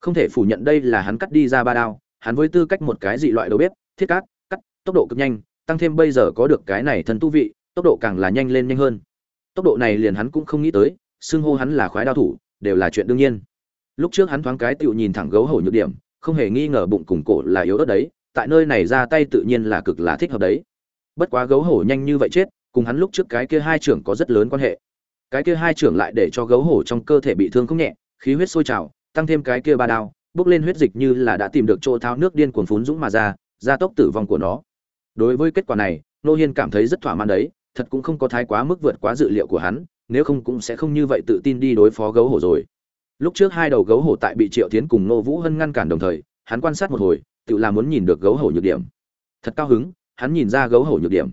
không thể phủ nhận đây là hắn cắt đi ra ba đao, hắn với tư cách một cái dị loại đầu bếp, thiết cát, cắt, tốc độ cực nhanh, tăng thêm bây giờ có được cái này thân tu vị, tốc độ càng là nhanh lên nhanh hơn. Tốc độ này liền hắn cũng không nghĩ tới, xưng hô hắn là khoái đao thủ, đều là chuyện đương nhiên. Lúc trước hắn thoáng cái tựu nhìn thẳng gấu hổ nhược điểm, không hề nghi ngờ bụng cùng cổ là yếu ớt đấy, tại nơi này ra tay tự nhiên là cực là thích hợp đấy. Bất quá gấu hổ nhanh như vậy chết, cùng hắn lúc trước cái kia hai trưởng có rất lớn quan hệ. Cái kia hai trưởng lại để cho gấu hổ trong cơ thể bị thương không nhẹ, khí huyết sôi trào tăng thêm cái kia ba đao bốc lên huyết dịch như là đã tìm được chỗ tháo nước điên cuồng phún dũng mà ra, gia tốc tử vong của nó. Đối với kết quả này, nô hiên cảm thấy rất thỏa mãn đấy, thật cũng không có thái quá mức vượt quá dự liệu của hắn, nếu không cũng sẽ không như vậy tự tin đi đối phó gấu hổ rồi. Lúc trước hai đầu gấu hổ tại bị triệu tiến cùng nô vũ hân ngăn cản đồng thời, hắn quan sát một hồi, tự là muốn nhìn được gấu hổ nhược điểm. Thật cao hứng, hắn nhìn ra gấu hổ nhược điểm.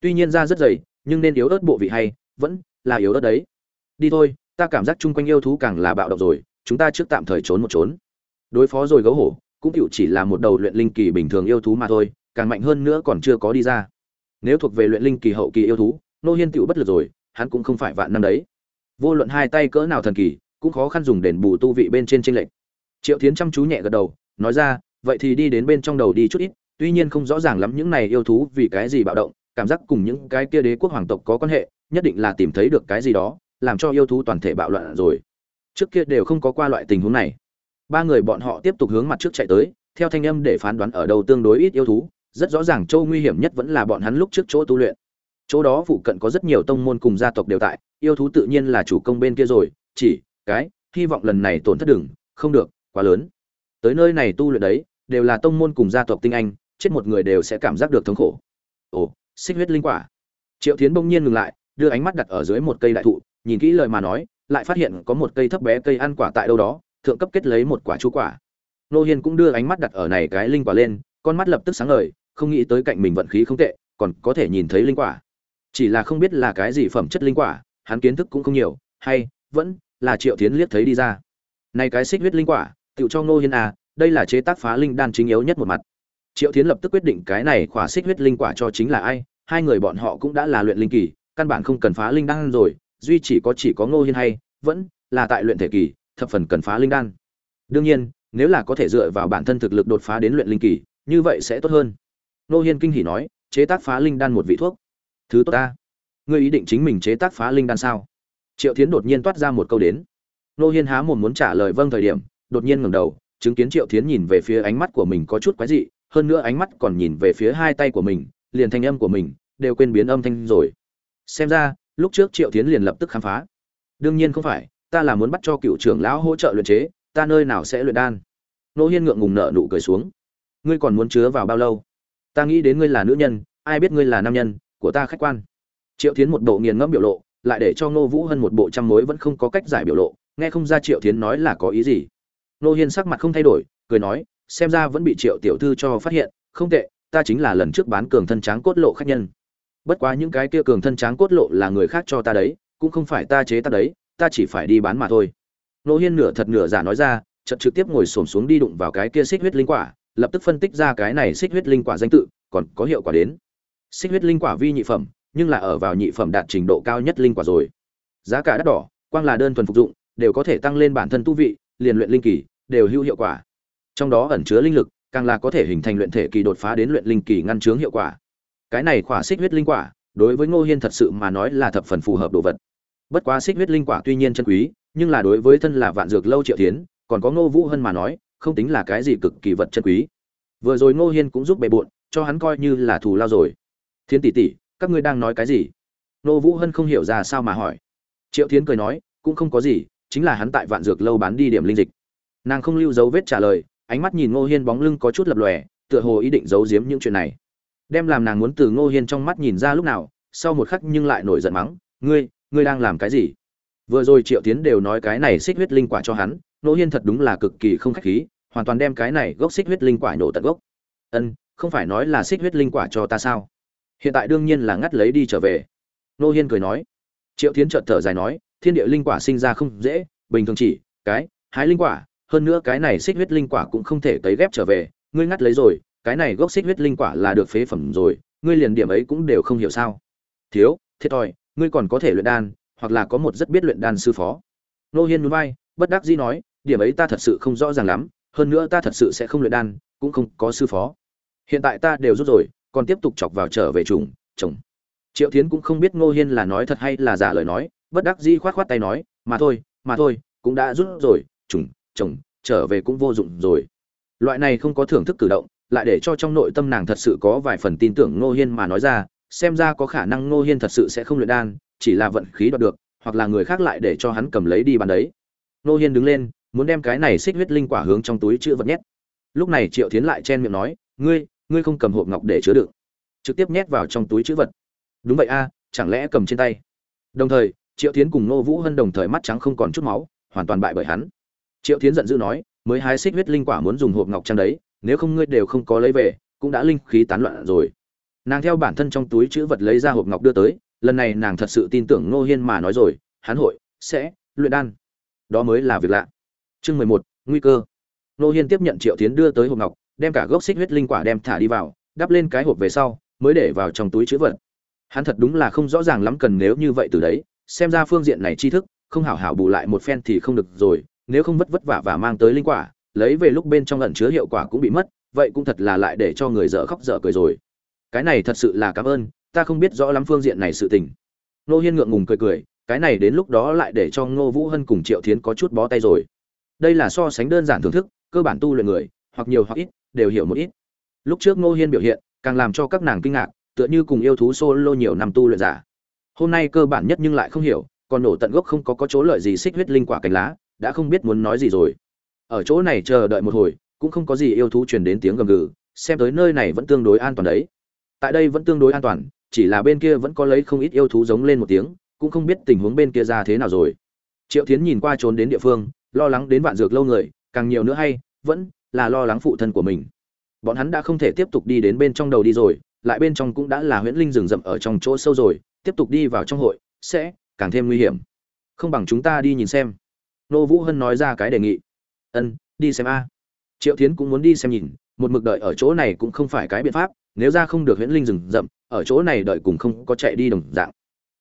Tuy nhiên da rất dày, nhưng nên yếu ớt bộ vị hay, vẫn là yếu ớt đấy. Đi thôi, ta cảm giác chung quanh yêu thú càng là bạo động rồi chúng ta trước tạm thời trốn một trốn. Đối phó rồi gấu hổ, cũng chịu chỉ là một đầu luyện linh kỳ bình thường yêu thú mà thôi, càng mạnh hơn nữa còn chưa có đi ra. Nếu thuộc về luyện linh kỳ hậu kỳ yêu thú, nô hiên tiểu bất lực rồi, hắn cũng không phải vạn năm đấy. Vô luận hai tay cỡ nào thần kỳ, cũng khó khăn dùng đền bù tu vị bên trên tranh lệch. Triệu tiến chăm chú nhẹ gật đầu, nói ra, vậy thì đi đến bên trong đầu đi chút ít, tuy nhiên không rõ ràng lắm những này yêu thú vì cái gì bạo động, cảm giác cùng những cái kia đế quốc hoàng tộc có quan hệ, nhất định là tìm thấy được cái gì đó, làm cho yêu thú toàn thể bạo loạn rồi trước kia đều không có qua loại tình huống này. Ba người bọn họ tiếp tục hướng mặt trước chạy tới, theo thanh âm để phán đoán ở đâu tương đối ít yêu thú, rất rõ ràng châu nguy hiểm nhất vẫn là bọn hắn lúc trước chỗ tu luyện. Chỗ đó phụ cận có rất nhiều tông môn cùng gia tộc đều tại, yêu thú tự nhiên là chủ công bên kia rồi, chỉ, cái, hy vọng lần này tổn thất đừng, không được, quá lớn. Tới nơi này tu luyện đấy, đều là tông môn cùng gia tộc tinh anh, chết một người đều sẽ cảm giác được thống khổ. Ồ, xích huyết linh quả. Triệu tiến bỗng nhiên ngừng lại, đưa ánh mắt đặt ở dưới một cây đại thụ, nhìn kỹ lời mà nói lại phát hiện có một cây thấp bé cây ăn quả tại đâu đó, thượng cấp kết lấy một quả chú quả. Nô hiên cũng đưa ánh mắt đặt ở này cái linh quả lên, con mắt lập tức sáng ngời, không nghĩ tới cạnh mình vận khí không tệ, còn có thể nhìn thấy linh quả. Chỉ là không biết là cái gì phẩm chất linh quả, hắn kiến thức cũng không nhiều, hay, vẫn là triệu tiến liếc thấy đi ra. Này cái xích huyết linh quả, tựu cho nô hiên à đây là chế tác phá linh đan chính yếu nhất một mặt. Triệu tiến lập tức quyết định cái này khỏa xích huyết linh quả cho chính là ai, hai người bọn họ cũng đã là luyện linh kỳ, căn bản không cần phá linh đan rồi duy chỉ có chỉ có ngô hiên hay, vẫn là tại luyện thể kỳ, thập phần cần phá linh đan. Đương nhiên, nếu là có thể dựa vào bản thân thực lực đột phá đến luyện linh kỳ, như vậy sẽ tốt hơn. Ngô hiên kinh hỉ nói, chế tác phá linh đan một vị thuốc. Thứ tốt ta. Ngươi ý định chính mình chế tác phá linh đan sao? Triệu thiến đột nhiên toát ra một câu đến. Ngô hiên há mồm muốn trả lời vâng thời điểm, đột nhiên ngẩng đầu, chứng kiến triệu thiến nhìn về phía ánh mắt của mình có chút quái dị, hơn nữa ánh mắt còn nhìn về phía hai tay của mình, liền thanh âm của mình đều quên biến âm thanh rồi. Xem ra lúc trước triệu tiến liền lập tức khám phá. Đương nhiên không phải, ta là muốn bắt cho cựu trưởng lão hỗ trợ luyện chế, ta nơi nào sẽ luyện đan? Nô hiên ngượng ngùng nợ nụ cười xuống. Ngươi còn muốn chứa vào bao lâu? Ta nghĩ đến ngươi là nữ nhân, ai biết ngươi là nam nhân, của ta khách quan. Triệu tiến một bộ nghiền ngẫm biểu lộ, lại để cho ngô vũ hơn một bộ trăm mối vẫn không có cách giải biểu lộ, nghe không ra triệu tiến nói là có ý gì. Nô hiên sắc mặt không thay đổi, cười nói, xem ra vẫn bị triệu tiểu thư cho phát hiện, không tệ, ta chính là lần trước bán cường thân tráng cốt lộ khách nhân bất quá những cái kia cường thân tráng cốt lộ là người khác cho ta đấy, cũng không phải ta chế ta đấy, ta chỉ phải đi bán mà thôi. Nô hiên nửa thật nửa giả nói ra, chợt trực tiếp ngồi xổm xuống đi đụng vào cái kia xích huyết linh quả, lập tức phân tích ra cái này xích huyết linh quả danh tự, còn có hiệu quả đến. Xích huyết linh quả vi nhị phẩm, nhưng là ở vào nhị phẩm đạt trình độ cao nhất linh quả rồi. Giá cả đắt đỏ, quang là đơn thuần phục dụng, đều có thể tăng lên bản thân tu vị, liền luyện linh kỳ, đều hữu hiệu quả. Trong đó ẩn chứa linh lực, càng là có thể hình thành luyện thể kỳ đột phá đến luyện linh kỳ ngăn chướng hiệu quả cái này khỏa xích huyết linh quả, đối với ngô hiên thật sự mà nói là thập phần phù hợp đồ vật. Bất quá xích huyết linh quả tuy nhiên chân quý, nhưng là đối với thân là vạn dược lâu triệu tiến, còn có ngô vũ hân mà nói, không tính là cái gì cực kỳ vật chân quý. Vừa rồi ngô hiên cũng giúp bề bộn, cho hắn coi như là thù lao rồi. Thiên tỷ tỷ, các ngươi đang nói cái gì? Ngô vũ hân không hiểu ra sao mà hỏi. Triệu tiến cười nói, cũng không có gì, chính là hắn tại vạn dược lâu bán đi điểm linh dịch. Nàng không lưu dấu vết trả lời, ánh mắt nhìn ngô hiên bóng lưng có chút lập lòe, tựa hồ ý định giấu giếm những chuyện này đem làm nàng muốn từ ngô hiên trong mắt nhìn ra lúc nào, sau một khắc nhưng lại nổi giận mắng, ngươi ngươi đang làm cái gì? Vừa rồi triệu tiến đều nói cái này xích huyết linh quả cho hắn, ngô hiên thật đúng là cực kỳ không khách khí, hoàn toàn đem cái này gốc xích huyết linh quả nhổ tận gốc. Ân, không phải nói là xích huyết linh quả cho ta sao? Hiện tại đương nhiên là ngắt lấy đi trở về. Ngô hiên cười nói. Triệu tiến chợt thở dài nói, thiên địa linh quả sinh ra không dễ, bình thường chỉ, cái, hái linh quả, hơn nữa cái này xích huyết linh quả cũng không thể tấy ghép trở về, ngươi ngắt lấy rồi cái này gốc xích huyết linh quả là được phế phẩm rồi, ngươi liền điểm ấy cũng đều không hiểu sao? Thiếu, thiệt thòi, ngươi còn có thể luyện đan, hoặc là có một rất biết luyện đan sư phó. Nô hiên núi vai, bất đắc dĩ nói, điểm ấy ta thật sự không rõ ràng lắm, hơn nữa ta thật sự sẽ không luyện đan, cũng không có sư phó. Hiện tại ta đều rút rồi, còn tiếp tục chọc vào trở về trùng chồng triệu tiến cũng không biết ngô hiên là nói thật hay là giả lời nói, bất đắc dĩ khoát khoát tay nói, mà thôi mà thôi, cũng đã rút rồi, trùng chồng trở về cũng vô dụng rồi. Loại này không có thưởng thức cử động lại để cho trong nội tâm nàng thật sự có vài phần tin tưởng ngô hiên mà nói ra, xem ra có khả năng ngô hiên thật sự sẽ không luyện đan, chỉ là vận khí đoạt được, hoặc là người khác lại để cho hắn cầm lấy đi bàn đấy. Ngô hiên đứng lên, muốn đem cái này xích huyết linh quả hướng trong túi chứa vật nhét. Lúc này triệu Thiến lại chen miệng nói, ngươi ngươi không cầm hộp ngọc để chứa đựng. Trực tiếp nhét vào trong túi chứa vật. Đúng vậy a, chẳng lẽ cầm trên tay? Đồng thời, triệu Thiến cùng Ngô vũ hân đồng thời mắt trắng không còn chút máu, hoàn toàn bại bởi hắn. Triệu Thiến giận dữ nói, mới hái xích huyết linh quả muốn dùng hộp ngọc trang đấy nếu không ngươi đều không có lấy về, cũng đã linh khí tán loạn rồi. Nàng theo bản thân trong túi chữ vật lấy ra hộp ngọc đưa tới, lần này nàng thật sự tin tưởng ngô hiên mà nói rồi, hắn hội, sẽ, luyện đan. Đó mới là việc lạ. Chương mười một, nguy cơ. Ngô hiên tiếp nhận triệu tiến đưa tới hộp ngọc, đem cả gốc xích huyết linh quả đem thả đi vào, đắp lên cái hộp về sau, mới để vào trong túi chữ vật. Hắn thật đúng là không rõ ràng lắm cần nếu như vậy từ đấy, xem ra phương diện này tri thức, không hảo hảo bù lại một phen thì không được rồi, nếu không vất vất vả và mang tới linh quả lấy về lúc bên trong ẩn chứa hiệu quả cũng bị mất, vậy cũng thật là lại để cho người dở khóc dở cười rồi. Cái này thật sự là cảm ơn, ta không biết rõ lắm phương diện này sự tình. Nô hiên ngượng ngùng cười cười, cái này đến lúc đó lại để cho ngô vũ hân cùng triệu thiến có chút bó tay rồi. Đây là so sánh đơn giản thưởng thức, cơ bản tu luyện người, hoặc nhiều hoặc ít, đều hiểu một ít. Lúc trước ngô hiên biểu hiện, càng làm cho các nàng kinh ngạc, tựa như cùng yêu thú solo nhiều năm tu luyện giả. Hôm nay cơ bản nhất nhưng lại không hiểu, còn nổ tận gốc không có có chỗ lợi gì xích huyết linh quả cánh lá, đã không biết muốn nói gì rồi ở chỗ này chờ đợi một hồi, cũng không có gì yêu thú truyền đến tiếng gầm gừ, xem tới nơi này vẫn tương đối an toàn đấy. Tại đây vẫn tương đối an toàn, chỉ là bên kia vẫn có lấy không ít yêu thú giống lên một tiếng, cũng không biết tình huống bên kia ra thế nào rồi. Triệu tiến nhìn qua trốn đến địa phương, lo lắng đến vạn dược lâu người, càng nhiều nữa hay, vẫn là lo lắng phụ thân của mình. Bọn hắn đã không thể tiếp tục đi đến bên trong đầu đi rồi, lại bên trong cũng đã là huyễn linh rừng rậm ở trong chỗ sâu rồi, tiếp tục đi vào trong hội, sẽ càng thêm nguy hiểm. Không bằng chúng ta đi nhìn xem. Nô vũ hân nói ra cái đề nghị ân, đi xem a. Triệu tiến cũng muốn đi xem nhìn, một mực đợi ở chỗ này cũng không phải cái biện pháp, nếu ra không được huyễn linh rừng rậm, ở chỗ này đợi cùng không có chạy đi đồng dạng.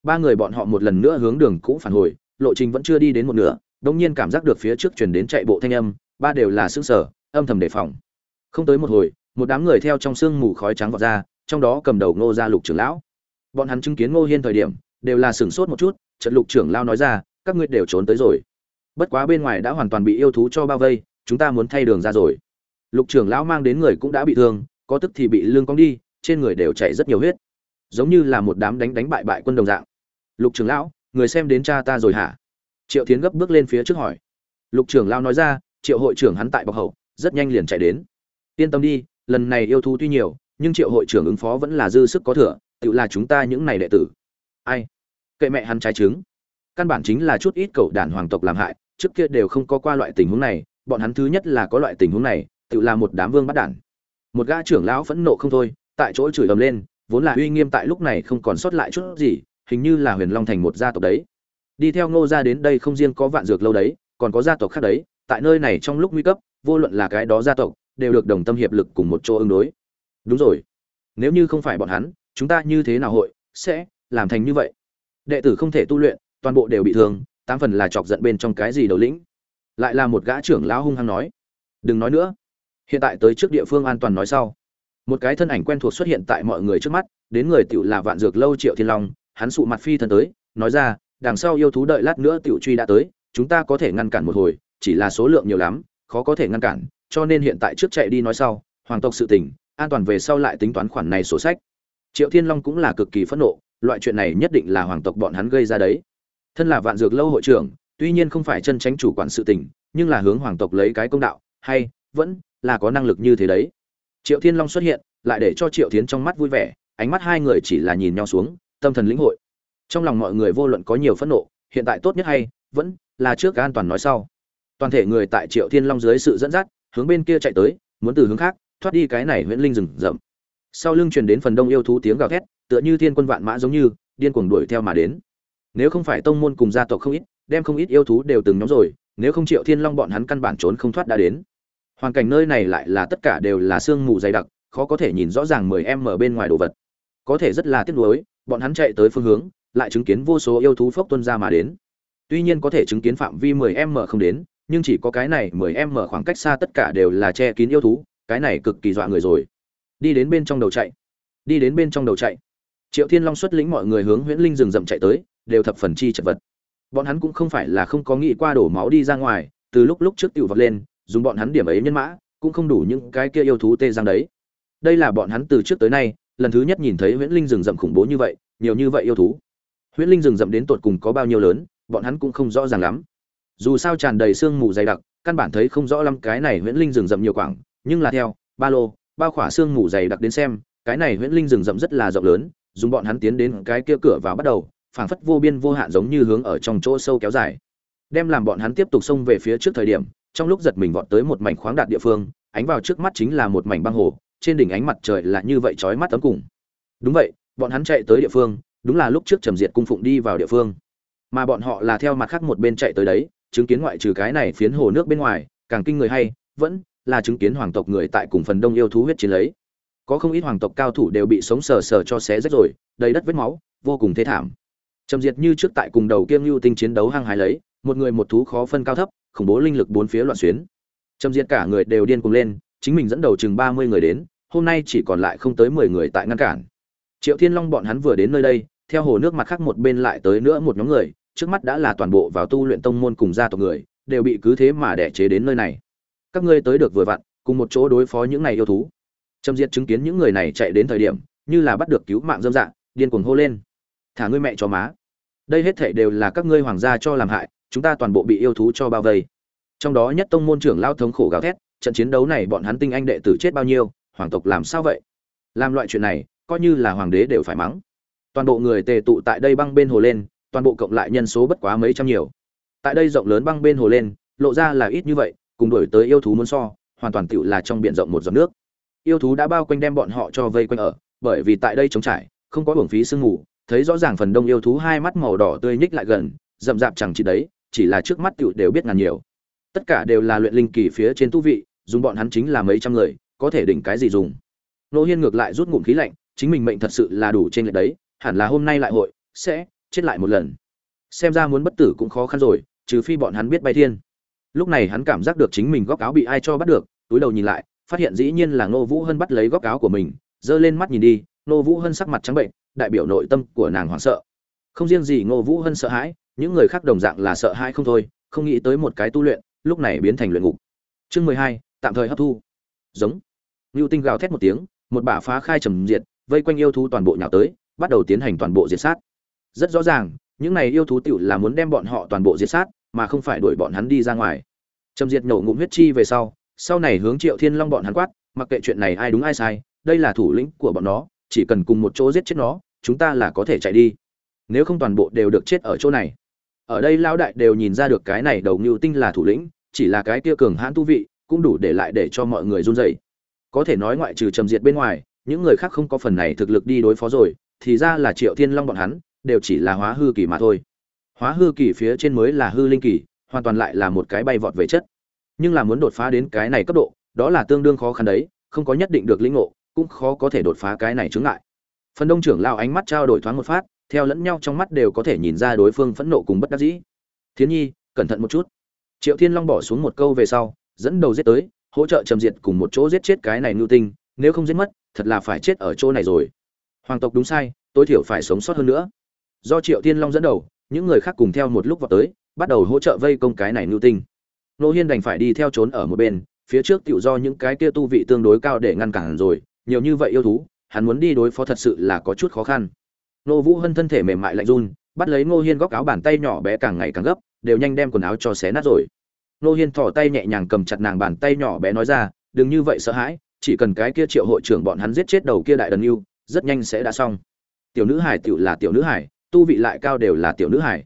Ba người bọn họ một lần nữa hướng đường cũ phản hồi, lộ trình vẫn chưa đi đến một nửa Đông nhiên cảm giác được phía trước truyền đến chạy bộ thanh âm, ba đều là sững sờ, âm thầm đề phòng. Không tới một hồi, một đám người theo trong sương mù khói trắng vọt ra, trong đó cầm đầu ngô gia lục trưởng lão. Bọn hắn chứng kiến ngô hiên thời điểm, đều là sửng sốt một chút trận lục trưởng lao nói ra, các ngươi đều trốn tới rồi bất quá bên ngoài đã hoàn toàn bị yêu thú cho bao vây, chúng ta muốn thay đường ra rồi. Lục trưởng lão mang đến người cũng đã bị thương, có tức thì bị lương cong đi, trên người đều chảy rất nhiều huyết. Giống như là một đám đánh đánh bại bại quân đồng dạng. Lục trưởng lão, người xem đến cha ta rồi hả? Triệu tiến gấp bước lên phía trước hỏi. Lục trưởng lão nói ra, triệu hội trưởng hắn tại bọc hậu rất nhanh liền chạy đến. Yên tâm đi, lần này yêu thú tuy nhiều, nhưng triệu hội trưởng ứng phó vẫn là dư sức có thừa, tự là chúng ta những này đệ tử. Ai? Kệ mẹ hắn trái trứng căn bản chính là chút ít cậu đàn hoàng tộc làm hại, trước kia đều không có qua loại tình huống này, bọn hắn thứ nhất là có loại tình huống này, tự là một đám vương bắt đản. Một gã trưởng lão phẫn nộ không thôi, tại chỗ chửi ầm lên, vốn là uy nghiêm tại lúc này không còn sót lại chút gì, hình như là huyền long thành một gia tộc đấy. Đi theo ngô gia đến đây không riêng có vạn dược lâu đấy, còn có gia tộc khác đấy, tại nơi này trong lúc nguy cấp, vô luận là cái đó gia tộc, đều được đồng tâm hiệp lực cùng một chỗ ứng đối. Đúng rồi. Nếu như không phải bọn hắn, chúng ta như thế nào hội, sẽ làm thành như vậy? Đệ tử không thể tu luyện toàn bộ đều bị thương, tám phần là chọc giận bên trong cái gì đầu lĩnh. Lại là một gã trưởng lão hung hăng nói, đừng nói nữa. Hiện tại tới trước địa phương an toàn nói sau. Một cái thân ảnh quen thuộc xuất hiện tại mọi người trước mắt, đến người tựu là vạn dược lâu triệu thiên long, hắn sụ mặt phi thân tới, nói ra, đằng sau yêu thú đợi lát nữa tựu truy đã tới, chúng ta có thể ngăn cản một hồi, chỉ là số lượng nhiều lắm, khó có thể ngăn cản, cho nên hiện tại trước chạy đi nói sau, hoàng tộc sự tình, an toàn về sau lại tính toán khoản này sổ sách. Triệu thiên long cũng là cực kỳ phẫn nộ, loại chuyện này nhất định là hoàng tộc bọn hắn gây ra đấy thân là vạn dược lâu hội trưởng, tuy nhiên không phải chân tránh chủ quản sự tình, nhưng là hướng hoàng tộc lấy cái công đạo, hay, vẫn là có năng lực như thế đấy. Triệu thiên long xuất hiện, lại để cho triệu tiến trong mắt vui vẻ, ánh mắt hai người chỉ là nhìn nhau xuống, tâm thần lĩnh hội. Trong lòng mọi người vô luận có nhiều phẫn nộ, hiện tại tốt nhất hay, vẫn là trước an toàn nói sau. Toàn thể người tại triệu thiên long dưới sự dẫn dắt, hướng bên kia chạy tới, muốn từ hướng khác, thoát đi cái này huyễn linh rừng rậm. Sau lưng truyền đến phần đông yêu thú tiếng gào thét, tựa như thiên quân vạn mã giống như, điên cuồng đuổi theo mà đến nếu không phải tông môn cùng gia tộc không ít, đem không ít yêu thú đều từng nhóm rồi, nếu không triệu thiên long bọn hắn căn bản trốn không thoát đã đến. Hoàn cảnh nơi này lại là tất cả đều là sương mù dày đặc, khó có thể nhìn rõ ràng mười em ở bên ngoài đồ vật. Có thể rất là tiếc nuối, bọn hắn chạy tới phương hướng, lại chứng kiến vô số yêu thú phốc tuân ra mà đến. Tuy nhiên có thể chứng kiến phạm vi mười em mở không đến, nhưng chỉ có cái này mười em mở khoảng cách xa tất cả đều là che kín yêu thú, cái này cực kỳ dọa người rồi. Đi đến bên trong đầu chạy. Đi đến bên trong đầu chạy. Triệu thiên long xuất lĩnh mọi người hướng huyễn linh rừng rậm chạy tới đều thập phần chi chật vật. Bọn hắn cũng không phải là không có nghĩ qua đổ máu đi ra ngoài, từ lúc lúc trước tiểu vật lên, dùng bọn hắn điểm ấy nhân mã, cũng không đủ những cái kia yêu thú tê giang đấy. Đây là bọn hắn từ trước tới nay, lần thứ nhất nhìn thấy huyễn linh rừng rậm khủng bố như vậy, nhiều như vậy yêu thú. Huyễn linh rừng rậm đến tột cùng có bao nhiêu lớn, bọn hắn cũng không rõ ràng lắm. Dù sao tràn đầy sương mù dày đặc, căn bản thấy không rõ lắm cái này huyễn linh rừng rậm nhiều quảng, nhưng là theo, ba lô, bao khỏa sương mù dày đặc đến xem, cái này huyễn linh rừng rậm rất là rộng lớn, dùng bọn hắn tiến đến cái kia cửa vào bắt đầu phảng phất vô biên vô hạn giống như hướng ở trong chỗ sâu kéo dài. Đem làm bọn hắn tiếp tục xông về phía trước thời điểm, trong lúc giật mình vọt tới một mảnh khoáng đạt địa phương, ánh vào trước mắt chính là một mảnh băng hồ, trên đỉnh ánh mặt trời là như vậy chói mắt tấm cùng. Đúng vậy, bọn hắn chạy tới địa phương, đúng là lúc trước trầm diệt cung phụng đi vào địa phương. Mà bọn họ là theo mặt khác một bên chạy tới đấy, chứng kiến ngoại trừ cái này phiến hồ nước bên ngoài, càng kinh người hay, vẫn là chứng kiến hoàng tộc người tại cùng phần đông yêu thú huyết chiến lấy. Có không ít hoàng tộc cao thủ đều bị sống sờ sờ cho xé rách rồi, đầy đất vết máu, vô cùng thê thảm trầm diệt như trước tại cùng đầu kiêm lưu tinh chiến đấu hăng hái lấy, một người một thú khó phân cao thấp, khủng bố linh lực bốn phía loạn xuyến. Trầm diệt cả người đều điên cuồng lên, chính mình dẫn đầu chừng ba mươi người đến, hôm nay chỉ còn lại không tới mười người tại ngăn cản. Triệu thiên long bọn hắn vừa đến nơi đây, theo hồ nước mặt khác một bên lại tới nữa một nhóm người, trước mắt đã là toàn bộ vào tu luyện tông môn cùng gia tộc người, đều bị cứ thế mà đẻ chế đến nơi này. Các ngươi tới được vừa vặn, cùng một chỗ đối phó những này yêu thú. Trầm diệt chứng kiến những người này chạy đến thời điểm, như là bắt được cứu mạng dâm dạng điên cuồng hô lên. Thả ngươi mẹ cho má đây hết thảy đều là các ngươi hoàng gia cho làm hại, chúng ta toàn bộ bị yêu thú cho bao vây. Trong đó nhất tông môn trưởng lao thống khổ gào thét, trận chiến đấu này bọn hắn tinh anh đệ tử chết bao nhiêu, hoàng tộc làm sao vậy? Làm loại chuyện này, coi như là hoàng đế đều phải mắng. Toàn bộ người tề tụ tại đây băng bên hồ lên, toàn bộ cộng lại nhân số bất quá mấy trăm nhiều. Tại đây rộng lớn băng bên hồ lên, lộ ra là ít như vậy, cùng đổi tới yêu thú muốn so, hoàn toàn tựu là trong biển rộng một giọt nước. Yêu thú đã bao quanh đem bọn họ cho vây quanh ở, bởi vì tại đây trống trải, không có hưởng phí sương ngủ thấy rõ ràng phần đông yêu thú hai mắt màu đỏ tươi nhích lại gần, rậm rạp chẳng chỉ đấy, chỉ là trước mắt tiểu đều biết ngàn nhiều. Tất cả đều là luyện linh kỳ phía trên tu vị, dùng bọn hắn chính là mấy trăm người, có thể đỉnh cái gì dùng. Nô hiên ngược lại rút ngụm khí lạnh, chính mình mệnh thật sự là đủ trên lệch đấy, hẳn là hôm nay lại hội, sẽ chết lại một lần. Xem ra muốn bất tử cũng khó khăn rồi, trừ phi bọn hắn biết bay thiên. Lúc này hắn cảm giác được chính mình góc áo bị ai cho bắt được, túi đầu nhìn lại, phát hiện dĩ nhiên là ngô vũ hân bắt lấy góc áo của mình, giơ lên mắt nhìn đi, ngô vũ hân sắc mặt trắng bệnh đại biểu nội tâm của nàng hoảng sợ. Không riêng gì ngô vũ hân sợ hãi, những người khác đồng dạng là sợ hãi không thôi, không nghĩ tới một cái tu luyện, lúc này biến thành luyện ngục. Chương mười hai, tạm thời hấp thu. Giống. Lưu tinh gào thét một tiếng, một bả phá khai trầm diệt, vây quanh yêu thú toàn bộ nhào tới, bắt đầu tiến hành toàn bộ diệt sát. Rất rõ ràng, những này yêu thú tựu là muốn đem bọn họ toàn bộ diệt sát, mà không phải đuổi bọn hắn đi ra ngoài. Trầm diệt nổ ngụm huyết chi về sau sau này hướng triệu thiên long bọn hắn quát, mặc kệ chuyện này ai đúng ai sai, đây là thủ lĩnh của bọn nó chỉ cần cùng một chỗ giết chết nó, chúng ta là có thể chạy đi. Nếu không toàn bộ đều được chết ở chỗ này. Ở đây lão đại đều nhìn ra được cái này đầu ngưu tinh là thủ lĩnh, chỉ là cái kia cường hãn tu vị, cũng đủ để lại để cho mọi người run rẩy. Có thể nói ngoại trừ trầm diệt bên ngoài, những người khác không có phần này thực lực đi đối phó rồi, thì ra là triệu thiên long bọn hắn, đều chỉ là hóa hư kỳ mà thôi. Hóa hư kỳ phía trên mới là hư linh kỳ, hoàn toàn lại là một cái bay vọt về chất. Nhưng là muốn đột phá đến cái này cấp độ, đó là tương đương khó khăn đấy, không có nhất định được lĩnh ngộ cũng khó có thể đột phá cái này chướng ngại. Phần đông trưởng lao ánh mắt trao đổi thoáng một phát, theo lẫn nhau trong mắt đều có thể nhìn ra đối phương phẫn nộ cùng bất đắc dĩ. Thiến nhi, cẩn thận một chút. Triệu thiên long bỏ xuống một câu về sau, dẫn đầu giết tới, hỗ trợ trầm diệt cùng một chỗ giết chết cái này ngưu tinh, nếu không giết mất, thật là phải chết ở chỗ này rồi. Hoàng tộc đúng sai, tối thiểu phải sống sót hơn nữa. Do triệu thiên long dẫn đầu, những người khác cùng theo một lúc vào tới, bắt đầu hỗ trợ vây công cái này ngưu tinh. Nô hiên đành phải đi theo trốn ở một bên, phía trước tựu do những cái kia tu vị tương đối cao để ngăn cản rồi nhiều như vậy yêu thú, hắn muốn đi đối phó thật sự là có chút khó khăn. Nô vũ hân thân thể mềm mại lạnh run, bắt lấy ngô hiên góc áo bàn tay nhỏ bé càng ngày càng gấp, đều nhanh đem quần áo cho xé nát rồi. Nô hiên thỏ tay nhẹ nhàng cầm chặt nàng bàn tay nhỏ bé nói ra, đừng như vậy sợ hãi, chỉ cần cái kia triệu hội trưởng bọn hắn giết chết đầu kia đại đần yêu, rất nhanh sẽ đã xong. Tiểu nữ hải tiểu là tiểu nữ hải tu vị lại cao đều là tiểu nữ hải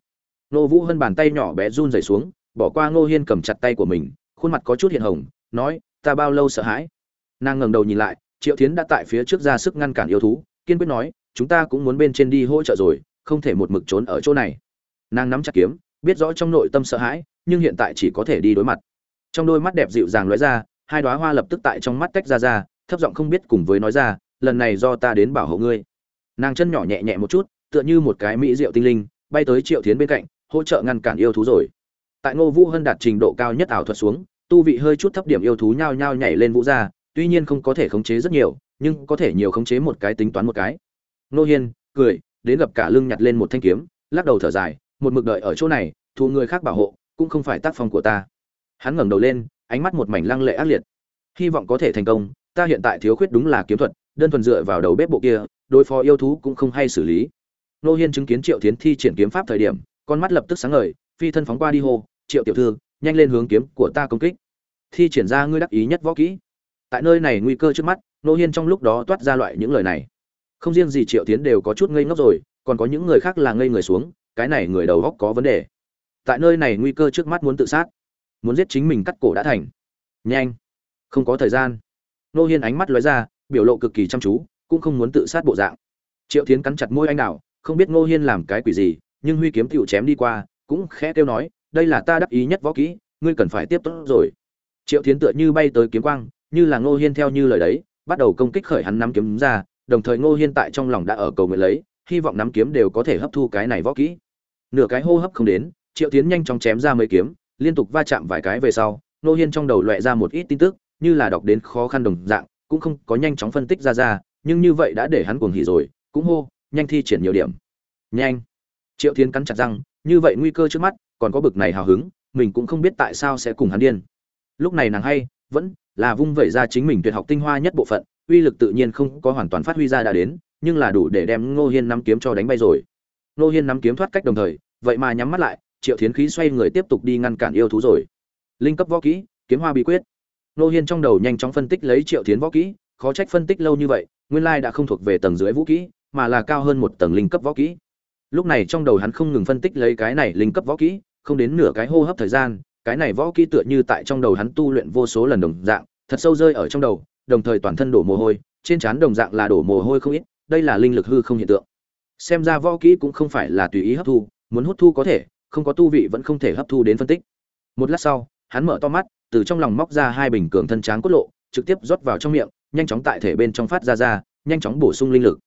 nô vũ hân bàn tay nhỏ bé run rẩy xuống, bỏ qua ngô hiên cầm chặt tay của mình, khuôn mặt có chút hiện hồng, nói, ta bao lâu sợ hãi? Nàng ngẩng đầu nhìn lại triệu tiến đã tại phía trước ra sức ngăn cản yêu thú, kiên quyết nói, chúng ta cũng muốn bên trên đi hỗ trợ rồi, không thể một mực trốn ở chỗ này. Nàng nắm chặt kiếm, biết rõ trong nội tâm sợ hãi, nhưng hiện tại chỉ có thể đi đối mặt. Trong đôi mắt đẹp dịu dàng lóe ra, hai đoá hoa lập tức tại trong mắt tách ra ra, thấp giọng không biết cùng với nói ra, lần này do ta đến bảo hộ ngươi. Nàng chân nhỏ nhẹ nhẹ một chút, tựa như một cái mỹ rượu tinh linh, bay tới triệu tiến bên cạnh, hỗ trợ ngăn cản yêu thú rồi. Tại ngô vũ hân đạt trình độ cao nhất ảo thuật xuống, tu vị hơi chút thấp điểm yêu thú nhao nhao nhảy lên vũ ra tuy nhiên không có thể khống chế rất nhiều, nhưng có thể nhiều khống chế một cái tính toán một cái. Nô hiên cười, đến gặp cả lưng nhặt lên một thanh kiếm, lắc đầu thở dài, một mực đợi ở chỗ này thụ người khác bảo hộ, cũng không phải tác phong của ta. Hắn ngẩng đầu lên, ánh mắt một mảnh lăng lệ ác liệt. Hy vọng có thể thành công, ta hiện tại thiếu khuyết đúng là kiếm thuật, đơn thuần dựa vào đầu bếp bộ kia, đối phó yêu thú cũng không hay xử lý. Nô hiên chứng kiến triệu tiến thi triển kiếm pháp thời điểm, con mắt lập tức sáng ngời, phi thân phóng qua đi hô, triệu tiểu thư, nhanh lên hướng kiếm của ta công kích. Thi triển ra ngươi đắc ý nhất võ kỹ tại nơi này nguy cơ trước mắt nô hiên trong lúc đó toát ra loại những lời này. Không riêng gì triệu tiến đều có chút ngây ngốc rồi, còn có những người khác là ngây người xuống, cái này người đầu góc có vấn đề. Tại nơi này nguy cơ trước mắt muốn tự sát, muốn giết chính mình cắt cổ đã thành. Nhanh, không có thời gian. Nô hiên ánh mắt lóe ra, biểu lộ cực kỳ chăm chú, cũng không muốn tự sát bộ dạng. Triệu tiến cắn chặt môi anh đạo không biết ngô hiên làm cái quỷ gì, nhưng huy kiếm tựu chém đi qua, cũng khẽ kêu nói, đây là ta đắc ý nhất võ kỹ, ngươi cần phải tiếp tốt rồi. Triệu tiến tựa như bay tới kiếm quang như là ngô hiên theo như lời đấy, bắt đầu công kích khởi hắn nắm kiếm ra, đồng thời ngô hiên tại trong lòng đã ở cầu nguyện lấy, hy vọng nắm kiếm đều có thể hấp thu cái này võ kỹ. Nửa cái hô hấp không đến, triệu tiến nhanh chóng chém ra mấy kiếm, liên tục va chạm vài cái về sau, ngô hiên trong đầu loẹ ra một ít tin tức, như là đọc đến khó khăn đồng dạng, cũng không có nhanh chóng phân tích ra ra, nhưng như vậy đã để hắn cuồng hỉ rồi, cũng hô, nhanh thi triển nhiều điểm. Nhanh. Triệu tiến cắn chặt răng, như vậy nguy cơ trước mắt, còn có bực này hào hứng, mình cũng không biết tại sao sẽ cùng hắn điên. Lúc này nàng hay vẫn là vung vẩy ra chính mình tuyệt học tinh hoa nhất bộ phận, uy lực tự nhiên không có hoàn toàn phát huy ra đã đến, nhưng là đủ để đem ngô hiên nắm kiếm cho đánh bay rồi. Ngô hiên nắm kiếm thoát cách đồng thời, vậy mà nhắm mắt lại, triệu thiến khí xoay người tiếp tục đi ngăn cản yêu thú rồi. Linh cấp võ kỹ, kiếm hoa bí quyết. Ngô hiên trong đầu nhanh chóng phân tích lấy triệu thiến võ kỹ, khó trách phân tích lâu như vậy, nguyên lai đã không thuộc về tầng dưới vũ kỹ, mà là cao hơn một tầng linh cấp võ kỹ. Lúc này trong đầu hắn không ngừng phân tích lấy cái này linh cấp võ kỹ, không đến nửa cái hô hấp thời gian cái này võ kỹ tựa như tại trong đầu hắn tu luyện vô số lần đồng dạng, thật sâu rơi ở trong đầu, đồng thời toàn thân đổ mồ hôi, trên trán đồng dạng là đổ mồ hôi không ít, đây là linh lực hư không hiện tượng. Xem ra võ kỹ cũng không phải là tùy ý hấp thu, muốn hút thu có thể, không có tu vị vẫn không thể hấp thu đến phân tích. Một lát sau, hắn mở to mắt, từ trong lòng móc ra hai bình cường thân tráng cốt lộ, trực tiếp rót vào trong miệng, nhanh chóng tại thể bên trong phát ra ra, nhanh chóng bổ sung linh lực.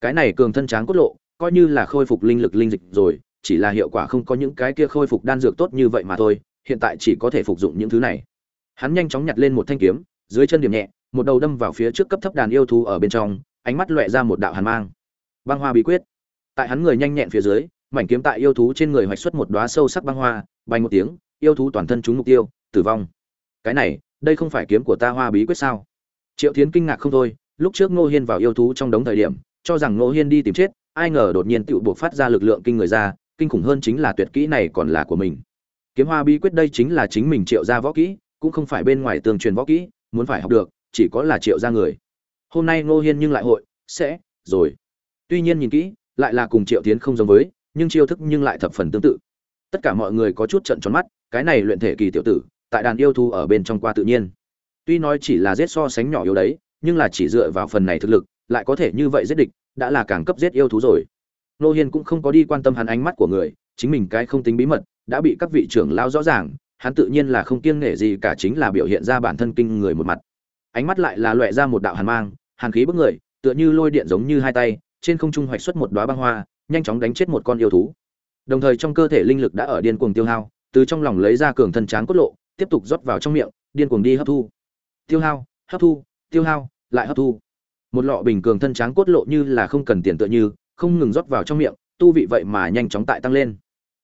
Cái này cường thân tráng cốt lộ, coi như là khôi phục linh lực linh dịch rồi, chỉ là hiệu quả không có những cái kia khôi phục đan dược tốt như vậy mà thôi hiện tại chỉ có thể phục dụng những thứ này. Hắn nhanh chóng nhặt lên một thanh kiếm, dưới chân điểm nhẹ, một đầu đâm vào phía trước cấp thấp đàn yêu thú ở bên trong, ánh mắt lóe ra một đạo hàn mang. Băng hoa bí quyết. Tại hắn người nhanh nhẹn phía dưới, mảnh kiếm tại yêu thú trên người hoạch xuất một đóa sâu sắc băng hoa, bay một tiếng, yêu thú toàn thân trúng mục tiêu, tử vong. Cái này, đây không phải kiếm của ta hoa bí quyết sao? Triệu thiến kinh ngạc không thôi, lúc trước ngô hiên vào yêu thú trong đống thời điểm, cho rằng ngô hiên đi tìm chết, ai ngờ đột nhiên tựu buộc phát ra lực lượng kinh người ra, kinh khủng hơn chính là tuyệt kỹ này còn là của mình kiếm hoa bí quyết đây chính là chính mình triệu ra võ kỹ, cũng không phải bên ngoài tường truyền võ kỹ, muốn phải học được, chỉ có là triệu ra người. Hôm nay ngô hiên nhưng lại hội, sẽ, rồi. Tuy nhiên nhìn kỹ, lại là cùng triệu tiến không giống với, nhưng chiêu thức nhưng lại thập phần tương tự. Tất cả mọi người có chút trận tròn mắt, cái này luyện thể kỳ tiểu tử, tại đàn yêu thú ở bên trong qua tự nhiên. Tuy nói chỉ là giết so sánh nhỏ yếu đấy, nhưng là chỉ dựa vào phần này thực lực, lại có thể như vậy giết địch, đã là càng cấp giết yêu thú rồi. Nô hiên cũng không có đi quan tâm hắn ánh mắt của người, chính mình cái không tính bí mật đã bị các vị trưởng lao rõ ràng, hắn tự nhiên là không kiêng nể gì cả chính là biểu hiện ra bản thân kinh người một mặt. Ánh mắt lại là loẹ ra một đạo hàn mang, hàn khí bức người, tựa như lôi điện giống như hai tay, trên không trung hoạch xuất một đóa băng hoa, nhanh chóng đánh chết một con yêu thú. Đồng thời trong cơ thể linh lực đã ở điên cuồng tiêu hao, từ trong lòng lấy ra cường thân tráng cốt lộ, tiếp tục rót vào trong miệng, điên cuồng đi hấp thu. Tiêu hao, hấp thu, tiêu hao, lại hấp thu. Một lọ bình cường thân tráng cốt lộ như là không cần tiền tựa như, không ngừng rót vào trong miệng, tu vị vậy mà nhanh chóng tại tăng lên.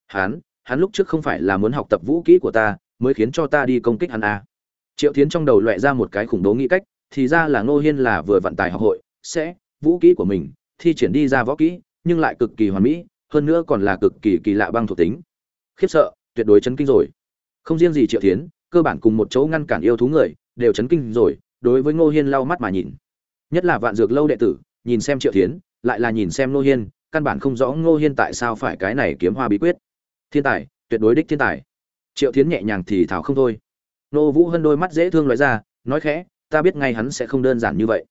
Hán hắn lúc trước không phải là muốn học tập vũ kỹ của ta, mới khiến cho ta đi công kích hắn à. triệu tiến trong đầu loẹ ra một cái khủng bố nghĩ cách, thì ra là ngô hiên là vừa vận tài học hội, sẽ, vũ kỹ của mình, thi triển đi ra võ kỹ, nhưng lại cực kỳ hoàn mỹ, hơn nữa còn là cực kỳ kỳ lạ băng thuộc tính. Khiếp sợ, tuyệt đối chấn kinh rồi. Không riêng gì triệu tiến cơ bản cùng một chỗ ngăn cản yêu thú người, đều chấn kinh rồi, đối với ngô hiên lau mắt mà nhìn. Nhất là vạn dược lâu đệ tử, nhìn xem triệu tiến lại là nhìn xem ngô hiên, căn bản không rõ ngô hiên tại sao phải cái này kiếm hoa bí quyết thiên tài, tuyệt đối đích thiên tài. Triệu tiến nhẹ nhàng thì thảo không thôi. Nô vũ hân đôi mắt dễ thương loại ra, nói khẽ, ta biết ngay hắn sẽ không đơn giản như vậy.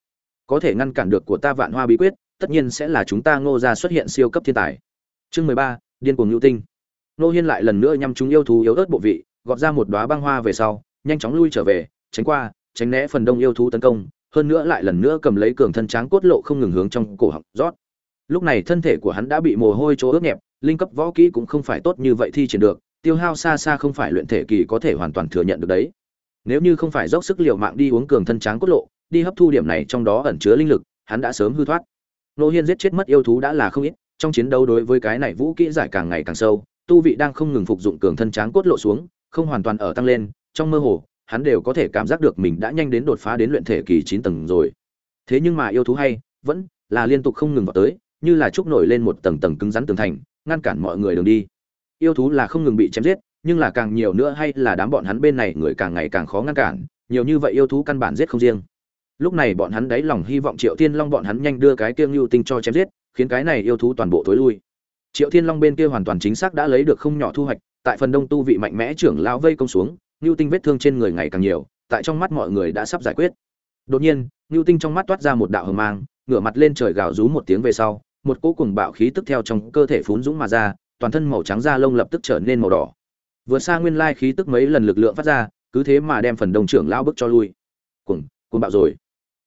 Có thể ngăn cản được của ta vạn hoa bí quyết, tất nhiên sẽ là chúng ta ngô ra xuất hiện siêu cấp thiên tài. Chương mười ba, điên cuồng nhu tinh. Nô hiên lại lần nữa nhằm chúng yêu thú yếu ớt bộ vị, gọt ra một đoá băng hoa về sau, nhanh chóng lui trở về, tránh qua, tránh né phần đông yêu thú tấn công, hơn nữa lại lần nữa cầm lấy cường thân tráng cốt lộ không ngừng hướng trong cổ họng rót. Lúc này thân thể của hắn đã bị mồ hôi chỗ ướt nhẹp linh cấp võ kỹ cũng không phải tốt như vậy thi triển được, tiêu hao xa xa không phải luyện thể kỳ có thể hoàn toàn thừa nhận được đấy. Nếu như không phải dốc sức liều mạng đi uống cường thân tráng cốt lộ, đi hấp thu điểm này trong đó ẩn chứa linh lực, hắn đã sớm hư thoát. Nô hiên giết chết mất yêu thú đã là không ít, trong chiến đấu đối với cái này vũ kỹ giải càng ngày càng sâu, tu vị đang không ngừng phục dụng cường thân tráng cốt lộ xuống, không hoàn toàn ở tăng lên, trong mơ hồ, hắn đều có thể cảm giác được mình đã nhanh đến đột phá đến luyện thể kỳ chín tầng rồi. Thế nhưng mà yêu thú hay, vẫn là liên tục không ngừng vào tới, như là trúc nổi lên một tầng tầng cứng rắn tường thành ngăn cản mọi người đường đi. Yêu thú là không ngừng bị chém giết, nhưng là càng nhiều nữa hay là đám bọn hắn bên này người càng ngày càng khó ngăn cản, nhiều như vậy yêu thú căn bản giết không riêng. Lúc này bọn hắn đáy lòng hy vọng triệu thiên long bọn hắn nhanh đưa cái kiêng lưu tinh cho chém giết, khiến cái này yêu thú toàn bộ thối lui. Triệu thiên long bên kia hoàn toàn chính xác đã lấy được không nhỏ thu hoạch, tại phần đông tu vị mạnh mẽ trưởng lão vây công xuống lưu tinh vết thương trên người ngày càng nhiều, tại trong mắt mọi người đã sắp giải quyết. Đột nhiên lưu tinh trong mắt toát ra một đạo hờ mang, ngửa mặt lên trời gào rú một tiếng về sau một cỗ cùng bạo khí tức theo trong cơ thể phún dũng mà ra, toàn thân màu trắng da lông lập tức trở nên màu đỏ. Vượt xa nguyên lai khí tức mấy lần lực lượng phát ra, cứ thế mà đem phần đồng trưởng lão bức cho lui. Cuồng cuồng bạo rồi.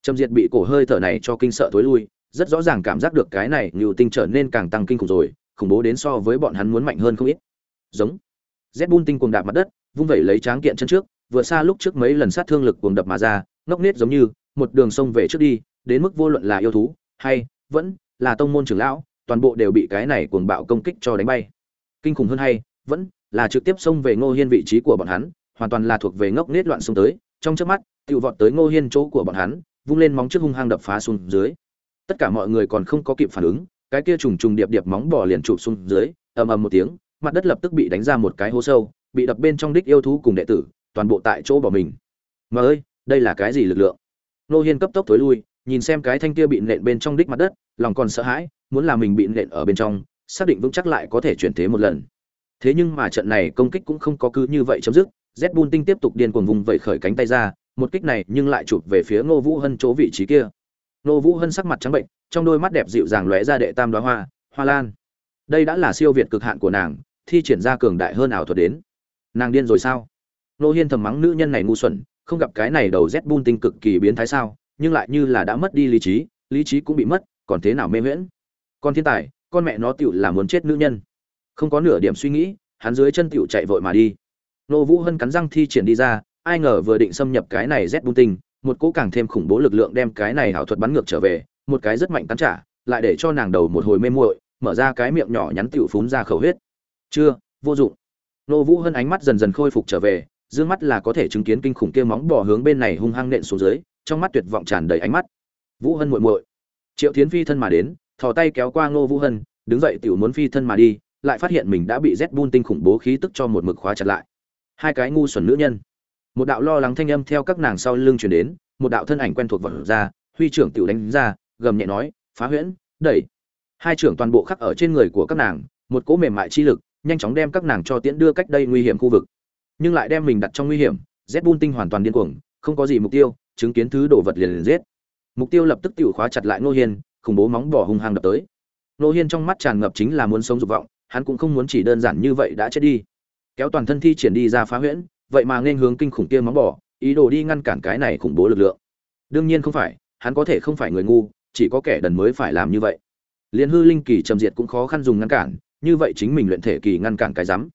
Trầm diệt bị cổ hơi thở này cho kinh sợ thối lui, rất rõ ràng cảm giác được cái này nhiều tinh trở nên càng tăng kinh khủng rồi, khủng bố đến so với bọn hắn muốn mạnh hơn không ít. Giống. Z bun tinh cuồng đạp mặt đất, vung vẩy lấy tráng kiện chân trước, vừa xa lúc trước mấy lần sát thương lực cuồng đập mà ra, ngốc nết giống như, một đường sông về trước đi, đến mức vô luận là yêu thú, hay vẫn là tông môn trưởng lão, toàn bộ đều bị cái này cuồng bạo công kích cho đánh bay. Kinh khủng hơn hay, vẫn là trực tiếp xông về ngô hiên vị trí của bọn hắn, hoàn toàn là thuộc về ngốc nết loạn xông tới. Trong chớp mắt tự vọt tới ngô hiên chỗ của bọn hắn, vung lên móng trước hung hăng đập phá xuống dưới. Tất cả mọi người còn không có kịp phản ứng, cái kia trùng trùng điệp điệp móng bò liền chụp xuống dưới, ầm ầm một tiếng, mặt đất lập tức bị đánh ra một cái hố sâu, bị đập bên trong đích yêu thú cùng đệ tử, toàn bộ tại chỗ bỏ mình. Mà ơi, đây là cái gì lực lượng? Nô hiên cấp tốc tối lui nhìn xem cái thanh kia bị nện bên trong đích mặt đất, lòng còn sợ hãi, muốn là mình bị nện ở bên trong, xác định vững chắc lại có thể chuyển thế một lần. Thế nhưng mà trận này công kích cũng không có cứ như vậy chấm dứt, z bun tinh tiếp tục điên cuồng vùng vẩy khởi cánh tay ra, một kích này nhưng lại chụp về phía ngô vũ hân chỗ vị trí kia. Ngô vũ hân sắc mặt trắng bệnh, trong đôi mắt đẹp dịu dàng lóe ra đệ tam đoá hoa hoa lan. Đây đã là siêu việt cực hạn của nàng, thi triển ra cường đại hơn ảo thuật đến. Nàng điên rồi sao? Nô hiên thầm mắng nữ nhân này ngu xuẩn, không gặp cái này đầu z bun tinh cực kỳ biến thái sao? Nhưng lại như là đã mất đi lý trí lý trí cũng bị mất, còn thế nào mê miễn con thiên tài, con mẹ nó tựu là muốn chết nữ nhân. Không có nửa điểm suy nghĩ, hắn dưới chân tựu chạy vội mà đi. Nô vũ hân cắn răng thi triển đi ra, ai ngờ vừa định xâm nhập cái này rét bung tinh, một cỗ càng thêm khủng bố lực lượng đem cái này hảo thuật bắn ngược trở về, một cái rất mạnh cắn trả, lại để cho nàng đầu một hồi mê muội, mở ra cái miệng nhỏ nhắn tựu phún ra khẩu huyết. Chưa, vô dụng. Nô vũ hân ánh mắt dần dần khôi phục trở về, dương mắt là có thể chứng kiến kinh khủng kia móng bò hướng bên này hung hăng nện xuống dưới trong mắt tuyệt vọng tràn đầy ánh mắt. Vũ hân muội muội. Triệu thiến phi thân mà đến, thò tay kéo qua ngô vũ hân, đứng dậy tiểu muốn phi thân mà đi, lại phát hiện mình đã bị rét bun tinh khủng bố khí tức cho một mực khóa chặt lại. Hai cái ngu xuẩn nữ nhân. Một đạo lo lắng thanh âm theo các nàng sau lưng truyền đến, một đạo thân ảnh quen thuộc vật ra, huy trưởng tiểu đánh ra, gầm nhẹ nói, phá huyễn, đẩy. Hai trưởng toàn bộ khắc ở trên người của các nàng, một cỗ mềm mại chi lực, nhanh chóng đem các nàng cho tiễn đưa cách đây nguy hiểm khu vực. Nhưng lại đem mình đặt trong nguy hiểm, z bun tinh hoàn toàn điên cuồng, không có gì mục tiêu chứng kiến thứ đồ vật liền liền giết. Mục tiêu lập tức tiểu khóa chặt lại nô hiên, khủng bố móng bỏ hung hăng đập tới. Nô hiên trong mắt tràn ngập chính là muốn sống dục vọng, hắn cũng không muốn chỉ đơn giản như vậy đã chết đi. Kéo toàn thân thi triển đi ra phá huyễn, vậy mà nên hướng kinh khủng kia móng bỏ, ý đồ đi ngăn cản cái này khủng bố lực lượng. Đương nhiên không phải, hắn có thể không phải người ngu, chỉ có kẻ đần mới phải làm như vậy. Liên hư linh kỳ trầm diệt cũng khó khăn dùng ngăn cản, như vậy chính mình luyện thể kỳ ngăn cản cái rắm.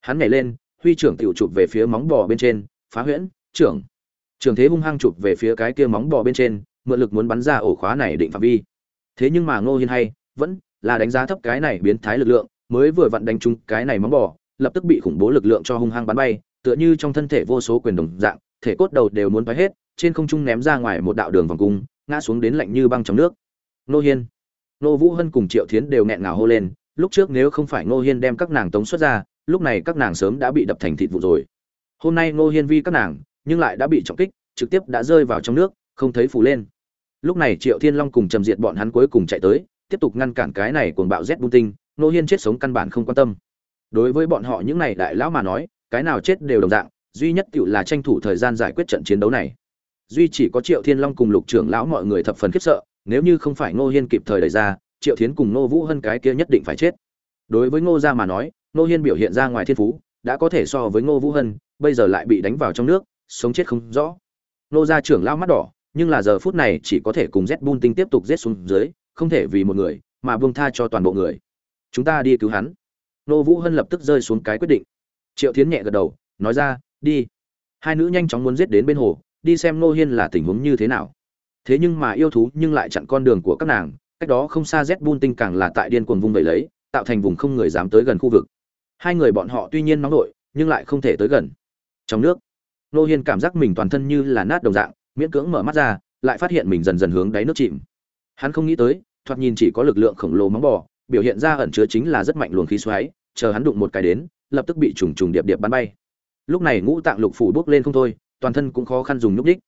Hắn nhảy lên, huy trưởng tiểu chụp về phía móng bò bên trên, phá huyễn, trưởng trường thế hung hăng chụp về phía cái kia móng bò bên trên, mượn lực muốn bắn ra ổ khóa này định phạm vi. Thế nhưng mà ngô hiên hay, vẫn là đánh giá thấp cái này biến thái lực lượng, mới vừa vặn đánh trúng cái này móng bò, lập tức bị khủng bố lực lượng cho hung hăng bắn bay, tựa như trong thân thể vô số quyền đồng dạng, thể cốt đầu đều muốn bay hết, trên không trung ném ra ngoài một đạo đường vòng cung, ngã xuống đến lạnh như băng trong nước. Ngô hiên, Ngô vũ hân cùng triệu thiến đều nghẹn ngào hô lên, lúc trước nếu không phải ngô hiên đem các nàng tống xuất ra, lúc này các nàng sớm đã bị đập thành thịt vụ rồi. Hôm nay ngô hiên vi các nàng nhưng lại đã bị trọng kích, trực tiếp đã rơi vào trong nước, không thấy phù lên. Lúc này triệu thiên long cùng trầm diệt bọn hắn cuối cùng chạy tới, tiếp tục ngăn cản cái này cuồng bạo rét bung tinh nô hiên chết sống căn bản không quan tâm. Đối với bọn họ những này đại lão mà nói, cái nào chết đều đồng dạng, duy nhất tựu là tranh thủ thời gian giải quyết trận chiến đấu này. Duy chỉ có triệu thiên long cùng lục trưởng lão mọi người thập phần khiếp sợ, nếu như không phải ngô hiên kịp thời đẩy ra, triệu thiến cùng ngô vũ hân cái kia nhất định phải chết. Đối với ngô gia mà nói, ngô hiên biểu hiện ra ngoài thiên phú, đã có thể so với ngô vũ hân, bây giờ lại bị đánh vào trong nước sống chết không rõ. Nô gia trưởng lao mắt đỏ, nhưng là giờ phút này chỉ có thể cùng z bun tinh tiếp tục giết xuống dưới, không thể vì một người, mà buông tha cho toàn bộ người. Chúng ta đi cứu hắn. Nô vũ hân lập tức rơi xuống cái quyết định. Triệu Thiến nhẹ gật đầu, nói ra, đi. Hai nữ nhanh chóng muốn giết đến bên hồ, đi xem nô hiên là tình huống như thế nào. Thế nhưng mà yêu thú nhưng lại chặn con đường của các nàng, cách đó không xa z bun tinh càng là tại điên cuồng vung vẩy lấy, tạo thành vùng không người dám tới gần khu vực. Hai người bọn họ tuy nhiên nóng nổi nhưng lại không thể tới gần. Trong nước nô hiên cảm giác mình toàn thân như là nát đồng dạng, miễn cưỡng mở mắt ra, lại phát hiện mình dần dần hướng đáy nước chìm. Hắn không nghĩ tới, thoạt nhìn chỉ có lực lượng khổng lồ móng bò, biểu hiện ra ẩn chứa chính là rất mạnh luồng khí xoáy, chờ hắn đụng một cái đến, lập tức bị trùng trùng điệp điệp bắn bay. Lúc này ngũ tạng lục phủ bước lên không thôi, toàn thân cũng khó khăn dùng nhúc đích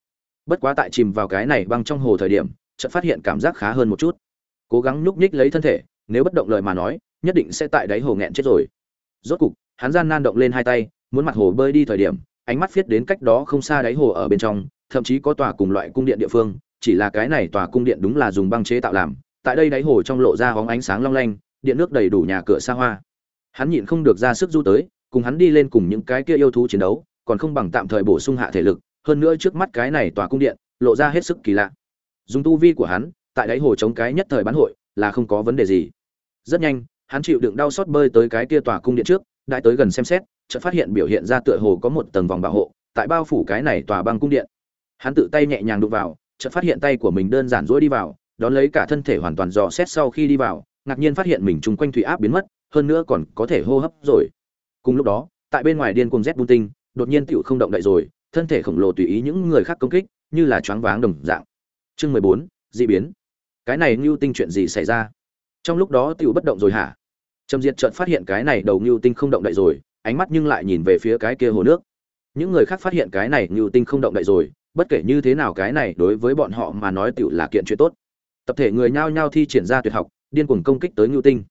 bất quá tại chìm vào cái này băng trong hồ thời điểm, chợt phát hiện cảm giác khá hơn một chút. Cố gắng nhúc nhích lấy thân thể, nếu bất động lời mà nói, nhất định sẽ tại đáy hồ nghẹn chết rồi. Rốt cục, hắn gian nan động lên hai tay, muốn mặt hồ bơi đi thời điểm ánh mắt viết đến cách đó không xa đáy hồ ở bên trong, thậm chí có tòa cùng loại cung điện địa phương, chỉ là cái này tòa cung điện đúng là dùng băng chế tạo làm, tại đây đáy hồ trong lộ ra hóng ánh sáng long lanh, điện nước đầy đủ nhà cửa xa hoa. Hắn nhịn không được ra sức du tới, cùng hắn đi lên cùng những cái kia yêu thú chiến đấu, còn không bằng tạm thời bổ sung hạ thể lực, hơn nữa trước mắt cái này tòa cung điện, lộ ra hết sức kỳ lạ. Dùng tu vi của hắn, tại đáy hồ chống cái nhất thời bán hội, là không có vấn đề gì. Rất nhanh, hắn chịu đựng đau xót bơi tới cái kia tòa cung điện trước đại tới gần xem xét chợt phát hiện biểu hiện ra tựa hồ có một tầng vòng bảo hộ, tại bao phủ cái này tòa băng cung điện. Hắn tự tay nhẹ nhàng đụng vào, chợt phát hiện tay của mình đơn giản rỗi đi vào, đón lấy cả thân thể hoàn toàn dò xét sau khi đi vào, ngạc nhiên phát hiện mình chung quanh thủy áp biến mất, hơn nữa còn có thể hô hấp rồi. Cùng lúc đó, tại bên ngoài điên cuồng rét bung tinh, đột nhiên tựu không động đậy rồi, thân thể khổng lồ tùy ý những người khác công kích, như là choáng váng đồng dạng. Chương mười bốn biến. Cái này ngưu tinh chuyện gì xảy ra? Trong lúc đó tựu bất động rồi hả? Trầm diệt chợt phát hiện cái này đầu ngưu tinh không động đậy rồi ánh mắt nhưng lại nhìn về phía cái kia hồ nước. Những người khác phát hiện cái này ngưu tinh không động đậy rồi, bất kể như thế nào cái này đối với bọn họ mà nói tựu là kiện chuyện tốt. Tập thể người nhao nhao thi triển ra tuyệt học, điên cuồng công kích tới ngưu tinh.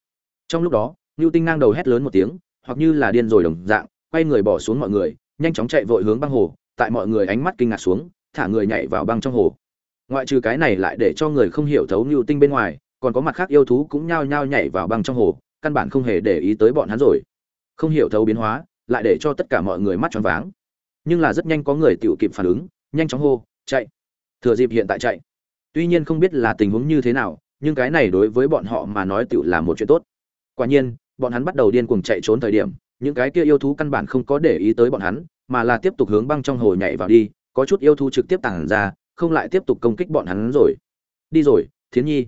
Trong lúc đó, ngưu tinh ngang đầu hét lớn một tiếng, hoặc như là điên rồi đồng dạng, quay người bỏ xuống mọi người, nhanh chóng chạy vội hướng băng hồ, tại mọi người ánh mắt kinh ngạc xuống, thả người nhảy vào băng trong hồ. Ngoại trừ cái này lại để cho người không hiểu thấu ngưu tinh bên ngoài, còn có mặt khác yêu thú cũng nhao nhao nhảy vào băng trong hồ, căn bản không hề để ý tới bọn hắn rồi không hiểu thấu biến hóa, lại để cho tất cả mọi người mắt choáng váng. Nhưng là rất nhanh có người tự kịp phản ứng, nhanh chóng hô, chạy. Thừa dịp hiện tại chạy. Tuy nhiên không biết là tình huống như thế nào, nhưng cái này đối với bọn họ mà nói tự là một chuyện tốt. Quả nhiên, bọn hắn bắt đầu điên cuồng chạy trốn thời điểm, những cái kia yêu thú căn bản không có để ý tới bọn hắn, mà là tiếp tục hướng băng trong hồ nhảy vào đi, có chút yêu thú trực tiếp tản ra, không lại tiếp tục công kích bọn hắn rồi. Đi rồi, thiến nhi.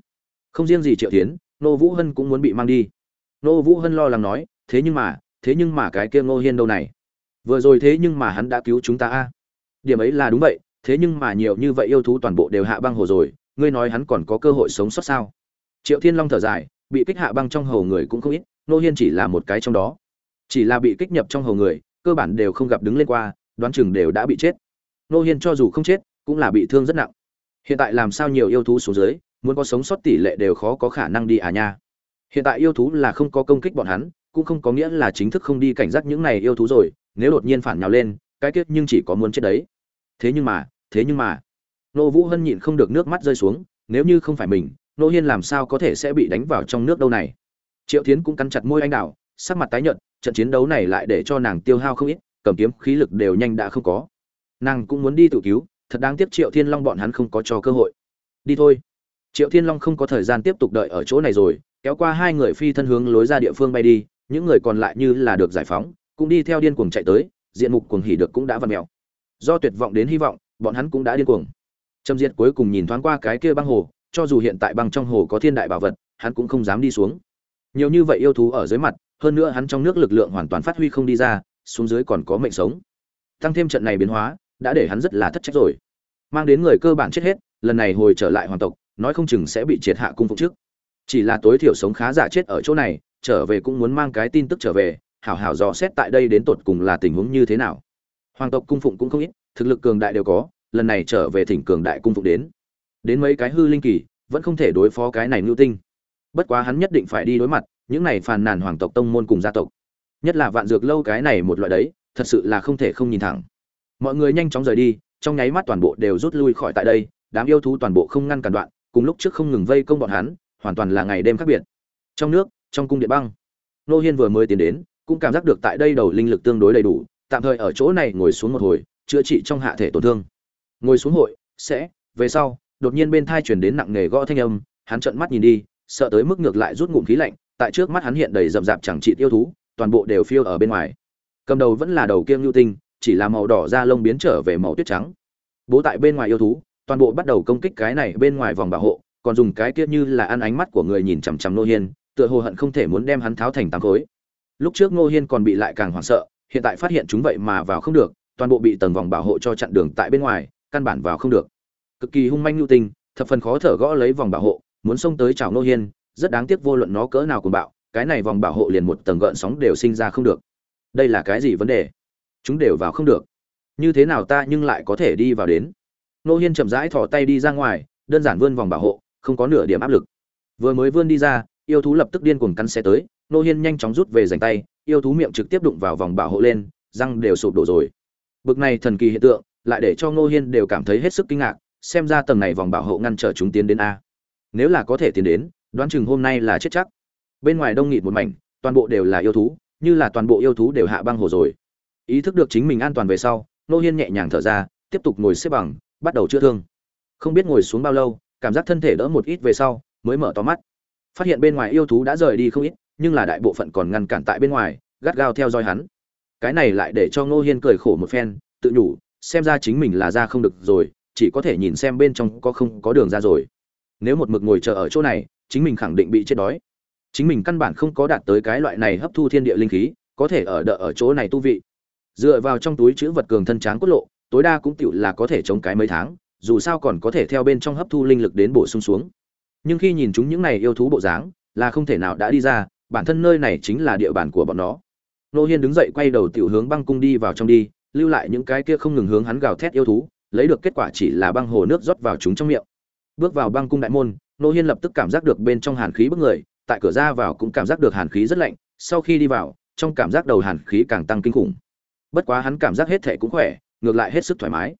Không riêng gì triệu tiến nô vũ hân cũng muốn bị mang đi. Nô vũ hân lo lắng nói, thế nhưng mà thế nhưng mà cái kia ngô hiên đâu này? Vừa rồi thế nhưng mà hắn đã cứu chúng ta a. Điểm ấy là đúng vậy, thế nhưng mà nhiều như vậy yêu thú toàn bộ đều hạ băng hồ rồi, ngươi nói hắn còn có cơ hội sống sót sao? Triệu thiên long thở dài, bị kích hạ băng trong hồ người cũng không ít, Ngô hiên chỉ là một cái trong đó. Chỉ là bị kích nhập trong hồ người, cơ bản đều không gặp đứng lên qua, đoán chừng đều đã bị chết. Ngô hiên cho dù không chết, cũng là bị thương rất nặng. Hiện tại làm sao nhiều yêu thú xuống dưới, muốn có sống sót tỷ lệ đều khó có khả năng đi à nha. Hiện tại yêu thú là không có công kích bọn hắn cũng không có nghĩa là chính thức không đi cảnh giác những này yêu thú rồi, nếu đột nhiên phản nhào lên, cái kết nhưng chỉ có muốn chết đấy. Thế nhưng mà, thế nhưng mà. Nô vũ hân nhịn không được nước mắt rơi xuống, nếu như không phải mình, nô hiên làm sao có thể sẽ bị đánh vào trong nước đâu này? Triệu tiến cũng cắn chặt môi anh đào, sắc mặt tái nhợt, trận chiến đấu này lại để cho nàng tiêu hao không ít, cầm kiếm khí lực đều nhanh đã không có. Nàng cũng muốn đi tự cứu, thật đáng tiếc triệu thiên long bọn hắn không có cho cơ hội. Đi thôi. Triệu thiên long không có thời gian tiếp tục đợi ở chỗ này rồi, kéo qua hai người phi thân hướng lối ra địa phương bay đi những người còn lại như là được giải phóng, cũng đi theo điên cuồng chạy tới, diện mục cuồng hỉ được cũng đã vặn mèo do tuyệt vọng đến hy vọng, bọn hắn cũng đã điên cuồng. Trầm diệt cuối cùng nhìn thoáng qua cái kia băng hồ, cho dù hiện tại băng trong hồ có thiên đại bảo vật, hắn cũng không dám đi xuống. Nhiều như vậy yêu thú ở dưới mặt, hơn nữa hắn trong nước lực lượng hoàn toàn phát huy không đi ra, xuống dưới còn có mệnh sống. Tăng thêm trận này biến hóa, đã để hắn rất là thất trách rồi. Mang đến người cơ bản chết hết, lần này hồi trở lại hoàng tộc, nói không chừng sẽ bị triệt hạ cung phục trước. Chỉ là tối thiểu sống khá giả chết ở chỗ này trở về cũng muốn mang cái tin tức trở về, hảo hảo dò xét tại đây đến tột cùng là tình huống như thế nào. Hoàng tộc cung phụng cũng không ít, thực lực cường đại đều có, lần này trở về thỉnh cường đại cung phụng đến. Đến mấy cái hư linh kỳ, vẫn không thể đối phó cái này ngưu tinh. Bất quá hắn nhất định phải đi đối mặt, những này phàn nàn hoàng tộc tông môn cùng gia tộc. Nhất là vạn dược lâu cái này một loại đấy, thật sự là không thể không nhìn thẳng. Mọi người nhanh chóng rời đi, trong nháy mắt toàn bộ đều rút lui khỏi tại đây, đám yêu thú toàn bộ không ngăn cản đoạn, cùng lúc trước không ngừng vây công bọn hắn, hoàn toàn là ngày đêm khác biệt. Trong nước trong cung điện băng. Nô hiên vừa mới tiến đến, cũng cảm giác được tại đây đầu linh lực tương đối đầy đủ, tạm thời ở chỗ này ngồi xuống một hồi, chữa trị trong hạ thể tổn thương. Ngồi xuống hội, sẽ, về sau, đột nhiên bên thai chuyển đến nặng nề gõ thanh âm, hắn trợn mắt nhìn đi, sợ tới mức ngược lại rút ngụm khí lạnh, tại trước mắt hắn hiện đầy rậm rạp chẳng trị yêu thú, toàn bộ đều phiêu ở bên ngoài. Cầm đầu vẫn là đầu kiêng lưu tinh, chỉ là màu đỏ da lông biến trở về màu tuyết trắng. Bố tại bên ngoài yêu thú, toàn bộ bắt đầu công kích cái này bên ngoài vòng bảo hộ, còn dùng cái kia như là ăn ánh mắt của người nhìn chằm chằm nô hiên tựa hồ hận không thể muốn đem hắn tháo thành tám khối. Lúc trước Ngô hiên còn bị lại càng hoảng sợ, hiện tại phát hiện chúng vậy mà vào không được, toàn bộ bị tầng vòng bảo hộ cho chặn đường tại bên ngoài, căn bản vào không được. Cực kỳ hung manh nhu tinh thập phần khó thở gõ lấy vòng bảo hộ, muốn xông tới chào Ngô hiên, rất đáng tiếc vô luận nó cỡ nào cùng bạo, cái này vòng bảo hộ liền một tầng gợn sóng đều sinh ra không được. Đây là cái gì vấn đề? Chúng đều vào không được. Như thế nào ta nhưng lại có thể đi vào đến? Nô hiên chậm rãi thò tay đi ra ngoài, đơn giản vươn vòng bảo hộ, không có nửa điểm áp lực. Vừa mới vươn đi ra yêu thú lập tức điên cuồng cắn xe tới, nô hiên nhanh chóng rút về dành tay, yêu thú miệng trực tiếp đụng vào vòng bảo hộ lên, răng đều sụp đổ rồi. Bực này thần kỳ hiện tượng, lại để cho nô hiên đều cảm thấy hết sức kinh ngạc, xem ra tầng này vòng bảo hộ ngăn trở chúng tiến đến a. Nếu là có thể tiến đến, đoán chừng hôm nay là chết chắc. Bên ngoài đông nghịt một mảnh, toàn bộ đều là yêu thú, như là toàn bộ yêu thú đều hạ băng hồ rồi. Ý thức được chính mình an toàn về sau, nô hiên nhẹ nhàng thở ra, tiếp tục ngồi xếp bằng, bắt đầu chữa thương. Không biết ngồi xuống bao lâu, cảm giác thân thể đỡ một ít về sau, mới mở to mắt phát hiện bên ngoài yêu thú đã rời đi không ít, nhưng là đại bộ phận còn ngăn cản tại bên ngoài, gắt gao theo dõi hắn. Cái này lại để cho ngô hiên cười khổ một phen, tự nhủ, xem ra chính mình là ra không được rồi, chỉ có thể nhìn xem bên trong có không có đường ra rồi. Nếu một mực ngồi chờ ở chỗ này, chính mình khẳng định bị chết đói. Chính mình căn bản không có đạt tới cái loại này hấp thu thiên địa linh khí, có thể ở đợi ở chỗ này tu vị. Dựa vào trong túi chữ vật cường thân tráng cốt lộ, tối đa cũng tựu là có thể chống cái mấy tháng, dù sao còn có thể theo bên trong hấp thu linh lực đến bổ sung xuống nhưng khi nhìn chúng những này yêu thú bộ dáng, là không thể nào đã đi ra, bản thân nơi này chính là địa bàn của bọn nó. Nô hiên đứng dậy quay đầu tiểu hướng băng cung đi vào trong đi, lưu lại những cái kia không ngừng hướng hắn gào thét yêu thú, lấy được kết quả chỉ là băng hồ nước rót vào chúng trong miệng. Bước vào băng cung đại môn, nô hiên lập tức cảm giác được bên trong hàn khí bức người, tại cửa ra vào cũng cảm giác được hàn khí rất lạnh, sau khi đi vào, trong cảm giác đầu hàn khí càng tăng kinh khủng. Bất quá hắn cảm giác hết thể cũng khỏe, ngược lại hết sức thoải mái.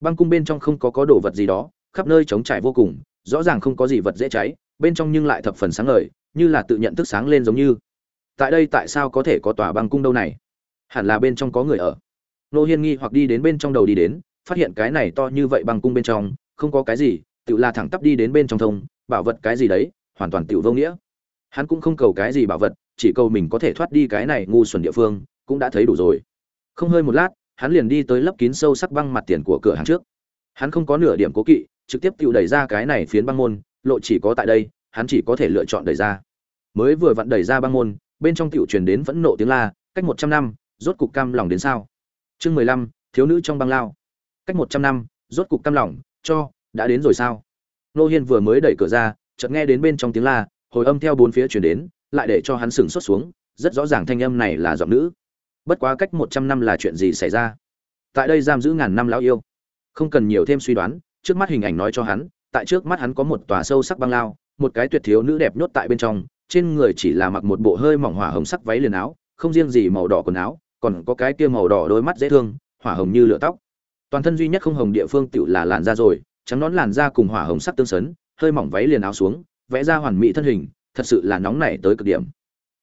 Băng cung bên trong không có có đồ vật gì đó, khắp nơi trống trải vô cùng rõ ràng không có gì vật dễ cháy, bên trong nhưng lại thập phần sáng ngời, như là tự nhận thức sáng lên giống như. Tại đây tại sao có thể có tòa băng cung đâu này? Hẳn là bên trong có người ở. Nô hiên nghi hoặc đi đến bên trong đầu đi đến, phát hiện cái này to như vậy băng cung bên trong, không có cái gì, tự là thẳng tắp đi đến bên trong thông, bảo vật cái gì đấy, hoàn toàn tự vô nghĩa. Hắn cũng không cầu cái gì bảo vật, chỉ cầu mình có thể thoát đi cái này ngu xuẩn địa phương, cũng đã thấy đủ rồi. Không hơi một lát, hắn liền đi tới lấp kín sâu sắc băng mặt tiền của cửa hàng trước. Hắn không có nửa điểm cố kỵ trực tiếp tự đẩy ra cái này phiến băng môn, lộ chỉ có tại đây, hắn chỉ có thể lựa chọn đẩy ra. Mới vừa vặn đẩy ra băng môn, bên trong tiểu truyền đến vẫn nộ tiếng la, cách một trăm năm, rốt cục cam lòng đến sao? Chương mười lăm, thiếu nữ trong băng lao. Cách một trăm năm, rốt cục cam lòng, cho, đã đến rồi sao? Nô hiên vừa mới đẩy cửa ra, chợt nghe đến bên trong tiếng la, hồi âm theo bốn phía truyền đến, lại để cho hắn sửng sốt xuống, rất rõ ràng thanh âm này là giọng nữ. Bất quá cách một trăm năm là chuyện gì xảy ra? Tại đây giam giữ ngàn năm lão yêu. Không cần nhiều thêm suy đoán trước mắt hình ảnh nói cho hắn, tại trước mắt hắn có một tòa sâu sắc băng lao, một cái tuyệt thiếu nữ đẹp nhốt tại bên trong, trên người chỉ là mặc một bộ hơi mỏng hỏa hồng sắc váy liền áo, không riêng gì màu đỏ quần áo, còn có cái kia màu đỏ đôi mắt dễ thương, hỏa hồng như lửa tóc. Toàn thân duy nhất không hồng địa phương tựu là làn da rồi, trắng nón làn da cùng hỏa hồng sắc tương sấn, hơi mỏng váy liền áo xuống, vẽ ra hoàn mỹ thân hình, thật sự là nóng nảy tới cực điểm.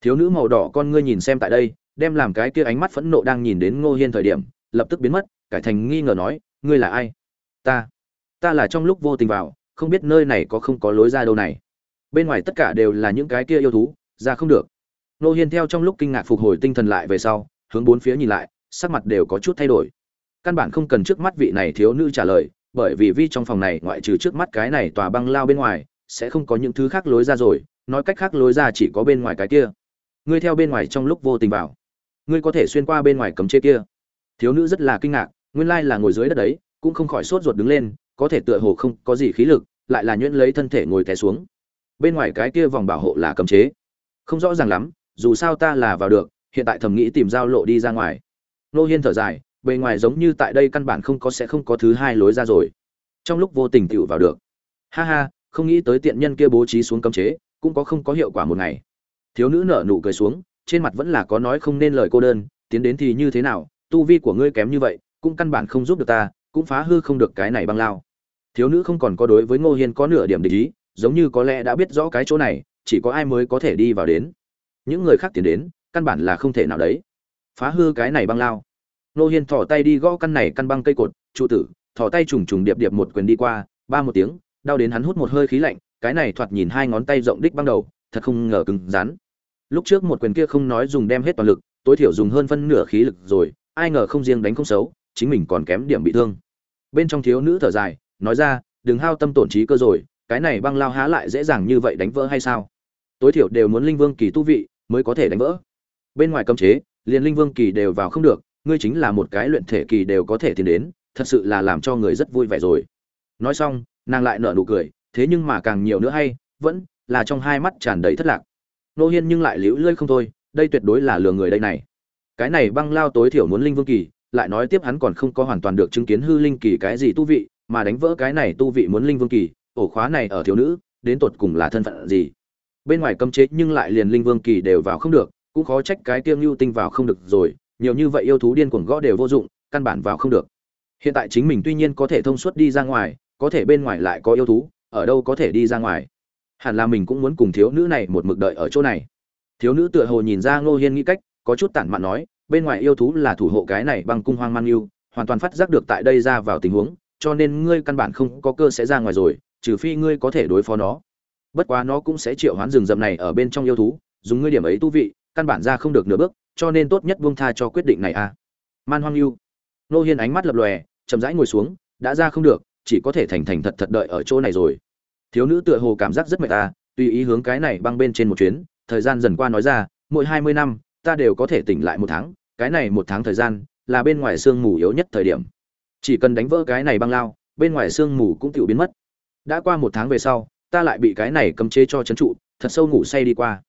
Thiếu nữ màu đỏ con ngươi nhìn xem tại đây, đem làm cái kia ánh mắt phẫn nộ đang nhìn đến ngô hiên thời điểm, lập tức biến mất, cải thành nghi ngờ nói, ngươi là ai? Ta ta là trong lúc vô tình vào, không biết nơi này có không có lối ra đâu này. Bên ngoài tất cả đều là những cái kia yêu thú, ra không được. Nô hiên theo trong lúc kinh ngạc phục hồi tinh thần lại về sau, hướng bốn phía nhìn lại, sắc mặt đều có chút thay đổi. Căn bản không cần trước mắt vị này thiếu nữ trả lời, bởi vì vi trong phòng này ngoại trừ trước mắt cái này tòa băng lao bên ngoài, sẽ không có những thứ khác lối ra rồi, nói cách khác lối ra chỉ có bên ngoài cái kia. Ngươi theo bên ngoài trong lúc vô tình vào. Ngươi có thể xuyên qua bên ngoài cấm chế kia. Thiếu nữ rất là kinh ngạc, nguyên lai là ngồi dưới đất đấy, cũng không khỏi sốt ruột đứng lên có thể tựa hồ không có gì khí lực, lại là nhuyễn lấy thân thể ngồi té xuống. Bên ngoài cái kia vòng bảo hộ là cấm chế. Không rõ ràng lắm, dù sao ta là vào được, hiện tại thầm nghĩ tìm giao lộ đi ra ngoài. Nô hiên thở dài, bề ngoài giống như tại đây căn bản không có sẽ không có thứ hai lối ra rồi. Trong lúc vô tình tựu vào được. Ha ha, không nghĩ tới tiện nhân kia bố trí xuống cấm chế, cũng có không có hiệu quả một ngày. Thiếu nữ nở nụ cười xuống, trên mặt vẫn là có nói không nên lời cô đơn, tiến đến thì như thế nào, tu vi của ngươi kém như vậy, cũng căn bản không giúp được ta cũng phá hư không được cái này băng lao. Thiếu nữ không còn có đối với ngô hiên có nửa điểm để ý, giống như có lẽ đã biết rõ cái chỗ này, chỉ có ai mới có thể đi vào đến. Những người khác tiến đến, căn bản là không thể nào đấy. Phá hư cái này băng lao. Ngô hiên thò tay đi gõ căn này căn băng cây cột trụ tử. Thò tay trùng trùng điệp điệp một quyền đi qua, ba một tiếng, đau đến hắn hút một hơi khí lạnh, cái này thoạt nhìn hai ngón tay rộng đích băng đầu, thật không ngờ cứng rắn. Lúc trước một quyền kia không nói dùng đem hết toàn lực, tối thiểu dùng hơn phân nửa khí lực rồi, ai ngờ không riêng đánh không xấu chính mình còn kém điểm bị thương. Bên trong thiếu nữ thở dài, nói ra, đừng hao tâm tổn trí cơ rồi, cái này băng lao há lại dễ dàng như vậy đánh vỡ hay sao? Tối thiểu đều muốn linh vương kỳ tu vị mới có thể đánh vỡ. Bên ngoài cấm chế, liền linh vương kỳ đều vào không được, ngươi chính là một cái luyện thể kỳ đều có thể tiến đến, thật sự là làm cho người rất vui vẻ rồi. Nói xong, nàng lại nở nụ cười, thế nhưng mà càng nhiều nữa hay, vẫn là trong hai mắt tràn đầy thất lạc. Nô hiên nhưng lại liễu lơi không thôi, đây tuyệt đối là lừa người đây này. Cái này băng lao tối thiểu muốn linh vương kỳ lại nói tiếp hắn còn không có hoàn toàn được chứng kiến hư linh kỳ cái gì tu vị, mà đánh vỡ cái này tu vị muốn linh vương kỳ, ổ khóa này ở thiếu nữ, đến tột cùng là thân phận gì? Bên ngoài cấm chế nhưng lại liền linh vương kỳ đều vào không được, cũng khó trách cái tiêm lưu tinh vào không được rồi, nhiều như vậy yêu thú điên cuồng gõ đều vô dụng, căn bản vào không được. Hiện tại chính mình tuy nhiên có thể thông suốt đi ra ngoài, có thể bên ngoài lại có yêu thú, ở đâu có thể đi ra ngoài? Hẳn là mình cũng muốn cùng thiếu nữ này một mực đợi ở chỗ này. Thiếu nữ tựa hồ nhìn ra ngô hiên nghĩ cách, có chút tản mạn nói bên ngoài yêu thú là thủ hộ cái này bằng cung hoang mang yêu, hoàn toàn phát giác được tại đây ra vào tình huống, cho nên ngươi căn bản không có cơ sẽ ra ngoài rồi, trừ phi ngươi có thể đối phó nó. Bất quá nó cũng sẽ triệu hoán rừng rậm này ở bên trong yêu thú, dùng ngươi điểm ấy tu vị, căn bản ra không được nửa bước, cho nên tốt nhất buông tha cho quyết định này a à. man hoang yêu. Nô hiên ánh mắt lập lòe, chậm rãi ngồi xuống, đã ra không được, chỉ có thể thành thành thật thật đợi ở chỗ này rồi. Thiếu nữ tựa hồ cảm giác rất mệt ta tùy ý hướng cái này băng bên trên một chuyến, thời gian dần qua nói ra mỗi hai mươi năm, ta đều có thể tỉnh lại một tháng cái này một tháng thời gian là bên ngoài sương mù yếu nhất thời điểm. Chỉ cần đánh vỡ cái này băng lao, bên ngoài sương mù cũng tự biến mất. Đã qua một tháng về sau, ta lại bị cái này cấm chế cho chấn trụ, thật sâu ngủ say đi qua.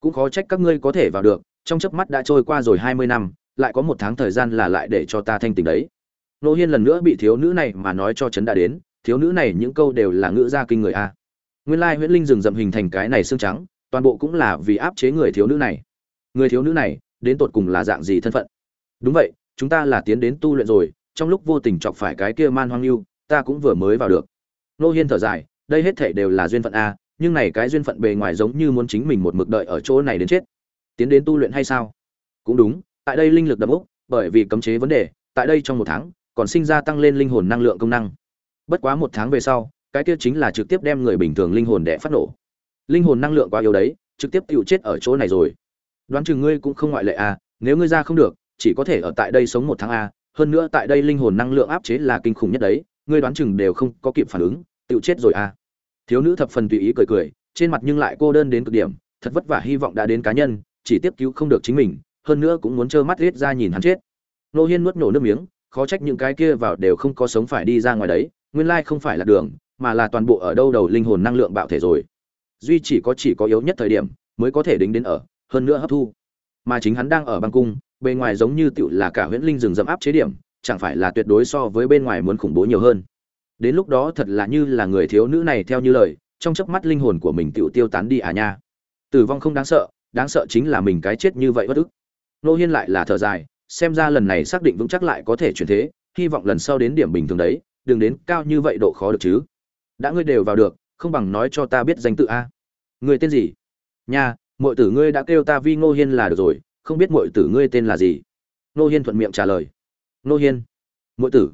Cũng khó trách các ngươi có thể vào được, trong chớp mắt đã trôi qua rồi hai mươi năm, lại có một tháng thời gian là lại để cho ta thanh tình đấy. Nô hiên lần nữa bị thiếu nữ này mà nói cho chấn đã đến, thiếu nữ này những câu đều là ngữ gia kinh người a. Nguyên lai huyễn linh rừng rậm hình thành cái này xương trắng, toàn bộ cũng là vì áp chế người thiếu nữ này. Người thiếu nữ này đến tột cùng là dạng gì thân phận. Đúng vậy, chúng ta là tiến đến tu luyện rồi, trong lúc vô tình chọc phải cái kia man hoang lưu, ta cũng vừa mới vào được. Nô hiên thở dài, đây hết thể đều là duyên phận a, nhưng này cái duyên phận bề ngoài giống như muốn chính mình một mực đợi ở chỗ này đến chết. Tiến đến tu luyện hay sao? Cũng đúng, tại đây linh lực đậm úc, bởi vì cấm chế vấn đề, tại đây trong một tháng, còn sinh ra tăng lên linh hồn năng lượng công năng. Bất quá một tháng về sau, cái kia chính là trực tiếp đem người bình thường linh hồn đẻ phát nổ. Linh hồn năng lượng quá yếu đấy, trực tiếp tự chết ở chỗ này rồi đoán chừng ngươi cũng không ngoại lệ à nếu ngươi ra không được, chỉ có thể ở tại đây sống một tháng a hơn nữa tại đây linh hồn năng lượng áp chế là kinh khủng nhất đấy, ngươi đoán chừng đều không có kịp phản ứng tự chết rồi à. Thiếu nữ thập phần tùy ý cười cười, trên mặt nhưng lại cô đơn đến cực điểm, thật vất vả hy vọng đã đến cá nhân, chỉ tiếp cứu không được chính mình, hơn nữa cũng muốn trơ mắt riết ra nhìn hắn chết. Nô hiên nuốt nổ nước miếng, khó trách những cái kia vào đều không có sống phải đi ra ngoài đấy, nguyên lai không phải là đường, mà là toàn bộ ở đâu đầu linh hồn năng lượng bạo thể rồi. Duy chỉ có chỉ có yếu nhất thời điểm, mới có thể đính đến ở hơn nữa hấp thu. Mà chính hắn đang ở băng cung, bề ngoài giống như tựu là cả huyễn linh rừng rậm áp chế điểm, chẳng phải là tuyệt đối so với bên ngoài muốn khủng bố nhiều hơn. Đến lúc đó thật là như là người thiếu nữ này theo như lời, trong chớp mắt linh hồn của mình tựu tiêu tán đi à nha. Tử vong không đáng sợ đáng sợ chính là mình cái chết như vậy bất ức. Nô hiên lại là thở dài, xem ra lần này xác định vững chắc lại có thể chuyển thế, hy vọng lần sau đến điểm bình thường đấy, đừng đến cao như vậy độ khó được chứ. Đã ngươi đều vào được, không bằng nói cho ta biết danh tự a. Người tên gì? Nha mọi tử ngươi đã kêu ta vi ngô hiên là được rồi, không biết mọi tử ngươi tên là gì? Ngô hiên thuận miệng trả lời. Ngô hiên. Mọi tử.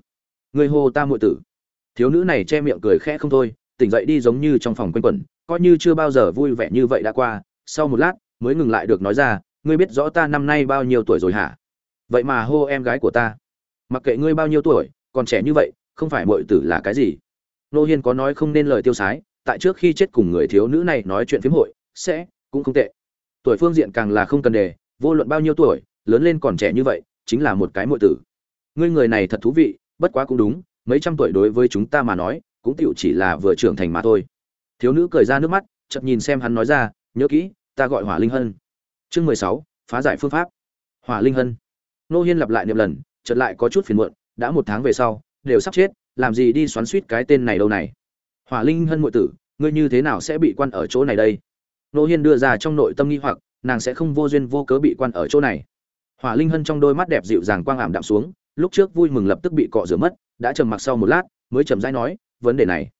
Ngươi hô ta mọi tử. Thiếu nữ này che miệng cười khẽ không thôi, tỉnh dậy đi giống như trong phòng quanh quẩn, coi như chưa bao giờ vui vẻ như vậy đã qua. Sau một lát, mới ngừng lại được nói ra, ngươi biết rõ ta năm nay bao nhiêu tuổi rồi hả? Vậy mà hô em gái của ta. Mặc kệ ngươi bao nhiêu tuổi, còn trẻ như vậy, không phải mọi tử là cái gì? Nô hiên có nói không nên lời tiêu sái, tại trước khi chết cùng người thiếu nữ này nói chuyện phiếm hội, sẽ cũng không tệ tuổi phương diện càng là không cần đề, vô luận bao nhiêu tuổi, lớn lên còn trẻ như vậy, chính là một cái muội tử. Ngươi người này thật thú vị, bất quá cũng đúng, mấy trăm tuổi đối với chúng ta mà nói, cũng tựu chỉ là vừa trưởng thành mà thôi. Thiếu nữ cười ra nước mắt, chợt nhìn xem hắn nói ra, nhớ kỹ, ta gọi hỏa linh hân. Chương mười sáu, phá giải phương pháp. Hỏa linh hân. Nô hiên lặp lại niệm lần, chợt lại có chút phiền muộn, đã một tháng về sau, đều sắp chết, làm gì đi xoắn suýt cái tên này đâu này. Hỏa linh hân muội tử, ngươi như thế nào sẽ bị quan ở chỗ này đây? Nô hiên đưa ra trong nội tâm nghi hoặc, nàng sẽ không vô duyên vô cớ bị quan ở chỗ này. Hỏa linh hân trong đôi mắt đẹp dịu dàng quang ảm đạm xuống, lúc trước vui mừng lập tức bị cọ rửa mất, đã trầm mặc sau một lát, mới chậm rãi nói, vấn đề này,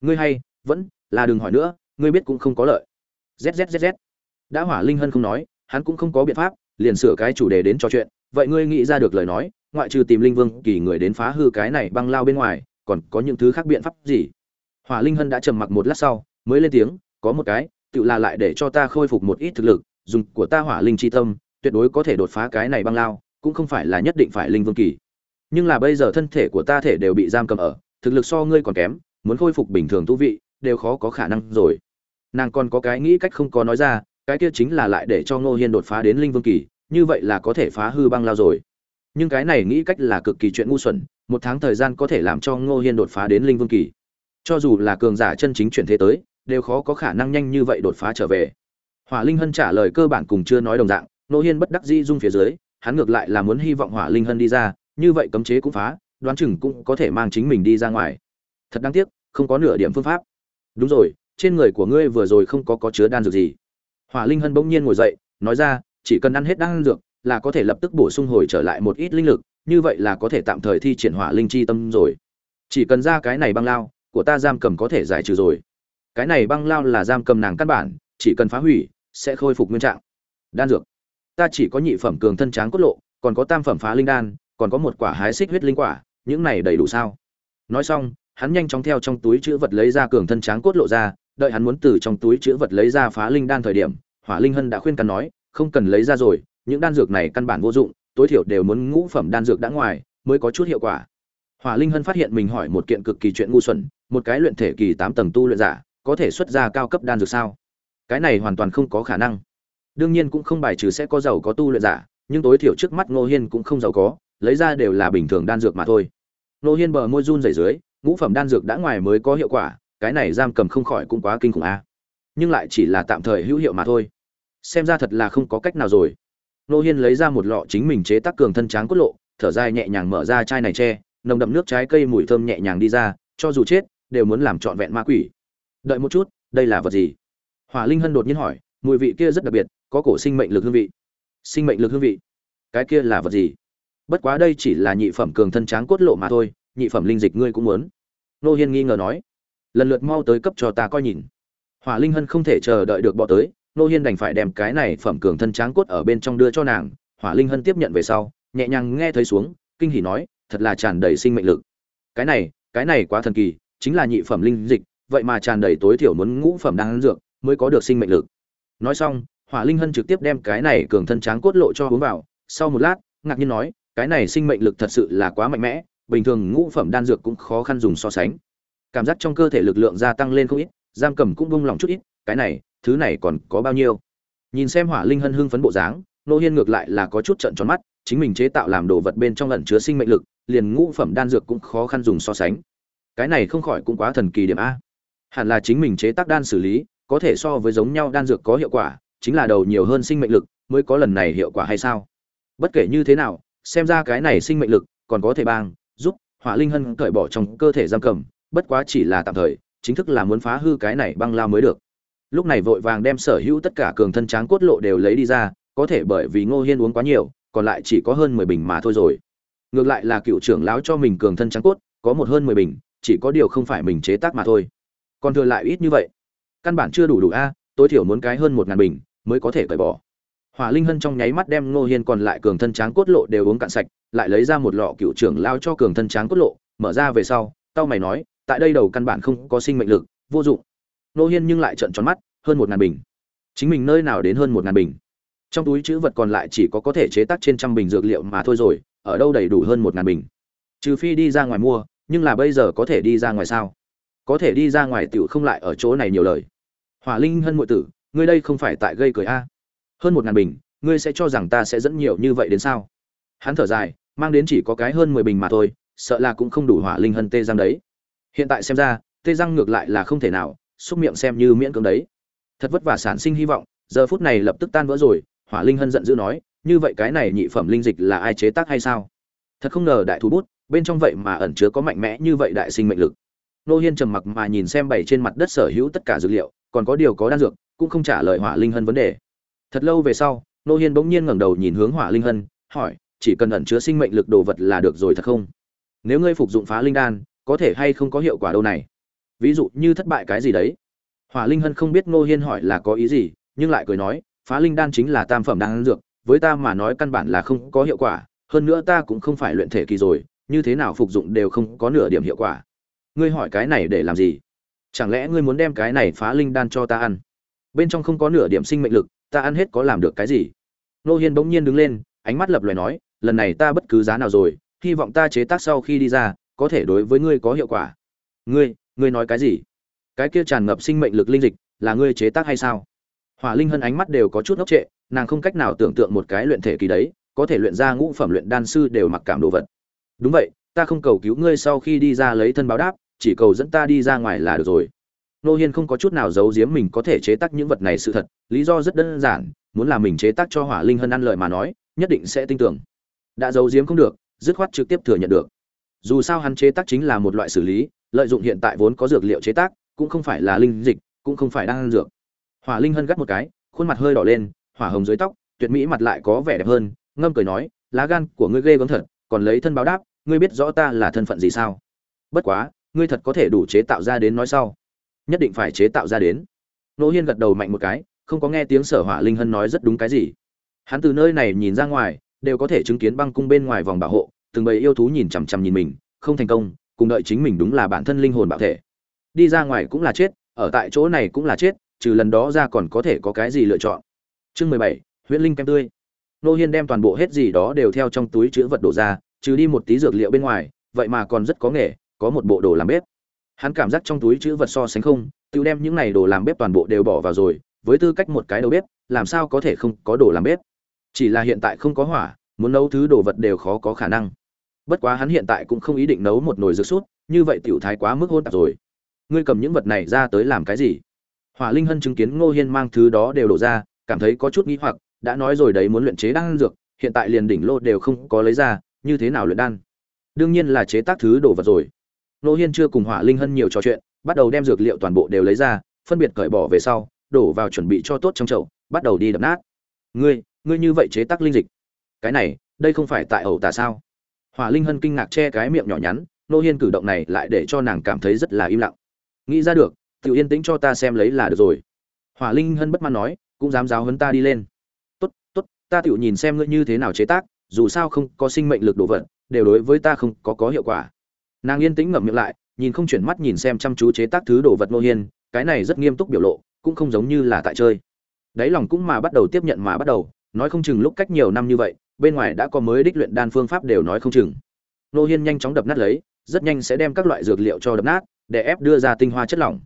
ngươi hay, vẫn là đừng hỏi nữa, ngươi biết cũng không có lợi. Zzz đã hỏa linh hân không nói, hắn cũng không có biện pháp, liền sửa cái chủ đề đến trò chuyện. Vậy ngươi nghĩ ra được lời nói, ngoại trừ tìm linh vương kỳ người đến phá hư cái này băng lao bên ngoài, còn có những thứ khác biện pháp gì? Hỏa linh hân đã trầm mặc một lát sau, mới lên tiếng, có một cái tự là lại để cho ta khôi phục một ít thực lực, dùng của ta hỏa linh chi tâm, tuyệt đối có thể đột phá cái này băng lao, cũng không phải là nhất định phải linh vương kỳ. Nhưng là bây giờ thân thể của ta thể đều bị giam cầm ở, thực lực so ngươi còn kém, muốn khôi phục bình thường tu vị, đều khó có khả năng rồi. Nàng còn có cái nghĩ cách không có nói ra, cái kia chính là lại để cho ngô hiên đột phá đến linh vương kỳ, như vậy là có thể phá hư băng lao rồi. Nhưng cái này nghĩ cách là cực kỳ chuyện ngu xuẩn, một tháng thời gian có thể làm cho ngô hiên đột phá đến linh vương kỳ. Cho dù là cường giả chân chính chuyển thế tới đều khó có khả năng nhanh như vậy đột phá trở về. Hỏa linh hân trả lời cơ bản cùng chưa nói đồng dạng Nô hiên bất đắc dĩ dung phía dưới, hắn ngược lại là muốn hy vọng hỏa linh hân đi ra, như vậy cấm chế cũng phá, đoán chừng cũng có thể mang chính mình đi ra ngoài. Thật đáng tiếc, không có nửa điểm phương pháp. Đúng rồi, trên người của ngươi vừa rồi không có có chứa đan dược gì. Hỏa linh hân bỗng nhiên ngồi dậy, nói ra, chỉ cần ăn hết đan dược, là có thể lập tức bổ sung hồi trở lại một ít linh lực, như vậy là có thể tạm thời thi triển hỏa linh chi tâm rồi. Chỉ cần ra cái này băng lao, của ta giam cầm có thể giải trừ rồi cái này băng lao là giam cầm nàng căn bản, chỉ cần phá hủy, sẽ khôi phục nguyên trạng. Đan dược. Ta chỉ có nhị phẩm cường thân tráng cốt lộ, còn có tam phẩm phá linh đan, còn có một quả hái xích huyết linh quả, những này đầy đủ sao? Nói xong, hắn nhanh chóng theo trong túi chữ vật lấy ra cường thân tráng cốt lộ ra, đợi hắn muốn từ trong túi chữ vật lấy ra phá linh đan thời điểm, hỏa linh hân đã khuyên cắn nói, không cần lấy ra rồi, những đan dược này căn bản vô dụng, tối thiểu đều muốn ngũ phẩm đan dược đã ngoài, mới có chút hiệu quả. Hỏa linh hân phát hiện mình hỏi một kiện cực kỳ chuyện ngu xuẩn, một cái luyện thể kỳ tám tầng tu luyện giả có thể xuất ra cao cấp đan dược sao? Cái này hoàn toàn không có khả năng. Đương nhiên cũng không bài trừ sẽ có giàu có tu luyện giả, nhưng tối thiểu trước mắt ngô hiên cũng không giàu có, lấy ra đều là bình thường đan dược mà thôi. Ngô hiên bờ môi run rẩy dưới, ngũ phẩm đan dược đã ngoài mới có hiệu quả, cái này giam cầm không khỏi cũng quá kinh khủng a. Nhưng lại chỉ là tạm thời hữu hiệu mà thôi. Xem ra thật là không có cách nào rồi. Ngô hiên lấy ra một lọ chính mình chế tác cường thân tráng cốt lộ, thở dài nhẹ nhàng mở ra chai này tre nồng đậm nước trái cây mùi thơm nhẹ nhàng đi ra, cho dù chết, đều muốn làm trọn vẹn ma quỷ đợi một chút, đây là vật gì? Hỏa linh hân đột nhiên hỏi, mùi vị kia rất đặc biệt, có cổ sinh mệnh lực hương vị. Sinh mệnh lực hương vị? Cái kia là vật gì? Bất quá đây chỉ là nhị phẩm cường thân tráng cốt lộ mà thôi, nhị phẩm linh dịch ngươi cũng muốn. Nô hiên nghi ngờ nói, lần lượt mau tới cấp cho ta coi nhìn. Hỏa linh hân không thể chờ đợi được bỏ tới, nô hiên đành phải đem cái này phẩm cường thân tráng cốt ở bên trong đưa cho nàng. Hỏa linh hân tiếp nhận về sau, nhẹ nhàng nghe thấy xuống, kinh hỉ nói, thật là tràn đầy sinh mệnh lực. Cái này cái này quá thần kỳ, chính là nhị phẩm linh dịch vậy mà tràn đầy tối thiểu muốn ngũ phẩm đan dược mới có được sinh mệnh lực. Nói xong, hỏa linh hân trực tiếp đem cái này cường thân tráng cốt lộ cho uống vào. Sau một lát, ngạc nhiên nói, cái này sinh mệnh lực thật sự là quá mạnh mẽ, bình thường ngũ phẩm đan dược cũng khó khăn dùng so sánh. Cảm giác trong cơ thể lực lượng gia tăng lên không ít, giam cầm cũng bung lòng chút ít, cái này, thứ này còn có bao nhiêu? Nhìn xem hỏa linh hân hưng phấn bộ dáng, nô hiên ngược lại là có chút trận tròn mắt, chính mình chế tạo làm đồ vật bên trong lẩn chứa sinh mệnh lực, liền ngũ phẩm đan dược cũng khó khăn dùng so sánh. Cái này không khỏi cũng quá thần kỳ điểm a hẳn là chính mình chế tác đan xử lý, có thể so với giống nhau đan dược có hiệu quả, chính là đầu nhiều hơn sinh mệnh lực, mới có lần này hiệu quả hay sao? Bất kể như thế nào, xem ra cái này sinh mệnh lực còn có thể bang, giúp hỏa linh hân cởi bỏ trong cơ thể giam cầm, bất quá chỉ là tạm thời, chính thức là muốn phá hư cái này băng lao mới được. Lúc này vội vàng đem sở hữu tất cả cường thân tráng cốt lộ đều lấy đi ra, có thể bởi vì ngô hiên uống quá nhiều, còn lại chỉ có hơn mười bình mà thôi rồi. Ngược lại là cựu trưởng lão cho mình cường thân tráng cốt, có một hơn mười bình, chỉ có điều không phải mình chế tác mà thôi còn thừa lại ít như vậy. Căn bản chưa đủ đủ a, tối thiểu muốn cái hơn một ngàn bình mới có thể cởi bỏ. Hỏa linh hân trong nháy mắt đem ngô hiên còn lại cường thân tráng cốt lộ đều uống cạn sạch, lại lấy ra một lọ cựu trưởng lao cho cường thân tráng cốt lộ, mở ra về sau, tao mày nói, tại đây đầu căn bản không có sinh mệnh lực, vô dụng. Nô hiên nhưng lại trợn tròn mắt, hơn một ngàn bình. Chính mình nơi nào đến hơn một ngàn bình? Trong túi chữ vật còn lại chỉ có có thể chế tác trên trăm bình dược liệu mà thôi rồi, ở đâu đầy đủ hơn một ngàn bình? Trừ phi đi ra ngoài mua, nhưng là bây giờ có thể đi ra ngoài sao? Có thể đi ra ngoài tiểu không lại ở chỗ này nhiều lời. Hỏa linh hân muội tử, ngươi đây không phải tại gây cười a? Hơn một ngàn bình, ngươi sẽ cho rằng ta sẽ dẫn nhiều như vậy đến sao? Hắn thở dài, mang đến chỉ có cái hơn mười bình mà thôi, sợ là cũng không đủ hỏa linh hân tê giang đấy. Hiện tại xem ra, tê răng ngược lại là không thể nào, xúc miệng xem như miễn cưỡng đấy. Thật vất vả sản sinh hy vọng, giờ phút này lập tức tan vỡ rồi, hỏa linh hân giận dữ nói, như vậy cái này nhị phẩm linh dịch là ai chế tác hay sao? Thật không ngờ đại thú bút, bên trong vậy mà ẩn chứa có mạnh mẽ như vậy đại sinh mệnh lực nô hiên trầm mặc mà nhìn xem bảy trên mặt đất sở hữu tất cả dược liệu, còn có điều có đan dược, cũng không trả lời hỏa linh hân vấn đề. Thật lâu về sau, nô hiên bỗng nhiên ngẩng đầu nhìn hướng hỏa linh hân, hỏi, chỉ cần ẩn chứa sinh mệnh lực đồ vật là được rồi thật không? Nếu ngươi phục dụng phá linh đan, có thể hay không có hiệu quả đâu này? Ví dụ như thất bại cái gì đấy? Hỏa linh hân không biết Nô hiên hỏi là có ý gì, nhưng lại cười nói, phá linh đan chính là tam phẩm đan dược, với ta mà nói căn bản là không có hiệu quả, hơn nữa ta cũng không phải luyện thể kỳ rồi, như thế nào phục dụng đều không có nửa điểm hiệu quả ngươi hỏi cái này để làm gì? Chẳng lẽ ngươi muốn đem cái này phá linh đan cho ta ăn? Bên trong không có nửa điểm sinh mệnh lực, ta ăn hết có làm được cái gì? Nô hiên bỗng nhiên đứng lên, ánh mắt lập loài nói, lần này ta bất cứ giá nào rồi, hy vọng ta chế tác sau khi đi ra, có thể đối với ngươi có hiệu quả. Ngươi ngươi nói cái gì? Cái kia tràn ngập sinh mệnh lực linh dịch, là ngươi chế tác hay sao? Hỏa linh hân ánh mắt đều có chút ngốc trệ, nàng không cách nào tưởng tượng một cái luyện thể kỳ đấy, có thể luyện ra ngũ phẩm luyện đan sư đều mặc cảm đồ vật. Đúng vậy, ta không cầu cứu ngươi sau khi đi ra lấy thân báo đáp chỉ cầu dẫn ta đi ra ngoài là được rồi. Nô hiên không có chút nào giấu giếm mình có thể chế tác những vật này sự thật, lý do rất đơn giản, muốn làm mình chế tác cho hỏa linh hân ăn lời mà nói, nhất định sẽ tin tưởng. Đã giấu giếm không được, dứt khoát trực tiếp thừa nhận được. Dù sao hắn chế tác chính là một loại xử lý, lợi dụng hiện tại vốn có dược liệu chế tác, cũng không phải là linh dịch, cũng không phải đang ăn dược. Hỏa linh hân gắt một cái, khuôn mặt hơi đỏ lên, hỏa hồng dưới tóc, tuyệt mỹ mặt lại có vẻ đẹp hơn, ngâm cười nói, lá gan của ngươi ghê gớm thật, còn lấy thân báo đáp, ngươi biết rõ ta là thân phận gì sao? Bất quá ngươi thật có thể đủ chế tạo ra đến nói sau. Nhất định phải chế tạo ra đến. Nỗ hiên gật đầu mạnh một cái, không có nghe tiếng sở hỏa linh hân nói rất đúng cái gì. Hắn từ nơi này nhìn ra ngoài, đều có thể chứng kiến băng cung bên ngoài vòng bảo hộ, từng bầy yêu thú nhìn chằm chằm nhìn mình, không thành công, cùng đợi chính mình đúng là bản thân linh hồn bảo thể. Đi ra ngoài cũng là chết, ở tại chỗ này cũng là chết, trừ lần đó ra còn có thể có cái gì lựa chọn. Chương mười bảy, huyễn linh kem tươi. Nô hiên đem toàn bộ hết gì đó đều theo trong túi chữ vật đổ ra, trừ đi một tí dược liệu bên ngoài, vậy mà còn rất có nghề có một bộ đồ làm bếp. Hắn cảm giác trong túi chữ vật so sánh không, tự đem những này đồ làm bếp toàn bộ đều bỏ vào rồi, với tư cách một cái đầu bếp, làm sao có thể không có đồ làm bếp? Chỉ là hiện tại không có hỏa, muốn nấu thứ đồ vật đều khó có khả năng. Bất quá hắn hiện tại cũng không ý định nấu một nồi dược sút, như vậy tiểu thái quá mức hôn tạp rồi. Ngươi cầm những vật này ra tới làm cái gì? Hỏa linh hân chứng kiến ngô hiên mang thứ đó đều đổ ra, cảm thấy có chút nghi hoặc, đã nói rồi đấy muốn luyện chế đan dược, hiện tại liền đỉnh lô đều không có lấy ra, như thế nào luyện đan? Đương nhiên là chế tác thứ đồ vật rồi. Nô hiên chưa cùng hỏa linh hân nhiều trò chuyện, bắt đầu đem dược liệu toàn bộ đều lấy ra, phân biệt cởi bỏ về sau, đổ vào chuẩn bị cho tốt trong chậu, bắt đầu đi đập nát. Ngươi ngươi như vậy chế tác linh dịch. Cái này, đây không phải tại ẩu tà sao? Hỏa linh hân kinh ngạc che cái miệng nhỏ nhắn, nô hiên cử động này lại để cho nàng cảm thấy rất là im lặng. Nghĩ ra được, tự yên tĩnh cho ta xem lấy là được rồi. Hỏa linh hân bất mãn nói, cũng dám giáo hấn ta đi lên. Tốt tốt, ta tự nhìn xem ngươi như thế nào chế tác, dù sao không có sinh mệnh lực đồ vật, đều đối với ta không có có hiệu quả nàng yên tĩnh ngậm miệng lại, nhìn không chuyển mắt nhìn xem chăm chú chế tác thứ đồ vật nô hiên, cái này rất nghiêm túc biểu lộ, cũng không giống như là tại chơi. Đáy lòng cũng mà bắt đầu tiếp nhận mà bắt đầu, nói không chừng lúc cách nhiều năm như vậy, bên ngoài đã có mới đích luyện đan phương pháp đều nói không chừng. Nô hiên nhanh chóng đập nát lấy, rất nhanh sẽ đem các loại dược liệu cho đập nát, để ép đưa ra tinh hoa chất lỏng.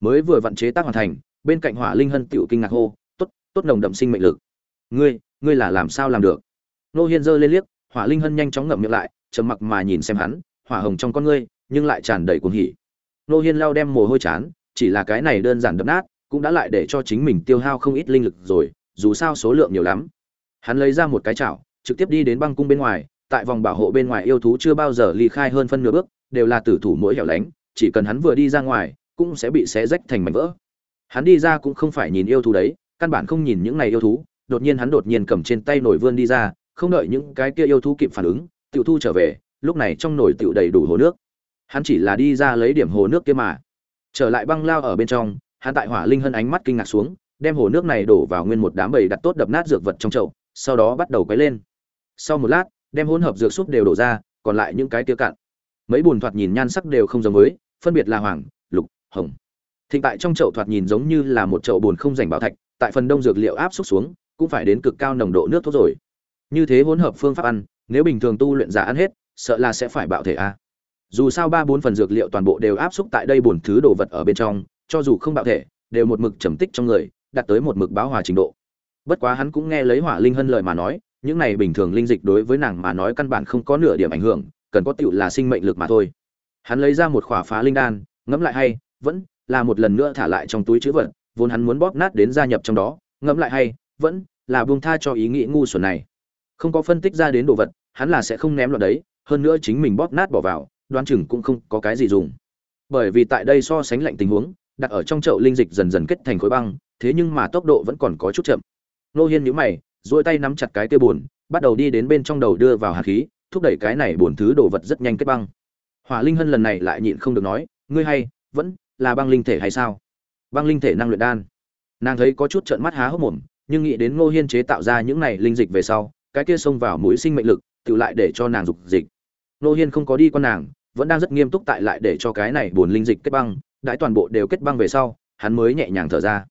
Mới vừa vận chế tác hoàn thành, bên cạnh hỏa linh hân tiểu kinh ngạc hô, tốt tốt nồng đậm sinh mệnh lực. Ngươi ngươi là làm sao làm được? Nô hiên giơ lên liếc, hỏa linh hân nhanh chóng ngậm miệng lại, trầm mặc mà nhìn xem hắn hỏa hồng trong con ngươi, nhưng lại tràn đầy cuồng hỉ. Nô hiên lao đem mồ hôi chán, chỉ là cái này đơn giản đập nát, cũng đã lại để cho chính mình tiêu hao không ít linh lực rồi, dù sao số lượng nhiều lắm. Hắn lấy ra một cái chảo, trực tiếp đi đến băng cung bên ngoài, tại vòng bảo hộ bên ngoài yêu thú chưa bao giờ ly khai hơn phân nửa bước, đều là tử thủ mỗi hẻo lánh, chỉ cần hắn vừa đi ra ngoài, cũng sẽ bị xé rách thành mảnh vỡ. Hắn đi ra cũng không phải nhìn yêu thú đấy, căn bản không nhìn những này yêu thú, đột nhiên hắn đột nhiên cầm trên tay nổi vươn đi ra, không đợi những cái kia yêu thú kịp phản ứng, tiểu thu trở về lúc này trong nồi tựu đầy đủ hồ nước. Hắn chỉ là đi ra lấy điểm hồ nước kia mà. Trở lại băng lao ở bên trong, hắn tại hỏa linh hân ánh mắt kinh ngạc xuống, đem hồ nước này đổ vào nguyên một đám bầy đặt tốt đập nát dược vật trong chậu, sau đó bắt đầu quấy lên. Sau một lát, đem hỗn hợp dược súp đều đổ ra, còn lại những cái tiêu cạn. Mấy bùn thoạt nhìn nhan sắc đều không giống với, phân biệt là hoàng, lục, hồng. Thịnh tại trong chậu thoạt nhìn giống như là một chậu bùn không dành bảo thạch, tại phần đông dược liệu áp xúc xuống, cũng phải đến cực cao nồng độ nước thuốc rồi. Như thế hỗn hợp phương pháp ăn, nếu bình thường tu luyện giả ăn hết sợ là sẽ phải bạo thể a dù sao ba bốn phần dược liệu toàn bộ đều áp xúc tại đây bổn thứ đồ vật ở bên trong, cho dù không bạo thể, đều một mực trầm tích trong người, đạt tới một mực báo hòa trình độ. Bất quá hắn cũng nghe lấy hỏa linh hân lời mà nói, những này bình thường linh dịch đối với nàng mà nói căn bản không có nửa điểm ảnh hưởng, cần có tựu là sinh mệnh lực mà thôi. Hắn lấy ra một khỏa phá linh đan, ngẫm lại hay, vẫn là một lần nữa thả lại trong túi chữ vật, vốn hắn muốn bóp nát đến gia nhập trong đó, ngẫm lại hay, vẫn là buông tha cho ý nghĩ ngu xuẩn này. Không có phân tích ra đến đồ vật, hắn là sẽ không ném loạn đấy hơn nữa chính mình bóp nát bỏ vào, đoán chừng cũng không có cái gì dùng. Bởi vì tại đây so sánh lạnh tình huống, đặt ở trong chậu linh dịch dần dần kết thành khối băng, thế nhưng mà tốc độ vẫn còn có chút chậm. Nô hiên nhíu mày, duỗi tay nắm chặt cái kia buồn, bắt đầu đi đến bên trong đầu đưa vào hạt khí, thúc đẩy cái này buồn thứ đồ vật rất nhanh kết băng. Hỏa linh hân lần này lại nhịn không được nói, ngươi hay, vẫn là băng linh thể hay sao? Băng linh thể năng luyện đan. Nàng thấy có chút trợn mắt há hốc mồm, nhưng nghĩ đến ngô hiên chế tạo ra những này linh dịch về sau, cái kia xông vào mũi sinh mệnh lực, tự lại để cho nàng dục dịch. Nô hiên không có đi con nàng, vẫn đang rất nghiêm túc tại lại để cho cái này buồn linh dịch kết băng, đãi toàn bộ đều kết băng về sau, hắn mới nhẹ nhàng thở ra.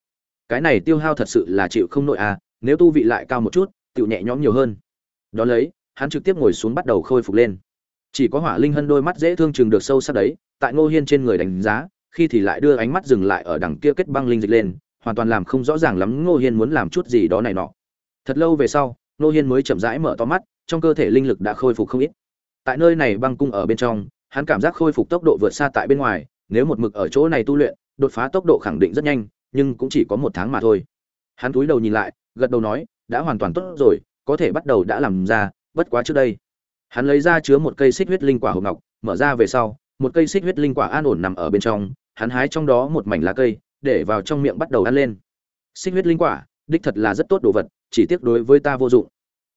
Cái này tiêu hao thật sự là chịu không nổi à nếu tu vị lại cao một chút tự nhẹ nhõm nhiều hơn. Đ ó lấy, hắn trực tiếp ngồi xuống bắt đầu khôi phục lên. Chỉ có hỏa linh hân đôi mắt dễ thương chừng được sâu sắc đấy, tại ngô hiên trên người đánh giá, khi thì lại đưa ánh mắt dừng lại ở đằng kia kết băng linh dịch lên, hoàn toàn làm không rõ ràng lắm ngô hiên muốn làm chút gì đó này nọ. Thật lâu về sau, ngô hiên mới chậm rãi mở to mắt, trong cơ thể linh lực đã khôi phục không ít tại nơi này băng cung ở bên trong, hắn cảm giác khôi phục tốc độ vượt xa tại bên ngoài, nếu một mực ở chỗ này tu luyện, đột phá tốc độ khẳng định rất nhanh, nhưng cũng chỉ có một tháng mà thôi. Hắn cúi đầu nhìn lại, gật đầu nói, đã hoàn toàn tốt rồi, có thể bắt đầu đã làm ra, bất quá trước đây. Hắn lấy ra chứa một cây xích huyết linh quả hộp ngọc, mở ra về sau, một cây xích huyết linh quả an ổn nằm ở bên trong, hắn hái trong đó một mảnh lá cây, để vào trong miệng bắt đầu ăn lên. Xích huyết linh quả, đích thật là rất tốt đồ vật, chỉ tiếc đối với ta vô dụng.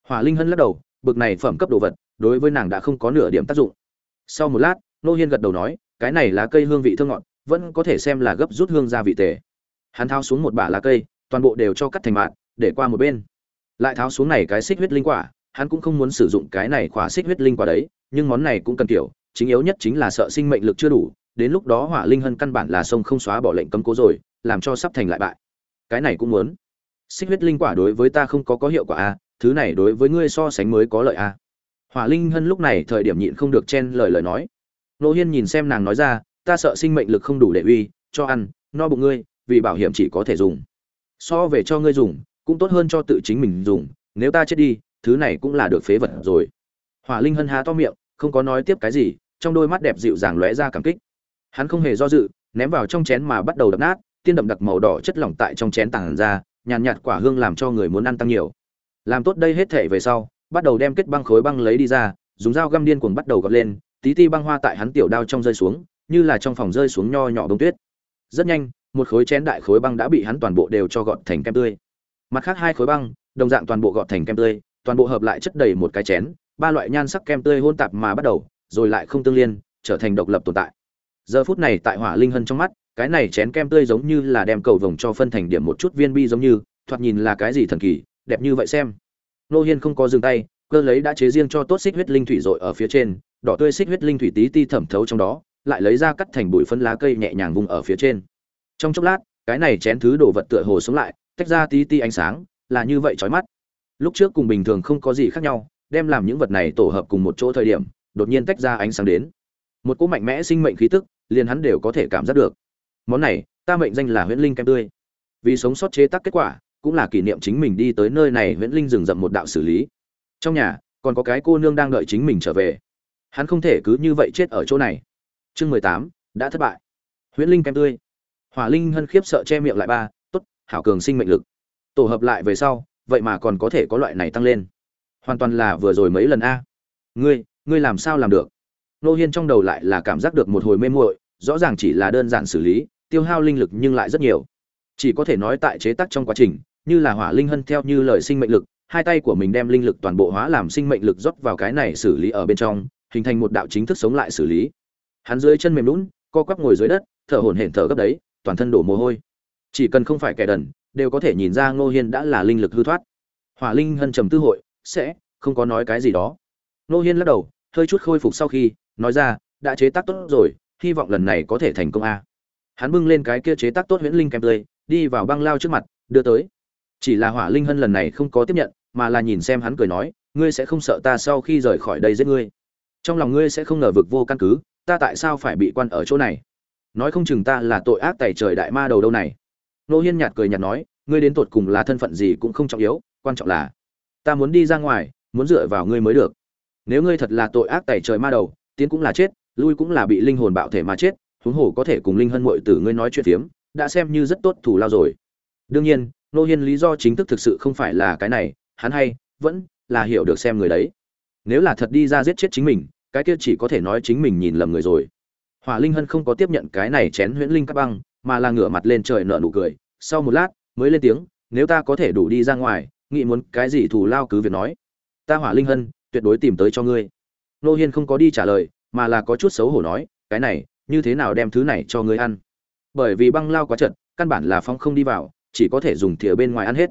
Hỏa linh hân lắc đầu, bực này phẩm cấp đồ vật đối với nàng đã không có nửa điểm tác dụng. Sau một lát nô hiên gật đầu nói cái này lá cây hương vị thơm ngọt vẫn có thể xem là gấp rút hương gia vị tề. Hắn tháo xuống một bả lá cây toàn bộ đều cho cắt thành mạng để qua một bên. Lại tháo xuống này cái xích huyết linh quả hắn cũng không muốn sử dụng cái này quả xích huyết linh quả đấy nhưng món này cũng cần kiểu chính yếu nhất chính là sợ sinh mệnh lực chưa đủ đến lúc đó hỏa linh hân căn bản là sông không xóa bỏ lệnh cấm cố rồi làm cho sắp thành lại bại. Cái này cũng muốn. Xích huyết linh quả đối với ta không có có hiệu quả a à, thứ này đối với ngươi so sánh mới có lợi a à hỏa linh hân lúc này thời điểm nhịn không được chen lời lời nói. Nô hiên nhìn xem nàng nói ra ta sợ sinh mệnh lực không đủ để uy cho ăn no bụng ngươi vì bảo hiểm chỉ có thể dùng. So về cho ngươi dùng cũng tốt hơn cho tự chính mình dùng nếu ta chết đi thứ này cũng là được phế vật rồi. Hỏa linh hân há to miệng không có nói tiếp cái gì trong đôi mắt đẹp dịu dàng lóe ra cảm kích. Hắn không hề do dự ném vào trong chén mà bắt đầu đập nát tiên đậm đặc màu đỏ chất lỏng tại trong chén tản ra nhàn nhạt, nhạt quả hương làm cho người muốn ăn tăng nhiều. Làm tốt đây hết thể về sau bắt đầu đem kết băng khối băng lấy đi ra, dùng dao găm điên cuồng bắt đầu gọt lên, tí ti băng hoa tại hắn tiểu đao trong rơi xuống, như là trong phòng rơi xuống nho nhỏ bông tuyết. Rất nhanh, một khối chén đại khối băng đã bị hắn toàn bộ đều cho gọt thành kem tươi. Mặt khác hai khối băng, đồng dạng toàn bộ gọt thành kem tươi, toàn bộ hợp lại chất đầy một cái chén, ba loại nhan sắc kem tươi hôn tạp mà bắt đầu, rồi lại không tương liên, trở thành độc lập tồn tại. Giờ phút này tại hỏa linh hân trong mắt, cái này chén kem tươi giống như là đem cầu vồng cho phân thành điểm một chút viên bi giống như, thoạt nhìn là cái gì thần kỳ, đẹp như vậy xem nô hiên không có dừng tay, cơ lấy đã chế riêng cho tốt xích huyết linh thủy rồi ở phía trên, đỏ tươi xích huyết linh thủy tí ti thẩm thấu trong đó, lại lấy ra cắt thành bụi phân lá cây nhẹ nhàng vùng ở phía trên. Trong chốc lát, cái này chén thứ đồ vật tựa hồ sống lại, tách ra tí ti ánh sáng, là như vậy chói mắt. Lúc trước cùng bình thường không có gì khác nhau, đem làm những vật này tổ hợp cùng một chỗ thời điểm, đột nhiên tách ra ánh sáng đến. Một cỗ mạnh mẽ sinh mệnh khí tức, liền hắn đều có thể cảm giác được. Món này, ta mệnh danh là huyễn linh kem tươi. Vì sống sót chế tác kết quả cũng là kỷ niệm chính mình đi tới nơi này huyễn linh rừng rậm một đạo xử lý. Trong nhà, còn có cái cô nương đang đợi chính mình trở về. Hắn không thể cứ như vậy chết ở chỗ này. Chương mười tám, đã thất bại. Huyễn linh kem tươi. Hỏa linh hân khiếp sợ che miệng lại ba, tốt, hảo cường sinh mệnh lực. Tổ hợp lại về sau, vậy mà còn có thể có loại này tăng lên. Hoàn toàn là vừa rồi mấy lần a. Ngươi ngươi làm sao làm được? Nô hiên trong đầu lại là cảm giác được một hồi mê muội, rõ ràng chỉ là đơn giản xử lý, tiêu hao linh lực nhưng lại rất nhiều. Chỉ có thể nói tại chế tác trong quá trình như là hỏa linh hân theo như lời sinh mệnh lực, hai tay của mình đem linh lực toàn bộ hóa làm sinh mệnh lực rót vào cái này xử lý ở bên trong, hình thành một đạo chính thức sống lại xử lý. Hắn dưới chân mềm lún co quắp ngồi dưới đất, thở hổn hển thở gấp đấy, toàn thân đổ mồ hôi. Chỉ cần không phải kẻ đần, đều có thể nhìn ra ngô hiên đã là linh lực hư thoát. Hỏa linh hân trầm tư hội, sẽ, không có nói cái gì đó. Ngô hiên lắc đầu, hơi chút khôi phục sau khi, nói ra, đã chế tác tốt rồi, hy vọng lần này có thể thành công a. Hắn bưng lên cái kia chế tác tốt huyễn linh kem tươi, đi vào băng lao trước mặt, đưa tới chỉ là hỏa linh hân lần này không có tiếp nhận, mà là nhìn xem hắn cười nói, ngươi sẽ không sợ ta sau khi rời khỏi đây giết ngươi. Trong lòng ngươi sẽ không ngờ vực vô căn cứ, ta tại sao phải bị quan ở chỗ này? Nói không chừng ta là tội ác tày trời đại ma đầu đâu này. Nô hiên nhạt cười nhạt nói, ngươi đến tột cùng là thân phận gì cũng không trọng yếu, quan trọng là ta muốn đi ra ngoài, muốn dựa vào ngươi mới được. Nếu ngươi thật là tội ác tày trời ma đầu, tiến cũng là chết, lui cũng là bị linh hồn bạo thể mà chết, huống hồ có thể cùng linh hân mội tử ngươi nói chuyện phiếm, đã xem như rất tốt thủ lao rồi. Đương nhiên nô hiên lý do chính thức thực sự không phải là cái này, hắn hay, vẫn là hiểu được xem người đấy. Nếu là thật đi ra giết chết chính mình, cái kia chỉ có thể nói chính mình nhìn lầm người rồi. Hỏa linh hân không có tiếp nhận cái này chén huyễn linh các băng, mà là ngửa mặt lên trời nở nụ cười. Sau một lát, mới lên tiếng, nếu ta có thể đủ đi ra ngoài, nghĩ muốn cái gì thù lao cứ việc nói. Ta hỏa linh hân, tuyệt đối tìm tới cho ngươi. Nô hiên không có đi trả lời, mà là có chút xấu hổ nói, cái này, như thế nào đem thứ này cho ngươi ăn? Bởi vì băng lao quá chật, căn bản là phong không đi vào chỉ có thể dùng thìa bên ngoài ăn hết.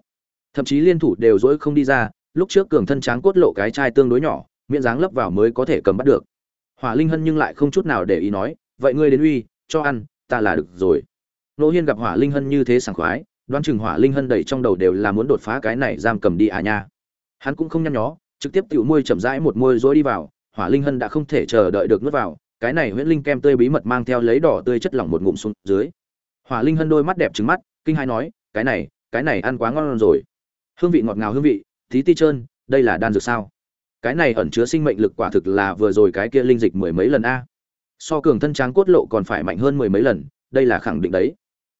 Thậm chí liên thủ đều dỗi không đi ra, lúc trước cường thân tráng cốt lộ cái chai tương đối nhỏ miệng dáng lấp vào mới có thể cầm bắt được. Hỏa linh hân nhưng lại không chút nào để ý nói, vậy ngươi đến uy, cho ăn, ta là được rồi. Nô hiên gặp hỏa linh hân như thế sảng khoái, đoán chừng hỏa linh hân đầy trong đầu đều là muốn đột phá cái này giam cầm đi à nha. Hắn cũng không nhăn nhó, trực tiếp tự môi chậm rãi một môi rối đi vào, hỏa linh hân đã không thể chờ đợi được nuốt vào, cái này huyễn linh kem tươi bí mật mang theo lấy đỏ tươi chất lỏng một ngụm xuống dưới. Hỏa linh hân đôi mắt đẹp trứng mắt, kinh hai nói cái này cái này ăn quá ngon rồi. Hương vị ngọt ngào hương vị, tí ti trơn, đây là đan dược sao? Cái này ẩn chứa sinh mệnh lực quả thực là vừa rồi cái kia linh dịch mười mấy lần a. So cường thân tráng cốt lộ còn phải mạnh hơn mười mấy lần, đây là khẳng định đấy.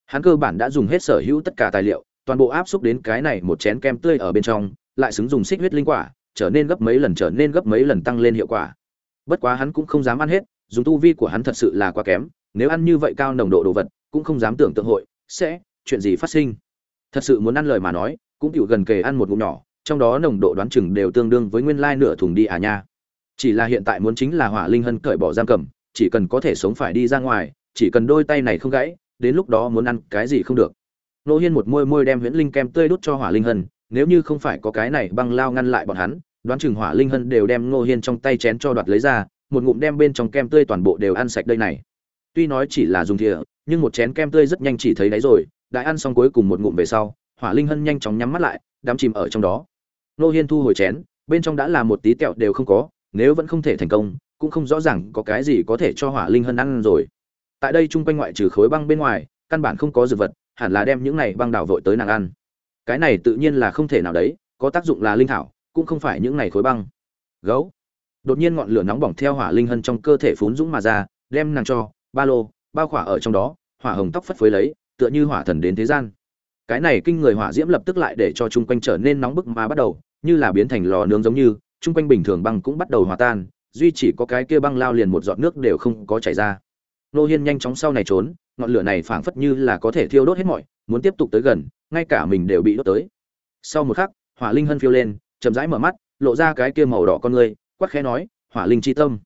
Hắn cơ bản đã dùng hết sở hữu tất cả tài liệu, toàn bộ áp xúc đến cái này một chén kem tươi ở bên trong, lại xứng dùng xích huyết linh quả, trở nên gấp mấy lần trở nên gấp mấy lần tăng lên hiệu quả. Bất quá hắn cũng không dám ăn hết, dùng tu vi của hắn thật sự là quá kém, nếu ăn như vậy cao nồng độ đồ vật, cũng không dám tưởng tượng hội, sẽ chuyện gì phát sinh. Thật sự muốn ăn lời mà nói, cũng chịu gần kề ăn một ngụm nhỏ, trong đó nồng độ đoán chừng đều tương đương với nguyên lai nửa thùng đi à nha. Chỉ là hiện tại muốn chính là hỏa linh hân cởi bỏ giam cầm, chỉ cần có thể sống phải đi ra ngoài, chỉ cần đôi tay này không gãy, đến lúc đó muốn ăn cái gì không được. Nô hiên một môi môi đem huyễn linh kem tươi đút cho hỏa linh hân, nếu như không phải có cái này băng lao ngăn lại bọn hắn, đoán chừng hỏa linh hân đều đem ngô hiên trong tay chén cho đoạt lấy ra, một ngụm đem bên trong kem tươi toàn bộ đều ăn sạch đây này. Tuy nói chỉ là dùng thìa, nhưng một chén kem tươi rất nhanh chỉ thấy đấy rồi đã ăn xong cuối cùng một ngụm về sau, hỏa linh hân nhanh chóng nhắm mắt lại, đắm chìm ở trong đó. Nô hiên thu hồi chén, bên trong đã là một tí kẹo đều không có, nếu vẫn không thể thành công, cũng không rõ ràng có cái gì có thể cho hỏa linh hân ăn rồi. Tại đây chung quanh ngoại trừ khối băng bên ngoài, căn bản không có dược vật, hẳn là đem những này băng đảo vội tới nàng ăn. Cái này tự nhiên là không thể nào đấy, có tác dụng là linh thảo, cũng không phải những này khối băng. Gấu. Đột nhiên ngọn lửa nóng bỏng theo hỏa linh hân trong cơ thể phún dũng mà ra, đem nàng cho, ba lô, bao khỏa ở trong đó, hỏa hồng tóc phất phới lấy tựa như hỏa thần đến thế gian. Cái này kinh người hỏa diễm lập tức lại để cho chung quanh trở nên nóng bức mà bắt đầu, như là biến thành lò nướng giống như, chung quanh bình thường băng cũng bắt đầu hòa tan, duy chỉ có cái kia băng lao liền một giọt nước đều không có chảy ra. Nô hiên nhanh chóng sau này trốn, ngọn lửa này phảng phất như là có thể thiêu đốt hết mọi, muốn tiếp tục tới gần, ngay cả mình đều bị đốt tới. Sau một khắc, hỏa linh hân phiêu lên, chậm rãi mở mắt, lộ ra cái kia màu đỏ con người quắc khẽ nói, hỏa linh chi tâm.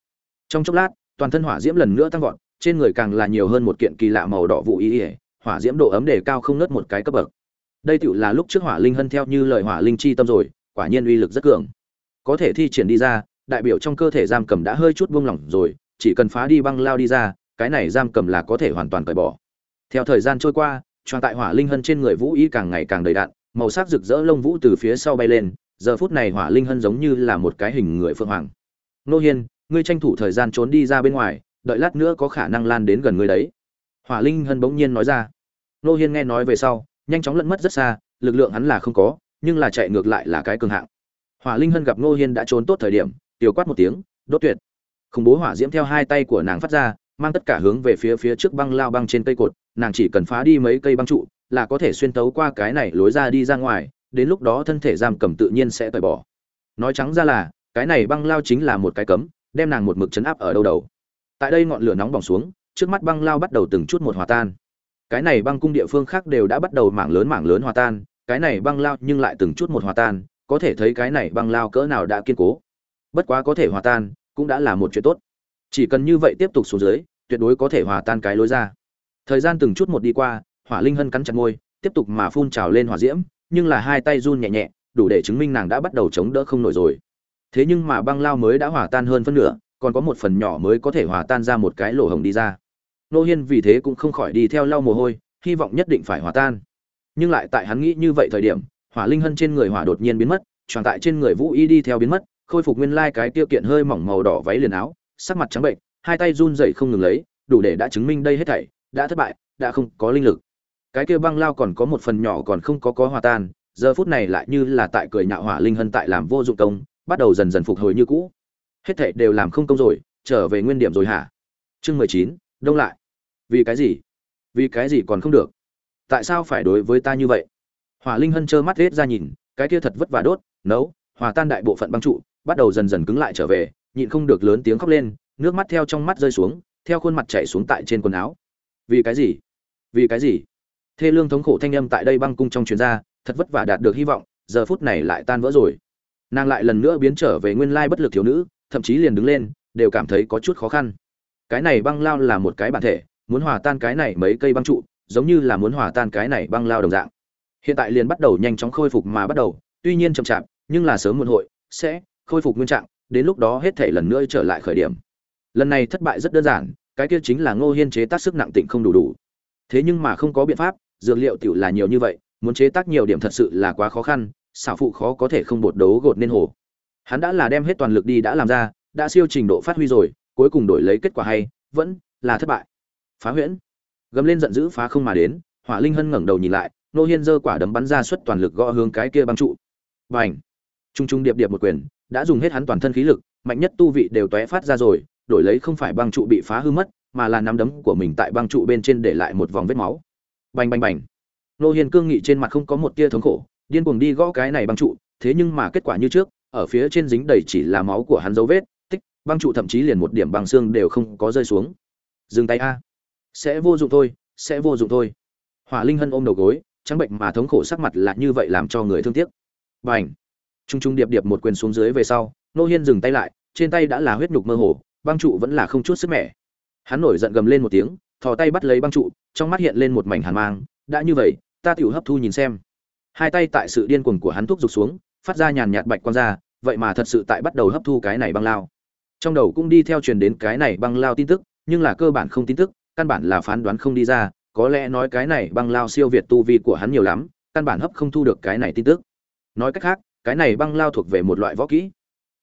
Trong chốc lát, toàn thân hỏa diễm lần nữa tăng vọt, trên người càng là nhiều hơn một kiện kỳ lạ màu đỏ vụ ý ỉa hỏa diễm độ ấm đề cao không nớt một cái cấp bậc. Đây tựu là lúc trước hỏa linh hân theo như lời hỏa linh chi tâm rồi, quả nhiên uy lực rất cường. Có thể thi triển đi ra, đại biểu trong cơ thể giam cầm đã hơi chút buông lỏng rồi, chỉ cần phá đi băng lao đi ra, cái này giam cầm là có thể hoàn toàn cởi bỏ. Theo thời gian trôi qua trang tại hỏa linh hân trên người vũ y càng ngày càng đầy đạn màu sắc rực rỡ lông vũ từ phía sau bay lên, giờ phút này hỏa linh hân giống như là một cái hình người phượng hoàng. Nô hiên, ngươi tranh thủ thời gian trốn đi ra bên ngoài, đợi lát nữa có khả năng lan đến gần ngươi đấy hỏa linh hân bỗng nhiên nói ra. Nô hiên nghe nói về sau, nhanh chóng lẫn mất rất xa, lực lượng hắn là không có, nhưng là chạy ngược lại là cái cường hạng. Hỏa linh hân gặp nô hiên đã trốn tốt thời điểm, tiểu quát một tiếng, đốt tuyệt. Khủng bố hỏa diễm theo hai tay của nàng phát ra, mang tất cả hướng về phía phía trước băng lao băng trên cây cột, nàng chỉ cần phá đi mấy cây băng trụ, là có thể xuyên tấu qua cái này lối ra đi ra ngoài, đến lúc đó thân thể giam cầm tự nhiên sẽ tẩy bỏ. Nói trắng ra là, cái này băng lao chính là một cái cấm, đem nàng một mực chấn áp ở đâu đầu. Tại đây ngọn lửa nóng bỏng xuống trước mắt băng lao bắt đầu từng chút một hòa tan. Cái này băng cung địa phương khác đều đã bắt đầu mảng lớn mảng lớn hòa tan, cái này băng lao nhưng lại từng chút một hòa tan, có thể thấy cái này băng lao cỡ nào đã kiên cố. Bất quá có thể hòa tan cũng đã là một chuyện tốt. Chỉ cần như vậy tiếp tục xuống dưới, tuyệt đối có thể hòa tan cái lối ra. Thời gian từng chút một đi qua, hỏa linh hân cắn chặt môi, tiếp tục mà phun trào lên hỏa diễm, nhưng là hai tay run nhẹ nhẹ, đủ để chứng minh nàng đã bắt đầu chống đỡ không nổi rồi. Thế nhưng mà băng lao mới đã hòa tan hơn phân nửa, còn có một phần nhỏ mới có thể hòa tan ra một cái lỗ hồng đi ra nô hiên vì thế cũng không khỏi đi theo lau mồ hôi, hy vọng nhất định phải hòa tan. Nhưng lại tại hắn nghĩ như vậy thời điểm, hỏa linh hân trên người hỏa đột nhiên biến mất, tròn tại trên người vũ y đi theo biến mất, khôi phục nguyên lai cái tiêu kiện hơi mỏng màu đỏ váy liền áo, sắc mặt trắng bệnh, hai tay run rẩy không ngừng lấy, đủ để đã chứng minh đây hết thảy, đã thất bại, đã không có linh lực. Cái kia băng lao còn có một phần nhỏ còn không có có hòa tan, giờ phút này lại như là tại cười nhạo hỏa linh hân tại làm vô dụng công, bắt đầu dần dần phục hồi như cũ. Hết thảy đều làm không công rồi, trở về nguyên điểm rồi hả? Chương mười chín, đông lại vì cái gì? Vì cái gì còn không được? Tại sao phải đối với ta như vậy? Hỏa linh hân trơ mắt hết ra nhìn, cái kia thật vất vả đốt, nấu, hòa tan đại bộ phận băng trụ, bắt đầu dần dần cứng lại trở về, nhịn không được lớn tiếng khóc lên, nước mắt theo trong mắt rơi xuống, theo khuôn mặt chảy xuống tại trên quần áo. Vì cái gì? Vì cái gì? Thê lương thống khổ thanh âm tại đây băng cung trong chuyến ra, thật vất vả đạt được hy vọng, giờ phút này lại tan vỡ rồi. Nàng lại lần nữa biến trở về nguyên lai bất lực thiếu nữ, thậm chí liền đứng lên, đều cảm thấy có chút khó khăn. Cái này băng lao là một cái bản thể muốn hòa tan cái này mấy cây băng trụ, giống như là muốn hòa tan cái này băng lao đồng dạng. Hiện tại liền bắt đầu nhanh chóng khôi phục mà bắt đầu, tuy nhiên chậm chạp, nhưng là sớm muộn hội, sẽ khôi phục nguyên trạng, đến lúc đó hết thể lần nữa trở lại khởi điểm. Lần này thất bại rất đơn giản, cái kia chính là ngô hiên chế tác sức nặng tịnh không đủ đủ. Thế nhưng mà không có biện pháp, dược liệu tiểu là nhiều như vậy, muốn chế tác nhiều điểm thật sự là quá khó khăn, xảo phụ khó có thể không bột đấu gột nên hồ. Hắn đã là đem hết toàn lực đi đã làm ra, đã siêu trình độ phát huy rồi, cuối cùng đổi lấy kết quả hay, vẫn là thất bại phá huyễn. Gầm lên giận dữ phá không mà đến, hỏa linh hân ngẩng đầu nhìn lại, nô hiên giơ quả đấm bắn ra suất toàn lực gõ hướng cái kia băng trụ. Và u trung trung điệp điệp một quyền, đã dùng hết hắn toàn thân khí lực, mạnh nhất tu vị đều tóe phát ra rồi, đổi lấy không phải băng trụ bị phá hư mất, mà là nắm đấm của mình tại băng trụ bên trên để lại một vòng vết máu. Bành bành bành! Nô hiên cương nghị trên mặt không có một tia thống khổ, điên cuồng đi gõ cái này băng trụ, thế nhưng mà kết quả như trước, ở phía trên dính đầy chỉ là máu của hắn dấu vết, tích, băng trụ thậm chí liền một điểm băng xương đều không có rơi xuống. Dừng tay a! Sẽ vô dụng thôi, sẽ vô dụng thôi. Hỏa linh hân ôm đầu gối, trắng bệnh mà thống khổ sắc mặt là như vậy làm cho người thương tiếc. B à n h t r u n g t r u n g điệp điệp một quyền xuống dưới về sau, nô hiên dừng tay lại, trên tay đã là huyết nhục mơ hồ, băng trụ vẫn là không chút sức mẻ. Hắn nổi giận gầm lên một tiếng, thò tay bắt lấy băng trụ, trong mắt hiện lên một mảnh hàn mang. Đã như vậy, ta tự hấp thu nhìn xem. Hai tay tại sự điên cuồng của hắn thúc giục xuống, phát ra nhàn nhạt bạch quan ra, vậy mà thật sự tại bắt đầu hấp thu cái này băng lao. Trong đầu cũng đi theo truyền đến cái này băng lao tin tức, nhưng là cơ bản không tin tức căn bản là phán đoán không đi ra, có lẽ nói cái này băng lao siêu việt tu vi của hắn nhiều lắm, căn bản hấp không thu được cái này tin tức. Nói cách khác, cái này băng lao thuộc về một loại võ kỹ.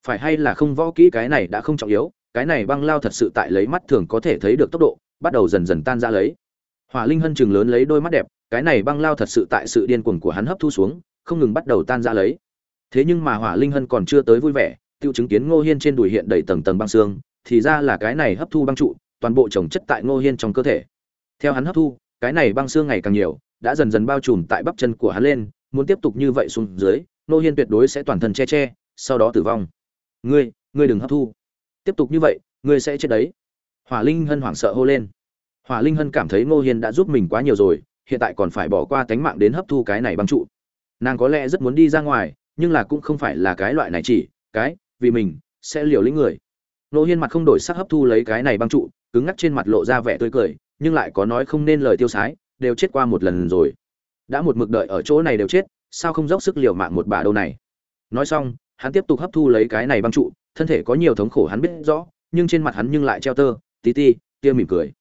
Phải hay là không võ kỹ cái này đã không trọng yếu, cái này băng lao thật sự tại lấy mắt thường có thể thấy được tốc độ, bắt đầu dần dần tan ra lấy. Hỏa linh hân chừng lớn lấy đôi mắt đẹp, cái này băng lao thật sự tại sự điên cuồng của hắn hấp thu xuống, không ngừng bắt đầu tan ra lấy. Thế nhưng mà hỏa linh hân còn chưa tới vui vẻ, tiêu chứng kiến ngô hiên trên đùi hiện đầy tầng tầng băng xương, thì ra là cái này hấp thu băng trụ toàn bộ trồng chất tại ngô hiên trong cơ thể. Theo hắn hấp thu, cái này băng xương ngày càng nhiều, đã dần dần bao trùm tại bắp chân của hắn lên, muốn tiếp tục như vậy xuống dưới, Ngô hiên tuyệt đối sẽ toàn thân che che, sau đó tử vong. Ngươi ngươi đừng hấp thu. Tiếp tục như vậy, ngươi sẽ chết đấy. Hỏa linh hân hoảng sợ hô lên. Hỏa linh hân cảm thấy ngô hiên đã giúp mình quá nhiều rồi, hiện tại còn phải bỏ qua tánh mạng đến hấp thu cái này băng trụ. Nàng có lẽ rất muốn đi ra ngoài, nhưng là cũng không phải là cái loại này chỉ, cái, vì mình, sẽ liều lĩnh người. Ngô hiên mặt không đổi sắc hấp thu lấy cái này băng trụ cứng ngắc trên mặt lộ ra vẻ tươi cười, nhưng lại có nói không nên lời tiêu sái, đều chết qua một lần rồi. Đã một mực đợi ở chỗ này đều chết, sao không dốc sức liều mạng một bà đâu này? Nói xong, hắn tiếp tục hấp thu lấy cái này băng trụ, thân thể có nhiều thống khổ hắn biết rõ, nhưng trên mặt hắn nhưng lại treo tơ, tí ti, tia mỉm cười.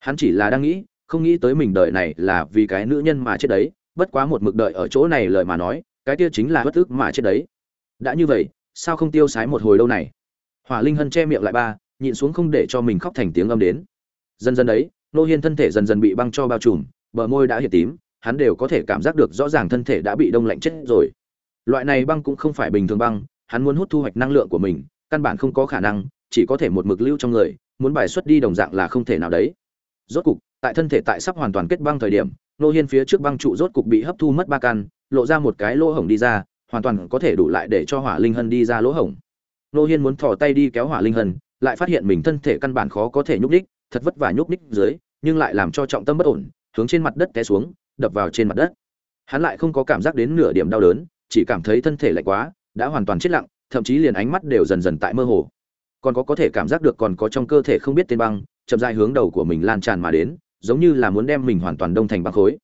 Hắn chỉ là đang nghĩ, không nghĩ tới mình đợi này là vì cái nữ nhân mà chết đấy, bất quá một mực đợi ở chỗ này lời mà nói, cái kia chính là bất ức mà chết đấy. Đã như vậy, sao không tiêu sái một hồi đâu này? Hỏa linh hân che miệng lại ba nhịn xuống không để cho mình khóc thành tiếng âm đến. Dần dần đấy, nô hiên thân thể dần dần bị băng cho bao trùm, bờ môi đã hiện tím, hắn đều có thể cảm giác được rõ ràng thân thể đã bị đông lạnh chết rồi. Loại này băng cũng không phải bình thường băng, hắn muốn hút thu hoạch năng lượng của mình, căn bản không có khả năng, chỉ có thể một mực lưu trong người, muốn bài xuất đi đồng dạng là không thể nào đấy. Rốt cục, tại thân thể tại sắp hoàn toàn kết băng thời điểm, nô hiên phía trước băng trụ rốt cục bị hấp thu mất ba căn, lộ ra một cái lỗ hổng đi ra, hoàn toàn có thể đủ lại để cho hỏa linh hân đi ra lỗ hổng. Nô hiên muốn thò tay đi kéo hỏa linh hân lại phát hiện mình thân thể căn bản khó có thể nhúc đích thật vất vả nhúc ních dưới, nhưng lại làm cho trọng tâm bất ổn, hướng trên mặt đất té xuống, đập vào trên mặt đất. Hắn lại không có cảm giác đến nửa điểm đau đớn, chỉ cảm thấy thân thể lạnh quá, đã hoàn toàn chết lặng, thậm chí liền ánh mắt đều dần dần tại mơ hồ. Còn có có thể cảm giác được còn có trong cơ thể không biết tên băng, chậm dài hướng đầu của mình lan tràn mà đến, giống như là muốn đem mình hoàn toàn đông thành băng khối.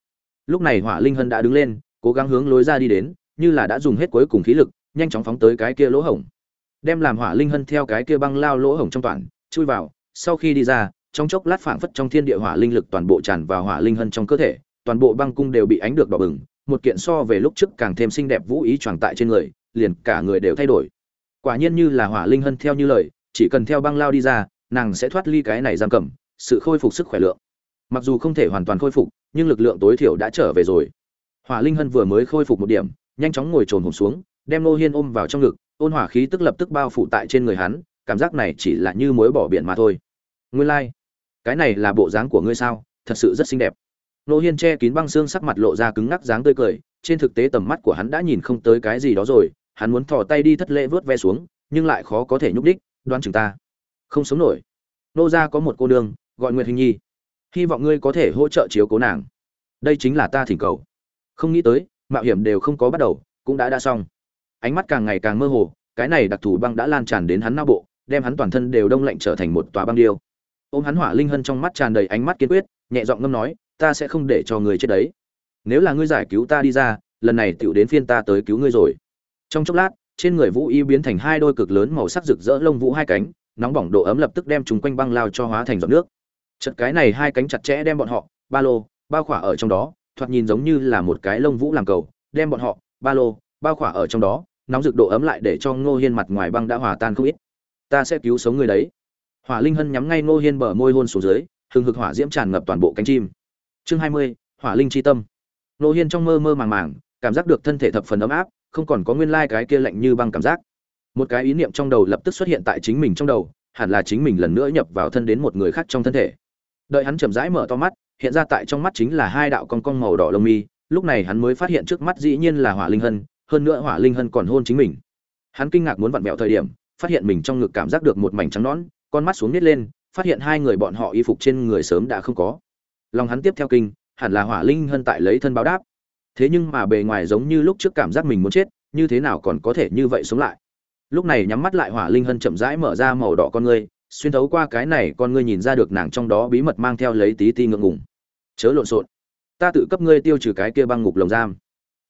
Lúc này hỏa linh hân đã đứng lên, cố gắng hướng lối ra đi đến, như là đã dùng hết cuối cùng khí lực, nhanh chóng phóng tới cái kia lỗ hổng đem làm hỏa linh hân theo cái kia băng lao lỗ hổng trong toàn chui vào sau khi đi ra trong chốc lát phảng phất trong thiên địa hỏa linh lực toàn bộ tràn vào hỏa linh hân trong cơ thể, toàn bộ băng cung đều bị ánh được đỏ bừng, một kiện so về lúc trước càng thêm xinh đẹp vũ ý tròn tại trên người, liền cả người đều thay đổi. Quả nhiên như là hỏa linh hân theo như lời, chỉ cần theo băng lao đi ra, nàng sẽ thoát ly cái này giam cầm, sự khôi phục sức khỏe lượng. Mặc dù không thể hoàn toàn khôi phục, nhưng lực lượng tối thiểu đã trở về rồi. Hỏa linh hân vừa mới khôi phục một điểm, nhanh chóng ngồi trồn hồn xuống, đem Lô Hiên ôm vào trong ngực, ôn hỏa khí tức lập tức bao phủ tại trên người hắn, cảm giác này chỉ là như mối bỏ biển mà thôi. Nguyên lai、like. cái này là bộ dáng của ngươi sao? Thật sự rất xinh đẹp. Nô hiên che kín băng xương sắc mặt lộ ra cứng ngắc dáng tươi cười trên thực tế tầm mắt của hắn đã nhìn không tới cái gì đó rồi hắn muốn thò tay đi thất lễ vớt ve xuống nhưng lại khó có thể nhúc đích Đoan chừng ta. Không sống nổi. Nô ra có một cô nương gọi nguyệt hình nhi. Hy vọng ngươi có thể hỗ trợ chiếu cố nàng. Đây chính là ta thỉnh cầu. Không nghĩ tới mạo hiểm đều không có bắt đầu cũng đã đã xong ánh mắt càng ngày càng mơ hồ, cái này đặc thù băng đã lan tràn đến hắn não bộ, đem hắn toàn thân đều đông lạnh trở thành một tòa băng điêu. Ôm hắn hỏa linh hân trong mắt tràn đầy ánh mắt kiên quyết, nhẹ giọng ngâm nói, ta sẽ không để cho người chết đấy. Nếu là ngươi giải cứu ta đi ra, lần này tựu đến phiên ta tới cứu ngươi rồi. Trong chốc lát, trên người vũ y biến thành hai đôi cực lớn màu sắc rực rỡ lông vũ hai cánh, nóng bỏng độ ấm lập tức đem chúng quanh băng lao cho hóa thành giọt nước. Chật cái này hai cánh chặt chẽ đem bọn họ, ba lô bao khỏa ở trong đó, thoạt nhìn giống như là một cái lông vũ làm cầu, đem bọn họ, ba lô bao khỏa ở trong đó nóng rực độ ấm lại để cho ngô hiên mặt ngoài băng đã hòa tan không ít. Ta sẽ cứu sống người đấy. Hỏa linh hân nhắm ngay ngô hiên bờ môi hôn xuống dưới, hừng hực hỏa diễm tràn ngập toàn bộ cánh chim. Chương hai mươi, hỏa linh chi tâm. Ngô hiên trong mơ mơ màng màng, cảm giác được thân thể thập phần ấm áp, không còn có nguyên lai cái kia lạnh như băng cảm giác. Một cái ý niệm trong đầu lập tức xuất hiện tại chính mình trong đầu, hẳn là chính mình lần nữa nhập vào thân đến một người khác trong thân thể. Đợi hắn chậm rãi mở to mắt, hiện ra tại trong mắt chính là hai đạo cong cong màu đỏ lông mi, lúc này hắn mới phát hiện trước mắt dĩ nhiên là hỏa linh hân hơn nữa hỏa linh hân còn hôn chính mình. Hắn kinh ngạc muốn vặn vẹo thời điểm phát hiện mình trong ngực cảm giác được một mảnh trắng nón, con mắt xuống nít lên phát hiện hai người bọn họ y phục trên người sớm đã không có. Lòng hắn tiếp theo kinh hẳn là hỏa linh hân tại lấy thân báo đáp. Thế nhưng mà bề ngoài giống như lúc trước cảm giác mình muốn chết như thế nào còn có thể như vậy sống lại? Lúc này nhắm mắt lại hỏa linh hân chậm rãi mở ra màu đỏ con ngươi xuyên thấu qua cái này con ngươi nhìn ra được nàng trong đó bí mật mang theo lấy tí ti ngượng ngùng. Chớ lộn xộn. Ta tự cấp ngươi tiêu trừ cái kia băng ngục lồng giam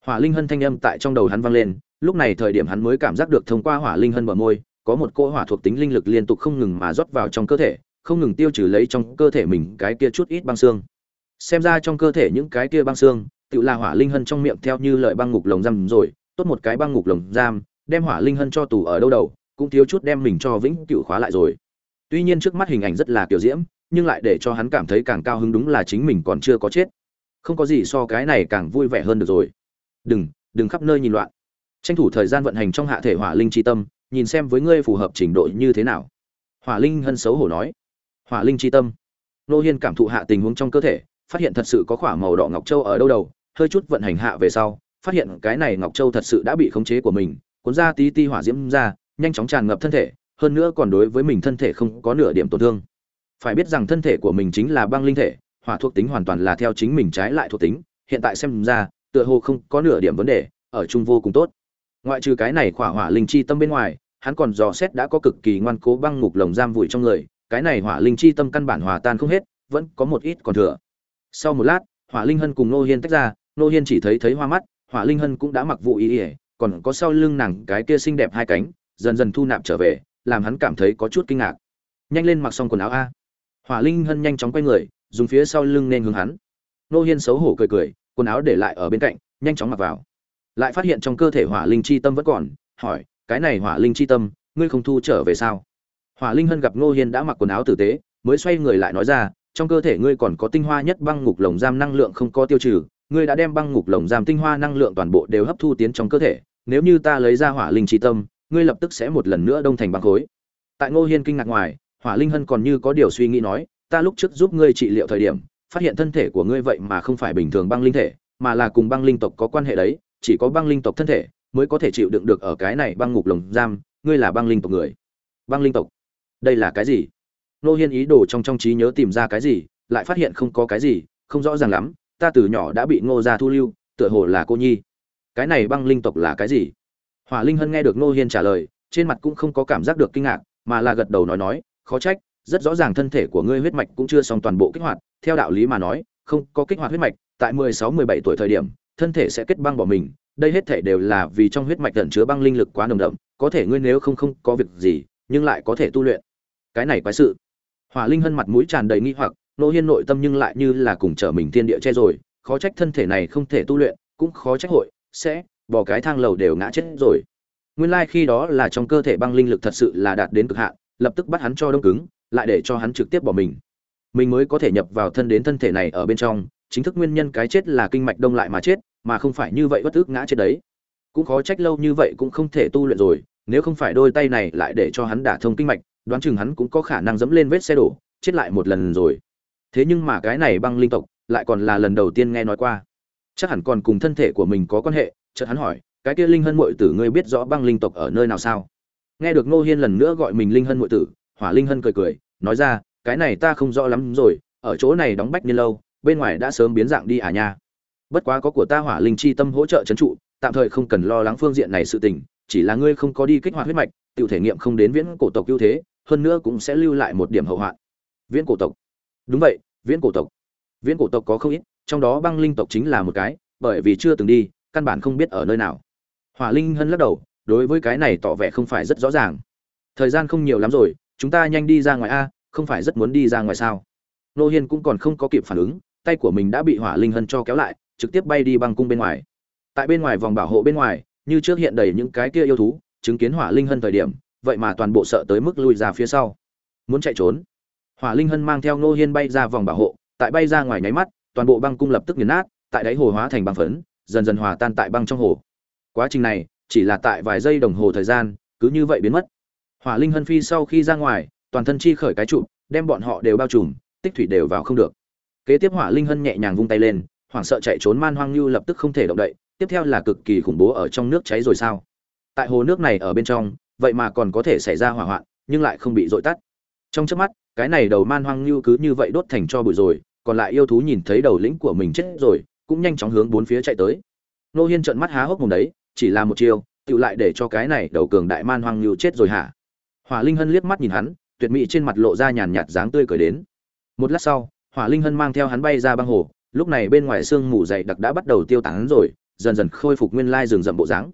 hỏa linh hân thanh âm tại trong đầu hắn vang lên, lúc này thời điểm hắn mới cảm giác được thông qua hỏa linh hân bờ môi, có một cỗ hỏa thuộc tính linh lực liên tục không ngừng mà rót vào trong cơ thể, không ngừng tiêu trừ lấy trong cơ thể mình cái kia chút ít băng xương. Xem ra trong cơ thể những cái kia băng xương, tự là hỏa linh hân trong miệng theo như lời băng ngục lồng giam rồi, tốt một cái băng ngục lồng giam, đem hỏa linh hân cho tù ở đâu đầu, cũng thiếu chút đem mình cho vĩnh cựu khóa lại rồi. Tuy nhiên trước mắt hình ảnh rất là kiểu diễm, nhưng lại để cho hắn cảm thấy càng cao hứng đúng là chính mình còn chưa có chết. Không có gì so cái này càng vui vẻ hơn được rồi đừng đừng khắp nơi nhìn loạn. Tranh thủ thời gian vận hành trong hạ thể hỏa linh tri tâm, nhìn xem với ngươi phù hợp trình độ như thế nào. Hỏa linh hân xấu hổ nói. Hỏa linh tri tâm? Nô hiên cảm thụ hạ tình huống trong cơ thể, phát hiện thật sự có khỏa màu đỏ ngọc châu ở đâu đầu, hơi chút vận hành hạ về sau, phát hiện cái này ngọc châu thật sự đã bị khống chế của mình, cuốn ra tí ti hỏa diễm ra, nhanh chóng tràn ngập thân thể, hơn nữa còn đối với mình thân thể không có nửa điểm tổn thương. Phải biết rằng thân thể của mình chính là băng linh thể, hỏa thuộc tính hoàn toàn là theo chính mình trái lại thuộc tính, hiện tại xem ra tựa hồ không có nửa điểm vấn đề, ở chung vô cùng tốt. Ngoại trừ cái này khỏa hỏa linh chi tâm bên ngoài, hắn còn dò xét đã có cực kỳ ngoan cố băng ngục lồng giam vùi trong người, cái này hỏa linh chi tâm căn bản hòa tan không hết, vẫn có một ít còn thừa. Sau một lát, hỏa linh hân cùng nô hiên tách ra nô hiên chỉ thấy thấy hoa mắt, hỏa linh hân cũng đã mặc vụ ý ỉa còn có sau lưng nàng cái kia xinh đẹp hai cánh, dần dần thu nạp trở về, làm hắn cảm thấy có chút kinh ngạc. Nhanh lên mặc xong quần áo a. Hỏa linh hân nhanh chóng quay người, dùng phía sau lưng nên hướng hắn. Nô hiên xấu hổ cười cười quần áo để lại ở bên cạnh, nhanh chóng mặc vào. Lại phát hiện trong cơ thể hỏa linh chi tâm vẫn còn, hỏi, cái này hỏa linh chi tâm, ngươi không thu trở về sao? Hỏa linh hân gặp Ngô hiên đã mặc quần áo tử tế, mới xoay người lại nói ra, trong cơ thể ngươi còn có tinh hoa nhất băng ngục lồng giam năng lượng không có tiêu trừ, ngươi đã đem băng ngục lồng giam tinh hoa năng lượng toàn bộ đều hấp thu tiến trong cơ thể, nếu như ta lấy ra hỏa linh chi tâm, ngươi lập tức sẽ một lần nữa đông thành băng khối. Tại ngô hiên kinh ngạc ngoài, hỏa linh hân còn như có điều suy nghĩ nói, ta lúc trước giúp ngươi trị liệu thời điểm phát hiện thân thể của ngươi vậy mà không phải bình thường băng linh thể, mà là cùng băng linh tộc có quan hệ đấy, chỉ có băng linh tộc thân thể mới có thể chịu đựng được ở cái này băng ngục lồng giam, ngươi là băng linh tộc người. Băng linh tộc? Đây là cái gì? Nô hiên ý đồ trong trong trí nhớ tìm ra cái gì, lại phát hiện không có cái gì, không rõ ràng lắm, ta từ nhỏ đã bị ngô gia thu lưu, tựa hồ là cô nhi. Cái này băng linh tộc là cái gì? Hỏa linh hân nghe được nô hiên trả lời, trên mặt cũng không có cảm giác được kinh ngạc, mà là gật đầu nói nói, khó trách rất rõ ràng thân thể của ngươi huyết mạch cũng chưa xong toàn bộ kích hoạt, theo đạo lý mà nói, không có kích hoạt huyết mạch, tại mười sáu mười bảy tuổi thời điểm, thân thể sẽ kết băng bỏ mình, đây hết thể đều là vì trong huyết mạch ẩn chứa băng linh lực quá nồng đậm, có thể ngươi nếu không không có việc gì, nhưng lại có thể tu luyện. Cái này quái sự. Hỏa linh hân mặt mũi tràn đầy nghi hoặc, nô hiên nội tâm nhưng lại như là cùng trở mình thiên địa che rồi, khó trách thân thể này không thể tu luyện, cũng khó trách hội, sẽ bỏ cái thang lầu đều ngã chết rồi. Nguyên lai khi đó là trong cơ thể băng linh lực thật sự là đạt đến cực hạn, lập tức bắt hắn cho đông cứng lại để cho hắn trực tiếp bỏ mình. Mình mới có thể nhập vào thân đến thân thể này ở bên trong, chính thức nguyên nhân cái chết là kinh mạch đông lại mà chết, mà không phải như vậy bất ức ngã chết đấy. Cũng khó trách lâu như vậy cũng không thể tu luyện rồi, nếu không phải đôi tay này lại để cho hắn đả thông kinh mạch, đoán chừng hắn cũng có khả năng dẫm lên vết xe đổ, chết lại một lần rồi. Thế nhưng mà cái này băng linh tộc lại còn là lần đầu tiên nghe nói qua. Chắc hẳn còn cùng thân thể của mình có quan hệ, chợt hắn hỏi, cái kia linh hân mội tử ngươi biết rõ băng linh tộc ở nơi nào sao? Nghe được ngô hiên lần nữa gọi mình linh hân mội tử hỏa linh hân cười cười, nói ra, cái này ta không rõ lắm rồi, ở chỗ này đóng bách niên lâu, bên ngoài đã sớm biến dạng đi à nha. Bất quá có của ta hỏa linh chi tâm hỗ trợ trấn trụ, tạm thời không cần lo lắng phương diện này sự tình, chỉ là ngươi không có đi kích hoạt huyết mạch tự thể nghiệm không đến viễn cổ tộc ưu thế, hơn nữa cũng sẽ lưu lại một điểm hậu hoạn. Viễn cổ tộc? Đúng vậy, viễn cổ tộc. Viễn cổ tộc có không ít, trong đó băng linh tộc chính là một cái, bởi vì chưa từng đi, căn bản không biết ở nơi nào. Hỏa linh hân lắc đầu, đối với cái này tỏ vẻ không phải rất rõ ràng. Thời gian không nhiều lắm rồi chúng ta nhanh đi ra ngoài a, không phải rất muốn đi ra ngoài sao? Nô hiên cũng còn không có kịp phản ứng, tay của mình đã bị hỏa linh hân cho kéo lại, trực tiếp bay đi băng cung bên ngoài. Tại bên ngoài vòng bảo hộ bên ngoài, như trước hiện đầy những cái kia yêu thú, chứng kiến hỏa linh hân thời điểm, vậy mà toàn bộ sợ tới mức lùi ra phía sau. Muốn chạy trốn. Hỏa linh hân mang theo Nô hiên bay ra vòng bảo hộ, tại bay ra ngoài nháy mắt, toàn bộ băng cung lập tức nghiền nát, tại đáy hồ hóa thành băng phấn, dần dần hòa tan tại băng trong hồ. Quá trình này, chỉ là tại vài giây đồng hồ thời gian, cứ như vậy biến mất hỏa linh hân phi sau khi ra ngoài, toàn thân chi khởi cái trụ, đem bọn họ đều bao trùm, tích thủy đều vào không được. Kế tiếp hỏa linh hân nhẹ nhàng vung tay lên, hoảng sợ chạy trốn man hoang lưu lập tức không thể động đậy, tiếp theo là cực kỳ khủng bố ở trong nước cháy rồi sao? Tại hồ nước này ở bên trong, vậy mà còn có thể xảy ra hỏa hoạn, nhưng lại không bị dội tắt. Trong chớp mắt, cái này đầu man hoang lưu cứ như vậy đốt thành cho bụi rồi, còn lại yêu thú nhìn thấy đầu lĩnh của mình chết rồi, cũng nhanh chóng hướng bốn phía chạy tới. Nô hiên trợn mắt há hốc mồm đấy, chỉ là một chiêu tự lại để cho cái này đầu cường đại man hoang lưu chết rồi hả? Hỏa linh hân liếc mắt nhìn hắn, tuyệt mỹ trên mặt lộ ra nhàn nhạt dáng tươi cười đến. Một lát sau, hỏa linh hân mang theo hắn bay ra băng hồ, lúc này bên ngoài sương mù dày đặc đã bắt đầu tiêu tán rồi, dần dần khôi phục nguyên lai rừng rậm bộ dáng.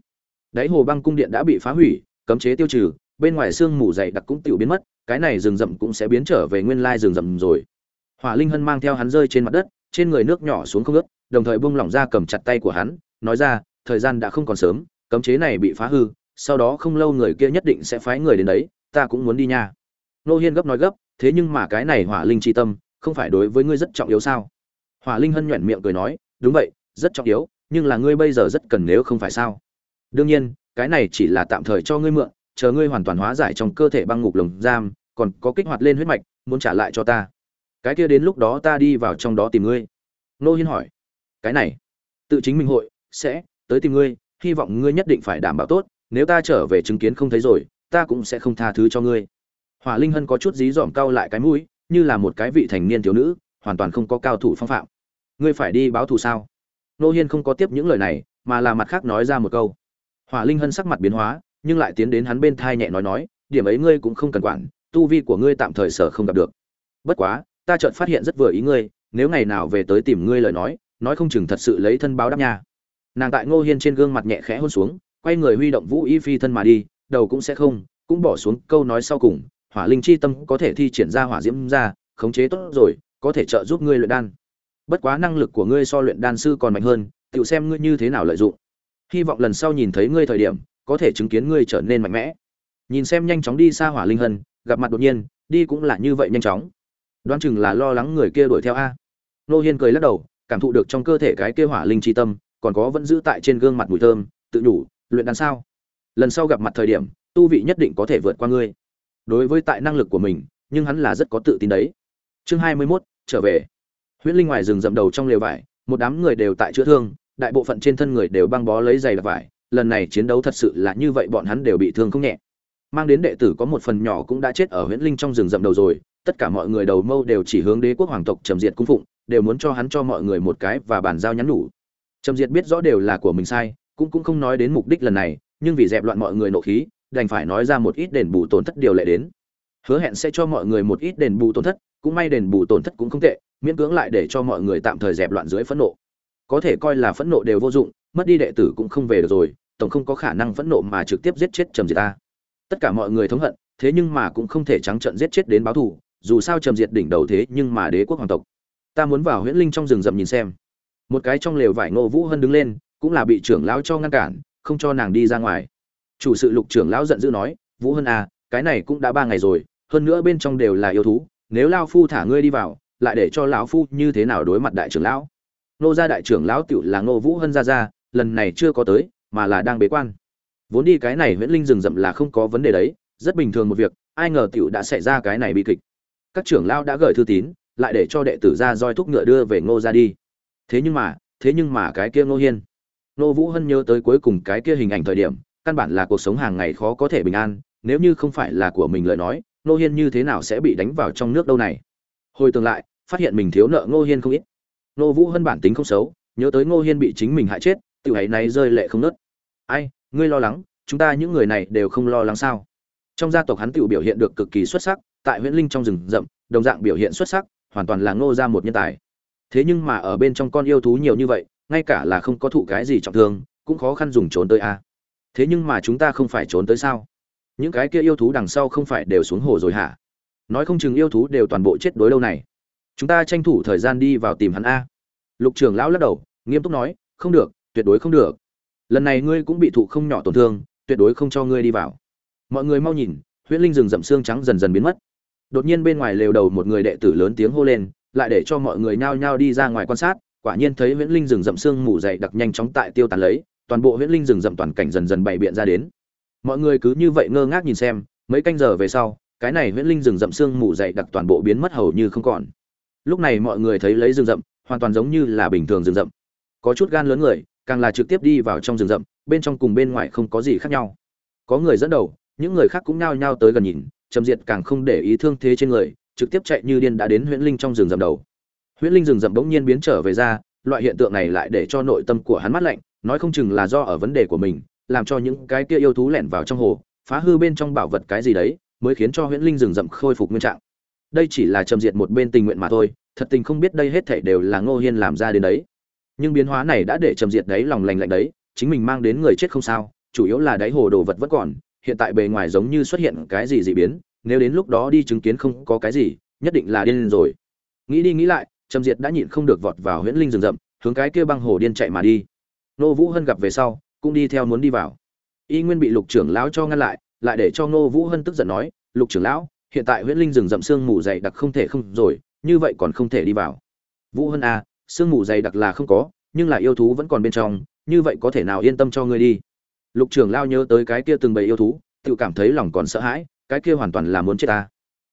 Đáy hồ băng cung điện đã bị phá hủy, cấm chế tiêu trừ, bên ngoài sương mù dày đặc cũng tự biến mất, cái này rừng rậm cũng sẽ biến trở về nguyên lai rừng rậm rồi. Hỏa linh hân mang theo hắn rơi trên mặt đất, trên người nước nhỏ xuống không ướt, đồng thời buông lỏng ra cầm chặt tay của hắn, nói ra, thời gian đã không còn sớm, cấm chế này bị phá hư, sau đó không lâu người kia nhất định sẽ phái người đến đấy ta cũng muốn đi nha. Nô hiên gấp nói gấp, thế nhưng mà cái này hỏa linh tri tâm, không phải đối với ngươi rất trọng yếu sao? Hỏa linh hân nhoẻn miệng cười nói, đúng vậy, rất trọng yếu, nhưng là ngươi bây giờ rất cần nếu không phải sao? Đương nhiên, cái này chỉ là tạm thời cho ngươi mượn, chờ ngươi hoàn toàn hóa giải trong cơ thể băng ngục lồng giam, còn có kích hoạt lên huyết mạch, muốn trả lại cho ta. Cái kia đến lúc đó ta đi vào trong đó tìm ngươi. Nô hiên hỏi, cái này, tự chính minh hội, sẽ, tới tìm ngươi, hy vọng ngươi nhất định phải đảm bảo tốt, nếu ta trở về chứng kiến không thấy rồi ta cũng sẽ không tha thứ cho ngươi. Hỏa linh hân có chút dí dỏm cau lại cái mũi, như là một cái vị thành niên thiếu nữ, hoàn toàn không có cao thủ phong phạm. Ngươi phải đi báo thù sao? Nô hiên không có tiếp những lời này, mà là mặt khác nói ra một câu. Hỏa linh hân sắc mặt biến hóa, nhưng lại tiến đến hắn bên thai nhẹ nói nói, điểm ấy ngươi cũng không cần quản, tu vi của ngươi tạm thời sở không gặp được. Bất quá, ta chợt phát hiện rất vừa ý ngươi, nếu ngày nào về tới tìm ngươi lời nói nói không chừng thật sự lấy thân báo đáp nha. Nàng tại ngô hiên trên gương mặt nhẹ khẽ hôn xuống, quay người huy động vũ y phi thân mà đi đầu cũng sẽ không, cũng bỏ xuống câu nói sau cùng, hỏa linh chi tâm có thể thi triển ra hỏa diễm ra, khống chế tốt rồi, có thể trợ giúp ngươi luyện đan. Bất quá năng lực của ngươi so luyện đan sư còn mạnh hơn tự xem ngươi như thế nào lợi dụng. Hy vọng lần sau nhìn thấy ngươi thời điểm, có thể chứng kiến ngươi trở nên mạnh mẽ. Nhìn xem nhanh chóng đi xa hỏa linh hân, gặp mặt đột nhiên, đi cũng là như vậy nhanh chóng. Đoán chừng là lo lắng người kia đuổi theo a. Nô hiên cười lắc đầu, cảm thụ được trong cơ thể cái kia hỏa linh chi tâm, còn có vẫn giữ tại trên gương mặt mùi thơm, tự nhủ luyện đan sao? Lần sau gặp mặt thời điểm tu vị nhất định có thể vượt qua ngươi. Đối với tại năng lực của mình nhưng hắn là rất có tự tin đấy. Chương hai mươi 21, trở về. Huyễn linh ngoài rừng rậm đầu trong lều vải một đám người đều tại chữa thương đại bộ phận trên thân người đều băng bó lấy giày đặc vải lần này chiến đấu thật sự là như vậy bọn hắn đều bị thương không nhẹ. Mang đến đệ tử có một phần nhỏ cũng đã chết ở huyễn linh trong rừng rậm đầu rồi tất cả mọi người đầu mâu đều chỉ hướng đế quốc hoàng tộc trầm diệt cung phụng đều muốn cho hắn cho mọi người một cái và bàn giao nhắn nhủ. Trầm diệt biết rõ đều là của mình sai cũng cũng không nói đến mục đích lần này nhưng vì dẹp loạn mọi người nộ khí, đành phải nói ra một ít đền bù tổn thất điều lệ đến. Hứa hẹn sẽ cho mọi người một ít đền bù tổn thất, cũng may đền bù tổn thất cũng không tệ, miễn cưỡng lại để cho mọi người tạm thời dẹp loạn dưới phẫn nộ. Có thể coi là phẫn nộ đều vô dụng, mất đi đệ tử cũng không về được rồi, tổng không có khả năng phẫn nộ mà trực tiếp giết chết trầm diệt ta tất cả mọi người thống hận, thế nhưng mà cũng không thể trắng trợn giết chết đến báo thù, dù sao trầm diệt đỉnh đầu thế nhưng mà đế quốc hoàng tộc. Ta muốn vào huyễn linh trong rừng rậm nhìn xem. Một cái trong lều vải ngô vũ hân đứng lên, cũng là bị trưởng lão cho ngăn cản không cho nàng đi ra ngoài. Chủ sự lục trưởng lão giận dữ nói vũ hân à cái này cũng đã ba ngày rồi hơn nữa bên trong đều là yêu thú nếu lao phu thả ngươi đi vào lại để cho lão phu như thế nào đối mặt đại trưởng lão? Nô gia đại trưởng lão tựu là ngô vũ hân ra ra, lần này chưa có tới mà là đang bế quan. Vốn đi cái này huyễn linh rừng rậm là không có vấn đề đấy rất bình thường một việc ai ngờ tựu đã xảy ra cái này bi kịch. Các trưởng lão đã gửi thư tín lại để cho đệ tử ra roi thúc ngựa đưa về ngô ra đi. Thế nhưng mà thế nhưng mà cái kia ngô hiên Nô vũ hân nhớ tới cuối cùng cái kia hình ảnh thời điểm, căn bản là cuộc sống hàng ngày khó có thể bình an, nếu như không phải là của mình lời nói Nô hiên như thế nào sẽ bị đánh vào trong nước đâu này? Hồi tương lại, phát hiện mình thiếu nợ ngô hiên không ít. Nô vũ hân bản tính không xấu, nhớ tới ngô hiên bị chính mình hại chết tự hãy này rơi lệ không nớt. Ai, ngươi lo lắng, chúng ta những người này đều không lo lắng sao? Trong gia tộc hắn tự biểu hiện được cực kỳ xuất sắc, tại huyện linh trong rừng rậm, đồng dạng biểu hiện xuất sắc, hoàn toàn là ngô ra một nhân tài. Thế nhưng mà ở bên trong con yêu thú nhiều như vậy ngay cả là không có thụ cái gì trọng thương, cũng khó khăn dùng trốn tới a. Thế nhưng mà chúng ta không phải trốn tới sao? Những cái kia yêu thú đằng sau không phải đều xuống hồ rồi hả? Nói không chừng yêu thú đều toàn bộ chết đối lâu này. Chúng ta tranh thủ thời gian đi vào tìm hắn a. Lục trường lão lắc đầu, nghiêm túc nói, không được, tuyệt đối không được. Lần này ngươi cũng bị thụ không nhỏ tổn thương, tuyệt đối không cho ngươi đi vào. Mọi người mau nhìn, huyễn linh rừng rậm xương trắng dần dần biến mất. Đột nhiên bên ngoài lều đầu một người đệ tử lớn tiếng hô lên, lại để cho mọi người nhao nhao đi ra ngoài quan sát quả nhiên thấy huyễn linh rừng rậm xương mù dày đặc nhanh chóng tại tiêu tán lấy, toàn bộ huyễn linh rừng rậm toàn cảnh dần dần bày biện ra đến. Mọi người cứ như vậy ngơ ngác nhìn xem, mấy canh giờ về sau, cái này huyễn linh rừng rậm xương mù dày đặc toàn bộ biến mất hầu như không còn. Lúc này mọi người thấy lấy rừng rậm, hoàn toàn giống như là bình thường rừng rậm. Có chút gan lớn người, càng là trực tiếp đi vào trong rừng rậm, bên trong cùng bên ngoài không có gì khác nhau. Có người dẫn đầu, những người khác cũng nhao nhao tới gần nhìn trầm diệt càng không để ý thương thế trên người, trực tiếp chạy như điên đã đến huyễn linh trong rừng rậm đầu huyễn linh rừng rậm bỗng nhiên biến trở về ra, loại hiện tượng này lại để cho nội tâm của hắn mát lạnh, nói không chừng là do ở vấn đề của mình, làm cho những cái kia yêu thú lẻn vào trong hồ, phá hư bên trong bảo vật cái gì đấy, mới khiến cho huyễn linh rừng rậm khôi phục nguyên trạng. Đây chỉ là trầm diệt một bên tình nguyện mà thôi, thật tình không biết đây hết thảy đều là ngô hiên làm ra đến đấy. Nhưng biến hóa này đã để trầm diệt đấy lòng lành lạnh đấy, chính mình mang đến người chết không sao, chủ yếu là đáy hồ đồ vật vẫn còn, hiện tại bề ngoài giống như xuất hiện cái gì dị biến, nếu đến lúc đó đi chứng kiến không có cái gì, nhất định là điên rồi. Nghĩ đi nghĩ lại trầm diệt đã nhịn không được vọt vào huyễn linh rừng rậm hướng cái kia băng hồ điên chạy mà đi. Nô vũ hân gặp về sau cũng đi theo muốn đi vào. Y nguyên bị lục trưởng lão cho ngăn lại lại để cho nô vũ hân tức giận nói lục trưởng lão hiện tại huyễn linh rừng rậm sương mù dày đặc không thể không rồi như vậy còn không thể đi vào. Vũ hân à, sương mù dày đặc là không có nhưng là yêu thú vẫn còn bên trong như vậy có thể nào yên tâm cho ngươi đi? Lục trưởng lao nhớ tới cái kia từng bầy yêu thú tự cảm thấy lòng còn sợ hãi cái kia hoàn toàn là muốn chết ta.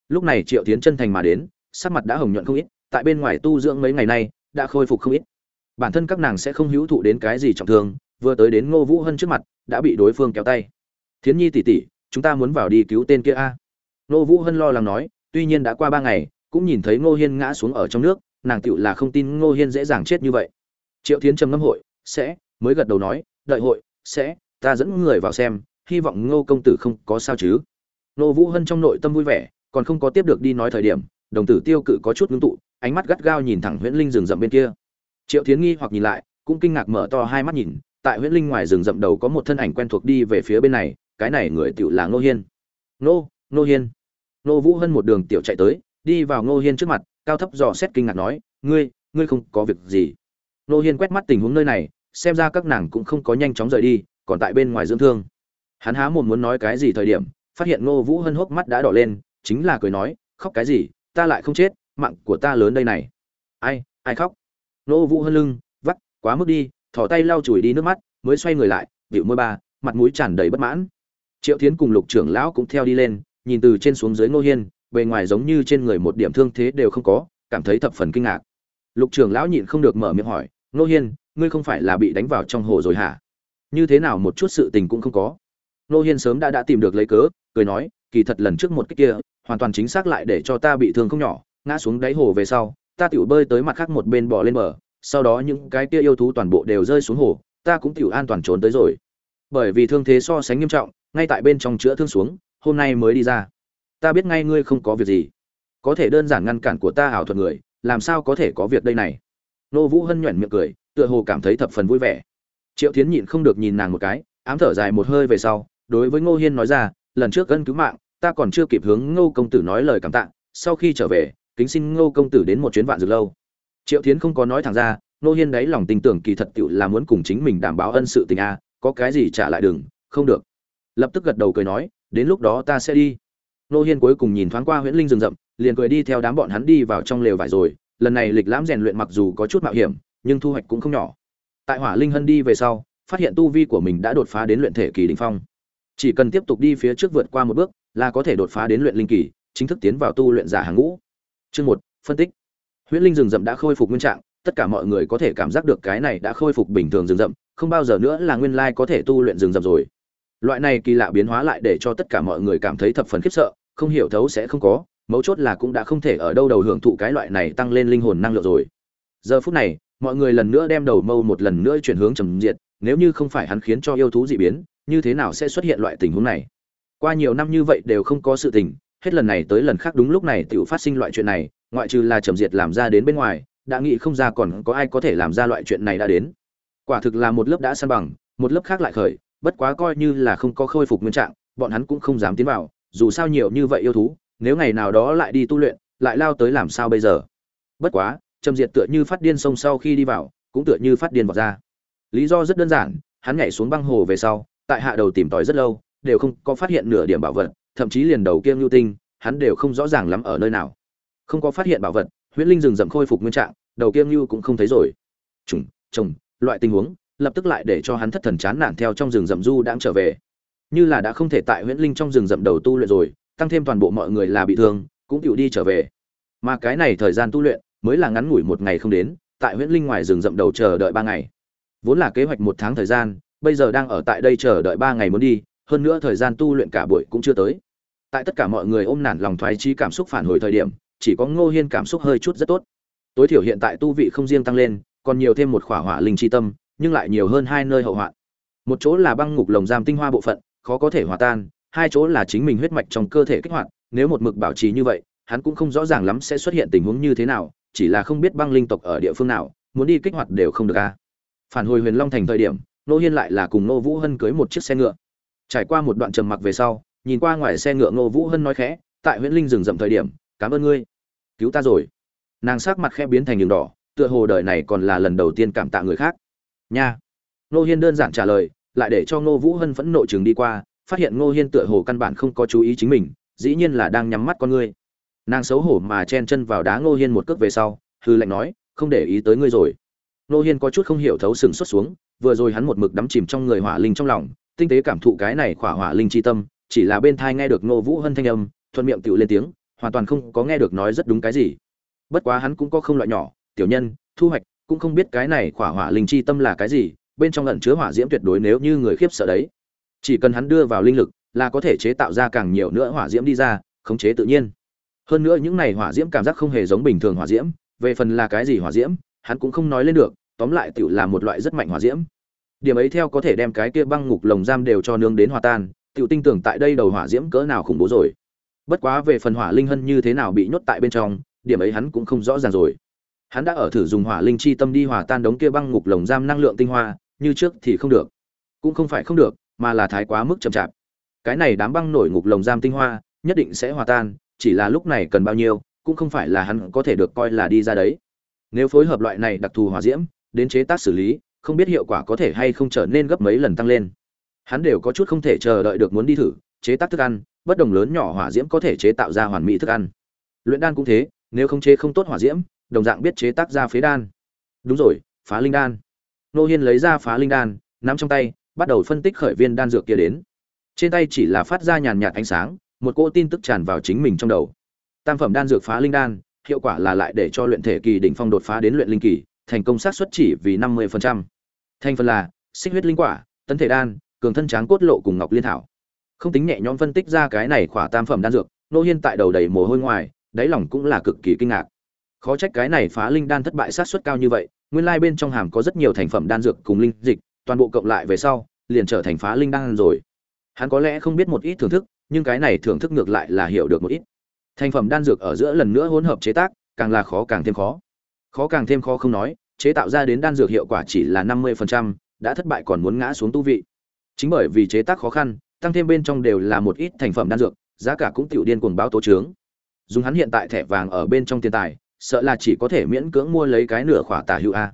Lúc này triệu tiến chân thành mà đến sắc mặt đã hồng nhuận không ít tại bên ngoài tu dưỡng mấy ngày nay, đã khôi phục không ít. Bản thân các nàng sẽ không hữu thụ đến cái gì trọng thương, vừa tới đến ngô vũ hân trước mặt, đã bị đối phương kéo tay. Thiến nhi tỉ tỉ chúng ta muốn vào đi cứu tên kia a. Ngô vũ hân lo lắng nói, tuy nhiên đã qua ba ngày, cũng nhìn thấy ngô hiên ngã xuống ở trong nước, nàng tựu là không tin ngô hiên dễ dàng chết như vậy. Triệu Thiến trầm ngâm hội, sẽ, mới gật đầu nói, đợi hội, sẽ, ta dẫn người vào xem, hy vọng ngô công tử không có sao chứ. Ngô vũ hân trong nội tâm vui vẻ, còn không có tiếp được đi nói thời điểm, đồng tử tiêu cự có chút ngưng tụ ánh mắt gắt gao nhìn thẳng huyễn linh rừng rậm bên kia. Triệu tiến nghi hoặc nhìn lại, cũng kinh ngạc mở to hai mắt nhìn, tại huyễn linh ngoài rừng rậm đầu có một thân ảnh quen thuộc đi về phía bên này, cái này người tựu là ngô hiên. Ngô ngô hiên. Ngô vũ hân một đường tiểu chạy tới, đi vào ngô hiên trước mặt, cao thấp dò xét kinh ngạc nói, ngươi ngươi không có việc gì. Ngô hiên quét mắt tình huống nơi này, xem ra các nàng cũng không có nhanh chóng rời đi, còn tại bên ngoài dưỡng thương. Hắn há mồm muốn nói cái gì thời điểm, phát hiện ngô vũ hân hốc mắt đã đỏ lên, chính là cười nói, khóc cái gì, ta lại không chết mạng của ta lớn đây này. Ai ai khóc? Nô vũ hân lưng, vắt, quá mức đi thỏ tay lau chùi đi nước mắt, mới xoay người lại vịu môi ba, mặt mũi tràn đầy bất mãn. Triệu tiến cùng lục trưởng lão cũng theo đi lên, nhìn từ trên xuống dưới ngô hiên, bề ngoài giống như trên người một điểm thương thế đều không có, cảm thấy thập phần kinh ngạc. Lục trưởng lão nhịn không được mở miệng hỏi, ngô hiên, ngươi không phải là bị đánh vào trong hồ rồi hả? Như thế nào một chút sự tình cũng không có. Ngô hiên sớm đã đã tìm được lấy cớ, cười nói, kỳ thật lần trước một cách kia, hoàn toàn chính xác lại để cho ta bị thương không nhỏ ngã xuống đáy hồ về sau, ta tiểu bơi tới mặt khác một bên bò lên bờ, sau đó những cái kia yêu thú toàn bộ đều rơi xuống hồ, ta cũng tiểu an toàn trốn tới rồi. Bởi vì thương thế so sánh nghiêm trọng, ngay tại bên trong chữa thương xuống, hôm nay mới đi ra. Ta biết ngay ngươi không có việc gì. Có thể đơn giản ngăn cản của ta ảo thuật người, làm sao có thể có việc đây này? Nô vũ hân nhuận miệng cười, tựa hồ cảm thấy thập phần vui vẻ. Triệu tiến nhịn không được nhìn nàng một cái, ám thở dài một hơi về sau, đối với ngô hiên nói ra, lần trước gân cứu mạng, ta còn chưa kịp hướng ngô công tử nói lời cảm tạ, sau khi trở về kính xin ngô công tử đến một chuyến vạn dược lâu. Triệu tiến không có nói thẳng ra, ngô hiên đấy lòng tin tưởng kỳ thật tựu là muốn cùng chính mình đảm bảo ân sự tình a, có cái gì trả lại đừng, không được. Lập tức gật đầu cười nói, đến lúc đó ta sẽ đi. Ngô hiên cuối cùng nhìn thoáng qua huyễn linh rừng rậm, liền cười đi theo đám bọn hắn đi vào trong lều vải rồi, lần này lịch lãm rèn luyện mặc dù có chút mạo hiểm, nhưng thu hoạch cũng không nhỏ. Tại hỏa linh hân đi về sau, phát hiện tu vi của mình đã đột phá đến luyện thể kỳ đỉnh phong. Chỉ cần tiếp tục đi phía trước vượt qua một bước, là có thể đột phá đến luyện linh kỳ, chính thức tiến vào tu luyện giả hàng ngũ chương một, phân tích. Huyễn linh rừng rậm đã khôi phục nguyên trạng, tất cả mọi người có thể cảm giác được cái này đã khôi phục bình thường rừng rậm, không bao giờ nữa là nguyên lai có thể tu luyện rừng rậm rồi. Loại này kỳ lạ biến hóa lại để cho tất cả mọi người cảm thấy thập phần khiếp sợ, không hiểu thấu sẽ không có, mấu chốt là cũng đã không thể ở đâu đầu hưởng thụ cái loại này tăng lên linh hồn năng lượng rồi. Giờ phút này, mọi người lần nữa đem đầu mâu một lần nữa chuyển hướng trầm diệt, nếu như không phải hắn khiến cho yêu thú dị biến, như thế nào sẽ xuất hiện loại tình huống này? Qua nhiều năm như vậy đều không có sự tình hết lần này tới lần khác đúng lúc này tiểu phát sinh loại chuyện này, ngoại trừ là trầm diệt làm ra đến bên ngoài, đã nghĩ không ra còn có ai có thể làm ra loại chuyện này đã đến. Quả thực là một lớp đã san bằng, một lớp khác lại khởi, bất quá coi như là không có khôi phục nguyên trạng, bọn hắn cũng không dám tiến vào, dù sao nhiều như vậy yêu thú, nếu ngày nào đó lại đi tu luyện, lại lao tới làm sao bây giờ? Bất quá, trầm diệt tựa như phát điên sông sau khi đi vào, cũng tựa như phát điên vào ra. Lý do rất đơn giản, hắn nhảy xuống băng hồ về sau, tại hạ đầu tìm tòi rất lâu, đều không có phát hiện nửa điểm bảo vật thậm chí liền đầu kia ngưu tinh, hắn đều không rõ ràng lắm ở nơi nào. Không có phát hiện bảo vật, huyễn linh rừng rậm khôi phục nguyên trạng, đầu kia ngưu cũng không thấy rồi. Trùng trồng loại tình huống, lập tức lại để cho hắn thất thần chán nản theo trong rừng rậm du đang trở về. Như là đã không thể tại huyễn linh trong rừng rậm đầu tu luyện rồi, tăng thêm toàn bộ mọi người là bị thương, cũng chịu đi trở về. Mà cái này thời gian tu luyện, mới là ngắn ngủi một ngày không đến, tại huyễn linh ngoài rừng rậm đầu chờ đợi ba ngày. Vốn là kế hoạch một tháng thời gian, bây giờ đang ở tại đây chờ đợi ba ngày muốn đi, hơn nữa thời gian tu luyện cả buổi cũng chưa tới tại tất cả mọi người ôm nản lòng thoái trí cảm xúc phản hồi thời điểm, chỉ có ngô hiên cảm xúc hơi chút rất tốt. Tối thiểu hiện tại tu vị không riêng tăng lên, còn nhiều thêm một khỏa hỏa linh chi tâm, nhưng lại nhiều hơn hai nơi hậu hoạn. Một chỗ là băng ngục lồng giam tinh hoa bộ phận, khó có thể hòa tan, hai chỗ là chính mình huyết mạch trong cơ thể kích hoạt, nếu một mực bảo trì như vậy, hắn cũng không rõ ràng lắm sẽ xuất hiện tình huống như thế nào, chỉ là không biết băng linh tộc ở địa phương nào, muốn đi kích hoạt đều không được a. Phản hồi huyền long thành thời điểm nô hiên lại là cùng nô vũ hân cưới một chiếc xe ngựa. Trải qua một đoạn trầm mặc về sau nhìn qua ngoài xe ngựa Ngô vũ hân nói khẽ, tại Huyễn linh rừng rậm thời điểm, cảm ơn ngươi. Cứu ta rồi. Nàng sắc mặt khẽ biến thành đường đỏ, tựa hồ đời này còn là lần đầu tiên cảm tạ người khác. Nha. Ngô hiên đơn giản trả lời, lại để cho Ngô vũ hân phẫn nộ chừng đi qua, phát hiện Ngô hiên tựa hồ căn bản không có chú ý chính mình, dĩ nhiên là đang nhắm mắt con ngươi. Nàng xấu hổ mà chen chân vào đá Ngô hiên một cước về sau, hư lạnh nói, không để ý tới ngươi rồi. Ngô hiên có chút không hiểu thấu sừng xuất xuống, vừa rồi hắn một mực đắm chìm trong người hỏa linh trong lòng, tinh tế cảm thụ cái này khỏa hỏa linh chi tâm chỉ là bên thai nghe được nô vũ hân thanh âm, thuận miệng tiểu lên tiếng, hoàn toàn không có nghe được nói rất đúng cái gì. Bất quá hắn cũng có không loại nhỏ, tiểu nhân, thu hoạch, cũng không biết cái này khỏa hỏa linh chi tâm là cái gì, bên trong ẩn chứa hỏa diễm tuyệt đối nếu như người khiếp sợ đấy. Chỉ cần hắn đưa vào linh lực, là có thể chế tạo ra càng nhiều nữa hỏa diễm đi ra, khống chế tự nhiên. Hơn nữa những này hỏa diễm cảm giác không hề giống bình thường hỏa diễm, về phần là cái gì hỏa diễm, hắn cũng không nói lên được, tóm lại tiểu là một loại rất mạnh hỏa diễm. Điểm ấy theo có thể đem cái kia băng ngục lồng giam đều cho nướng đến hòa tan Tiểu tinh tưởng tại đây đầu hỏa diễm cỡ nào khủng bố rồi. Bất quá về phần hỏa linh hân như thế nào bị nhốt tại bên trong, điểm ấy hắn cũng không rõ ràng rồi. Hắn đã ở thử dùng hỏa linh chi tâm đi hòa tan đống kia băng ngục lồng giam năng lượng tinh hoa, như trước thì không được. Cũng không phải không được, mà là thái quá mức chậm chạp. Cái này đám băng nổi ngục lồng giam tinh hoa, nhất định sẽ hòa tan, chỉ là lúc này cần bao nhiêu, cũng không phải là hắn có thể được coi là đi ra đấy. Nếu phối hợp loại này đặc thù hỏa diễm, đến chế tác xử lý, không biết hiệu quả có thể hay không trở nên gấp mấy lần tăng lên hắn đều có chút không thể chờ đợi được muốn đi thử, chế tác thức ăn, bất đồng lớn nhỏ hỏa diễm có thể chế tạo ra hoàn mỹ thức ăn. Luyện đan cũng thế, nếu không chế không tốt hỏa diễm, đồng dạng biết chế tác ra phế đan. Đúng rồi, phá linh đan. Nô hiên lấy ra phá linh đan, nắm trong tay, bắt đầu phân tích khởi viên đan dược kia đến. Trên tay chỉ là phát ra nhàn nhạt ánh sáng, một cỗ tin tức tràn vào chính mình trong đầu. Tam phẩm đan dược phá linh đan, hiệu quả là lại để cho luyện thể kỳ đỉnh phong đột phá đến luyện linh kỳ, thành công xác suất chỉ vì năm mươi thành phần là, xích huyết linh quả, tấn thể đan cường thân tráng cốt lộ cùng ngọc liên thảo. Không tính nhẹ nhõm phân tích ra cái này khỏa tam phẩm đan dược nô hiên tại đầu đầy mồ hôi ngoài đáy lòng cũng là cực kỳ kinh ngạc. Khó trách cái này phá linh đan thất bại sát suất cao như vậy nguyên lai bên trong hàm có rất nhiều thành phẩm đan dược cùng linh dịch toàn bộ cộng lại về sau liền trở thành phá linh đan rồi. Hắn có lẽ không biết một ít thưởng thức nhưng cái này thưởng thức ngược lại là hiểu được một ít. Thành phẩm đan dược ở giữa lần nữa hỗn hợp chế tác càng là khó càng thêm khó. Khó càng thêm khó không nói chế tạo ra đến đan dược hiệu quả chỉ là năm mươi phần trăm, đã thất bại còn muốn ngã xuống tu vị chính bởi vì chế tác khó khăn, tăng thêm bên trong đều là một ít thành phẩm đan dược, giá cả cũng tiểu điên cuồng báo tố trướng. Dùng hắn hiện tại thẻ vàng ở bên trong tiền tài, sợ là chỉ có thể miễn cưỡng mua lấy cái nửa khỏa tả hữu a.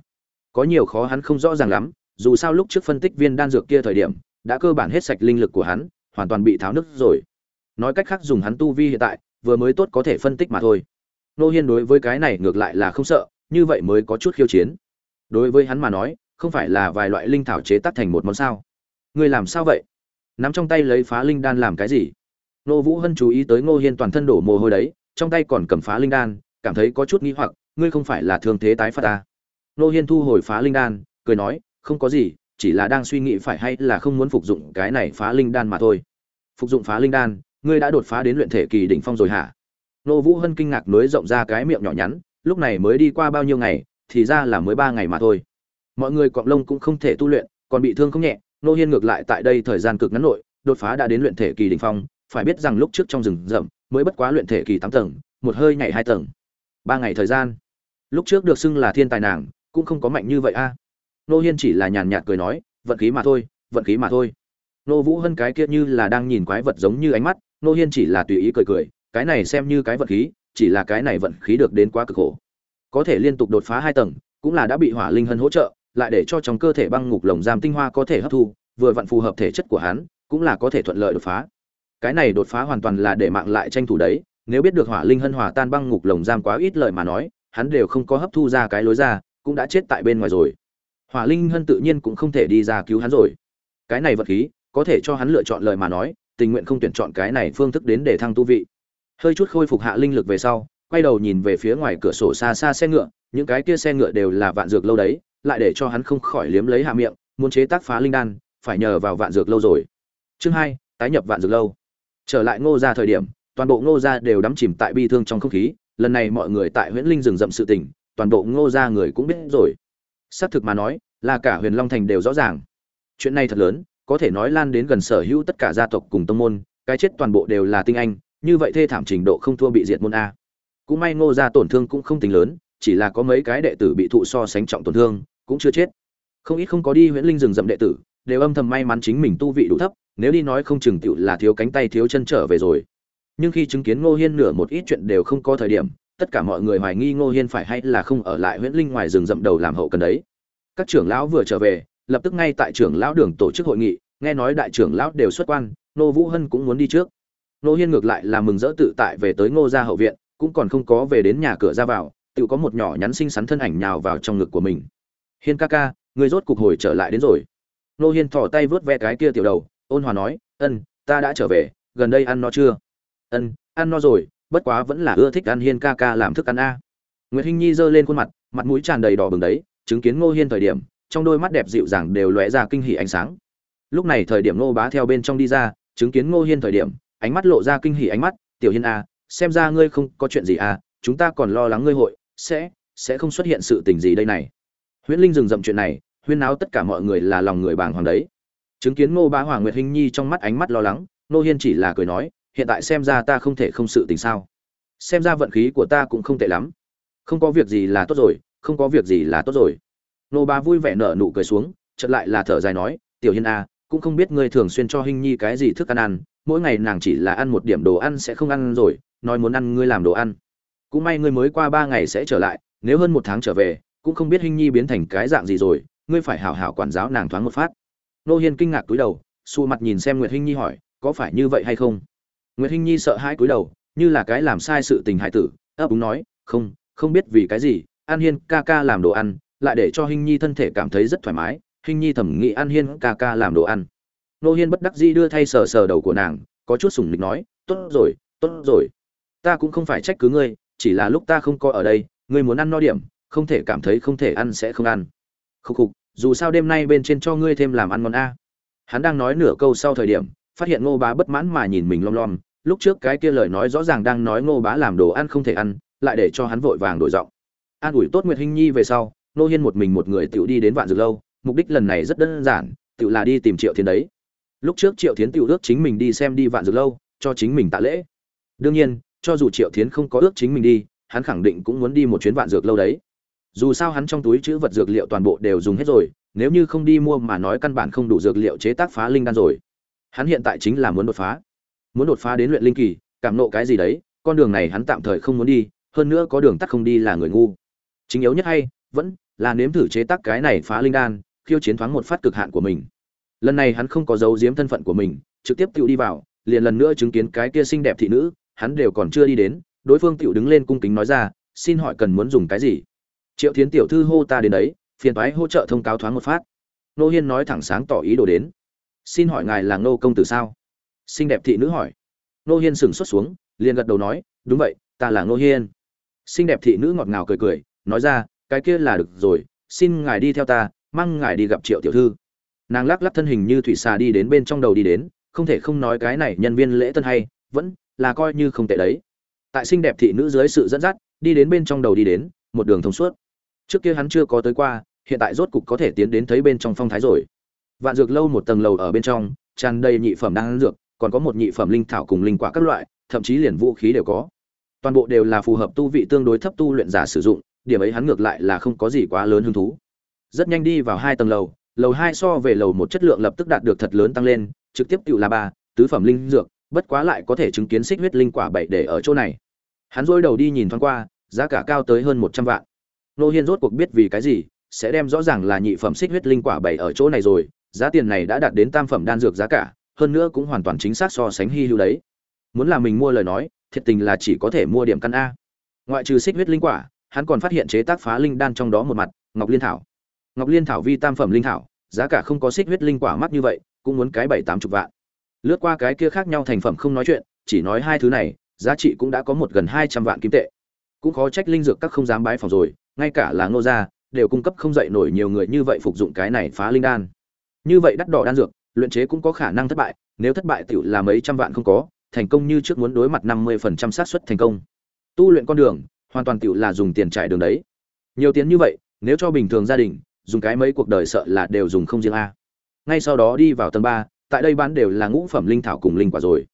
Có nhiều khó hắn không rõ ràng lắm, dù sao lúc trước phân tích viên đan dược kia thời điểm, đã cơ bản hết sạch linh lực của hắn, hoàn toàn bị tháo nứt rồi. Nói cách khác dùng hắn tu vi hiện tại, vừa mới tốt có thể phân tích mà thôi. Nô hiên đối với cái này ngược lại là không sợ, như vậy mới có chút khiêu chiến. Đối với hắn mà nói, không phải là vài loại linh thảo chế tác thành một món sao. Ngươi làm sao vậy? Nắm trong tay lấy phá linh đan làm cái gì? Nô vũ hân chú ý tới ngô hiên toàn thân đổ mồ hôi đấy, trong tay còn cầm phá linh đan, cảm thấy có chút nghi hoặc, ngươi không phải là thương thế tái phát à? ta nô hiên thu hồi phá linh đan, cười nói, không có gì, chỉ là đang suy nghĩ phải hay là không muốn phục dụng cái này phá linh đan mà thôi. Phục dụng phá linh đan, ngươi đã đột phá đến luyện thể kỳ đỉnh phong rồi hả? Nô vũ hân kinh ngạc nối rộng ra cái miệng nhỏ nhắn, lúc này mới đi qua bao nhiêu ngày, thì ra là mới ba ngày mà thôi. Mọi người cọng lông cũng không thể tu luyện, còn bị thương không nhẹ nô hiên ngược lại tại đây thời gian cực ngắn nội, đột phá đã đến luyện thể kỳ đỉnh phong, phải biết rằng lúc trước trong rừng rậm, mới bất quá luyện thể kỳ tám tầng, một hơi nhảy hai tầng. Ba ngày thời gian. Lúc trước được xưng là thiên tài nàng, cũng không có mạnh như vậy a. Nô hiên chỉ là nhàn nhạt cười nói, vận khí mà thôi, vận khí mà thôi. Nô vũ hân cái kia như là đang nhìn quái vật giống như ánh mắt, nô hiên chỉ là tùy ý cười cười, cái này xem như cái vận khí, chỉ là cái này vận khí được đến quá cực khổ. Có thể liên tục đột phá hai tầng, cũng là đã bị hỏa linh hân hỗ trợ lại để cho trong cơ thể băng ngục lồng giam tinh hoa có thể hấp thu, vừa vặn phù hợp thể chất của hắn, cũng là có thể thuận lợi đột phá. Cái này đột phá hoàn toàn là để mạng lại tranh thủ đấy, nếu biết được hỏa linh hân hòa tan băng ngục lồng giam quá ít lời mà nói, hắn đều không có hấp thu ra cái lối ra, cũng đã chết tại bên ngoài rồi. Hỏa linh hân tự nhiên cũng không thể đi ra cứu hắn rồi. Cái này vật khí, có thể cho hắn lựa chọn lời mà nói, tình nguyện không tuyển chọn cái này phương thức đến để thăng tu vị. Hơi chút khôi phục hạ linh lực về sau, quay đầu nhìn về phía ngoài cửa sổ xa xa xe ngựa, những cái kia xe ngựa đều là vạn dược lâu đấy lại để cho hắn không khỏi liếm lấy hạ miệng, muốn chế tác phá linh đan, phải nhờ vào vạn dược lâu rồi. Chương hai, tái nhập vạn dược lâu. Trở lại ngô gia thời điểm, toàn bộ ngô gia đều đắm chìm tại bi thương trong không khí, lần này mọi người tại huyễn linh rừng rậm sự tình, toàn bộ ngô gia người cũng biết rồi. Xác thực mà nói, là cả huyền long thành đều rõ ràng. Chuyện này thật lớn, có thể nói lan đến gần sở hữu tất cả gia tộc cùng tông môn, cái chết toàn bộ đều là tinh anh, như vậy thê thảm trình độ không thua bị diệt môn a. Cũng may ngô gia tổn thương cũng không tính lớn, chỉ là có mấy cái đệ tử bị thụ so sánh trọng tổn thương cũng chưa chết. Không ít không có đi huyễn linh rừng rậm đệ tử, đều âm thầm may mắn chính mình tu vị đủ thấp, nếu đi nói không chừng tựu là thiếu cánh tay thiếu chân trở về rồi. Nhưng khi chứng kiến ngô hiên nửa một ít chuyện đều không có thời điểm, tất cả mọi người hoài nghi ngô hiên phải hay là không ở lại huyễn linh ngoài rừng rậm đầu làm hậu cần đấy. Các trưởng lão vừa trở về, lập tức ngay tại trưởng lão đường tổ chức hội nghị, nghe nói đại trưởng lão đều xuất quan nô vũ hân cũng muốn đi trước. Nô hiên ngược lại là mừng rỡ tự tại về tới ngô gia hậu viện, cũng còn không có về đến nhà cửa ra vào, tự có một nhỏ nhắn xinh xắn thân ảnh nhào vào trong ngực của mình hiên ca ca người rốt cục hồi trở lại đến rồi. Nô hiên thỏ tay vớt ve cái kia tiểu đầu, ôn hòa nói, ân, ta đã trở về, gần đây ăn no chưa? Ân, ăn no rồi, bất quá vẫn là ưa thích ăn hiên ca ca làm thức ăn a. Nguyễn hinh nhi giơ lên khuôn mặt mặt mũi tràn đầy đỏ bừng đấy, chứng kiến ngô hiên thời điểm, trong đôi mắt đẹp dịu dàng đều lóe ra kinh hỉ ánh sáng. Lúc này thời điểm ngô bá theo bên trong đi ra, chứng kiến ngô hiên thời điểm, ánh mắt lộ ra kinh hỉ ánh mắt, tiểu hiên a xem ra ngươi không có chuyện gì a chúng ta còn lo lắng ngươi hội, sẽ sẽ không xuất hiện sự tình gì đây này huyễn linh dừng dậm chuyện này huyên náo tất cả mọi người là lòng người bàng hoàng đấy. Chứng kiến ngô bá hoàng nguyệt hinh nhi trong mắt ánh mắt lo lắng Nô hiên chỉ là cười nói hiện tại xem ra ta không thể không sự tình sao. Xem ra vận khí của ta cũng không tệ lắm. Không có việc gì là tốt rồi không có việc gì là tốt rồi. Nô bá vui vẻ nở nụ cười xuống chợt lại là thở dài nói tiểu hiên a à, cũng không biết ngươi thường xuyên cho Hinh nhi cái gì thức ăn ăn mỗi ngày nàng chỉ là ăn một điểm đồ ăn sẽ không ăn rồi nói muốn ăn ngươi làm đồ ăn. Cũng may ngươi mới qua ba ngày sẽ trở lại nếu hơn một tháng trở về cũng không biết hình nhi biến thành cái dạng gì rồi, ngươi phải hảo hảo quản giáo nàng thoáng một phát. Nô hiên kinh ngạc cúi đầu, xù mặt nhìn xem nguyệt huynh nhi hỏi, có phải như vậy hay không? Nguyệt huynh nhi sợ hãi cúi đầu, như là cái làm sai sự tình hại tử, ấp úng nói, không không biết vì cái gì, an hiên ca ca làm đồ ăn, lại để cho huynh nhi thân thể cảm thấy rất thoải mái huynh nhi thẩm nghĩ an hiên ca ca làm đồ ăn. Nô hiên bất đắc dĩ đưa thay sờ sờ đầu của nàng, có chút sủng nịch nói, tốt rồi tốt rồi. Ta cũng không phải trách cứ ngươi, chỉ là lúc ta không có ở đây, ngươi muốn ăn no điểm không thể cảm thấy không thể ăn sẽ không ăn. Khúc khục, dù sao đêm nay bên trên cho ngươi thêm làm ăn ngon a. Hắn đang nói nửa câu sau thời điểm, phát hiện ngô bá bất mãn mà nhìn mình lom lom. Lúc trước cái kia lời nói rõ ràng đang nói ngô bá làm đồ ăn không thể ăn, lại để cho hắn vội vàng đổi giọng. An ủi tốt nguyệt hinh nhi về sau nô hiên một mình một người tự đi đến vạn dược lâu, mục đích lần này rất đơn giản tự là đi tìm triệu thiến đấy. Lúc trước triệu thiến tự ước chính mình đi xem đi vạn dược lâu, cho chính mình tạ lễ. Đương nhiên, cho dù triệu thiến không có ước chính mình đi, hắn khẳng định cũng muốn đi một chuyến vạn dược lâu đấy dù sao hắn trong túi chữ vật dược liệu toàn bộ đều dùng hết rồi, nếu như không đi mua mà nói căn bản không đủ dược liệu chế tác phá linh đan rồi. Hắn hiện tại chính là muốn đột phá. Muốn đột phá đến luyện linh kỳ, cảm nộ cái gì đấy, con đường này hắn tạm thời không muốn đi, hơn nữa có đường tắt không đi là người ngu. Chính yếu nhất hay, vẫn là nếm thử chế tác cái này phá linh đan, khiêu chiến thoáng một phát cực hạn của mình. Lần này hắn không có giấu giếm thân phận của mình, trực tiếp tự đi vào, liền lần nữa chứng kiến cái kia xinh đẹp thị nữ, hắn đều còn chưa đi đến, đối phương tự đứng lên cung kính nói ra, xin hỏi cần muốn dùng cái gì? Triệu thiến tiểu thư hô ta đến đấy, phiền toái hỗ trợ thông cáo thoáng một phát. Nô hiên nói thẳng sáng tỏ ý đồ đến. Xin hỏi ngài là nô công tử sao? Xinh đẹp thị nữ hỏi. Nô hiên sừng xuất xuống, liền gật đầu nói, đúng vậy, ta là nô hiên. Xinh đẹp thị nữ ngọt ngào cười cười, nói ra, cái kia là được rồi, xin ngài đi theo ta, mang ngài đi gặp triệu tiểu thư. Nàng lắc lắc thân hình như thủy xà đi đến bên trong đầu đi đến, không thể không nói cái này nhân viên lễ tân hay, vẫn là coi như không tệ đấy. Tại xinh đẹp thị nữ dưới sự dẫn dắt, đi đến bên trong đầu đi đến, một đường thông suốt trước kia hắn chưa có tới qua, hiện tại rốt cục có thể tiến đến thấy bên trong phong thái rồi. Vạn dược lâu một tầng lầu ở bên trong, tràn đầy nhị phẩm đang dược, còn có một nhị phẩm linh thảo cùng linh quả các loại, thậm chí liền vũ khí đều có. Toàn bộ đều là phù hợp tu vị tương đối thấp tu luyện giả sử dụng, điểm ấy hắn ngược lại là không có gì quá lớn hứng thú. Rất nhanh đi vào hai tầng lầu lầu hai so về lầu một chất lượng lập tức đạt được thật lớn tăng lên, trực tiếp tự là ba, tứ phẩm linh dược, bất quá lại có thể chứng kiến xích huyết linh quả bảy để ở chỗ này. Hắn dôi đầu đi nhìn thoáng qua, giá cả cao tới hơn một trăm vạn nô hiên rốt cuộc biết vì cái gì, sẽ đem rõ ràng là nhị phẩm xích huyết linh quả bày ở chỗ này rồi, giá tiền này đã đạt đến tam phẩm đan dược giá cả, hơn nữa cũng hoàn toàn chính xác so sánh hy hữu đấy. Muốn là mình mua lời nói, thiệt tình là chỉ có thể mua điểm căn a. Ngoại trừ xích huyết linh quả, hắn còn phát hiện chế tác phá linh đan trong đó một mặt, ngọc liên thảo. Ngọc liên thảo vi tam phẩm linh thảo, giá cả không có xích huyết linh quả mắc như vậy, cũng muốn cái bảy tám chục vạn. Lướt qua cái kia khác nhau thành phẩm không nói chuyện, chỉ nói hai thứ này, giá trị cũng đã có một gần hai trăm vạn kim tệ. Cũng khó trách linh dược các không dám bái phòng rồi ngay cả là ngô gia, đều cung cấp không dậy nổi nhiều người như vậy phục dụng cái này phá linh đan. Như vậy đắt đỏ đan dược, luyện chế cũng có khả năng thất bại, nếu thất bại tiểu là mấy trăm vạn không có, thành công như trước muốn đối mặt năm mươi phần trăm xác suất thành công. Tu luyện con đường, hoàn toàn tiểu là dùng tiền trải đường đấy. Nhiều tiền như vậy, nếu cho bình thường gia đình, dùng cái mấy cuộc đời sợ là đều dùng không riêng a. Ngay sau đó đi vào tầng ba, tại đây bán đều là ngũ phẩm linh thảo cùng linh quả rồi.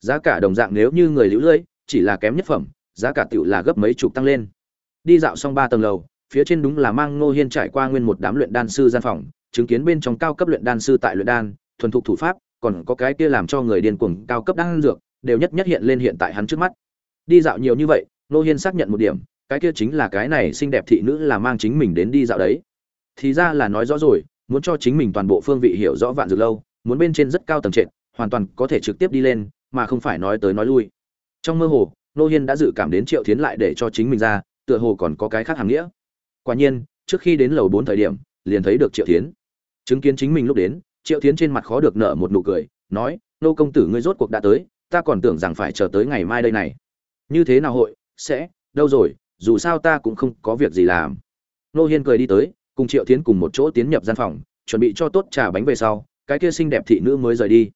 Giá cả đồng dạng nếu như người lũ lưỡi chỉ là kém nhất phẩm, giá cả tiểu là gấp mấy chục tăng lên đi dạo xong ba tầng lầu, phía trên đúng là mang ngô hiên trải qua nguyên một đám luyện đan sư gian phòng, chứng kiến bên trong cao cấp luyện đan sư tại luyện đan, thuần thục thủ pháp, còn có cái kia làm cho người điên cuồng cao cấp đan dược, đều nhất nhất hiện lên hiện tại hắn trước mắt. Đi dạo nhiều như vậy, ngô hiên xác nhận một điểm, cái kia chính là cái này xinh đẹp thị nữ là mang chính mình đến đi dạo đấy. Thì ra là nói rõ rồi, muốn cho chính mình toàn bộ phương vị hiểu rõ vạn dược lâu, muốn bên trên rất cao tầng trệt, hoàn toàn có thể trực tiếp đi lên, mà không phải nói tới nói lui. Trong mơ hồ nô hiên đã dự cảm đến triệu tiến lại để cho chính mình ra tựa hồ còn có cái khác hàng nghĩa. Quả nhiên, trước khi đến lầu bốn thời điểm, liền thấy được triệu tiến chứng kiến chính mình lúc đến, triệu tiến trên mặt khó được nở một nụ cười, nói, nô công tử ngươi rốt cuộc đã tới, ta còn tưởng rằng phải chờ tới ngày mai đây này. Như thế nào hội, sẽ, đâu rồi, dù sao ta cũng không có việc gì làm. Nô hiên cười đi tới, cùng triệu tiến cùng một chỗ tiến nhập gian phòng, chuẩn bị cho tốt trà bánh về sau, cái kia xinh đẹp thị nữ mới rời đi.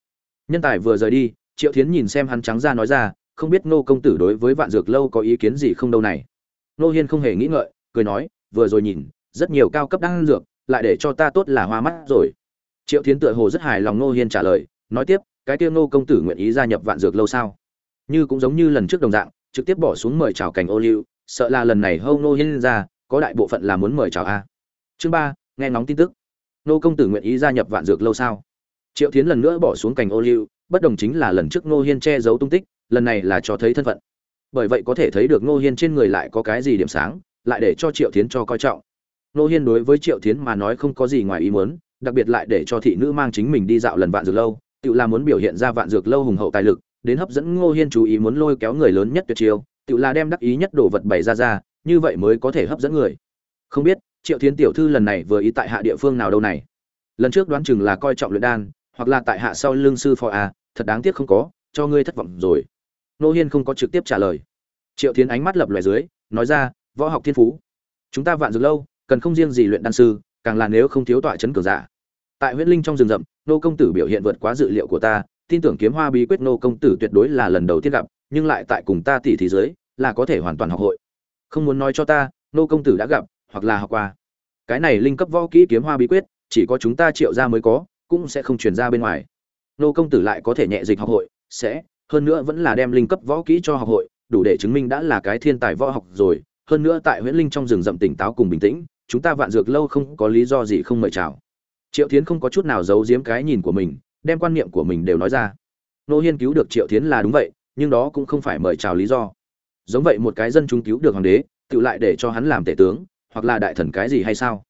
Nhân tài vừa rời đi, triệu tiến nhìn xem hắn trắng ra nói ra, không biết nô công tử đối với vạn dược lâu có ý kiến gì không đâu này? Nô hiên không hề nghĩ ngợi, cười nói, vừa rồi nhìn, rất nhiều cao cấp đan dược, lại để cho ta tốt là hoa mắt rồi. Triệu tiến tựa hồ rất hài lòng nô hiên trả lời, nói tiếp, cái kia nô công tử nguyện ý gia nhập vạn dược lâu sao? Như cũng giống như lần trước đồng dạng, trực tiếp bỏ xuống mời chào cảnh ô liu, sợ là lần này hâu nô hiên ra, có đại bộ phận là muốn mời chào a. Chương ba, nghe ngóng tin tức. Nô công tử nguyện ý gia nhập vạn dược lâu sao? Triệu tiến lần nữa bỏ xuống cành ô liu, bất đồng chính là lần trước nô hiên che giấu tung tích, lần này là cho thấy thân phận bởi vậy có thể thấy được Ngô hiên trên người lại có cái gì điểm sáng, lại để cho triệu tiến cho coi trọng. Ngô hiên đối với triệu tiến mà nói không có gì ngoài ý muốn, đặc biệt lại để cho thị nữ mang chính mình đi dạo lần vạn dược lâu, tự là muốn biểu hiện ra vạn dược lâu hùng hậu tài lực, đến hấp dẫn ngô hiên chú ý muốn lôi kéo người lớn nhất tuyệt chiêu, tự là đem đắc ý nhất đồ vật bày ra ra, như vậy mới có thể hấp dẫn người. Không biết, triệu tiến tiểu thư lần này vừa ý tại hạ địa phương nào đâu này? Lần trước đoán chừng là coi trọng luyện đan, hoặc là tại hạ sau lương sư phò à thật đáng tiếc không có, cho ngươi thất vọng rồi nô hiên không có trực tiếp trả lời. Triệu tiến ánh mắt lập loài dưới, nói ra, võ học thiên phú. Chúng ta vạn dược lâu, cần không riêng gì luyện đan sư, càng là nếu không thiếu tọa chấn cường giả. Tại huyễn linh trong rừng rậm, nô công tử biểu hiện vượt quá dự liệu của ta, tin tưởng kiếm hoa bí quyết nô công tử tuyệt đối là lần đầu tiên gặp, nhưng lại tại cùng ta tỷ thí giới là có thể hoàn toàn học hội. Không muốn nói cho ta, nô công tử đã gặp, hoặc là học qua. Cái này linh cấp võ kỹ kiếm hoa bí quyết, chỉ có chúng ta triệu ra mới có, cũng sẽ không truyền ra bên ngoài. Nô công tử lại có thể nhẹ dịch học hội, sẽ hơn nữa vẫn là đem linh cấp võ kỹ cho học hội, đủ để chứng minh đã là cái thiên tài võ học rồi. Hơn nữa tại huyễn linh trong rừng rậm tỉnh táo cùng bình tĩnh, chúng ta vạn dược lâu không có lý do gì không mời chào. Triệu thiến không có chút nào giấu giếm cái nhìn của mình, đem quan niệm của mình đều nói ra. Nô hiên cứu được triệu thiến là đúng vậy, nhưng đó cũng không phải mời chào lý do. Giống vậy một cái dân chúng cứu được hoàng đế, tự lại để cho hắn làm tể tướng, hoặc là đại thần cái gì hay sao?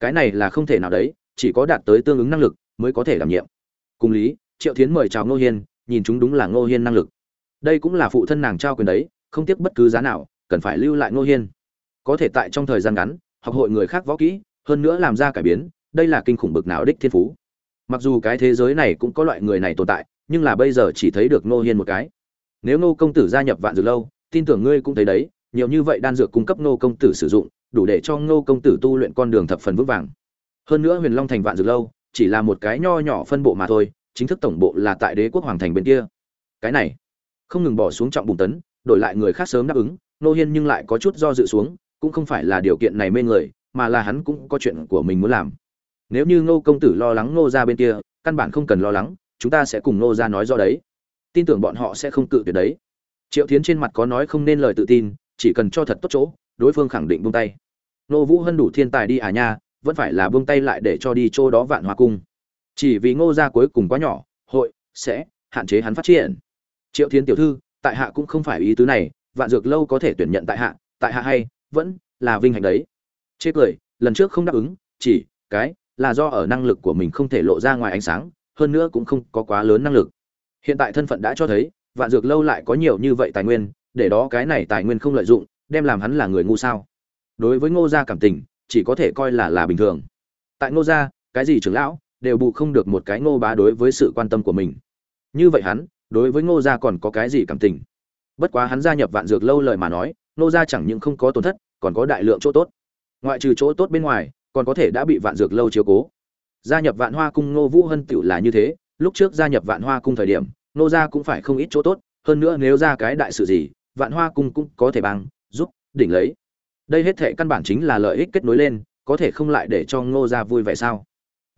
Cái này là không thể nào đấy, chỉ có đạt tới tương ứng năng lực mới có thể đảm nhiệm. Cùng lý, triệu thiến mời chào nô hiên nhìn chúng đúng là ngô hiên năng lực. Đây cũng là phụ thân nàng trao quyền đấy, không tiếc bất cứ giá nào, cần phải lưu lại ngô hiên. Có thể tại trong thời gian ngắn, học hội người khác võ kỹ, hơn nữa làm ra cải biến, đây là kinh khủng bực nào đích thiên phú. Mặc dù cái thế giới này cũng có loại người này tồn tại, nhưng là bây giờ chỉ thấy được ngô hiên một cái. Nếu ngô công tử gia nhập vạn dược lâu, tin tưởng ngươi cũng thấy đấy, nhiều như vậy đan dược cung cấp ngô công tử sử dụng, đủ để cho ngô công tử tu luyện con đường thập phần vững vàng. Hơn nữa huyền long thành vạn dược lâu, chỉ là một cái nho nhỏ phân bộ mà thôi chính thức tổng bộ là tại đế quốc hoàng thành bên kia. Cái này, không ngừng bỏ xuống trọng bùng tấn, đổi lại người khác sớm đáp ứng, nô hiên nhưng lại có chút do dự xuống, cũng không phải là điều kiện này mê người, mà là hắn cũng có chuyện của mình muốn làm. Nếu như ngô công tử lo lắng ngô ra bên kia, căn bản không cần lo lắng, chúng ta sẽ cùng ngô ra nói do đấy. Tin tưởng bọn họ sẽ không cự tuyệt đấy. Triệu tiến trên mặt có nói không nên lời tự tin, chỉ cần cho thật tốt chỗ, đối phương khẳng định buông tay. Nô vũ hân đủ thiên tài đi à nha, vẫn phải là buông tay lại để cho đi chỗ đó vạn hoa cung chỉ vì ngô gia cuối cùng quá nhỏ, hội, sẽ, hạn chế hắn phát triển. Triệu thiên tiểu thư, tại hạ cũng không phải ý tứ này, vạn dược lâu có thể tuyển nhận tại hạ tại hạ hay, vẫn là vinh hạnh đấy. Chê cười, lần trước không đáp ứng, chỉ, cái, là do ở năng lực của mình không thể lộ ra ngoài ánh sáng, hơn nữa cũng không có quá lớn năng lực. Hiện tại thân phận đã cho thấy, vạn dược lâu lại có nhiều như vậy tài nguyên, để đó cái này tài nguyên không lợi dụng, đem làm hắn là người ngu sao. Đối với ngô gia cảm tình, chỉ có thể coi là là bình thường. Tại ngô gia, cái gì trưởng lão đều bù không được một cái ngô bá đối với sự quan tâm của mình. Như vậy hắn, đối với ngô gia còn có cái gì cảm tình? Bất quá hắn gia nhập vạn dược lâu lời mà nói, ngô gia chẳng những không có tổn thất, còn có đại lượng chỗ tốt. Ngoại trừ chỗ tốt bên ngoài, còn có thể đã bị vạn dược lâu chiếu cố. Gia nhập vạn hoa cung ngô vũ hân tựu là như thế, lúc trước gia nhập vạn hoa cung thời điểm, ngô gia cũng phải không ít chỗ tốt, hơn nữa nếu ra cái đại sự gì, vạn hoa cung cũng có thể bằng, giúp, đỉnh lấy. Đây hết thệ căn bản chính là lợi ích kết nối lên, có thể không lại để cho ngô gia vui vẻ sao?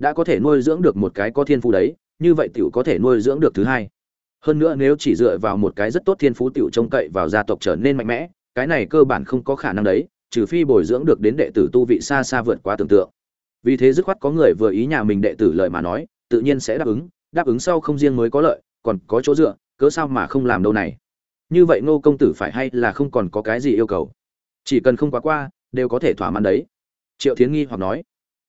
Đã có thể nuôi dưỡng được một cái có thiên phú đấy, như vậy tiểu có thể nuôi dưỡng được thứ hai. Hơn nữa nếu chỉ dựa vào một cái rất tốt thiên phú tiểu trông cậy vào gia tộc trở nên mạnh mẽ, cái này cơ bản không có khả năng đấy, trừ phi bồi dưỡng được đến đệ tử tu vị xa xa vượt quá tưởng tượng. Vì thế dứt khoát có người vừa ý nhà mình đệ tử lợi mà nói, tự nhiên sẽ đáp ứng đáp ứng sau không riêng mới có lợi, còn có chỗ dựa, cớ sao mà không làm đâu này? Như vậy ngô công tử phải hay là không còn có cái gì yêu cầu? Chỉ cần không quá qua, đều có thể thỏa mãn đấy. Triệu thiến nghi hoặc nói.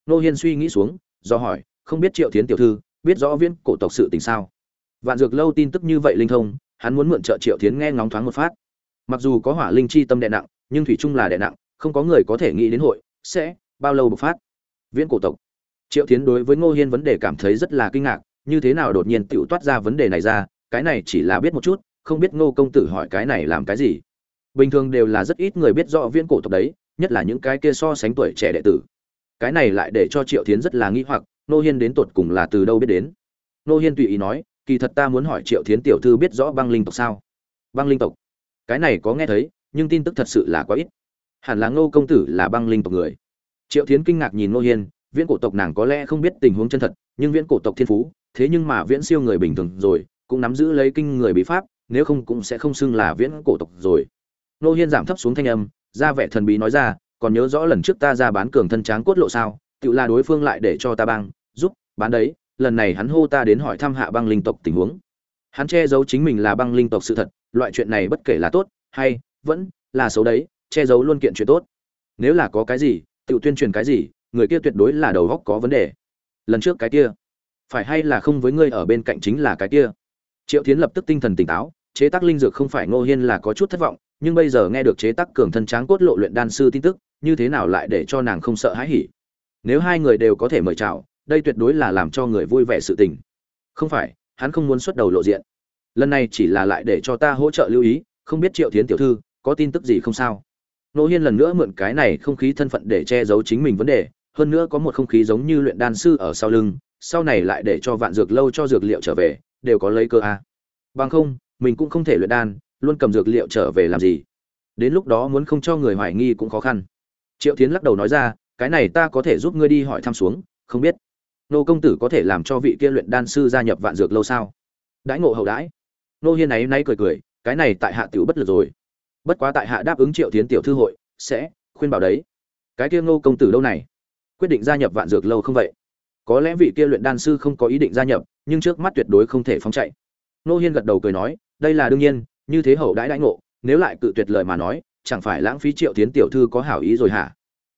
Nô hiên suy nghĩ xuống do hỏi, không biết triệu thiến tiểu thư, biết rõ viên cổ tộc sự tình sao? Vạn dược lâu tin tức như vậy linh thông, hắn muốn mượn trợ triệu thiến nghe ngóng thoáng một phát. Mặc dù có hỏa linh chi tâm đệ nặng, nhưng thủy chung là đệ nặng, không có người có thể nghĩ đến hội sẽ bao lâu bộc phát. Viễn cổ tộc. Triệu thiến đối với ngô hiên vấn đề cảm thấy rất là kinh ngạc, như thế nào đột nhiên tựu toát ra vấn đề này ra, cái này chỉ là biết một chút, không biết ngô công tử hỏi cái này làm cái gì. Bình thường đều là rất ít người biết rõ viễn cổ tộc đấy, nhất là những cái kia so sánh tuổi trẻ đệ tử cái này lại để cho triệu thiến rất là nghi hoặc, nô hiên đến tột cùng là từ đâu biết đến? Nô hiên tùy ý nói, kỳ thật ta muốn hỏi triệu thiến tiểu thư biết rõ băng linh tộc sao? Băng linh tộc? Cái này có nghe thấy, nhưng tin tức thật sự là quá ít. Hẳn là ngô công tử là băng linh tộc người. Triệu thiến kinh ngạc nhìn nô hiên, viễn cổ tộc nàng có lẽ không biết tình huống chân thật, nhưng viễn cổ tộc thiên phú, thế nhưng mà viễn siêu người bình thường rồi, cũng nắm giữ lấy kinh người bí pháp, nếu không cũng sẽ không xưng là viễn cổ tộc rồi. Nô hiên giảm thấp xuống thanh âm, ra vẻ thần bí nói ra còn nhớ rõ lần trước ta ra bán cường thân tráng cốt lộ sao, tự là đối phương lại để cho ta băng, giúp, bán đấy, lần này hắn hô ta đến hỏi thăm hạ băng linh tộc tình huống. Hắn che giấu chính mình là băng linh tộc sự thật, loại chuyện này bất kể là tốt hay vẫn là xấu đấy, che giấu luôn kiện chuyện tốt. Nếu là có cái gì, tự tuyên truyền cái gì, người kia tuyệt đối là đầu góc có vấn đề. Lần trước cái kia, phải hay là không với ngươi ở bên cạnh chính là cái kia? Triệu tiến lập tức tinh thần tỉnh táo, chế tác linh dược không phải ngô hiên là có chút thất vọng nhưng bây giờ nghe được chế tác cường thân tráng cốt lộ luyện đan sư tin tức, như thế nào lại để cho nàng không sợ hãi hỉ? Nếu hai người đều có thể mời chào, đây tuyệt đối là làm cho người vui vẻ sự tình. Không phải, hắn không muốn xuất đầu lộ diện. Lần này chỉ là lại để cho ta hỗ trợ lưu ý, không biết triệu thiến tiểu thư có tin tức gì không sao? Nô hiên lần nữa mượn cái này không khí thân phận để che giấu chính mình vấn đề, hơn nữa có một không khí giống như luyện đan sư ở sau lưng, sau này lại để cho vạn dược lâu cho dược liệu trở về, đều có lấy cơ a. Bằng không, mình cũng không thể luyện đan luôn cầm dược liệu trở về làm gì? Đến lúc đó muốn không cho người hoài nghi cũng khó khăn. Triệu tiến lắc đầu nói ra, cái này ta có thể giúp ngươi đi hỏi thăm xuống, không biết. Nô công tử có thể làm cho vị kia luyện đan sư gia nhập vạn dược lâu sao? Đãi ngộ hậu đãi. Nô hiên ấy nay cười cười, cái này tại hạ tiểu bất lực rồi. Bất quá tại hạ đáp ứng triệu tiến tiểu thư hội, sẽ khuyên bảo đấy. Cái kia ngô công tử đâu này? Quyết định gia nhập vạn dược lâu không vậy? Có lẽ vị kia luyện đan sư không có ý định gia nhập, nhưng trước mắt tuyệt đối không thể phóng chạy. Nô hiên gật đầu cười nói, đây là đương nhiên như thế hậu đãi đãi ngộ, nếu lại cự tuyệt lời mà nói, chẳng phải lãng phí triệu tiến tiểu thư có hảo ý rồi hả?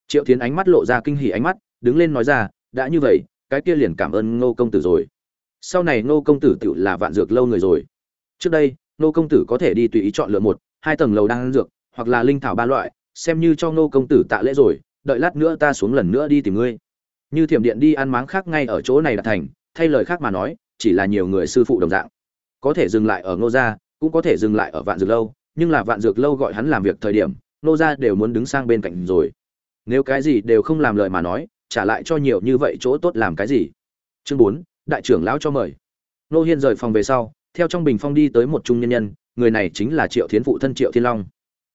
Triệu tiến ánh mắt lộ ra kinh hỉ ánh mắt, đứng lên nói ra, đã như vậy, cái kia liền cảm ơn ngô công tử rồi. Sau này ngô công tử tự là vạn dược lâu người rồi. Trước đây, ngô công tử có thể đi tùy ý chọn lựa một, hai tầng lầu đang ăn dược, hoặc là linh thảo ba loại, xem như cho ngô công tử tạ lễ rồi, đợi lát nữa ta xuống lần nữa đi tìm ngươi. Như thiểm điện đi ăn máng khác ngay ở chỗ này là thành, thay lời khác mà nói, chỉ là nhiều người sư phụ đồng dạng. Có thể dừng lại ở ngô gia cũng có thể dừng lại ở vạn dược lâu, nhưng là vạn dược lâu gọi hắn làm việc thời điểm, nô gia đều muốn đứng sang bên cạnh rồi. Nếu cái gì đều không làm lời mà nói, trả lại cho nhiều như vậy chỗ tốt làm cái gì? Chương bốn, đại trưởng lão cho mời. Nô hiên rời phòng về sau, theo trong bình phong đi tới một trung nhân nhân, người này chính là triệu thiến phụ thân triệu thiên long.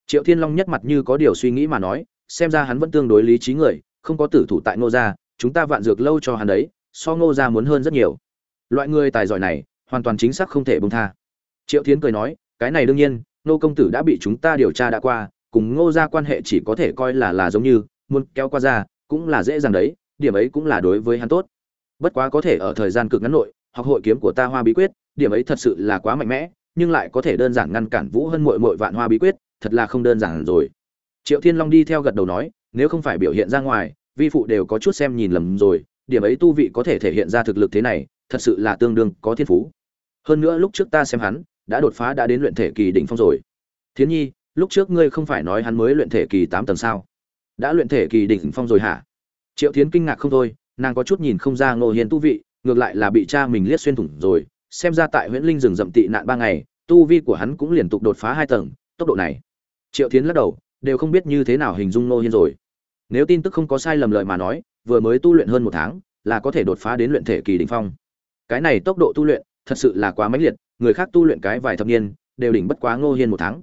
Triệu thiên long nhất mặt như có điều suy nghĩ mà nói, xem ra hắn vẫn tương đối lý trí người, không có tử thủ tại ngô gia, chúng ta vạn dược lâu cho hắn đấy, so ngô gia muốn hơn rất nhiều. Loại người tài giỏi này, hoàn toàn chính xác không thể bông tha triệu thiến cười nói, cái này đương nhiên, nô công tử đã bị chúng ta điều tra đã qua, cùng ngô gia quan hệ chỉ có thể coi là là giống như, muốn kéo qua ra, cũng là dễ dàng đấy, điểm ấy cũng là đối với hắn tốt. Bất quá có thể ở thời gian cực ngắn nội, học hội kiếm của ta hoa bí quyết, điểm ấy thật sự là quá mạnh mẽ, nhưng lại có thể đơn giản ngăn cản vũ hơn mội mội vạn hoa bí quyết, thật là không đơn giản rồi. Triệu thiên long đi theo gật đầu nói, nếu không phải biểu hiện ra ngoài, vi phụ đều có chút xem nhìn lầm rồi, điểm ấy tu vị có thể thể hiện ra thực lực thế này, thật sự là tương đương có thiên phú. Hơn nữa lúc trước ta xem hắn đã đột phá đã đến luyện thể kỳ đỉnh phong rồi. Thiến nhi, lúc trước ngươi không phải nói hắn mới luyện thể kỳ tám tầng sao? Đã luyện thể kỳ đỉnh phong rồi hả? Triệu thiến kinh ngạc không thôi, nàng có chút nhìn không ra ngô hiền tu vị, ngược lại là bị cha mình liếc xuyên thủng rồi, xem ra tại Huyền linh rừng rậm tị nạn ba ngày, tu vi của hắn cũng liên tục đột phá hai tầng, tốc độ này. Triệu thiến lắc đầu, đều không biết như thế nào hình dung ngô hiên rồi. Nếu tin tức không có sai lầm lời mà nói, vừa mới tu luyện hơn một tháng, là có thể đột phá đến luyện thể kỳ đỉnh phong. Cái này tốc độ tu luyện, thật sự là quá mãnh liệt người khác tu luyện cái vài thập niên, đều đỉnh bất quá ngô hiên một tháng.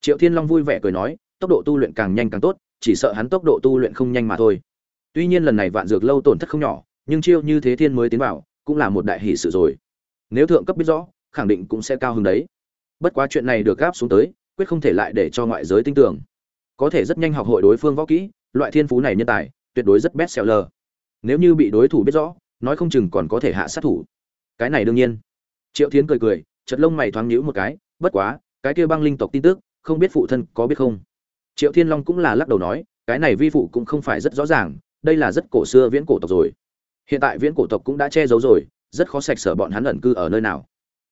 Triệu thiên long vui vẻ cười nói, tốc độ tu luyện càng nhanh càng tốt, chỉ sợ hắn tốc độ tu luyện không nhanh mà thôi. Tuy nhiên lần này vạn dược lâu tổn thất không nhỏ, nhưng chiêu như thế thiên mới tiến vào, cũng là một đại hỷ sự rồi. Nếu thượng cấp biết rõ, khẳng định cũng sẽ cao hơn đấy. Bất quá chuyện này được gáp xuống tới, quyết không thể lại để cho ngoại giới tin tưởng. Có thể rất nhanh học hội đối phương võ kỹ, loại thiên phú này nhân tài, tuyệt đối rất best seller. Nếu như bị đối thủ biết rõ, nói không chừng còn có thể hạ sát thủ. Cái này đương nhiên. Triệu thiến cười cười chật lông mày thoáng nhíu một cái, bất quá, cái kia băng linh tộc tin tức, không biết phụ thân có biết không? Triệu thiên long cũng là lắc đầu nói, cái này vi phụ cũng không phải rất rõ ràng, đây là rất cổ xưa viễn cổ tộc rồi. Hiện tại viễn cổ tộc cũng đã che giấu rồi, rất khó sạch sở bọn hắn ẩn cư ở nơi nào.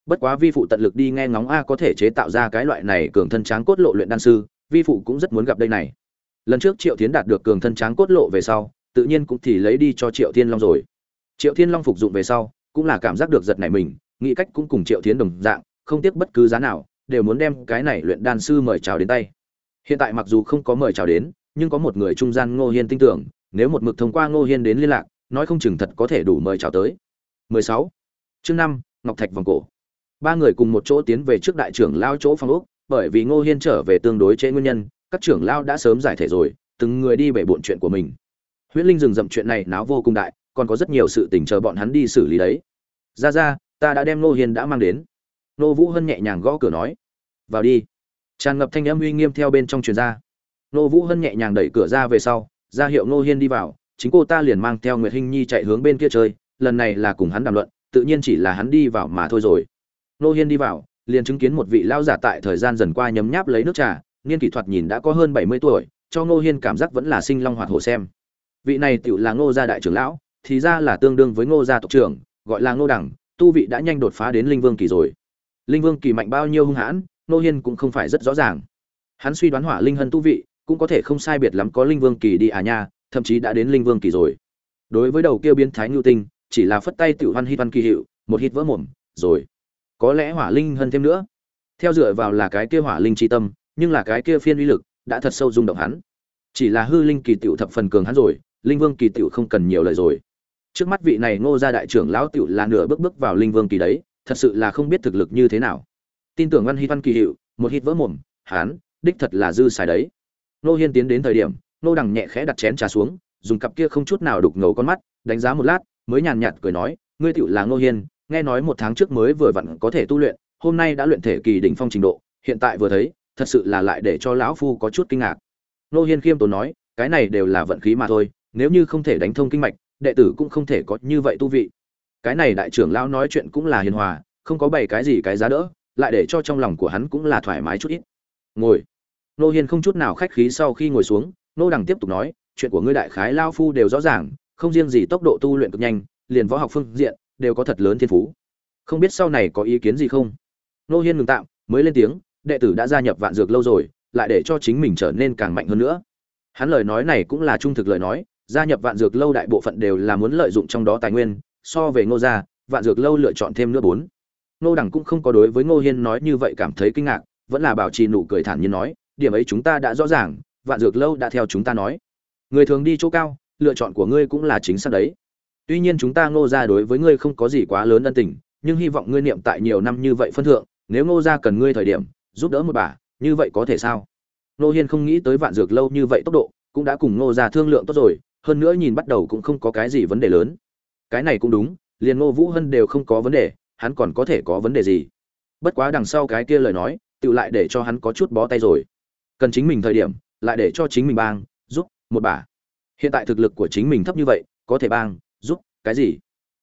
Bất quá vi phụ tận lực đi nghe ngóng a có thể chế tạo ra cái loại này cường thân tráng cốt lộ luyện đan sư, vi phụ cũng rất muốn gặp đây này. Lần trước triệu Thiên đạt được cường thân tráng cốt lộ về sau, tự nhiên cũng thì lấy đi cho triệu thiên long rồi. Triệu thiên long phục dụng về sau, cũng là cảm giác được giật này mình nghĩ cách cũng cùng triệu tiến đồng dạng không tiếc bất cứ giá nào đều muốn đem cái này luyện đan sư mời chào đến tay. Hiện tại mặc dù không có mời chào đến nhưng có một người trung gian ngô hiên tin tưởng nếu một mực thông qua ngô hiên đến liên lạc nói không chừng thật có thể đủ mời chào tới. 16. chương 5, ngọc thạch vòng cổ. Ba người cùng một chỗ tiến về trước đại trưởng lao chỗ phong úc bởi vì ngô hiên trở về tương đối chế nguyên nhân các trưởng lao đã sớm giải thể rồi từng người đi bể bộn chuyện của mình. Huyễn linh dừng dậm chuyện này náo vô cùng đại còn có rất nhiều sự tình chờ bọn hắn đi xử lý đấy. Ra ra ta đã đem Nô Hiền đã mang đến. Nô vũ hân nhẹ nhàng gõ cửa nói, vào đi. Tràn ngập thanh âm uy nghiêm theo bên trong truyền ra. Nô vũ hân nhẹ nhàng đẩy cửa ra về sau, ra hiệu Nô hiên đi vào, chính cô ta liền mang theo nguyệt hinh nhi chạy hướng bên kia chơi, lần này là cùng hắn đàm luận, tự nhiên chỉ là hắn đi vào mà thôi rồi. Nô hiên đi vào, liền chứng kiến một vị lao giả tại thời gian dần qua nhấm nháp lấy nước trà, niên kỹ thuật nhìn đã có hơn bảy mươi tuổi, cho Nô hiên cảm giác vẫn là sinh long hoạt hồ xem. Vị này tựu là ngô gia đại trưởng lão, thì ra là tương đương với ngô gia tộc trưởng, gọi là ngô đẳng tu vị đã nhanh đột phá đến linh vương kỳ rồi. Linh vương kỳ mạnh bao nhiêu hung hãn Nô hiên cũng không phải rất rõ ràng. Hắn suy đoán hỏa linh hân tu vị, cũng có thể không sai biệt lắm có linh vương kỳ đi à nha, thậm chí đã đến linh vương kỳ rồi. Đối với đầu kia biến thái ngưu tinh, chỉ là phất tay tiểu Hoan hít văn kỳ hiệu, một hít vỡ mồm, rồi. Có lẽ hỏa linh hơn thêm nữa. Theo dựa vào là cái kia hỏa linh tri tâm, nhưng là cái kia phiên uy lực đã thật sâu rung động hắn. Chỉ là hư linh kỳ tiểu thập phần cường hắn rồi, linh vương kỳ tiểu không cần nhiều lời rồi trước mắt vị này ngô gia đại trưởng lão tiểu là nửa bước bước vào linh vương kỳ đấy, thật sự là không biết thực lực như thế nào. Tin tưởng văn hít văn kỳ hiệu, một hít vỡ mồm, hán, đích thật là dư xài đấy. Nô hiên tiến đến thời điểm nô đằng nhẹ khẽ đặt chén trà xuống, dùng cặp kia không chút nào đục ngầu con mắt, đánh giá một lát, mới nhàn nhạt cười nói, ngươi tựu là nô hiên, nghe nói một tháng trước mới vừa vặn có thể tu luyện, hôm nay đã luyện thể kỳ đỉnh phong trình độ, hiện tại vừa thấy, thật sự là lại để cho lão phu có chút kinh ngạc. Nô hiên khiêm tốn nói, cái này đều là vận khí mà thôi, nếu như không thể đánh thông kinh mạch đệ tử cũng không thể có như vậy tu vị. Cái này đại trưởng lão nói chuyện cũng là hiền hòa, không có bày cái gì cái giá đỡ, lại để cho trong lòng của hắn cũng là thoải mái chút ít. Ngồi. Nô hiên không chút nào khách khí sau khi ngồi xuống, nô đằng tiếp tục nói, chuyện của ngươi đại khái lao phu đều rõ ràng, không riêng gì tốc độ tu luyện cực nhanh, liền võ học phương diện, đều có thật lớn thiên phú. Không biết sau này có ý kiến gì không? Nô hiên ngừng tạm, mới lên tiếng, đệ tử đã gia nhập vạn dược lâu rồi, lại để cho chính mình trở nên càng mạnh hơn nữa. Hắn lời nói này cũng là trung thực lời nói gia nhập vạn dược lâu đại bộ phận đều là muốn lợi dụng trong đó tài nguyên, so về ngô gia, vạn dược lâu lựa chọn thêm nữa bốn. Ngô đẳng cũng không có đối với ngô hiên nói như vậy cảm thấy kinh ngạc, vẫn là bảo trì nụ cười thản nhiên nói, điểm ấy chúng ta đã rõ ràng, vạn dược lâu đã theo chúng ta nói. Người thường đi chỗ cao, lựa chọn của ngươi cũng là chính xác đấy. Tuy nhiên chúng ta ngô gia đối với ngươi không có gì quá lớn ân tình, nhưng hy vọng ngươi niệm tại nhiều năm như vậy phân thượng, nếu ngô gia cần ngươi thời điểm, giúp đỡ một bà, như vậy có thể sao? Ngô hiên không nghĩ tới vạn dược lâu như vậy tốc độ, cũng đã cùng ngô gia thương lượng tốt rồi hơn nữa nhìn bắt đầu cũng không có cái gì vấn đề lớn. Cái này cũng đúng, liền ngô vũ hân đều không có vấn đề, hắn còn có thể có vấn đề gì? Bất quá đằng sau cái kia lời nói tự lại để cho hắn có chút bó tay rồi. Cần chính mình thời điểm, lại để cho chính mình bang, giúp một bà. Hiện tại thực lực của chính mình thấp như vậy, có thể bang, giúp cái gì?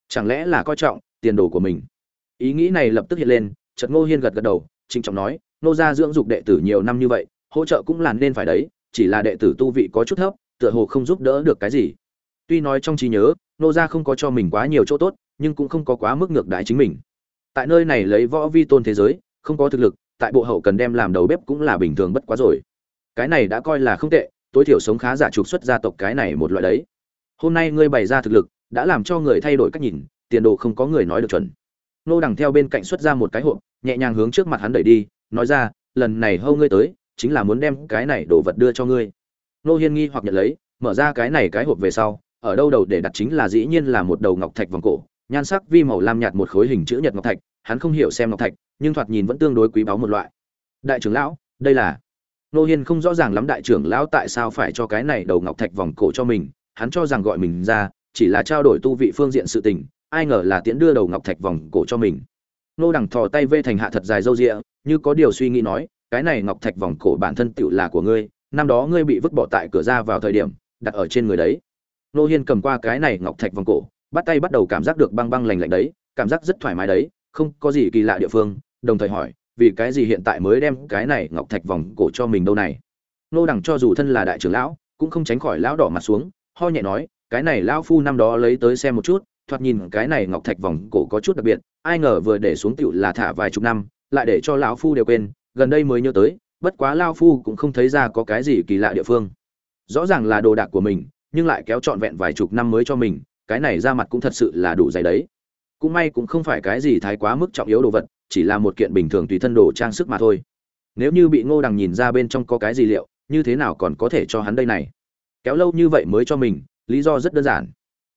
Chẳng lẽ là coi trọng tiền đồ của mình? Ý nghĩ này lập tức hiện lên, chợt ngô hiên gật gật đầu, trịnh trọng nói, nô gia dưỡng dục đệ tử nhiều năm như vậy, hỗ trợ cũng là nên phải đấy, chỉ là đệ tử tu vị có chút thấp tựa hồ không giúp đỡ được cái gì. Tuy nói trong trí nhớ, nô gia không có cho mình quá nhiều chỗ tốt, nhưng cũng không có quá mức ngược đãi chính mình. Tại nơi này lấy võ vi tôn thế giới, không có thực lực, tại bộ hậu cần đem làm đầu bếp cũng là bình thường bất quá rồi. Cái này đã coi là không tệ, tối thiểu sống khá giả trục xuất gia tộc cái này một loại đấy. Hôm nay ngươi bày ra thực lực, đã làm cho người thay đổi cách nhìn, tiền đồ không có người nói được chuẩn. Nô đằng theo bên cạnh xuất ra một cái hộp, nhẹ nhàng hướng trước mặt hắn đẩy đi, nói ra, lần này hâu ngươi tới, chính là muốn đem cái này đồ vật đưa cho ngươi nô hiên nghi hoặc nhận lấy, mở ra cái này cái hộp về sau, ở đâu đầu để đặt chính là dĩ nhiên là một đầu ngọc thạch vòng cổ, nhan sắc vi màu lam nhạt một khối hình chữ nhật ngọc thạch, hắn không hiểu xem ngọc thạch, nhưng thoạt nhìn vẫn tương đối quý báu một loại. Đại trưởng lão, đây là nô hiên không rõ ràng lắm đại trưởng lão tại sao phải cho cái này đầu ngọc thạch vòng cổ cho mình, hắn cho rằng gọi mình ra, chỉ là trao đổi tu vị phương diện sự tình, ai ngờ là tiễn đưa đầu ngọc thạch vòng cổ cho mình. Nô đằng thò tay vê thành hạ thật dài râu rịa, như có điều suy nghĩ nói, cái này ngọc thạch vòng cổ bản thân tựu là của ngươi năm đó ngươi bị vứt bỏ tại cửa ra vào thời điểm, đặt ở trên người đấy. Nô hiên cầm qua cái này ngọc thạch vòng cổ, bắt tay bắt đầu cảm giác được băng băng lành lạnh đấy, cảm giác rất thoải mái đấy, không có gì kỳ lạ địa phương, đồng thời hỏi, vì cái gì hiện tại mới đem cái này ngọc thạch vòng cổ cho mình đâu này? Nô đằng cho dù thân là đại trưởng lão, cũng không tránh khỏi lão đỏ mặt xuống, ho nhẹ nói, cái này lão phu năm đó lấy tới xem một chút, thoạt nhìn cái này ngọc thạch vòng cổ có chút đặc biệt, ai ngờ vừa để xuống tựu là thả vài chục năm, lại để cho lão phu đều quên, gần đây mới nhớ tới bất quá lao phu cũng không thấy ra có cái gì kỳ lạ địa phương. Rõ ràng là đồ đạc của mình, nhưng lại kéo trọn vẹn vài chục năm mới cho mình, cái này ra mặt cũng thật sự là đủ dày đấy. Cũng may cũng không phải cái gì thái quá mức trọng yếu đồ vật, chỉ là một kiện bình thường tùy thân đồ trang sức mà thôi. Nếu như bị ngô đằng nhìn ra bên trong có cái gì liệu, như thế nào còn có thể cho hắn đây này? Kéo lâu như vậy mới cho mình, lý do rất đơn giản.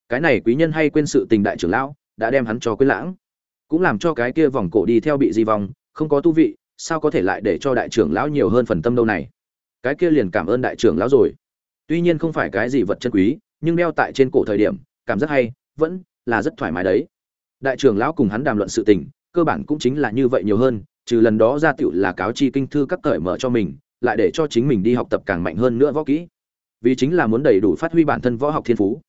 Cái này quý nhân hay quên sự tình đại trưởng lão, đã đem hắn cho quên lãng. Cũng làm cho cái kia vòng cổ đi theo bị di vong, không có tu vị sao có thể lại để cho đại trưởng lão nhiều hơn phần tâm đâu này? Cái kia liền cảm ơn đại trưởng lão rồi. Tuy nhiên không phải cái gì vật chân quý, nhưng đeo tại trên cổ thời điểm, cảm giác hay, vẫn là rất thoải mái đấy. Đại trưởng lão cùng hắn đàm luận sự tình, cơ bản cũng chính là như vậy nhiều hơn, trừ lần đó ra tựu là cáo chi kinh thư các cởi mở cho mình, lại để cho chính mình đi học tập càng mạnh hơn nữa võ kỹ. Vì chính là muốn đầy đủ phát huy bản thân võ học thiên phú.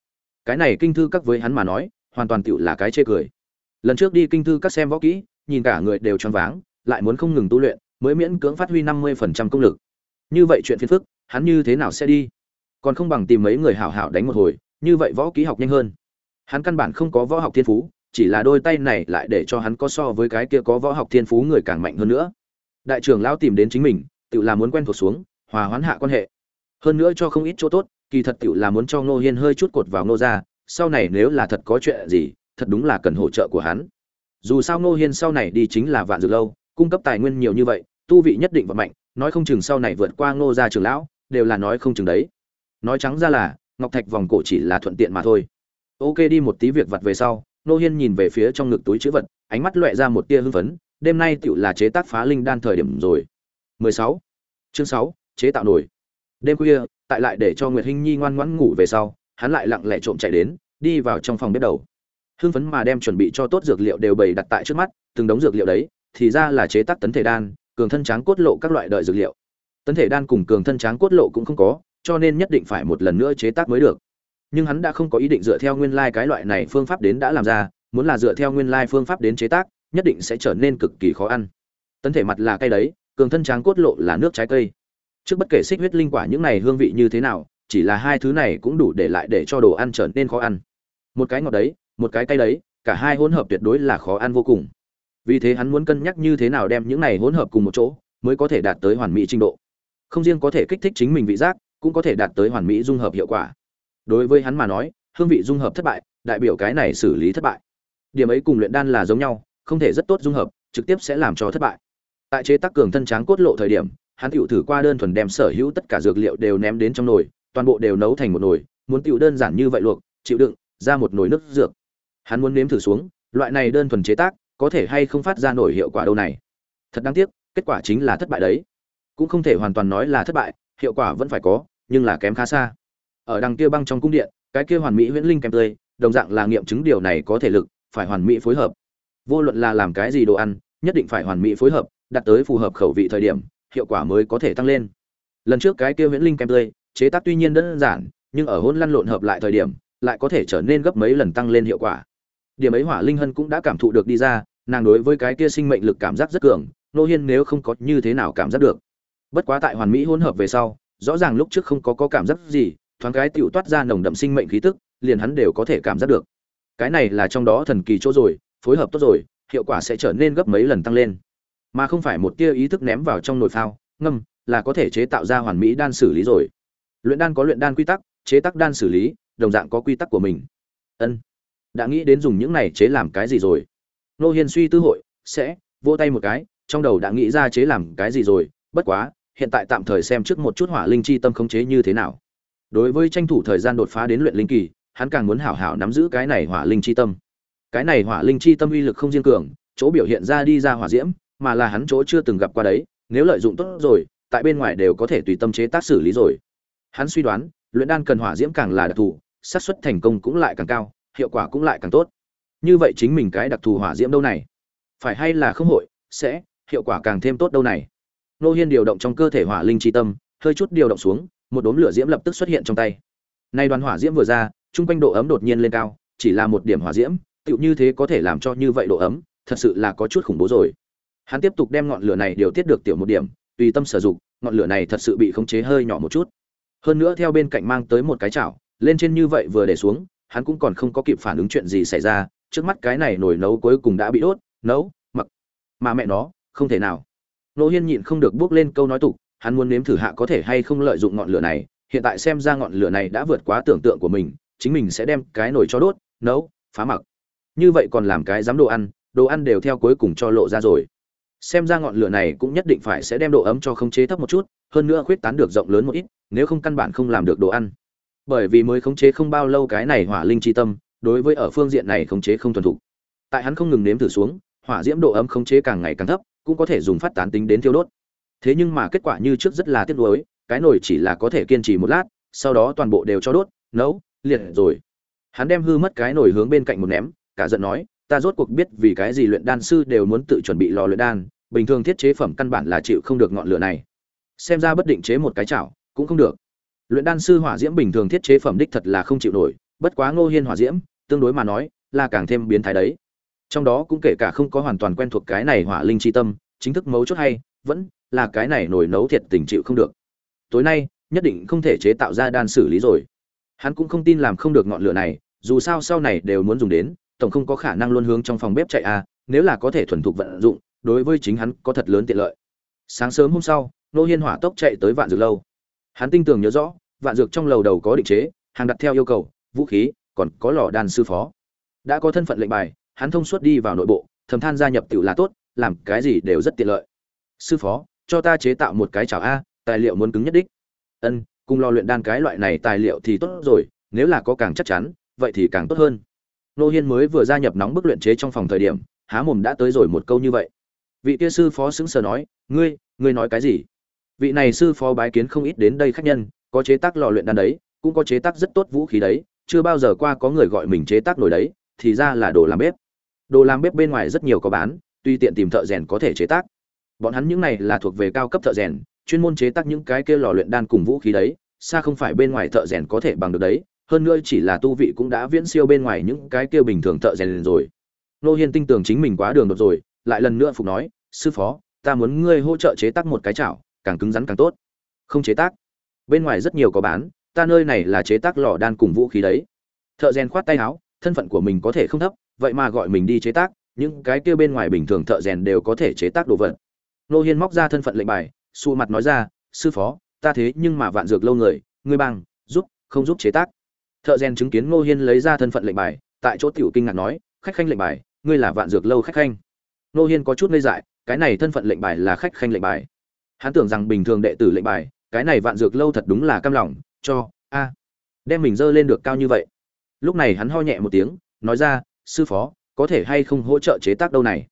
Cái này kinh thư các với hắn mà nói, hoàn toàn tựu là cái chê cười. Lần trước đi kinh thư các xem võ kỹ, nhìn cả người đều choáng váng lại muốn không ngừng tu luyện, mới miễn cưỡng phát huy năm mươi phần trăm công lực. Như vậy chuyện phiền phức, hắn như thế nào sẽ đi? Còn không bằng tìm mấy người hảo hảo đánh một hồi, như vậy võ kỹ học nhanh hơn. Hắn căn bản không có võ học thiên phú, chỉ là đôi tay này lại để cho hắn có so với cái kia có võ học thiên phú người càng mạnh hơn nữa. Đại trưởng lão tìm đến chính mình, tự là muốn quen thuộc xuống, hòa hoãn hạ quan hệ. Hơn nữa cho không ít chỗ tốt, kỳ thật tự là muốn cho ngô hiên hơi chút cột vào ngô gia, sau này nếu là thật có chuyện gì, thật đúng là cần hỗ trợ của hắn. Dù sao ngô hiên sau này đi chính là vạn dược lâu cung cấp tài nguyên nhiều như vậy tu vị nhất định và mạnh nói không chừng sau này vượt qua ngô gia trưởng lão đều là nói không chừng đấy. Nói trắng ra là ngọc thạch vòng cổ chỉ là thuận tiện mà thôi. Ok đi một tí việc vặt về sau nô hiên nhìn về phía trong ngực túi chữ vật ánh mắt loẹ ra một tia hưng phấn đêm nay tựu là chế tác phá linh đan thời điểm rồi. 16. chương 6, chế tạo nổi. Đêm khuya tại lại để cho nguyệt hinh nhi ngoan ngoãn ngủ về sau hắn lại lặng lẽ trộm chạy đến đi vào trong phòng bếp đầu. Hưng phấn mà đem chuẩn bị cho tốt dược liệu đều bày đặt tại trước mắt từng đống dược liệu đấy thì ra là chế tác tấn thể đan, cường thân tráng cốt lộ các loại đợi dược liệu. Tấn thể đan cùng cường thân tráng cốt lộ cũng không có, cho nên nhất định phải một lần nữa chế tác mới được. Nhưng hắn đã không có ý định dựa theo nguyên lai cái loại này phương pháp đến đã làm ra, muốn là dựa theo nguyên lai phương pháp đến chế tác, nhất định sẽ trở nên cực kỳ khó ăn. Tấn thể mặt là cây đấy, cường thân tráng cốt lộ là nước trái cây. Trước bất kể xích huyết linh quả những này hương vị như thế nào, chỉ là hai thứ này cũng đủ để lại để cho đồ ăn trở nên khó ăn. Một cái ngọt đấy, một cái cay đấy, cả hai hỗn hợp tuyệt đối là khó ăn vô cùng vì thế hắn muốn cân nhắc như thế nào đem những này hỗn hợp cùng một chỗ mới có thể đạt tới hoàn mỹ trình độ. Không riêng có thể kích thích chính mình vị giác, cũng có thể đạt tới hoàn mỹ dung hợp hiệu quả. Đối với hắn mà nói, hương vị dung hợp thất bại, đại biểu cái này xử lý thất bại. Điểm ấy cùng luyện đan là giống nhau, không thể rất tốt dung hợp, trực tiếp sẽ làm cho thất bại. Tại chế tác cường thân tráng cốt lộ thời điểm, hắn tiểu thử qua đơn thuần đem sở hữu tất cả dược liệu đều ném đến trong nồi, toàn bộ đều nấu thành một nồi, muốn tiểu đơn giản như vậy luộc, chịu đựng, ra một nồi nước dược. Hắn muốn nếm thử xuống, loại này đơn thuần chế tác có thể hay không phát ra nổi hiệu quả đâu này. Thật đáng tiếc, kết quả chính là thất bại đấy. Cũng không thể hoàn toàn nói là thất bại, hiệu quả vẫn phải có, nhưng là kém khá xa. Ở đằng kia băng trong cung điện, cái kia hoàn mỹ huyễn linh kèm tươi, đồng dạng là nghiệm chứng điều này có thể lực, phải hoàn mỹ phối hợp. Vô luận là làm cái gì đồ ăn, nhất định phải hoàn mỹ phối hợp đặt tới phù hợp khẩu vị thời điểm, hiệu quả mới có thể tăng lên. Lần trước cái kia huyễn linh kèm tươi, chế tác tuy nhiên đơn giản, nhưng ở hôn lăn lộn hợp lại thời điểm, lại có thể trở nên gấp mấy lần tăng lên hiệu quả. Điểm ấy hỏa linh hân cũng đã cảm thụ được đi ra nàng đối với cái kia sinh mệnh lực cảm giác rất cường, nô hiên nếu không có như thế nào cảm giác được. Bất quá tại hoàn mỹ hỗn hợp về sau, rõ ràng lúc trước không có có cảm giác gì, thoáng cái tựu toát ra nồng đậm sinh mệnh khí tức, liền hắn đều có thể cảm giác được. Cái này là trong đó thần kỳ chỗ rồi, phối hợp tốt rồi, hiệu quả sẽ trở nên gấp mấy lần tăng lên. Mà không phải một tia ý thức ném vào trong nồi phao, ngâm, là có thể chế tạo ra hoàn mỹ đan xử lý rồi. Luyện đan có luyện đan quy tắc, chế tác đan xử lý, đồng dạng có quy tắc của mình. Ân, đã nghĩ đến dùng những này chế làm cái gì rồi? Nô hiên suy tư hội, sẽ vô tay một cái, trong đầu đã nghĩ ra chế làm cái gì rồi, bất quá, hiện tại tạm thời xem trước một chút hỏa linh chi tâm khống chế như thế nào. Đối với tranh thủ thời gian đột phá đến luyện linh kỳ, hắn càng muốn hảo hảo nắm giữ cái này hỏa linh chi tâm. Cái này hỏa linh chi tâm uy lực không riêng cường, chỗ biểu hiện ra đi ra hỏa diễm, mà là hắn chỗ chưa từng gặp qua đấy, nếu lợi dụng tốt rồi, tại bên ngoài đều có thể tùy tâm chế tác xử lý rồi. Hắn suy đoán, luyện đan cần hỏa diễm càng là đặc thù, xác suất thành công cũng lại càng cao, hiệu quả cũng lại càng tốt như vậy chính mình cái đặc thù hỏa diễm đâu này? Phải hay là không hội, sẽ, hiệu quả càng thêm tốt đâu này? Nô hiên điều động trong cơ thể hỏa linh chi tâm, hơi chút điều động xuống, một đốm lửa diễm lập tức xuất hiện trong tay. Nay đoàn hỏa diễm vừa ra, trung quanh độ ấm đột nhiên lên cao, chỉ là một điểm hỏa diễm, tựu như thế có thể làm cho như vậy độ ấm, thật sự là có chút khủng bố rồi. Hắn tiếp tục đem ngọn lửa này điều tiết được tiểu một điểm, tùy tâm sử dụng, ngọn lửa này thật sự bị khống chế hơi nhỏ một chút. Hơn nữa theo bên cạnh mang tới một cái chảo, lên trên như vậy vừa để xuống, hắn cũng còn không có kịp phản ứng chuyện gì xảy ra trước mắt cái này nồi nấu cuối cùng đã bị đốt, nấu, mặc. Mà mẹ nó, không thể nào. Nô hiên nhịn không được bước lên câu nói tục, hắn muốn nếm thử hạ có thể hay không lợi dụng ngọn lửa này. Hiện tại xem ra ngọn lửa này đã vượt quá tưởng tượng của mình, chính mình sẽ đem cái nồi cho đốt, nấu, phá mặc. Như vậy còn làm cái dám đồ ăn đồ ăn đều theo cuối cùng cho lộ ra rồi. Xem ra ngọn lửa này cũng nhất định phải sẽ đem độ ấm cho khống chế thấp một chút, hơn nữa khuyết tán được rộng lớn một ít, nếu không căn bản không làm được đồ ăn. Bởi vì mới khống chế không bao lâu cái này hỏa linh chi tâm đối với ở phương diện này khống chế không thuần thục. Tại hắn không ngừng nếm thử xuống, hỏa diễm độ ấm khống chế càng ngày càng thấp, cũng có thể dùng phát tán tính đến thiêu đốt. Thế nhưng mà kết quả như trước rất là tiếc nuối, cái nồi chỉ là có thể kiên trì một lát, sau đó toàn bộ đều cho đốt, nấu, liệt rồi. Hắn đem hư mất cái nồi hướng bên cạnh một ném, cả giận nói, ta rốt cuộc biết vì cái gì luyện đan sư đều muốn tự chuẩn bị lò luyện đan, bình thường thiết chế phẩm căn bản là chịu không được ngọn lửa này. Xem ra bất định chế một cái chảo, cũng không được. Luyện đan sư hỏa diễm bình thường thiết chế phẩm đích thật là không chịu nổi, bất quá ngô hiên hỏa diễm tương đối mà nói, là càng thêm biến thái đấy. Trong đó cũng kể cả không có hoàn toàn quen thuộc cái này hỏa linh chi tâm, chính thức mấu chốt hay, vẫn là cái này nổi nấu thiệt tình chịu không được. Tối nay, nhất định không thể chế tạo ra đan xử lý rồi. Hắn cũng không tin làm không được ngọn lửa này, dù sao sau này đều muốn dùng đến, tổng không có khả năng luôn hướng trong phòng bếp chạy à nếu là có thể thuần thục vận dụng, đối với chính hắn có thật lớn tiện lợi. Sáng sớm hôm sau, nô hiên hỏa tốc chạy tới vạn dược lâu. Hắn tin tưởng nhớ rõ, vạn dược trong lầu đầu có định chế, hàng đặt theo yêu cầu, vũ khí còn có lò đan sư phó. Đã có thân phận lệnh bài, hắn thông suốt đi vào nội bộ, thầm than gia nhập tiểu là tốt, làm cái gì đều rất tiện lợi. Sư phó, cho ta chế tạo một cái chảo a, tài liệu muốn cứng nhất đích. Ân, cùng lò luyện đan cái loại này tài liệu thì tốt rồi, nếu là có càng chắc chắn, vậy thì càng tốt hơn. Nô hiên mới vừa gia nhập nóng bức luyện chế trong phòng thời điểm, há mồm đã tới rồi một câu như vậy. Vị kia sư phó xứng sờ nói, ngươi ngươi nói cái gì? Vị này sư phó bái kiến không ít đến đây khách nhân, có chế tác lò luyện đan đấy, cũng có chế tác rất tốt vũ khí đấy chưa bao giờ qua có người gọi mình chế tác nồi đấy, thì ra là đồ làm bếp. Đồ làm bếp bên ngoài rất nhiều có bán, tuy tiện tìm thợ rèn có thể chế tác. Bọn hắn những này là thuộc về cao cấp thợ rèn, chuyên môn chế tác những cái kia lò luyện đan cùng vũ khí đấy, xa không phải bên ngoài thợ rèn có thể bằng được đấy, hơn nữa chỉ là tu vị cũng đã viễn siêu bên ngoài những cái kia bình thường thợ rèn rồi. Nô hiên tin tưởng chính mình quá đường đột rồi, lại lần nữa phục nói, sư phó, ta muốn ngươi hỗ trợ chế tác một cái chảo, càng cứng rắn càng tốt. Không chế tác. Bên ngoài rất nhiều có bán ta nơi này là chế tác lò đan cùng vũ khí đấy. Thợ rèn khoát tay áo, thân phận của mình có thể không thấp, vậy mà gọi mình đi chế tác, những cái kia bên ngoài bình thường thợ rèn đều có thể chế tác đồ vật. Nô hiên móc ra thân phận lệnh bài, xù mặt nói ra, sư phó, ta thế nhưng mà vạn dược lâu người, ngươi bằng, giúp, không giúp chế tác. Thợ rèn chứng kiến ngô hiên lấy ra thân phận lệnh bài, tại chỗ tiểu kinh ngạc nói, khách khanh lệnh bài, ngươi là vạn dược lâu khách khanh. Ngô hiên có chút ngây dại, cái này thân phận lệnh bài là khách khanh lệnh bài. Hắn tưởng rằng bình thường đệ tử lệnh bài, cái này vạn dược lâu thật đúng là cam lòng cho, a. Đem mình dơ lên được cao như vậy. Lúc này hắn ho nhẹ một tiếng, nói ra, sư phó, có thể hay không hỗ trợ chế tác đâu này?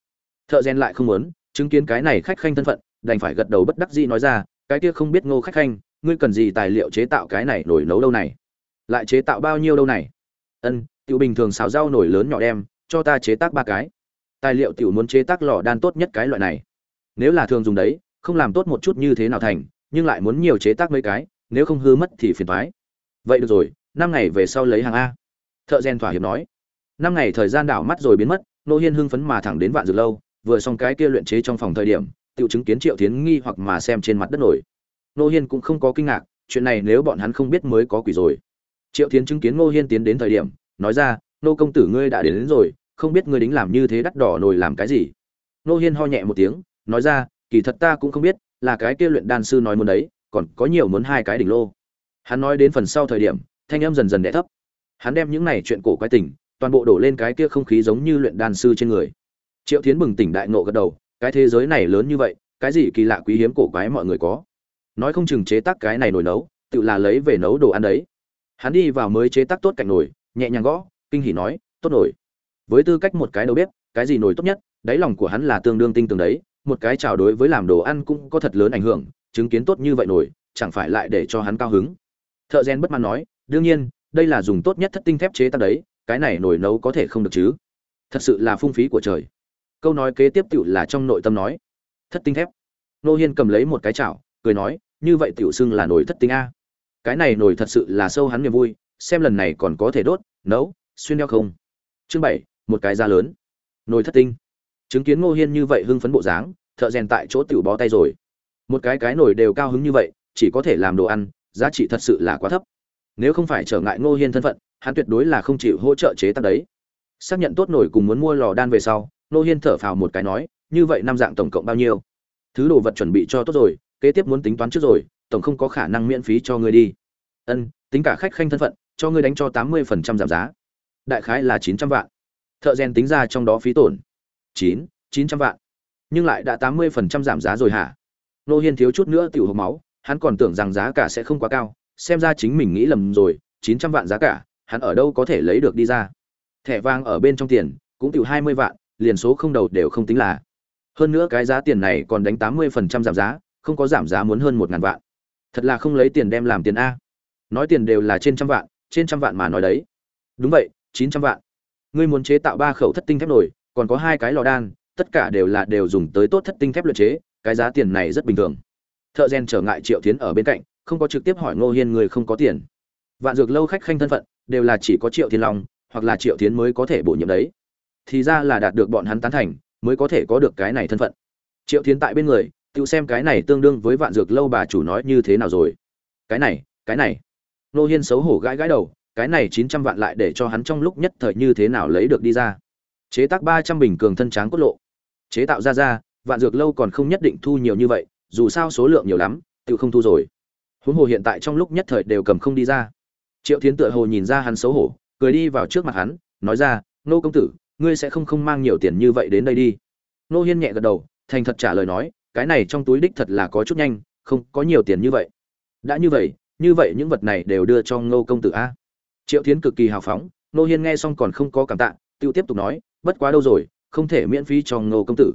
Thợ rèn lại không muốn, chứng kiến cái này khách khanh thân phận, đành phải gật đầu bất đắc dĩ nói ra, cái kia không biết ngô khách khanh, ngươi cần gì tài liệu chế tạo cái này nổi nấu đâu này? Lại chế tạo bao nhiêu đâu này? Ân, tiểu bình thường xào rau nổi lớn nhỏ đem, cho ta chế tác ba cái. Tài liệu tiểu muốn chế tác lò đan tốt nhất cái loại này. Nếu là thường dùng đấy, không làm tốt một chút như thế nào thành, nhưng lại muốn nhiều chế tác mấy cái nếu không hư mất thì phiền toái. Vậy được rồi năm ngày về sau lấy hàng a. Thợ rèn thỏa hiệp nói. Năm ngày thời gian đảo mắt rồi biến mất nô hiên hưng phấn mà thẳng đến vạn dược lâu vừa xong cái kia luyện chế trong phòng thời điểm tiểu chứng kiến triệu tiến nghi hoặc mà xem trên mặt đất nổi. Nô hiên cũng không có kinh ngạc chuyện này nếu bọn hắn không biết mới có quỷ rồi. Triệu tiến chứng kiến nô hiên tiến đến thời điểm nói ra nô công tử ngươi đã đến, đến rồi không biết ngươi đính làm như thế đắt đỏ nồi làm cái gì? Nô hiên ho nhẹ một tiếng nói ra kỳ thật ta cũng không biết là cái kia luyện đan sư nói muốn đấy còn có nhiều muốn hai cái đỉnh lô. Hắn nói đến phần sau thời điểm, thanh âm dần dần đẻ thấp. Hắn đem những này chuyện cổ quái tình, toàn bộ đổ lên cái kia không khí giống như luyện đan sư trên người. Triệu tiến bừng tỉnh đại nộ gật đầu, cái thế giới này lớn như vậy, cái gì kỳ lạ quý hiếm cổ quái mọi người có? Nói không chừng chế tác cái này nồi nấu, tự là lấy về nấu đồ ăn đấy. Hắn đi vào mới chế tác tốt cạnh nồi, nhẹ nhàng gõ, kinh hỉ nói, tốt nồi. Với tư cách một cái đầu bếp, cái gì nồi tốt nhất? Đáy lòng của hắn là tương đương tinh tường đấy, một cái chào đối với làm đồ ăn cũng có thật lớn ảnh hưởng chứng kiến tốt như vậy nổi, chẳng phải lại để cho hắn cao hứng? Thợ rèn bất mãn nói đương nhiên đây là dùng tốt nhất thất tinh thép chế tác đấy cái này nổi nấu có thể không được chứ? Thật sự là phung phí của trời. Câu nói kế tiếp tựu là trong nội tâm nói thất tinh thép. Nô hiên cầm lấy một cái chảo cười nói như vậy tiểu xưng là nồi thất tinh a. Cái này nồi thật sự là sâu hắn niềm vui xem lần này còn có thể đốt nấu xuyên đeo không? Chương bảy một cái da lớn. Nồi thất tinh. Chứng kiến ngô hiên như vậy hưng phấn bộ dáng thợ rèn tại chỗ tiểu bó tay rồi một cái cái nồi đều cao hứng như vậy, chỉ có thể làm đồ ăn, giá trị thật sự là quá thấp. Nếu không phải trở ngại ngô hiên thân phận, hắn tuyệt đối là không chịu hỗ trợ chế tác đấy. Xác nhận tốt nổi cùng muốn mua lò đan về sau, ngô hiên thở phào một cái nói, như vậy năm dạng tổng cộng bao nhiêu? Thứ đồ vật chuẩn bị cho tốt rồi, kế tiếp muốn tính toán trước rồi, tổng không có khả năng miễn phí cho ngươi đi. Ân, tính cả khách khanh thân phận, cho ngươi đánh cho tám mươi phần trăm giảm giá. Đại khái là chín trăm vạn. Thợ rèn tính ra trong đó phí tổn. Chín chín trăm vạn. Nhưng lại đã tám mươi phần trăm giảm giá rồi hả? Nô hiên thiếu chút nữa tiểu hộp máu, hắn còn tưởng rằng giá cả sẽ không quá cao, xem ra chính mình nghĩ lầm rồi, chín trăm vạn giá cả, hắn ở đâu có thể lấy được đi ra. Thẻ vàng ở bên trong tiền, cũng tiểu hai mươi vạn, liền số không đầu đều không tính là. Hơn nữa cái giá tiền này còn đánh tám mươi phần trăm giảm giá, không có giảm giá muốn hơn một ngàn vạn. Thật là không lấy tiền đem làm tiền a. Nói tiền đều là trên trăm vạn, trên trăm vạn mà nói đấy. Đúng vậy, chín trăm vạn. Ngươi muốn chế tạo ba khẩu thất tinh thép nổi còn có hai cái lò đan, tất cả đều là đều dùng tới tốt thất tinh thép luyện chế cái giá tiền này rất bình thường. Thợ rèn trở ngại triệu tiến ở bên cạnh, không có trực tiếp hỏi ngô hiên người không có tiền. Vạn dược lâu khách khanh thân phận, đều là chỉ có triệu thiên long, hoặc là triệu tiến mới có thể bổ nhiệm đấy. Thì ra là đạt được bọn hắn tán thành, mới có thể có được cái này thân phận. Triệu tiến tại bên người, tự xem cái này tương đương với vạn dược lâu bà chủ nói như thế nào rồi. Cái này cái này. Nô hiên xấu hổ gãi gãi đầu, cái này chín trăm vạn lại để cho hắn trong lúc nhất thời như thế nào lấy được đi ra. Chế tác ba trăm bình cường thân tráng cốt lộ. Chế tạo ra ra vạn dược lâu còn không nhất định thu nhiều như vậy, dù sao số lượng nhiều lắm tự không thu rồi. Huống hồ hiện tại trong lúc nhất thời đều cầm không đi ra. Triệu tiến tựa hồ nhìn ra hắn xấu hổ, cười đi vào trước mặt hắn, nói ra, nô công tử, ngươi sẽ không không mang nhiều tiền như vậy đến đây đi. Nô hiên nhẹ gật đầu, thành thật trả lời nói, cái này trong túi đích thật là có chút nhanh, không có nhiều tiền như vậy. Đã như vậy như vậy những vật này đều đưa cho ngô công tử a? Triệu tiến cực kỳ hào phóng, nô hiên nghe xong còn không có cảm tạ tự tiếp tục nói, bất quá đâu rồi, không thể miễn phí cho ngô công tử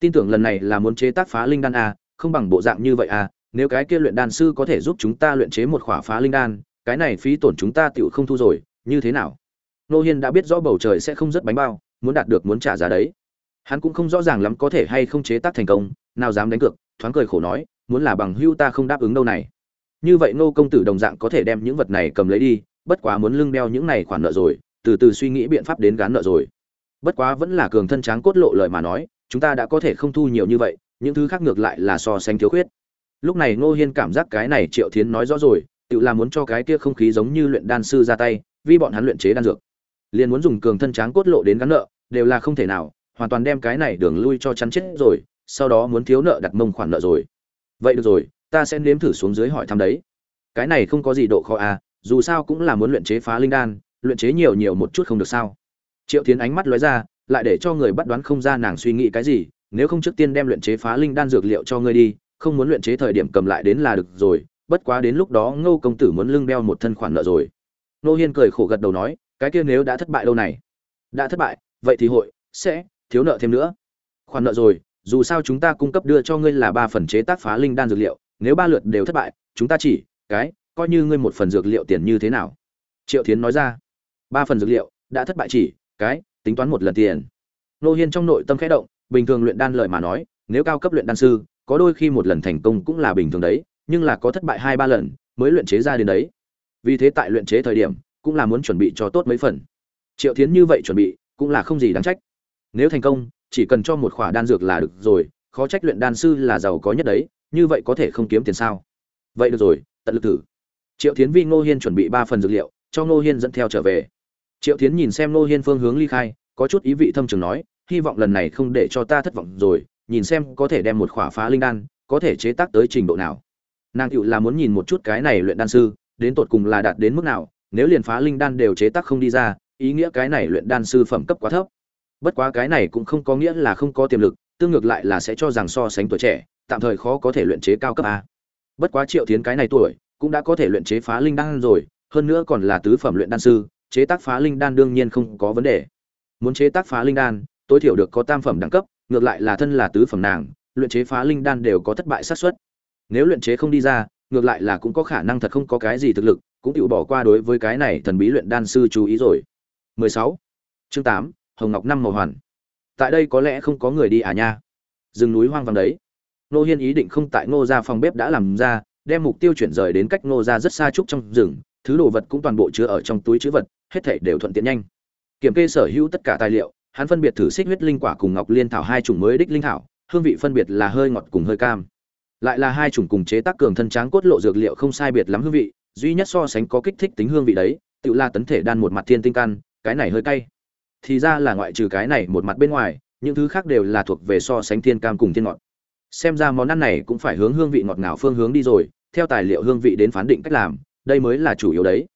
tin tưởng lần này là muốn chế tác phá linh đan a không bằng bộ dạng như vậy a nếu cái kia luyện đan sư có thể giúp chúng ta luyện chế một khỏa phá linh đan, cái này phí tổn chúng ta tựu không thu rồi, như thế nào? Nô hiên đã biết rõ bầu trời sẽ không rất bánh bao, muốn đạt được muốn trả giá đấy. Hắn cũng không rõ ràng lắm có thể hay không chế tác thành công, nào dám đánh cược, thoáng cười khổ nói, muốn là bằng hưu ta không đáp ứng đâu này. Như vậy nô công tử đồng dạng có thể đem những vật này cầm lấy đi, bất quá muốn lưng đeo những này khoản nợ rồi, từ từ suy nghĩ biện pháp đến gán nợ rồi. Bất quá vẫn là cường thân tráng cốt lộ lời mà nói chúng ta đã có thể không thu nhiều như vậy, những thứ khác ngược lại là so sánh thiếu khuyết. Lúc này ngô hiên cảm giác cái này triệu thiến nói rõ rồi, tự là muốn cho cái kia không khí giống như luyện đan sư ra tay, vì bọn hắn luyện chế đan dược. Liền muốn dùng cường thân tráng cốt lộ đến gắn nợ, đều là không thể nào, hoàn toàn đem cái này đường lui cho chắn chết rồi, sau đó muốn thiếu nợ đặt mông khoản nợ rồi. Vậy được rồi, ta sẽ nếm thử xuống dưới hỏi thăm đấy. Cái này không có gì độ khó à dù sao cũng là muốn luyện chế phá linh đan, luyện chế nhiều nhiều một chút không được sao. Triệu tiến ánh mắt lóe ra lại để cho người bắt đoán không ra nàng suy nghĩ cái gì, nếu không trước tiên đem luyện chế phá linh đan dược liệu cho ngươi đi, không muốn luyện chế thời điểm cầm lại đến là được rồi, bất quá đến lúc đó ngô công tử muốn lưng đeo một thân khoản nợ rồi. Nô hiên cười khổ gật đầu nói, cái kia nếu đã thất bại lâu này. Đã thất bại, vậy thì hội, sẽ, thiếu nợ thêm nữa. Khoản nợ rồi, dù sao chúng ta cung cấp đưa cho ngươi là ba phần chế tác phá linh đan dược liệu, nếu ba lượt đều thất bại, chúng ta chỉ, cái, coi như ngươi một phần dược liệu tiền như thế nào. Triệu thiến nói ra, ba phần dược liệu, đã thất bại chỉ, cái tính toán một lần tiền. Nô hiên trong nội tâm khẽ động, bình thường luyện đan lợi mà nói, nếu cao cấp luyện đan sư, có đôi khi một lần thành công cũng là bình thường đấy, nhưng là có thất bại hai ba lần mới luyện chế ra đến đấy. Vì thế tại luyện chế thời điểm cũng là muốn chuẩn bị cho tốt mấy phần. Triệu thiến như vậy chuẩn bị cũng là không gì đáng trách. Nếu thành công, chỉ cần cho một khỏa đan dược là được rồi, khó trách luyện đan sư là giàu có nhất đấy, như vậy có thể không kiếm tiền sao? Vậy được rồi, tận lực thử. Triệu thiến vi ngô hiên chuẩn bị ba phần dược liệu, cho ngô hiên dẫn theo trở về triệu tiến nhìn xem Nô hiên phương hướng ly khai, có chút ý vị thâm trường nói, hy vọng lần này không để cho ta thất vọng rồi, nhìn xem có thể đem một khỏa phá linh đan, có thể chế tác tới trình độ nào. Nàng cựu là muốn nhìn một chút cái này luyện đan sư, đến tột cùng là đạt đến mức nào, nếu liền phá linh đan đều chế tác không đi ra, ý nghĩa cái này luyện đan sư phẩm cấp quá thấp. Bất quá cái này cũng không có nghĩa là không có tiềm lực, tương ngược lại là sẽ cho rằng so sánh tuổi trẻ, tạm thời khó có thể luyện chế cao cấp a. Bất quá triệu tiến cái này tuổi, cũng đã có thể luyện chế phá linh đan rồi, hơn nữa còn là tứ phẩm luyện đan sư chế tác phá linh đan đương nhiên không có vấn đề. Muốn chế tác phá linh đan tối thiểu được có tam phẩm đẳng cấp ngược lại là thân là tứ phẩm nàng luyện chế phá linh đan đều có thất bại xác suất. Nếu luyện chế không đi ra ngược lại là cũng có khả năng thật không có cái gì thực lực cũng tiểu bỏ qua đối với cái này thần bí luyện đan sư chú ý rồi. 16. chương 8, hồng ngọc năm màu hoàn. Tại đây có lẽ không có người đi à nha. Rừng núi hoang vắng đấy. Nô hiên ý định không tại ngô gia phòng bếp đã làm ra đem mục tiêu chuyển rời đến cách ngô gia rất xa trúc trong rừng thứ đồ vật cũng toàn bộ chứa ở trong túi chứa vật, hết thảy đều thuận tiện nhanh. Kiểm kê sở hữu tất cả tài liệu, hắn phân biệt thử xích huyết linh quả cùng ngọc liên thảo hai chủng mới đích linh thảo, hương vị phân biệt là hơi ngọt cùng hơi cam. Lại là hai chủng cùng chế tác cường thân tráng cốt lộ dược liệu không sai biệt lắm hương vị, duy nhất so sánh có kích thích tính hương vị đấy, tự la tấn thể đan một mặt thiên tinh căn, cái này hơi cay. Thì ra là ngoại trừ cái này một mặt bên ngoài, những thứ khác đều là thuộc về so sánh thiên cam cùng thiên ngọt. Xem ra món ăn này cũng phải hướng hương vị ngọt ngào phương hướng đi rồi, theo tài liệu hương vị đến phán định cách làm đây mới là chủ yếu đấy.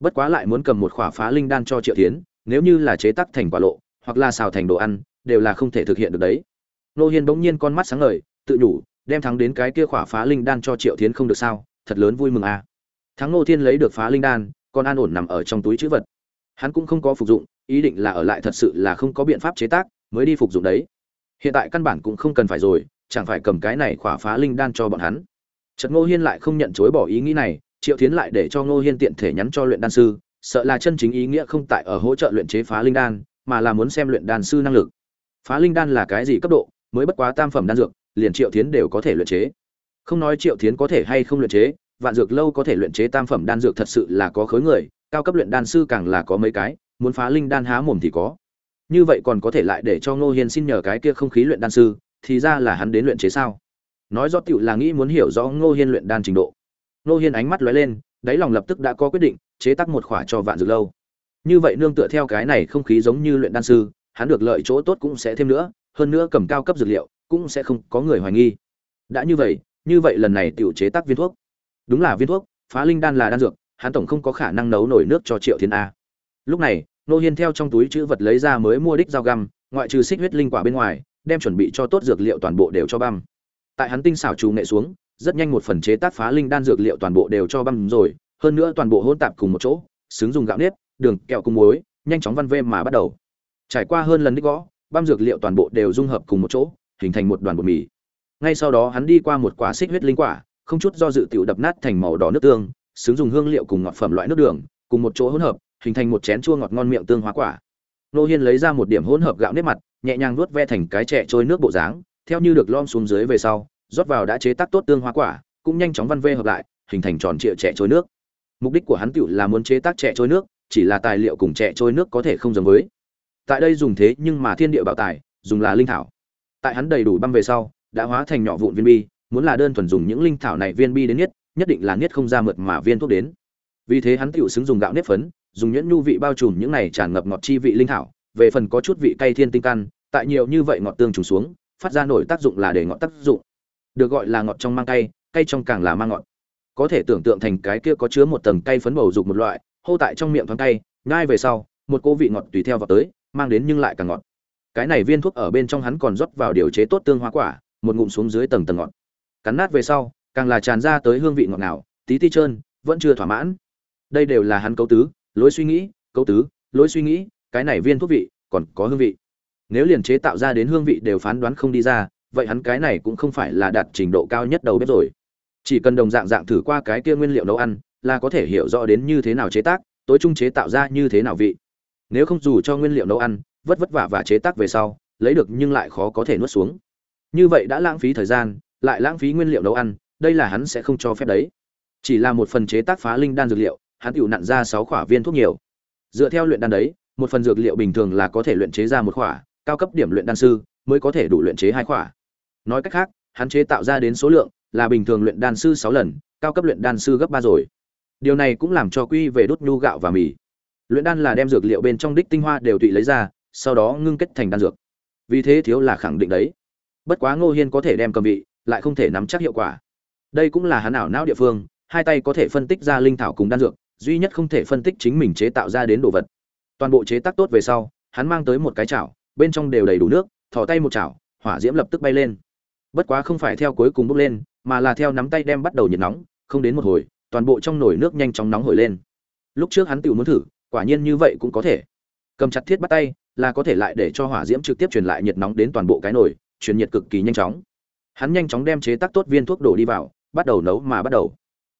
Bất quá lại muốn cầm một khỏa phá linh đan cho triệu tiến nếu như là chế tác thành quả lộ hoặc là xào thành đồ ăn đều là không thể thực hiện được đấy. Nô hiên bỗng nhiên con mắt sáng ngời tự nhủ đem thắng đến cái kia khỏa phá linh đan cho triệu tiến không được sao thật lớn vui mừng à. thắng nô thiên lấy được phá linh đan còn an ổn nằm ở trong túi chữ vật. Hắn cũng không có phục dụng ý định là ở lại thật sự là không có biện pháp chế tác mới đi phục dụng đấy. Hiện tại căn bản cũng không cần phải rồi chẳng phải cầm cái này khỏa phá linh đan cho bọn hắn. Trật Ngô Hiên lại không nhận chối bỏ ý nghĩ này, Triệu Thiến lại để cho Ngô Hiên tiện thể nhắn cho luyện đan sư, sợ là chân chính ý nghĩa không tại ở hỗ trợ luyện chế phá linh đan, mà là muốn xem luyện đan sư năng lực. Phá linh đan là cái gì cấp độ, mới bất quá tam phẩm đan dược, liền Triệu Thiến đều có thể luyện chế. Không nói Triệu Thiến có thể hay không luyện chế, vạn dược lâu có thể luyện chế tam phẩm đan dược thật sự là có khối người, cao cấp luyện đan sư càng là có mấy cái, muốn phá linh đan há mồm thì có. Như vậy còn có thể lại để cho Ngô Hiên xin nhờ cái kia không khí luyện đan sư, thì ra là hắn đến luyện chế sao? nói rõ tiểu là nghĩ muốn hiểu rõ ngô hiên luyện đan trình độ Nô hiên ánh mắt lóe lên, đáy lòng lập tức đã có quyết định, chế tác một khỏa cho vạn dược lâu. Như vậy nương tựa theo cái này không khí giống như luyện đan sư, hắn được lợi chỗ tốt cũng sẽ thêm nữa, hơn nữa cầm cao cấp dược liệu, cũng sẽ không có người hoài nghi. Đã như vậy như vậy lần này tiểu chế tác viên thuốc. Đúng là viên thuốc, phá linh đan là đan dược, hắn tổng không có khả năng nấu nổi nước cho triệu thiên a. Lúc này nô hiên theo trong túi chữ vật lấy ra mới mua đích dao găm, ngoại trừ xích huyết linh quả bên ngoài, đem chuẩn bị cho tốt dược liệu toàn bộ đều cho băm. Tại hắn tinh xảo trù nghệ xuống rất nhanh một phần chế tác phá linh đan dược liệu toàn bộ đều cho băm rồi, hơn nữa toàn bộ hỗn tạp cùng một chỗ, xứng dùng gạo nếp, đường, kẹo cùng muối, nhanh chóng văn vê mà bắt đầu. Trải qua hơn lần đích gõ, băm dược liệu toàn bộ đều dung hợp cùng một chỗ, hình thành một đoàn bột mì. Ngay sau đó hắn đi qua một quả xích huyết linh quả, không chút do dự tiểu đập nát thành màu đỏ nước tương, xứng dùng hương liệu cùng ngọt phẩm loại nước đường, cùng một chỗ hỗn hợp, hình thành một chén chua ngọt ngon miệng tương hóa quả. Nô hiên lấy ra một điểm hỗn hợp gạo nếp mặt, nhẹ nhàng nuốt ve thành cái trẻ trôi nước bộ dáng, theo như được lom xuống dưới về sau rót vào đã chế tác tốt tương hoa quả, cũng nhanh chóng văn vê hợp lại, hình thành tròn trịa trẻ trôi nước. Mục đích của hắn tiểu là muốn chế tác trẻ trôi nước, chỉ là tài liệu cùng trẻ trôi nước có thể không giống với. Tại đây dùng thế nhưng mà thiên địa bảo tài, dùng là linh thảo. Tại hắn đầy đủ băm về sau, đã hóa thành nhỏ vụn viên bi, muốn là đơn thuần dùng những linh thảo này viên bi đến nhất nhất định là nhất không ra mượt mà viên thuốc đến. Vì thế hắn tiểu xứng dùng gạo nếp phấn, dùng nhuyễn nhu vị bao trùm những này tràn ngập ngọt chi vị linh thảo, về phần có chút vị cay thiên tinh căn, tại nhiều như vậy ngọt tương trùng xuống, phát ra nổi tác dụng là để ngọt tác dụng được gọi là ngọt trong mang cay cay trong càng là mang ngọt. Có thể tưởng tượng thành cái kia có chứa một tầng cay phấn bầu dục một loại, hô tại trong miệng thoáng cay, nhai về sau, một cô vị ngọt tùy theo vào tới, mang đến nhưng lại càng ngọt. Cái này viên thuốc ở bên trong hắn còn rót vào điều chế tốt tương hoa quả, một ngụm xuống dưới tầng tầng ngọt. Cắn nát về sau, càng là tràn ra tới hương vị ngọt ngào, tí ti trơn, vẫn chưa thỏa mãn. Đây đều là hắn cấu tứ, lối suy nghĩ, cấu tứ, lối suy nghĩ, cái này viên thuốc vị còn có hương vị. Nếu liền chế tạo ra đến hương vị đều phán đoán không đi ra vậy hắn cái này cũng không phải là đạt trình độ cao nhất đầu bếp rồi. Chỉ cần đồng dạng dạng thử qua cái kia nguyên liệu nấu ăn, là có thể hiểu rõ đến như thế nào chế tác, tối trung chế tạo ra như thế nào vị. Nếu không dù cho nguyên liệu nấu ăn, vất vất vả và chế tác về sau, lấy được nhưng lại khó có thể nuốt xuống. Như vậy đã lãng phí thời gian, lại lãng phí nguyên liệu nấu ăn, đây là hắn sẽ không cho phép đấy. Chỉ là một phần chế tác phá linh đan dược liệu, hắn tự nặn ra sáu khỏa viên thuốc nhiều. Dựa theo luyện đan đấy, một phần dược liệu bình thường là có thể luyện chế ra một khỏa, cao cấp điểm luyện đan sư mới có thể đủ luyện chế hai khỏa nói cách khác, hắn chế tạo ra đến số lượng là bình thường luyện đan sư sáu lần, cao cấp luyện đan sư gấp ba rồi. Điều này cũng làm cho quy về đốt nhu gạo và mì. Luyện đan là đem dược liệu bên trong đích tinh hoa đều tụy lấy ra, sau đó ngưng kết thành đan dược. Vì thế thiếu là khẳng định đấy. Bất quá ngô hiên có thể đem cầm vị, lại không thể nắm chắc hiệu quả. Đây cũng là hắn ảo não địa phương, hai tay có thể phân tích ra linh thảo cùng đan dược, duy nhất không thể phân tích chính mình chế tạo ra đến đồ vật. Toàn bộ chế tác tốt về sau, hắn mang tới một cái chảo, bên trong đều đầy đủ nước, thò tay một chảo, hỏa diễm lập tức bay lên bất quá không phải theo cuối cùng bốc lên, mà là theo nắm tay đem bắt đầu nhiệt nóng, không đến một hồi, toàn bộ trong nồi nước nhanh chóng nóng hổi lên. Lúc trước hắn tự muốn thử, quả nhiên như vậy cũng có thể. Cầm chặt thiết bắt tay, là có thể lại để cho hỏa diễm trực tiếp truyền lại nhiệt nóng đến toàn bộ cái nồi, truyền nhiệt cực kỳ nhanh chóng. Hắn nhanh chóng đem chế tác tốt viên thuốc đổ đi vào, bắt đầu nấu mà bắt đầu.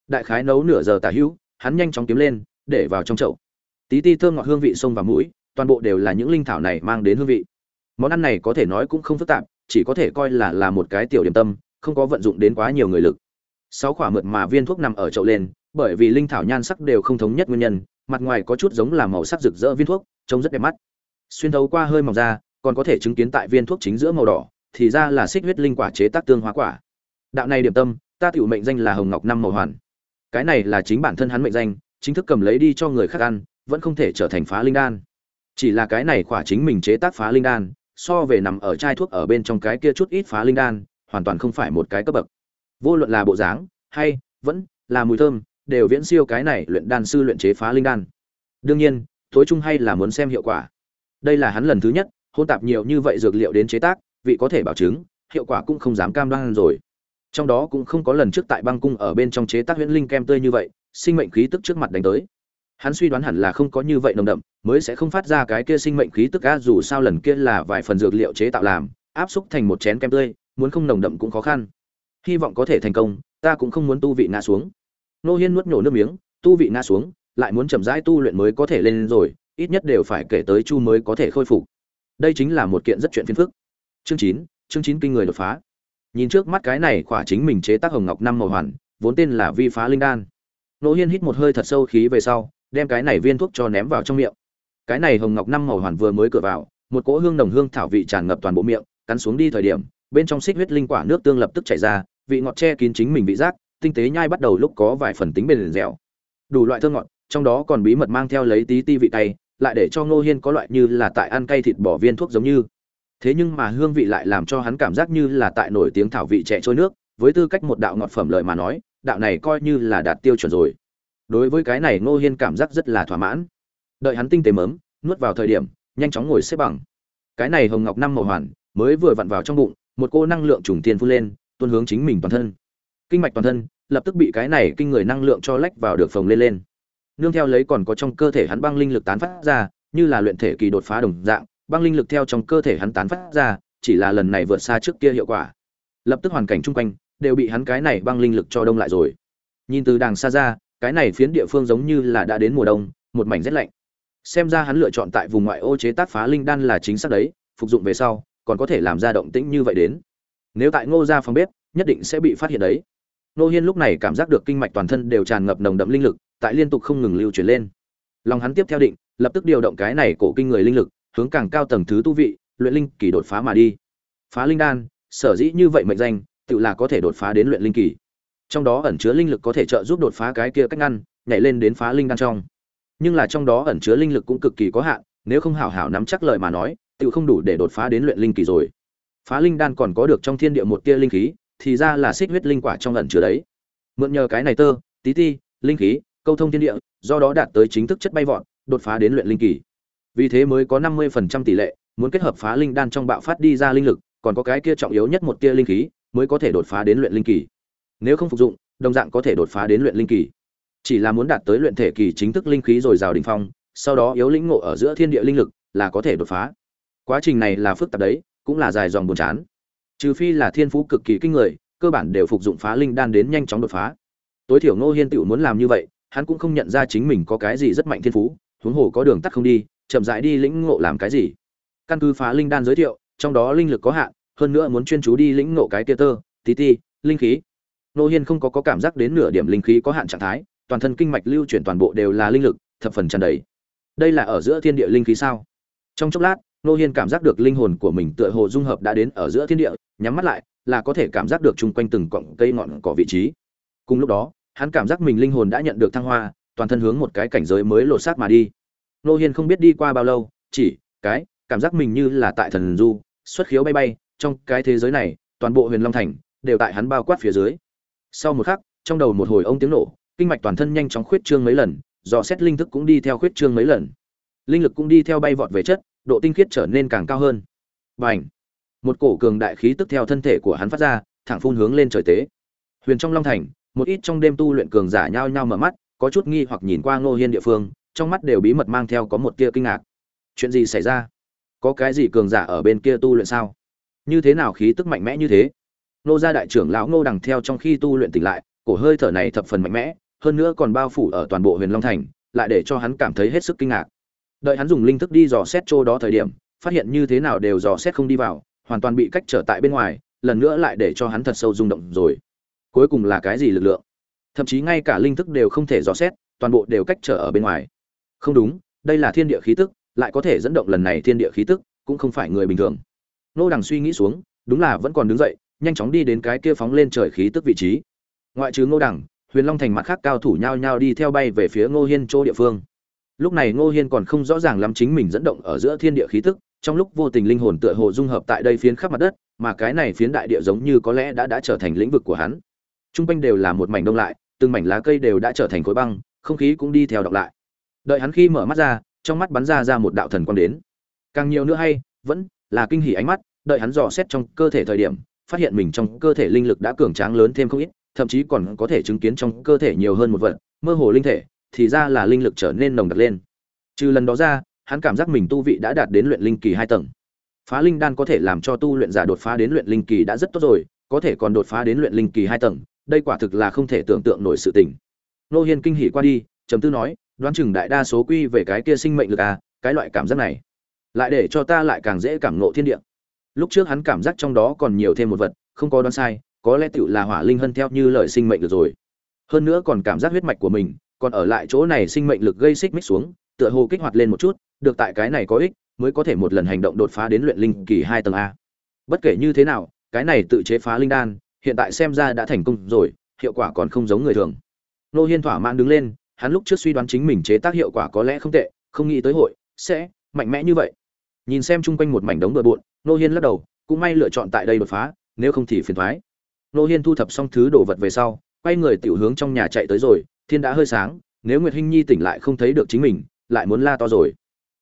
Đại khái nấu nửa giờ tả hữu, hắn nhanh chóng kiếm lên, để vào trong chậu. Tí ti thơm ngọt hương vị sông và mũi, toàn bộ đều là những linh thảo này mang đến hương vị. Món ăn này có thể nói cũng không phức tạp chỉ có thể coi là là một cái tiểu điểm tâm, không có vận dụng đến quá nhiều người lực. Sáu quả mượt mà viên thuốc nằm ở chậu lên, bởi vì linh thảo nhan sắc đều không thống nhất nguyên nhân, mặt ngoài có chút giống là màu sắc rực rỡ viên thuốc, trông rất đẹp mắt. Xuyên thấu qua hơi mỏng ra, còn có thể chứng kiến tại viên thuốc chính giữa màu đỏ, thì ra là xích huyết linh quả chế tác tương hóa quả. Đạo này điểm tâm, ta tiểu mệnh danh là hồng ngọc năm màu hoàn. Cái này là chính bản thân hắn mệnh danh, chính thức cầm lấy đi cho người khác ăn, vẫn không thể trở thành phá linh đan. Chỉ là cái này quả chính mình chế tác phá linh đan so về nằm ở chai thuốc ở bên trong cái kia chút ít phá linh đan, hoàn toàn không phải một cái cấp bậc. Vô luận là bộ dáng, hay vẫn là mùi thơm, đều viễn siêu cái này luyện đan sư luyện chế phá linh đan. Đương nhiên tối chung hay là muốn xem hiệu quả. Đây là hắn lần thứ nhất, hôn tạp nhiều như vậy dược liệu đến chế tác, vị có thể bảo chứng, hiệu quả cũng không dám cam đoan rồi. Trong đó cũng không có lần trước tại băng cung ở bên trong chế tác huyễn linh kem tươi như vậy, sinh mệnh khí tức trước mặt đánh tới hắn suy đoán hẳn là không có như vậy nồng đậm, mới sẽ không phát ra cái kia sinh mệnh khí tức a dù sao lần kia là vài phần dược liệu chế tạo làm, áp xúc thành một chén kem tươi, muốn không nồng đậm cũng khó khăn. Hy vọng có thể thành công, ta cũng không muốn tu vị ngã xuống. Nô hiên nuốt nhổ nước miếng, tu vị ngã xuống, lại muốn chậm rãi tu luyện mới có thể lên rồi, ít nhất đều phải kể tới chu mới có thể khôi phục. Đây chính là một kiện rất chuyện phiền phức. Chương chín chương chín kinh người đột phá. Nhìn trước mắt cái này khỏa chính mình chế tác hồng ngọc năm màu hoàn, vốn tên là vi phá linh đan. Nô hiên hít một hơi thật sâu khí về sau đem cái này viên thuốc cho ném vào trong miệng. Cái này hồng ngọc năm màu hoàn vừa mới cửa vào, một cỗ hương nồng hương thảo vị tràn ngập toàn bộ miệng, cắn xuống đi thời điểm, bên trong xích huyết linh quả nước tương lập tức chảy ra, vị ngọt che kín chính mình vị giác, tinh tế nhai bắt đầu lúc có vài phần tính bền dẻo. Đủ loại thơm ngọt, trong đó còn bí mật mang theo lấy tí ti vị cay, lại để cho ngô hiên có loại như là tại ăn cay thịt bỏ viên thuốc giống như. Thế nhưng mà hương vị lại làm cho hắn cảm giác như là tại nổi tiếng thảo vị trẻ trôi nước, với tư cách một đạo ngọt phẩm lợi mà nói, đạo này coi như là đạt tiêu chuẩn rồi đối với cái này ngô hiên cảm giác rất là thỏa mãn. Đợi hắn tinh tế mớm, nuốt vào thời điểm, nhanh chóng ngồi xếp bằng. Cái này hồng ngọc năm màu hoàn, mới vừa vặn vào trong bụng, một cô năng lượng trùng tiền phun lên, tuôn hướng chính mình toàn thân. Kinh mạch toàn thân, lập tức bị cái này kinh người năng lượng cho lách vào được phồng lên lên. Nương theo lấy còn có trong cơ thể hắn băng linh lực tán phát ra, như là luyện thể kỳ đột phá đồng dạng, băng linh lực theo trong cơ thể hắn tán phát ra, chỉ là lần này vượt xa trước kia hiệu quả. Lập tức hoàn cảnh chung quanh, đều bị hắn cái này băng linh lực cho đông lại rồi. Nhìn từ đàng xa ra cái này phiến địa phương giống như là đã đến mùa đông, một mảnh rét lạnh. Xem ra hắn lựa chọn tại vùng ngoại ô chế tác phá linh đan là chính xác đấy, phục dụng về sau, còn có thể làm ra động tĩnh như vậy đến. Nếu tại ngô ra phòng bếp, nhất định sẽ bị phát hiện đấy. Nô hiên lúc này cảm giác được kinh mạch toàn thân đều tràn ngập nồng đậm linh lực, tại liên tục không ngừng lưu chuyển lên. Lòng hắn tiếp theo định, lập tức điều động cái này cổ kinh người linh lực, hướng càng cao tầng thứ tu vị, luyện linh kỳ đột phá mà đi. Phá linh đan, sở dĩ như vậy mệnh danh, tự là có thể đột phá đến luyện linh kỳ trong đó ẩn chứa linh lực có thể trợ giúp đột phá cái kia cách ngăn, nhảy lên đến phá linh đan trong. Nhưng là trong đó ẩn chứa linh lực cũng cực kỳ có hạn, nếu không hảo hảo nắm chắc lời mà nói tự không đủ để đột phá đến luyện linh kỳ rồi. Phá linh đan còn có được trong thiên địa một tia linh khí, thì ra là xích huyết linh quả trong ẩn chứa đấy. Mượn nhờ cái này tơ, tí ti, linh khí, câu thông thiên địa, do đó đạt tới chính thức chất bay vọt, đột phá đến luyện linh kỳ. Vì thế mới có năm mươi phần trăm tỷ lệ, muốn kết hợp phá linh đan trong bạo phát đi ra linh lực, còn có cái kia trọng yếu nhất một tia linh khí, mới có thể đột phá đến luyện linh kỳ nếu không phục dụng, đồng dạng có thể đột phá đến luyện linh kỳ. Chỉ là muốn đạt tới luyện thể kỳ chính thức linh khí rồi rào đỉnh phong, sau đó yếu lĩnh ngộ ở giữa thiên địa linh lực là có thể đột phá. Quá trình này là phức tạp đấy, cũng là dài dòng buồn chán. Trừ phi là thiên phú cực kỳ kinh người, cơ bản đều phục dụng phá linh đan đến nhanh chóng đột phá. Tối thiểu ngô hiên tiểu muốn làm như vậy, hắn cũng không nhận ra chính mình có cái gì rất mạnh thiên phú, huống hồ có đường tắt không đi, chậm rãi đi lĩnh ngộ làm cái gì. Căn cứ phá linh đan giới thiệu, trong đó linh lực có hạn, hơn nữa muốn chuyên chú đi lĩnh ngộ cái kia tơ, tí ti, linh khí. Nô hiên không có, có cảm giác đến nửa điểm linh khí có hạn trạng thái toàn thân kinh mạch lưu chuyển toàn bộ đều là linh lực thập phần tràn đầy. Đây là ở giữa thiên địa linh khí sao? Trong chốc lát nô hiên cảm giác được linh hồn của mình tựa hồ dung hợp đã đến ở giữa thiên địa nhắm mắt lại là có thể cảm giác được chung quanh từng cọng cây ngọn cỏ vị trí. Cùng lúc đó hắn cảm giác mình linh hồn đã nhận được thăng hoa toàn thân hướng một cái cảnh giới mới lột xác mà đi. Nô hiên không biết đi qua bao lâu chỉ cái cảm giác mình như là tại thần du xuất khiếu bay bay trong cái thế giới này toàn bộ huyền long thành đều tại hắn bao quát phía dưới sau một khắc, trong đầu một hồi ông tiếng nổ, kinh mạch toàn thân nhanh chóng khuyết trương mấy lần dò xét linh thức cũng đi theo khuyết trương mấy lần. Linh lực cũng đi theo bay vọt về chất, độ tinh khiết trở nên càng cao hơn. B à n h một cổ cường đại khí tức theo thân thể của hắn phát ra, thẳng phun hướng lên trời tế. Huyền trong long thành, một ít trong đêm tu luyện cường giả nhao nhao mở mắt, có chút nghi hoặc nhìn qua ngô hiên địa phương, trong mắt đều bí mật mang theo có một tia kinh ngạc. Chuyện gì xảy ra? Có cái gì cường giả ở bên kia tu luyện sao? Như thế nào khí tức mạnh mẽ như thế? Nô gia đại trưởng lão ngô đằng theo trong khi tu luyện tỉnh lại, cổ hơi thở này thập phần mạnh mẽ, hơn nữa còn bao phủ ở toàn bộ huyền long thành, lại để cho hắn cảm thấy hết sức kinh ngạc. Đợi hắn dùng linh thức đi dò xét chỗ đó thời điểm, phát hiện như thế nào đều dò xét không đi vào, hoàn toàn bị cách trở tại bên ngoài, lần nữa lại để cho hắn thật sâu rung động rồi. Cuối cùng là cái gì lực lượng? Thậm chí ngay cả linh thức đều không thể dò xét, toàn bộ đều cách trở ở bên ngoài. Không đúng, đây là thiên địa khí tức, lại có thể dẫn động lần này thiên địa khí tức, cũng không phải người bình thường. Nô đằng suy nghĩ xuống, đúng là vẫn còn đứng dậy nhanh chóng đi đến cái kia phóng lên trời khí tức vị trí. Ngoại trừ ngô Đẳng huyền long thành mặt khác cao thủ nhao nhao đi theo bay về phía ngô hiên chỗ địa phương. Lúc này ngô hiên còn không rõ ràng lắm chính mình dẫn động ở giữa thiên địa khí tức, trong lúc vô tình linh hồn tựa hồ dung hợp tại đây phiến khắp mặt đất, mà cái này phiến đại địa giống như có lẽ đã đã trở thành lĩnh vực của hắn. T r u n g quanh đều là một mảnh đông lại, từng mảnh lá cây đều đã trở thành khối băng, không khí cũng đi theo đọc lại. Đợi hắn khi mở mắt ra, trong mắt bắn ra ra một đạo thần quang đến. Càng nhiều nữa hay, vẫn là kinh hỉ ánh mắt, đợi hắn dò xét trong cơ thể thời điểm phát hiện mình trong cơ thể linh lực đã cường tráng lớn thêm không ít, thậm chí còn có thể chứng kiến trong cơ thể nhiều hơn một vật, mơ hồ linh thể, thì ra là linh lực trở nên nồng đặc lên. Trừ lần đó ra, hắn cảm giác mình tu vị đã đạt đến luyện linh kỳ hai tầng. Phá linh đan có thể làm cho tu luyện giả đột phá đến luyện linh kỳ đã rất tốt rồi, có thể còn đột phá đến luyện linh kỳ hai tầng, đây quả thực là không thể tưởng tượng nổi sự tình. Nô hiên kinh hỉ qua đi, trầm tư nói, đoán chừng đại đa số quy về cái kia sinh mệnh lực à cái loại cảm giác này, lại để cho ta lại càng dễ cảm ngộ thiên địa lúc trước hắn cảm giác trong đó còn nhiều thêm một vật, không có đoán sai, có lẽ tựu là hỏa linh hân theo như lời sinh mệnh được rồi. Hơn nữa còn cảm giác huyết mạch của mình, còn ở lại chỗ này sinh mệnh lực gây xích mích xuống, tựa hồ kích hoạt lên một chút, được tại cái này có ích, mới có thể một lần hành động đột phá đến luyện linh kỳ hai tầng a. Bất kể như thế nào, cái này tự chế phá linh đan, hiện tại xem ra đã thành công rồi, hiệu quả còn không giống người thường. Nô hiên thỏa mãn đứng lên, hắn lúc trước suy đoán chính mình chế tác hiệu quả có lẽ không tệ, không nghĩ tới hội sẽ mạnh mẽ như vậy nhìn xem chung quanh một mảnh đống bừa bộn nô hiên lắc đầu, cũng may lựa chọn tại đây đột phá, nếu không thì phiền thoái. Nô hiên thu thập xong thứ đồ vật về sau, quay người tiểu hướng trong nhà chạy tới rồi, thiên đã hơi sáng, nếu nguyệt hinh nhi tỉnh lại không thấy được chính mình, lại muốn la to rồi.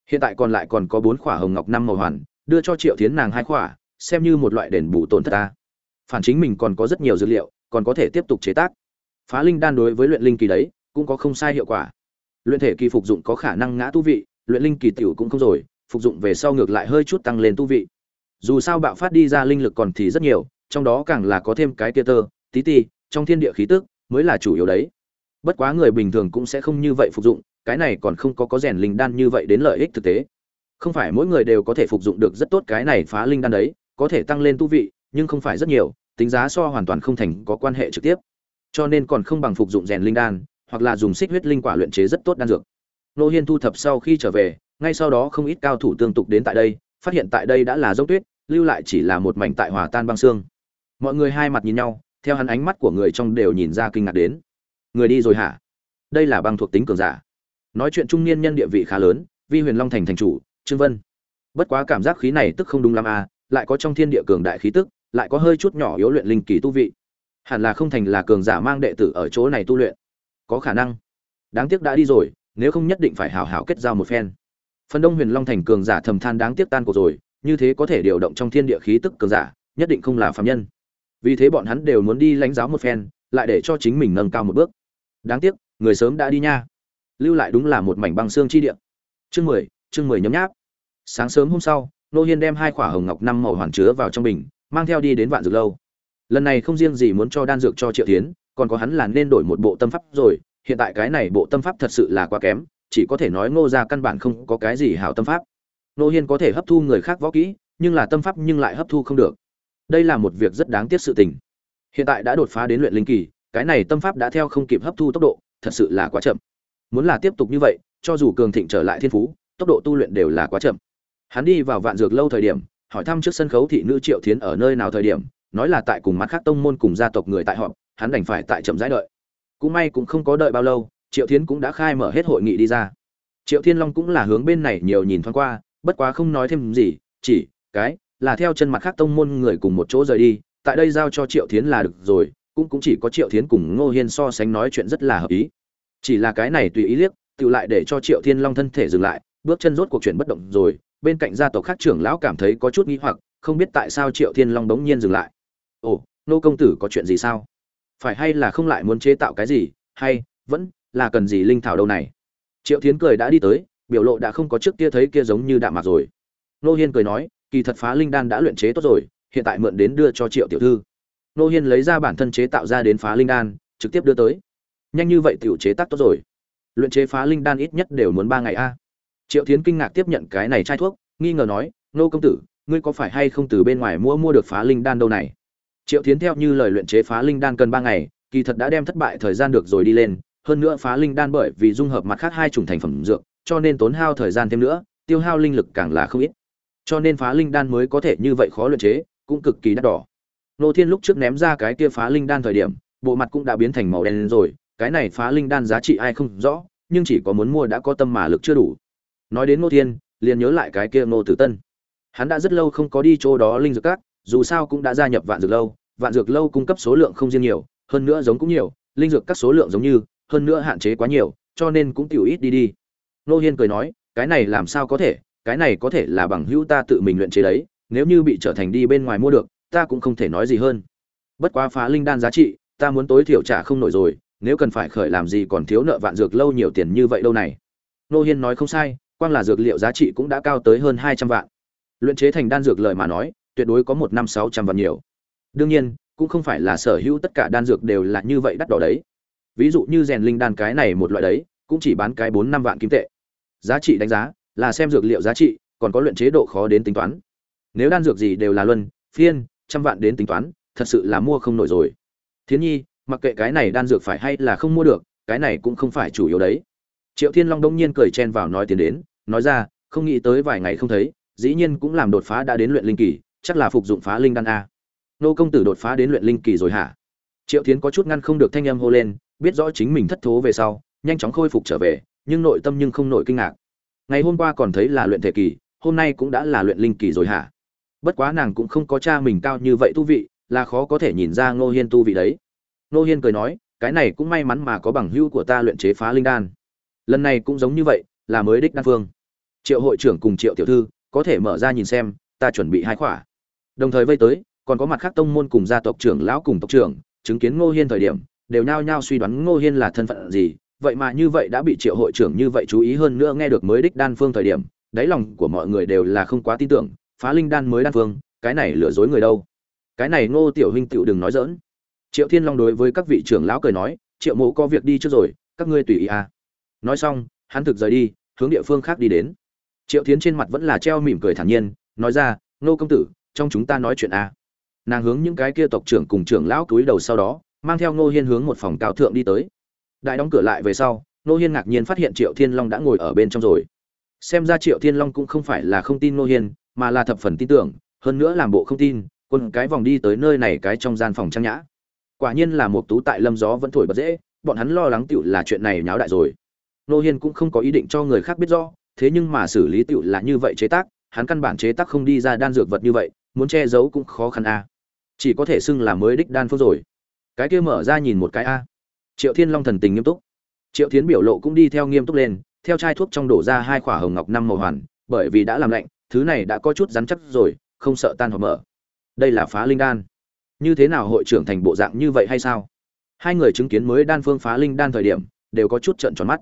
Hiện tại còn lại còn có bốn khỏa hồng ngọc năm màu hoàn, đưa cho triệu tiến nàng hai khỏa, xem như một loại đền bù tổn thất ta. Phản chính mình còn có rất nhiều dữ liệu, còn có thể tiếp tục chế tác. Phá linh đan đối với luyện linh kỳ đấy, cũng có không sai hiệu quả. Luyện thể kỳ phục dụng có khả năng ngã tu vị, luyện linh kỳ tiểu cũng không rồi phục dụng về sau ngược lại hơi chút tăng lên tu vị. Dù sao bạo phát đi ra linh lực còn thì rất nhiều, trong đó càng là có thêm cái tia tơ, tí ti, trong thiên địa khí tức mới là chủ yếu đấy. Bất quá người bình thường cũng sẽ không như vậy phục dụng, cái này còn không có có rèn linh đan như vậy đến lợi ích thực tế. Không phải mỗi người đều có thể phục dụng được rất tốt cái này phá linh đan đấy, có thể tăng lên tu vị, nhưng không phải rất nhiều, tính giá so hoàn toàn không thành có quan hệ trực tiếp. Cho nên còn không bằng phục dụng rèn linh đan, hoặc là dùng xích huyết linh quả luyện chế rất tốt đan dược. Nô hiên thu thập sau khi trở về ngay sau đó không ít cao thủ tương tục đến tại đây, phát hiện tại đây đã là dốc tuyết, lưu lại chỉ là một mảnh tại hòa tan băng xương. Mọi người hai mặt nhìn nhau, theo hắn ánh mắt của người trong đều nhìn ra kinh ngạc đến. Người đi rồi hả? Đây là băng thuộc tính cường giả. Nói chuyện trung niên nhân địa vị khá lớn, vi huyền long thành thành chủ, trương vân. Bất quá cảm giác khí này tức không đúng lắm à lại có trong thiên địa cường đại khí tức, lại có hơi chút nhỏ yếu luyện linh kỳ tu vị. Hẳn là không thành là cường giả mang đệ tử ở chỗ này tu luyện. Có khả năng. Đáng tiếc đã đi rồi, nếu không nhất định phải hào hào kết giao một phen phần đông huyền long thành cường giả thầm than đáng tiếc tan cuộc rồi, như thế có thể điều động trong thiên địa khí tức cường giả, nhất định không là phạm nhân. Vì thế bọn hắn đều muốn đi lãnh giáo một phen, lại để cho chính mình nâng cao một bước. Đáng tiếc, người sớm đã đi nha. Lưu lại đúng là một mảnh băng xương chi địa. Chương mười chương mười nhấm nháp. Sáng sớm hôm sau, nô hiên đem hai khỏa hồng ngọc năm màu hoàn chứa vào trong bình, mang theo đi đến vạn dược lâu. Lần này không riêng gì muốn cho đan dược cho triệu tiến còn có hắn là nên đổi một bộ tâm pháp rồi, hiện tại cái này bộ tâm pháp thật sự là quá kém chỉ có thể nói ngô gia căn bản không có cái gì hảo tâm pháp. Nô hiên có thể hấp thu người khác võ kỹ, nhưng là tâm pháp nhưng lại hấp thu không được. Đây là một việc rất đáng tiếc sự tình. Hiện tại đã đột phá đến luyện linh kỳ, cái này tâm pháp đã theo không kịp hấp thu tốc độ, thật sự là quá chậm. Muốn là tiếp tục như vậy, cho dù cường thịnh trở lại thiên phú, tốc độ tu luyện đều là quá chậm. Hắn đi vào vạn dược lâu thời điểm, hỏi thăm trước sân khấu thị nữ triệu thiến ở nơi nào thời điểm, nói là tại cùng mặt khác tông môn cùng gia tộc người tại họp, hắn đành phải tại chậm rãi đợi. Cũng may cũng không có đợi bao lâu triệu thiến cũng đã khai mở hết hội nghị đi ra. Triệu thiên long cũng là hướng bên này nhiều nhìn thoáng qua, bất quá không nói thêm gì, chỉ, cái, là theo chân mặt khác tông môn người cùng một chỗ rời đi, tại đây giao cho triệu thiến là được rồi, cũng cũng chỉ có triệu thiến cùng ngô hiên so sánh nói chuyện rất là hợp ý. Chỉ là cái này tùy ý liếc, tự lại để cho triệu thiên long thân thể dừng lại, bước chân rốt cuộc chuyển bất động rồi, bên cạnh gia tộc khác trưởng lão cảm thấy có chút nghi hoặc, không biết tại sao triệu thiên long đống nhiên dừng lại. Ồ nô công tử có chuyện gì sao? Phải hay là không lại muốn chế tạo cái gì? Hay, vẫn là cần gì linh thảo đâu này? Triệu thiến cười đã đi tới, biểu lộ đã không có trước kia thấy kia giống như đạm mạc rồi. Nô hiên cười nói, kỳ thật phá linh đan đã luyện chế tốt rồi, hiện tại mượn đến đưa cho triệu tiểu thư. Nô hiên lấy ra bản thân chế tạo ra đến phá linh đan, trực tiếp đưa tới. Nhanh như vậy tiểu chế tác tốt rồi. Luyện chế phá linh đan ít nhất đều muốn ba ngày a. Triệu thiến kinh ngạc tiếp nhận cái này chai thuốc, nghi ngờ nói, nô công tử, ngươi có phải hay không từ bên ngoài mua mua được phá linh đan đâu này? Triệu thiến theo như lời luyện chế phá linh đan cần ba ngày, kỳ thật đã đem thất bại thời gian được rồi đi lên hơn nữa phá linh đan bởi vì dung hợp mặt khác hai chủng thành phẩm dược, cho nên tốn hao thời gian thêm nữa, tiêu hao linh lực càng là không ít. Cho nên phá linh đan mới có thể như vậy khó luyện chế, cũng cực kỳ đắt đỏ. Nô thiên lúc trước ném ra cái kia phá linh đan thời điểm, bộ mặt cũng đã biến thành màu đen rồi, cái này phá linh đan giá trị ai không rõ, nhưng chỉ có muốn mua đã có tâm mà lực chưa đủ. Nói đến nô thiên, liền nhớ lại cái kia nô tử tân. Hắn đã rất lâu không có đi chỗ đó linh dược các, dù sao cũng đã gia nhập vạn dược lâu, vạn dược lâu cung cấp số lượng không riêng nhiều, hơn nữa giống cũng nhiều, linh dược các số lượng giống như hơn nữa hạn chế quá nhiều, cho nên cũng tiểu ít đi đi. Nô hiên cười nói, cái này làm sao có thể, cái này có thể là bằng hữu ta tự mình luyện chế đấy, nếu như bị trở thành đi bên ngoài mua được, ta cũng không thể nói gì hơn. Bất quá phá linh đan giá trị, ta muốn tối thiểu trả không nổi rồi, nếu cần phải khởi làm gì còn thiếu nợ vạn dược lâu nhiều tiền như vậy đâu này. Nô hiên nói không sai, quang là dược liệu giá trị cũng đã cao tới hơn hai trăm vạn. Luyện chế thành đan dược lời mà nói, tuyệt đối có một năm sáu trăm vạn nhiều. Đương nhiên, cũng không phải là sở hữu tất cả đan dược đều là như vậy đắt đỏ đấy ví dụ như rèn linh đan cái này một loại đấy, cũng chỉ bán cái bốn năm vạn kim tệ. Giá trị đánh giá là xem dược liệu giá trị, còn có luyện chế độ khó đến tính toán. Nếu đan dược gì đều là luân, phiên, trăm vạn đến tính toán, thật sự là mua không nổi rồi. Thiến nhi, mặc kệ cái này đan dược phải hay là không mua được, cái này cũng không phải chủ yếu đấy. Triệu thiên long đông nhiên cười chen vào nói tiến đến, nói ra, không nghĩ tới vài ngày không thấy, dĩ nhiên cũng làm đột phá đã đến luyện linh kỳ, chắc là phục dụng phá linh đan a. Nô công tử đột phá đến luyện linh kỳ rồi hả? Triệu thiến có chút ngăn không được thanh âm hô lên biết rõ chính mình thất thố về sau, nhanh chóng khôi phục trở về, nhưng nội tâm nhưng không nổi kinh ngạc. Ngày hôm qua còn thấy là luyện thể kỳ, hôm nay cũng đã là luyện linh kỳ rồi hả? Bất quá nàng cũng không có cha mình cao như vậy tu vị, là khó có thể nhìn ra ngô hiên tu vị đấy. Ngô hiên cười nói, cái này cũng may mắn mà có bằng hữu của ta luyện chế phá linh đan. Lần này cũng giống như vậy, là mới đích đan phương. Triệu hội trưởng cùng triệu tiểu thư, có thể mở ra nhìn xem, ta chuẩn bị hai khỏa. Đồng thời vây tới, còn có mặt khác tông môn cùng gia tộc trưởng lão cùng tộc trưởng, chứng kiến ngô hiên thời điểm đều nhao nhao suy đoán ngô hiên là thân phận gì, vậy mà như vậy đã bị triệu hội trưởng như vậy chú ý hơn nữa nghe được mới đích đan phương thời điểm, đáy lòng của mọi người đều là không quá tin tưởng, phá linh đan mới đan phương, cái này lừa dối người đâu cái này ngô tiểu huynh Tiểu đừng nói dỡn triệu thiên long đối với các vị trưởng lão cười nói, triệu mộ có việc đi trước rồi, các ngươi tùy ý à. nói xong, hắn thực rời đi, hướng địa phương khác đi đến triệu thiến trên mặt vẫn là treo mỉm cười thản nhiên, nói ra, ngô công tử, trong chúng ta nói chuyện à. nàng hướng những cái kia tộc trưởng cùng trưởng lão cúi đầu sau đó mang theo ngô hiên hướng một phòng cao thượng đi tới. Đại đóng cửa lại về sau, ngô hiên ngạc nhiên phát hiện triệu thiên long đã ngồi ở bên trong rồi. Xem ra triệu thiên long cũng không phải là không tin ngô hiên, mà là thập phần tin tưởng, hơn nữa làm bộ không tin, quân cái vòng đi tới nơi này cái trong gian phòng trang nhã. Quả nhiên là một tú tại lâm gió vẫn thổi bật dễ, bọn hắn lo lắng tựu là chuyện này nháo đại rồi. Nô hiên cũng không có ý định cho người khác biết rõ, thế nhưng mà xử lý tựu là như vậy chế tác, hắn căn bản chế tác không đi ra đan dược vật như vậy, muốn che giấu cũng khó khăn a chỉ có thể xưng là mới đích đan phương rồi cái kia mở ra nhìn một cái a. Triệu thiên long thần tình nghiêm túc. Triệu thiến biểu lộ cũng đi theo nghiêm túc lên, theo chai thuốc trong đổ ra hai khỏa hồng ngọc năm màu hoàn, bởi vì đã làm lạnh, thứ này đã có chút rắn chắc rồi, không sợ tan hoặc mở. Đây là phá linh đan. Như thế nào hội trưởng thành bộ dạng như vậy hay sao? Hai người chứng kiến mới đan phương phá linh đan thời điểm, đều có chút trận tròn mắt.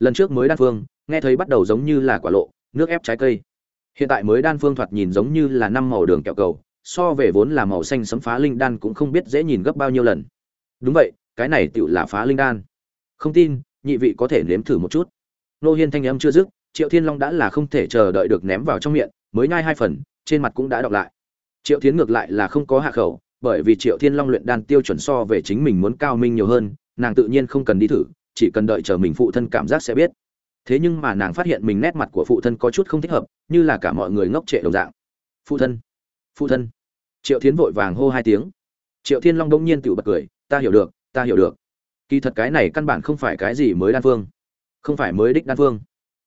Lần trước mới đan phương, nghe thấy bắt đầu giống như là quả lộ, nước ép trái cây. Hiện tại mới đan phương thoạt nhìn giống như là năm màu đường kẹo cầu, so về vốn là màu xanh sấm phá linh đan cũng không biết dễ nhìn gấp bao nhiêu lần đúng vậy, cái này tựu là phá linh đan. Không tin, nhị vị có thể nếm thử một chút. Nô hiên thanh âm chưa dứt, triệu thiên long đã là không thể chờ đợi được ném vào trong miệng, mới nhai hai phần, trên mặt cũng đã đọc lại. Triệu thiến ngược lại là không có hạ khẩu, bởi vì triệu thiên long luyện đan tiêu chuẩn so về chính mình muốn cao minh nhiều hơn, nàng tự nhiên không cần đi thử, chỉ cần đợi chờ mình phụ thân cảm giác sẽ biết. Thế nhưng mà nàng phát hiện mình nét mặt của phụ thân có chút không thích hợp, như là cả mọi người ngốc trệ đồng dạng. Phụ thân phụ thân. Triệu thiến vội vàng hô hai tiếng. Triệu thiên long đông nhiên tự bật cười ta hiểu được, ta hiểu được. Kỳ thật cái này căn bản không phải cái gì mới đan phương. Không phải mới đích đan phương.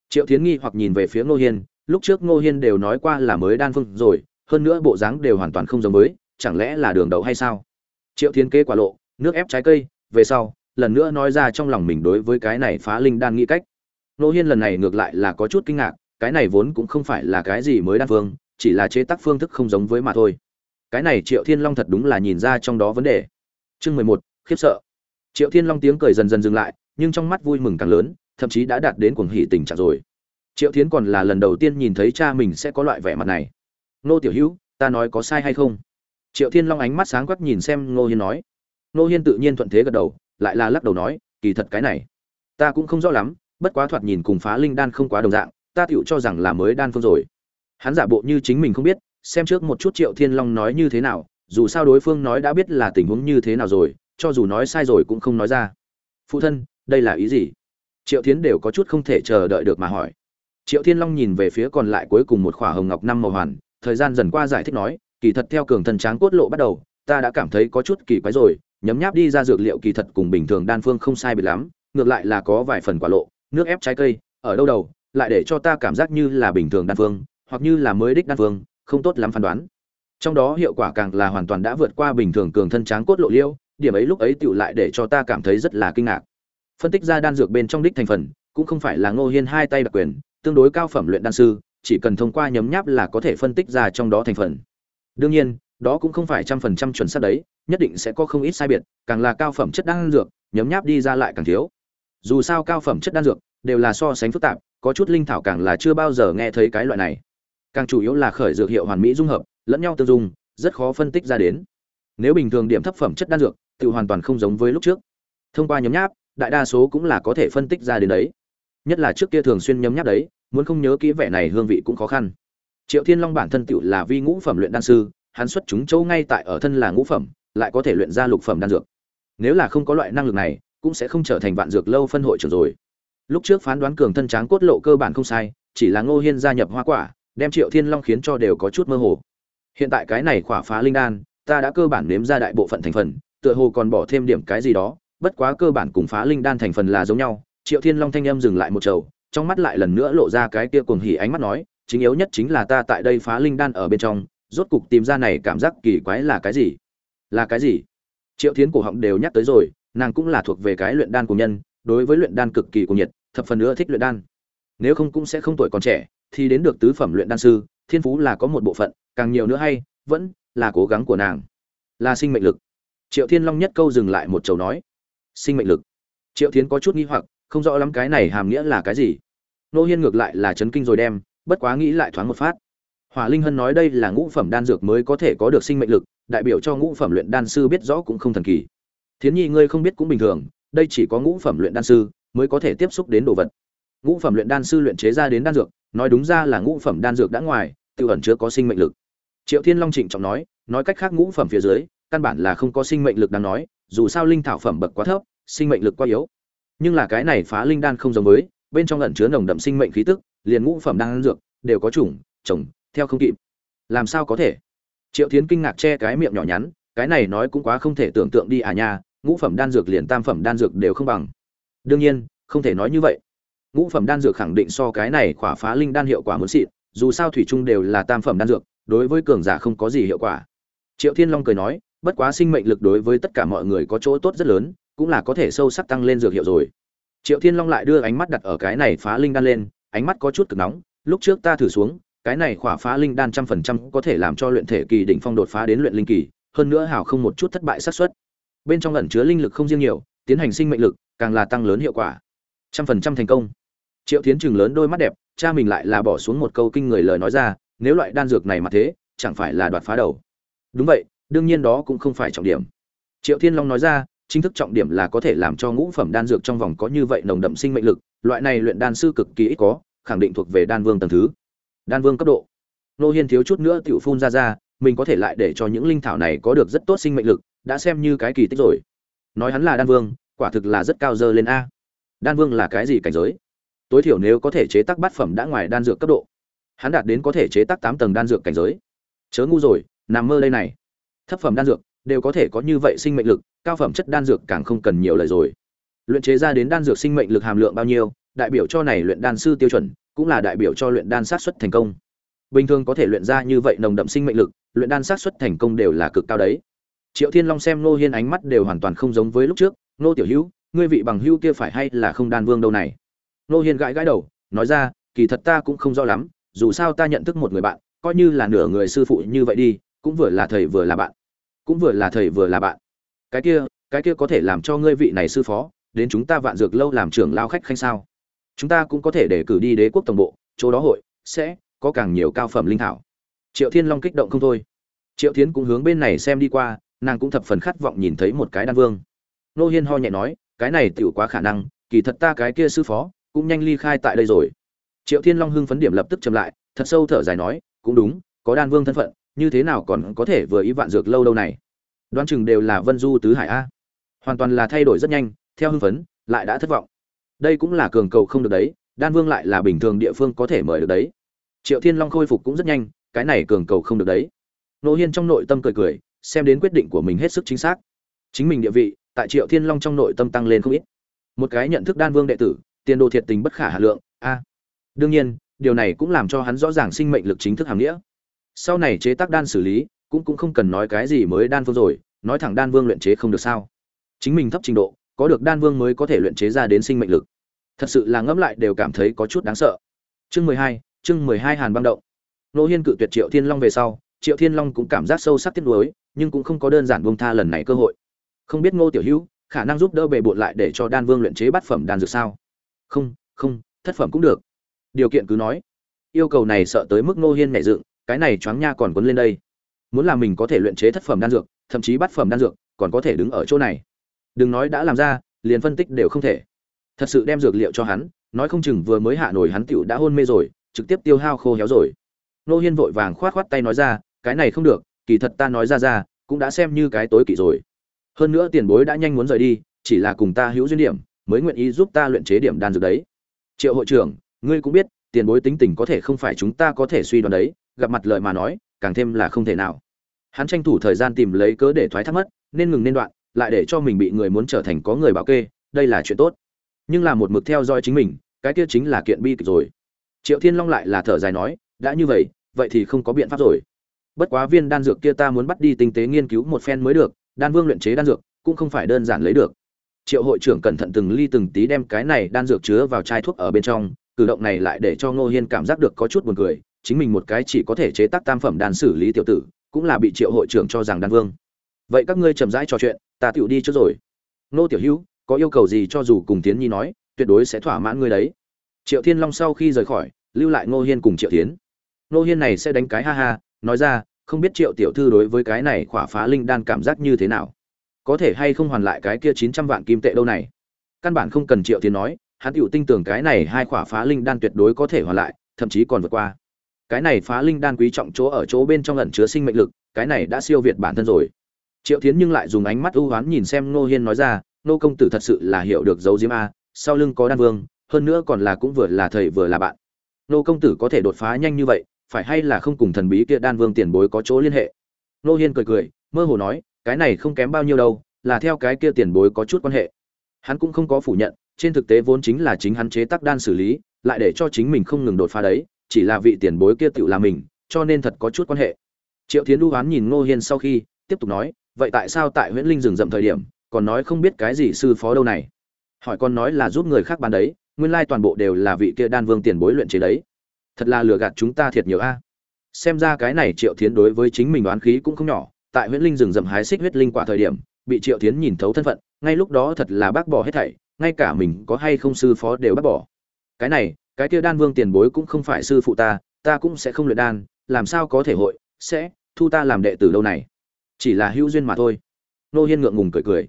Triệu tiến nghi hoặc nhìn về phía ngô hiên, lúc trước ngô hiên đều nói qua là mới đan phương rồi, hơn nữa bộ dáng đều hoàn toàn không giống mới chẳng lẽ là đường đậu hay sao? Triệu tiến kế quả lộ, nước ép trái cây, về sau, lần nữa nói ra trong lòng mình đối với cái này phá linh đan nghĩ cách. Ngô hiên lần này ngược lại là có chút kinh ngạc, cái này vốn cũng không phải là cái gì mới đan phương, chỉ là chế tác phương thức không giống với mà thôi. Cái này triệu thiên long thật đúng là nhìn ra trong đó vấn đề chương mười một, khiếp sợ. Triệu thiên long tiếng cười dần dần dừng lại, nhưng trong mắt vui mừng càng lớn, thậm chí đã đạt đến cuồng hỉ tình trạng rồi. Triệu thiến còn là lần đầu tiên nhìn thấy cha mình sẽ có loại vẻ mặt này. Nô tiểu hữu, ta nói có sai hay không? Triệu thiên long ánh mắt sáng quắc nhìn xem ngô hiên nói. Ngô hiên tự nhiên thuận thế gật đầu, lại là lắc đầu nói, kỳ thật cái này, ta cũng không rõ lắm, bất quá thoạt nhìn cùng phá linh đan không quá đồng dạng, ta tựu cho rằng là mới đan phương rồi. Hắn giả bộ như chính mình không biết, xem trước một chút triệu thiên long nói như thế nào dù sao đối phương nói đã biết là tình huống như thế nào rồi, cho dù nói sai rồi cũng không nói ra. Phụ thân, đây là ý gì? Triệu tiến đều có chút không thể chờ đợi được mà hỏi. Triệu thiên long nhìn về phía còn lại cuối cùng một khỏa hồng ngọc năm màu hoàn, thời gian dần qua giải thích nói, kỳ thật theo cường thần tráng cốt lộ bắt đầu, ta đã cảm thấy có chút kỳ quái rồi, nhấm nháp đi ra dược liệu kỳ thật cùng bình thường đan phương không sai biệt lắm, ngược lại là có vài phần quả lộ, nước ép trái cây, ở đâu đầu, lại để cho ta cảm giác như là bình thường đan phương, hoặc như là mới đích đan phương, không tốt lắm phán đoán trong đó hiệu quả càng là hoàn toàn đã vượt qua bình thường cường thân tráng cốt lộ liêu, điểm ấy lúc ấy tựu lại để cho ta cảm thấy rất là kinh ngạc. Phân tích ra đan dược bên trong đích thành phần, cũng không phải là ngô hiên hai tay đặc quyền, tương đối cao phẩm luyện đan sư, chỉ cần thông qua nhấm nháp là có thể phân tích ra trong đó thành phần. Đương nhiên, đó cũng không phải trăm phần trăm chuẩn xác đấy, nhất định sẽ có không ít sai biệt, càng là cao phẩm chất đan dược, nhấm nháp đi ra lại càng thiếu. Dù sao cao phẩm chất đan dược đều là so sánh phức tạp, có chút linh thảo càng là chưa bao giờ nghe thấy cái loại này. Càng chủ yếu là khởi dược hiệu hoàn mỹ dung hợp lẫn nhau tương dung, rất khó phân tích ra đến. Nếu bình thường điểm thấp phẩm chất đan dược tự hoàn toàn không giống với lúc trước. Thông qua nhấm nháp, đại đa số cũng là có thể phân tích ra đến đấy. Nhất là trước kia thường xuyên nhấm nháp đấy, muốn không nhớ kỹ vẻ này hương vị cũng khó khăn. Triệu thiên long bản thân tựu là vi ngũ phẩm luyện đan sư, hắn xuất chúng châu ngay tại ở thân là ngũ phẩm, lại có thể luyện ra lục phẩm đan dược. Nếu là không có loại năng lực này, cũng sẽ không trở thành vạn dược lâu phân hội trưởng rồi. Lúc trước phán đoán cường thân tráng cốt lộ cơ bản không sai, chỉ là ngô hiên gia nhập hoa quả, đem triệu thiên long khiến cho đều có chút mơ hồ hiện tại cái này khỏa phá linh đan, ta đã cơ bản nếm ra đại bộ phận thành phần, tựa hồ còn bỏ thêm điểm cái gì đó, bất quá cơ bản cùng phá linh đan thành phần là giống nhau. Triệu thiên long thanh âm dừng lại một chầu trong mắt lại lần nữa lộ ra cái kia cuồng hỉ ánh mắt nói, chính yếu nhất chính là ta tại đây phá linh đan ở bên trong, rốt cục tìm ra này cảm giác kỳ quái là cái gì? Là cái gì? Triệu thiến cổ họng đều nhắc tới rồi, nàng cũng là thuộc về cái luyện đan của nhân, đối với luyện đan cực kỳ cuồng nhiệt, thập phần nữa thích luyện đan. Nếu không cũng sẽ không tuổi còn trẻ, thì đến được tứ phẩm luyện đan sư, thiên phú là có một bộ phận càng nhiều nữa hay, vẫn là cố gắng của nàng. Là sinh mệnh lực. Triệu thiên long nhất câu dừng lại một chầu nói, sinh mệnh lực. Triệu thiến có chút nghi hoặc, không rõ lắm cái này hàm nghĩa là cái gì. Nô hiên ngược lại là chấn kinh rồi đem, bất quá nghĩ lại thoáng một phát. Hỏa linh hân nói đây là ngũ phẩm đan dược mới có thể có được sinh mệnh lực, đại biểu cho ngũ phẩm luyện đan sư biết rõ cũng không thần kỳ. Thiến nhi ngươi không biết cũng bình thường, đây chỉ có ngũ phẩm luyện đan sư mới có thể tiếp xúc đến đồ vật. Ngũ phẩm luyện đan sư luyện chế ra đến đan dược, nói đúng ra là ngũ phẩm đan dược đã ngoài tự ẩn chứa có sinh mệnh lực triệu thiên long trịnh trọng nói nói cách khác ngũ phẩm phía dưới, căn bản là không có sinh mệnh lực đáng nói, dù sao linh thảo phẩm bậc quá thấp, sinh mệnh lực quá yếu. Nhưng là cái này phá linh đan không giống với, bên trong ẩn chứa nồng đậm sinh mệnh khí tức, liền ngũ phẩm đan dược, đều có chủng trồng theo không kịp. Làm sao có thể? Triệu thiến kinh ngạc che cái miệng nhỏ nhắn, cái này nói cũng quá không thể tưởng tượng đi à nha, ngũ phẩm đan dược liền tam phẩm đan dược đều không bằng. Đương nhiên, không thể nói như vậy. Ngũ phẩm đan dược khẳng định so cái này khỏa phá linh đan hiệu quả muốn xịn, dù sao thủy chung đều là tam phẩm đan dược đối với cường giả không có gì hiệu quả. Triệu thiên long cười nói, bất quá sinh mệnh lực đối với tất cả mọi người có chỗ tốt rất lớn, cũng là có thể sâu sắc tăng lên dược hiệu rồi. Triệu thiên long lại đưa ánh mắt đặt ở cái này phá linh đan lên, ánh mắt có chút cực nóng, lúc trước ta thử xuống, cái này khỏa phá linh đan trăm phần trăm có thể làm cho luyện thể kỳ đỉnh phong đột phá đến luyện linh kỳ, hơn nữa hào không một chút thất bại xác suất. Bên trong ẩn chứa linh lực không riêng nhiều, tiến hành sinh mệnh lực càng là tăng lớn hiệu quả. Trăm phần trăm thành công. Triệu tiến chừng lớn đôi mắt đẹp, cha mình lại là bỏ xuống một câu kinh người lời nói ra nếu loại đan dược này mà thế, chẳng phải là đoạt phá đầu. Đúng vậy, đương nhiên đó cũng không phải trọng điểm. Triệu thiên long nói ra, chính thức trọng điểm là có thể làm cho ngũ phẩm đan dược trong vòng có như vậy nồng đậm sinh mệnh lực, loại này luyện đan sư cực kỳ ít có, khẳng định thuộc về đan vương tầng thứ. Đan vương cấp độ. Nô hiên thiếu chút nữa tiểu phun ra ra, mình có thể lại để cho những linh thảo này có được rất tốt sinh mệnh lực, đã xem như cái kỳ tích rồi. Nói hắn là đan vương, quả thực là rất cao dơ lên a. Đan vương là cái gì cảnh giới? Tối thiểu nếu có thể chế tác bát phẩm đã ngoài đan dược cấp độ hắn đạt đến có thể chế tác tám tầng đan dược cảnh giới. Chớ ngu rồi, nằm mơ đây này. Thấp phẩm đan dược đều có thể có như vậy sinh mệnh lực, cao phẩm chất đan dược càng không cần nhiều lời rồi. Luyện chế ra đến đan dược sinh mệnh lực hàm lượng bao nhiêu, đại biểu cho này luyện đan sư tiêu chuẩn, cũng là đại biểu cho luyện đan sát xuất thành công. Bình thường có thể luyện ra như vậy nồng đậm sinh mệnh lực, luyện đan sát xuất thành công đều là cực cao đấy. Triệu thiên long xem nô hiên ánh mắt đều hoàn toàn không giống với lúc trước nô tiểu hữu, ngươi vị bằng hữu kia phải hay là không đan vương đâu này? Nô hiên gãi gãi đầu, nói ra, kỳ thật ta cũng không rõ lắm dù sao ta nhận thức một người bạn, coi như là nửa người sư phụ như vậy đi, cũng vừa là thầy vừa là bạn. Cũng vừa là thầy vừa là bạn. Cái kia cái kia có thể làm cho ngươi vị này sư phó, đến chúng ta vạn dược lâu làm trưởng lao khách khanh sao? Chúng ta cũng có thể để cử đi đế quốc tổng bộ, chỗ đó hội sẽ có càng nhiều cao phẩm linh thảo. Triệu thiên long kích động không thôi. Triệu thiến cũng hướng bên này xem đi qua, nàng cũng thập phần khát vọng nhìn thấy một cái đan vương. Nô hiên ho nhẹ nói, cái này tựu quá khả năng, kỳ thật ta cái kia sư phó cũng nhanh ly khai tại đây rồi triệu thiên long hưng phấn điểm lập tức chậm lại, thật sâu thở dài nói, cũng đúng, có đan vương thân phận, như thế nào còn có thể vừa ý vạn dược lâu lâu này? Đoán chừng đều là vân du tứ hải a. Hoàn toàn là thay đổi rất nhanh, theo hưng phấn, lại đã thất vọng. Đây cũng là cường cầu không được đấy, đan vương lại là bình thường địa phương có thể mời được đấy. Triệu thiên long khôi phục cũng rất nhanh, cái này cường cầu không được đấy. Nỗ hiên trong nội tâm cười cười, xem đến quyết định của mình hết sức chính xác. Chính mình địa vị, tại triệu thiên long trong nội tâm tăng lên không ít. Một cái nhận thức đan vương đệ tử, tiền đồ thiệt tình bất khả hà lượng, a đương nhiên, điều này cũng làm cho hắn rõ ràng sinh mệnh lực chính thức hàm nghĩa. Sau này chế tác đan xử lý, cũng cũng không cần nói cái gì mới đan vương rồi, nói thẳng đan vương luyện chế không được sao. Chính mình thấp trình độ, có được đan vương mới có thể luyện chế ra đến sinh mệnh lực. Thật sự là ngẫm lại đều cảm thấy có chút đáng sợ. Chương mười hai, chương mười hai hàn băng động. Nô hiên cự tuyệt triệu thiên long về sau, triệu thiên long cũng cảm giác sâu sắc tiếc nuối, nhưng cũng không có đơn giản buông tha lần này cơ hội. Không biết ngô tiểu hữu, khả năng giúp đỡ bề bộn lại để cho đan vương luyện chế bát phẩm đan dược sao? Không không, thất phẩm cũng được điều kiện cứ nói. Yêu cầu này sợ tới mức ngô hiên nhảy dựng, cái này choáng nha còn quấn lên đây. Muốn làm mình có thể luyện chế thất phẩm đan dược, thậm chí bát phẩm đan dược, còn có thể đứng ở chỗ này. Đừng nói đã làm ra, liền phân tích đều không thể. Thật sự đem dược liệu cho hắn, nói không chừng vừa mới hạ nổi hắn tựu đã hôn mê rồi, trực tiếp tiêu hao khô héo rồi. Nô hiên vội vàng khoát khoát tay nói ra, cái này không được, kỳ thật ta nói ra ra, cũng đã xem như cái tối kỵ rồi. Hơn nữa tiền bối đã nhanh muốn rời đi, chỉ là cùng ta hữu duyên điểm, mới nguyện ý giúp ta luyện chế điểm đan dược đấy. Triệu hội trưởng ngươi cũng biết, tiền bối tính tình có thể không phải chúng ta có thể suy đoán đấy, gặp mặt lời mà nói, càng thêm là không thể nào. Hắn tranh thủ thời gian tìm lấy cớ để thoái thác mất, nên ngừng nên đoạn, lại để cho mình bị người muốn trở thành có người bảo kê, đây là chuyện tốt. Nhưng là một mực theo dõi chính mình, cái kia chính là kiện bi kịch rồi. Triệu thiên long lại là thở dài nói, đã như vậy vậy thì không có biện pháp rồi. Bất quá viên đan dược kia ta muốn bắt đi tinh tế nghiên cứu một phen mới được, đan vương luyện chế đan dược, cũng không phải đơn giản lấy được. Triệu hội trưởng cẩn thận từng ly từng tí đem cái này đan dược chứa vào chai thuốc ở bên trong cử động này lại để cho ngô hiên cảm giác được có chút buồn cười, chính mình một cái chỉ có thể chế tác tam phẩm đan xử lý tiểu tử, cũng là bị triệu hội trưởng cho rằng đan vương. Vậy các ngươi chậm rãi trò chuyện, ta tựu đi trước rồi. Ngô tiểu hữu, có yêu cầu gì cho dù cùng tiến nhi nói, tuyệt đối sẽ thỏa mãn ngươi đấy. Triệu thiên long sau khi rời khỏi, lưu lại ngô hiên cùng triệu tiến. Ngô hiên này sẽ đánh cái ha ha, nói ra, không biết triệu tiểu thư đối với cái này khỏa phá linh đan cảm giác như thế nào. Có thể hay không hoàn lại cái kia chín trăm vạn kim tệ đâu này? Căn bản không cần triệu tiến nói hắn tựu tin tưởng cái này hai quả phá linh đan tuyệt đối có thể hoàn lại, thậm chí còn vượt qua. Cái này phá linh đan quý trọng chỗ ở chỗ bên trong ẩn chứa sinh mệnh lực, cái này đã siêu việt bản thân rồi. Triệu Thiến nhưng lại dùng ánh mắt ưu hoán nhìn xem ngô hiên nói ra nô công tử thật sự là hiểu được dấu diếm a, sau lưng có đan vương, hơn nữa còn là cũng vừa là thầy vừa là bạn. Nô công tử có thể đột phá nhanh như vậy, phải hay là không cùng thần bí kia đan vương tiền bối có chỗ liên hệ? Nô hiên cười cười, mơ hồ nói, cái này không kém bao nhiêu đâu, là theo cái kia tiền bối có chút quan hệ. Hắn cũng không có phủ nhận trên thực tế vốn chính là chính hắn chế tác đan xử lý, lại để cho chính mình không ngừng đột phá đấy, chỉ là vị tiền bối kia tựu là mình, cho nên thật có chút quan hệ. Triệu Thiến Du hoán nhìn ngô hiên sau khi, tiếp tục nói, vậy tại sao tại huyễn linh rừng rậm thời điểm, còn nói không biết cái gì sư phó đâu này? Hỏi con nói là giúp người khác bán đấy, nguyên lai toàn bộ đều là vị kia đan vương tiền bối luyện chế đấy. Thật là lừa gạt chúng ta thiệt nhiều a. Xem ra cái này triệu thiến đối với chính mình đoán khí cũng không nhỏ, tại huyễn linh rừng rậm hái xích huyết linh quả thời điểm, bị triệu thiến nhìn thấu thân phận, ngay lúc đó thật là bác bỏ hết thảy ngay cả mình có hay không sư phó đều bác bỏ. Cái này, cái kia đan vương tiền bối cũng không phải sư phụ ta ta cũng sẽ không luyện đan, làm sao có thể hội, sẽ thu ta làm đệ tử lâu này. Chỉ là hữu duyên mà thôi. Nô hiên ngượng ngùng cười cười.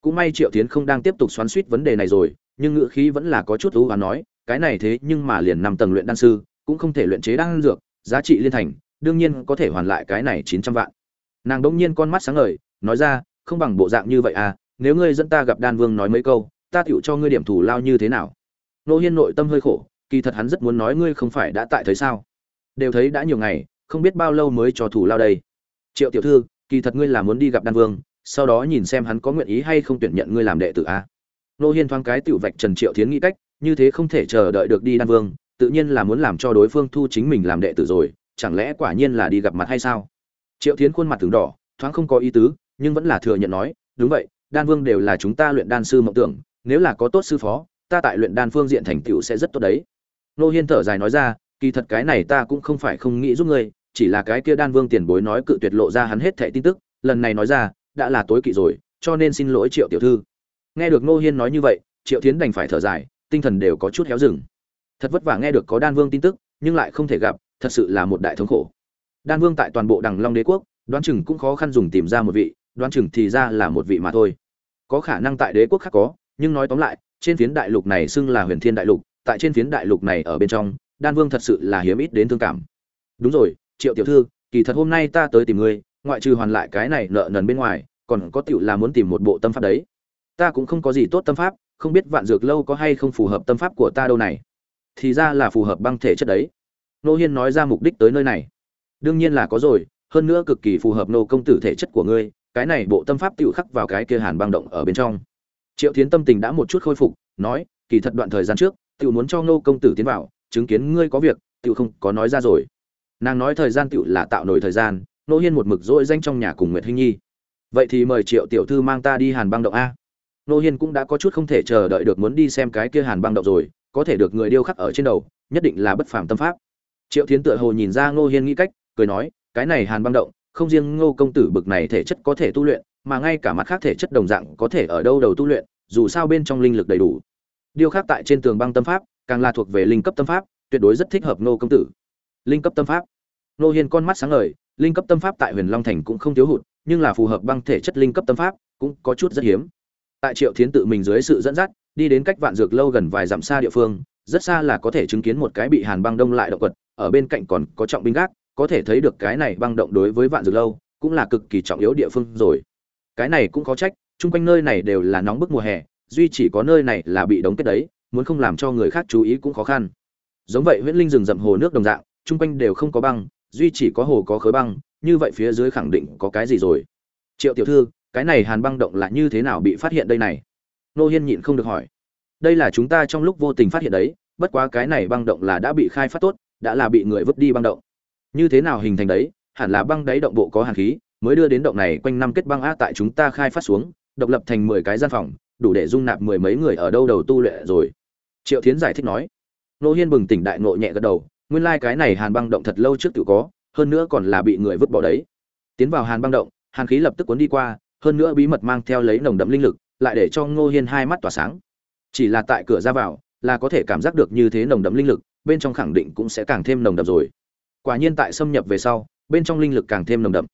Cũng may triệu tiến không đang tiếp tục xoắn suýt vấn đề này rồi, nhưng ngữ khí vẫn là có chút thú và nói, cái này thế nhưng mà liền năm tầng luyện đan sư, cũng không thể luyện chế đan dược, giá trị liên thành, đương nhiên có thể hoàn lại cái này chín trăm vạn. Nàng đỗng nhiên con mắt sáng ngời, nói ra, không bằng bộ dạng như vậy à nếu ngươi dẫn ta gặp đan vương nói mấy câu ta tựu cho ngươi điểm thủ lao như thế nào? Nô hiên nội tâm hơi khổ, kỳ thật hắn rất muốn nói ngươi không phải đã tại thấy sao? Đều thấy đã nhiều ngày, không biết bao lâu mới cho thủ lao đây. Triệu tiểu thư, kỳ thật ngươi là muốn đi gặp đan vương, sau đó nhìn xem hắn có nguyện ý hay không tuyển nhận ngươi làm đệ tử a. Nô hiên thoáng cái tiểu vạch trần triệu thiến nghĩ cách, như thế không thể chờ đợi được đi đan vương, tự nhiên là muốn làm cho đối phương thu chính mình làm đệ tử rồi, chẳng lẽ quả nhiên là đi gặp mặt hay sao? Triệu thiến khuôn mặt từng đỏ, thoáng không có ý tứ, nhưng vẫn là thừa nhận nói, đúng vậy, đan vương đều là chúng ta luyện đan sư mộng tưởng nếu là có tốt sư phó, ta tại luyện đan phương diện thành tựu sẽ rất tốt đấy. Nô hiên thở dài nói ra, kỳ thật cái này ta cũng không phải không nghĩ giúp ngươi, chỉ là cái kia đan vương tiền bối nói cự tuyệt lộ ra hắn hết thẻ tin tức, lần này nói ra, đã là tối kỵ rồi, cho nên xin lỗi triệu tiểu thư. Nghe được nô hiên nói như vậy, triệu tiến đành phải thở dài, tinh thần đều có chút héo rừng. Thật vất vả nghe được có đan vương tin tức, nhưng lại không thể gặp, thật sự là một đại thống khổ. Đan vương tại toàn bộ đằng long đế quốc, đoán chừng cũng khó khăn dùng tìm ra một vị, đoán chừng thì ra là một vị mà thôi. Có khả năng tại đế quốc khác có nhưng nói tóm lại, trên phiến đại lục này xưng là huyền thiên đại lục, tại trên phiến đại lục này ở bên trong, đan vương thật sự là hiếm ít đến thương cảm. Đúng rồi, triệu tiểu thư, kỳ thật hôm nay ta tới tìm ngươi, ngoại trừ hoàn lại cái này nợ nần bên ngoài, còn có tiểu là muốn tìm một bộ tâm pháp đấy. Ta cũng không có gì tốt tâm pháp, không biết vạn dược lâu có hay không phù hợp tâm pháp của ta đâu này. Thì ra là phù hợp băng thể chất đấy. Nô hiên nói ra mục đích tới nơi này. Đương nhiên là có rồi, hơn nữa cực kỳ phù hợp nô công tử thể chất của ngươi, cái này bộ tâm pháp tự khắc vào cái kia hàn băng động ở bên trong triệu thiến tâm tình đã một chút khôi phục, nói, kỳ thật đoạn thời gian trước tự muốn cho nô công tử tiến vào, chứng kiến ngươi có việc tự không có nói ra rồi. Nàng nói thời gian tự là tạo nổi thời gian nô hiên một mực dỗi danh trong nhà cùng nguyệt hinh nhi. Vậy thì mời triệu tiểu thư mang ta đi hàn băng động a. Nô hiên cũng đã có chút không thể chờ đợi được muốn đi xem cái kia hàn băng động rồi, có thể được người điêu khắc ở trên đầu, nhất định là bất phàm tâm pháp. Triệu thiến tựa hồ nhìn ra ngô hiên nghĩ cách, cười nói, cái này hàn băng động, không riêng ngô công tử bực này thể chất có thể tu luyện mà ngay cả mặt khác thể chất đồng dạng có thể ở đâu đầu tu luyện, dù sao bên trong linh lực đầy đủ. Điều khác tại trên tường băng tâm pháp, càng là thuộc về linh cấp tâm pháp, tuyệt đối rất thích hợp nô công tử. Linh cấp tâm pháp. Nô hiên con mắt sáng ngời, linh cấp tâm pháp tại huyền long thành cũng không thiếu hụt, nhưng là phù hợp băng thể chất linh cấp tâm pháp, cũng có chút rất hiếm. Tại triệu thiến tự mình dưới sự dẫn dắt, đi đến cách vạn dược lâu gần vài dặm xa địa phương, rất xa là có thể chứng kiến một cái bị hàn băng đông lại động vật ở bên cạnh còn có trọng binh gác, có thể thấy được cái này băng động đối với vạn dược lâu, cũng là cực kỳ trọng yếu địa phương rồi cái này cũng có trách, chung quanh nơi này đều là nóng bức mùa hè, duy chỉ có nơi này là bị đóng kết đấy, muốn không làm cho người khác chú ý cũng khó khăn. Giống vậy huyễn linh rừng rậm hồ nước đồng dạng, chung quanh đều không có băng, duy chỉ có hồ có khối băng, như vậy phía dưới khẳng định có cái gì rồi. Triệu tiểu thư, cái này hàn băng động là như thế nào bị phát hiện đây này? Nô hiên nhịn không được hỏi. Đây là chúng ta trong lúc vô tình phát hiện đấy, bất quá cái này băng động là đã bị khai phát tốt, đã là bị người vứt đi băng động. Như thế nào hình thành đấy, hẳn là băng đáy động bộ có hàn khí mới đưa đến động này quanh năm kết băng á tại chúng ta khai phát xuống, độc lập thành mười cái gian phòng, đủ để dung nạp mười mấy người ở đâu đầu tu luyện rồi. Triệu thiến giải thích nói. Nô hiên bừng tỉnh đại ngộ nhẹ gật đầu, nguyên lai cái này hàn băng động thật lâu trước tự có, hơn nữa còn là bị người vứt bỏ đấy. Tiến vào hàn băng động, hàn khí lập tức cuốn đi qua, hơn nữa bí mật mang theo lấy nồng đậm linh lực, lại để cho ngô hiên hai mắt tỏa sáng. Chỉ là tại cửa ra vào, là có thể cảm giác được như thế nồng đậm linh lực, bên trong khẳng định cũng sẽ càng thêm nồng đậm rồi. Quả nhiên tại xâm nhập về sau, bên trong linh lực càng thêm nồng đậm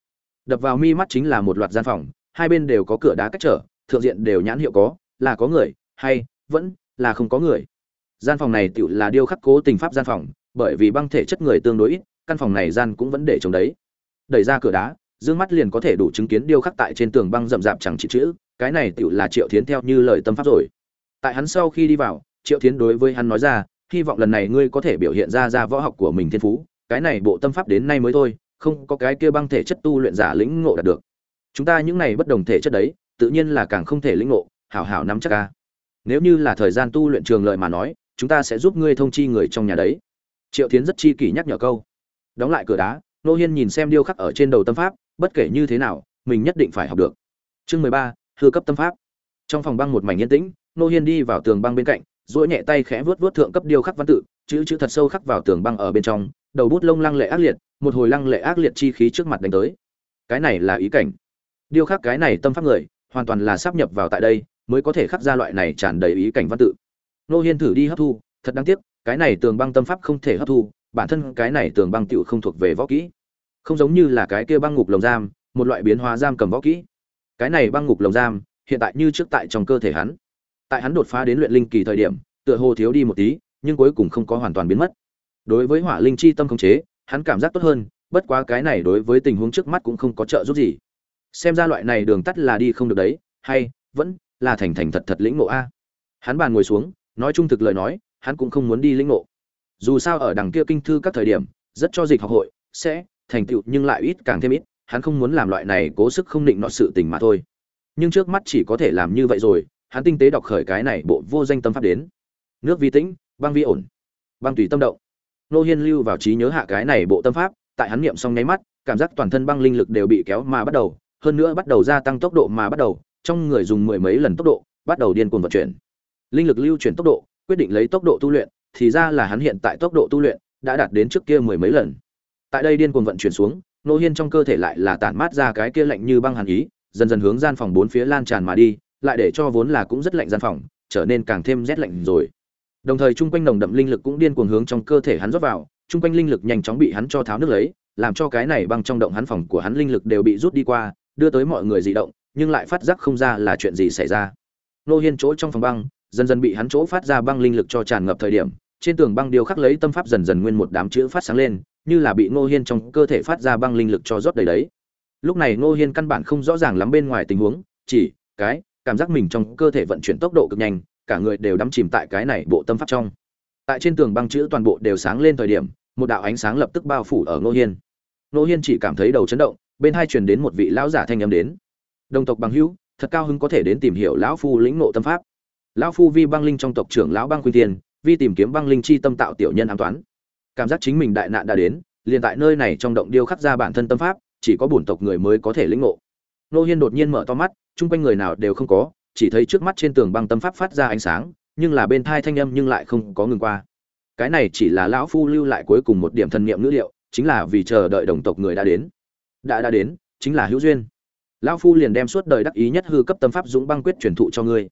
đập vào mi mắt chính là một loạt gian phòng, hai bên đều có cửa đá cách trở, thượng diện đều nhãn hiệu có, là có người, hay, vẫn, là không có người. Gian phòng này tựu là điêu khắc cố tình pháp gian phòng, bởi vì băng thể chất người tương đối ít, căn phòng này gian cũng vẫn để chống đấy. Đẩy ra cửa đá, dương mắt liền có thể đủ chứng kiến điêu khắc tại trên tường băng rậm rạp chẳng chịu chữ, cái này tựu là triệu thiến theo như lời tâm pháp rồi. Tại hắn sau khi đi vào, triệu thiến đối với hắn nói ra, hy vọng lần này ngươi có thể biểu hiện ra ra võ học của mình thiên phú, cái này bộ tâm pháp đến nay mới thôi không có cái kia băng thể chất tu luyện giả lĩnh ngộ đạt được. Chúng ta những này bất đồng thể chất đấy, tự nhiên là càng không thể lĩnh ngộ, hảo hảo nắm chắc a. Nếu như là thời gian tu luyện trường lợi mà nói, chúng ta sẽ giúp ngươi thông chi người trong nhà đấy. Triệu thiến rất chi kỷ nhắc nhở câu. Đóng lại cửa đá, nô hiên nhìn xem điêu khắc ở trên đầu tâm pháp, bất kể như thế nào, mình nhất định phải học được. Chương mười ba, hư cấp tâm pháp. Trong phòng băng một mảnh yên tĩnh, nô hiên đi vào tường băng bên cạnh, duỗi nhẹ tay khẽ vuốt vuốt thượng cấp điêu khắc văn tự chữ chữ thật sâu khắc vào tường băng ở bên trong, đầu bút lông lăng lệ ác liệt, một hồi lăng lệ ác liệt chi khí trước mặt đánh tới. Cái này là ý cảnh. Điêu khắc cái này tâm pháp người, hoàn toàn là sắp nhập vào tại đây, mới có thể khắc ra loại này tràn đầy ý cảnh văn tự. Nô hiên thử đi hấp thu, thật đáng tiếc, cái này tường băng tâm pháp không thể hấp thu, bản thân cái này tường băng tựu không thuộc về võ kỹ. Không giống như là cái kia băng ngục lồng giam, một loại biến hóa giam cầm võ kỹ. Cái này băng ngục lồng giam, hiện tại như trước tại trong cơ thể hắn. Tại hắn đột phá đến luyện linh kỳ thời điểm, tựa hồ thiếu đi một tí nhưng cuối cùng không có hoàn toàn biến mất. Đối với hỏa linh chi tâm khống chế, hắn cảm giác tốt hơn, bất quá cái này đối với tình huống trước mắt cũng không có trợ giúp gì. Xem ra loại này đường tắt là đi không được đấy, hay, vẫn là thành thành thật thật lĩnh ngộ a. Hắn bàn ngồi xuống, nói trung thực lời nói, hắn cũng không muốn đi lĩnh ngộ. Dù sao ở đằng kia kinh thư các thời điểm, rất cho dịch học hội, sẽ, thành tựu nhưng lại ít càng thêm ít, hắn không muốn làm loại này cố sức không định nọ sự tình mà thôi. Nhưng trước mắt chỉ có thể làm như vậy rồi, hắn tinh tế đọc khởi cái này bộ vô danh tâm pháp đến. Nước vi tĩnh băng vi ổn. Băng tùy tâm động. Nô hiên lưu vào trí nhớ hạ cái này bộ tâm pháp, tại hắn niệm xong nháy mắt, cảm giác toàn thân băng linh lực đều bị kéo mà bắt đầu, hơn nữa bắt đầu gia tăng tốc độ mà bắt đầu, trong người dùng mười mấy lần tốc độ, bắt đầu điên cuồng vận chuyển. Linh lực lưu chuyển tốc độ, quyết định lấy tốc độ tu luyện, thì ra là hắn hiện tại tốc độ tu luyện đã đạt đến trước kia mười mấy lần. Tại đây điên cuồng vận chuyển xuống, nô hiên trong cơ thể lại là tản mát ra cái kia lạnh như băng hàn ý, dần dần hướng gian phòng bốn phía lan tràn mà đi, lại để cho vốn là cũng rất lạnh gian phòng, trở nên càng thêm rét lạnh rồi đồng thời chung quanh nồng đậm linh lực cũng điên cuồng hướng trong cơ thể hắn rót vào, chung quanh linh lực nhanh chóng bị hắn cho tháo nước lấy, làm cho cái này băng trong động hắn phòng của hắn linh lực đều bị rút đi qua, đưa tới mọi người dị động, nhưng lại phát giác không ra là chuyện gì xảy ra. Nô hiên chỗ trong phòng băng, dần dần bị hắn chỗ phát ra băng linh lực cho tràn ngập thời điểm, trên tường băng điêu khắc lấy tâm pháp dần dần nguyên một đám chữ phát sáng lên, như là bị nô hiên trong cơ thể phát ra băng linh lực cho rót đầy đấy. Lúc này nô hiên căn bản không rõ ràng lắm bên ngoài tình huống, chỉ cái cảm giác mình trong cơ thể vận chuyển tốc độ cực nhanh cả người đều đắm chìm tại cái này bộ tâm pháp trong. Tại trên tường băng chữ toàn bộ đều sáng lên thời điểm, một đạo ánh sáng lập tức bao phủ ở nô hiên. Nô hiên chỉ cảm thấy đầu chấn động, bên hai truyền đến một vị lão giả thanh âm đến. Đồng tộc bằng hữu, thật cao hứng có thể đến tìm hiểu lão phu lĩnh ngộ tâm pháp. Lão phu vi băng linh trong tộc trưởng lão băng khuyên tiên vi tìm kiếm băng linh chi tâm tạo tiểu nhân an toán. Cảm giác chính mình đại nạn đã đến, liền tại nơi này trong động điêu khắc ra bản thân tâm pháp, chỉ có bổn tộc người mới có thể lĩnh ngộ. Nô hiên đột nhiên mở to mắt, chung quanh người nào đều không có chỉ thấy trước mắt trên tường băng tâm pháp phát ra ánh sáng, nhưng là bên thai thanh âm nhưng lại không có ngừng qua. Cái này chỉ là lão phu lưu lại cuối cùng một điểm thần niệm ngữ liệu, chính là vì chờ đợi đồng tộc người đã đến. Đã đã đến, chính là hữu duyên. Lão phu liền đem suốt đời đắc ý nhất hư cấp tâm pháp dũng băng quyết truyền thụ cho ngươi.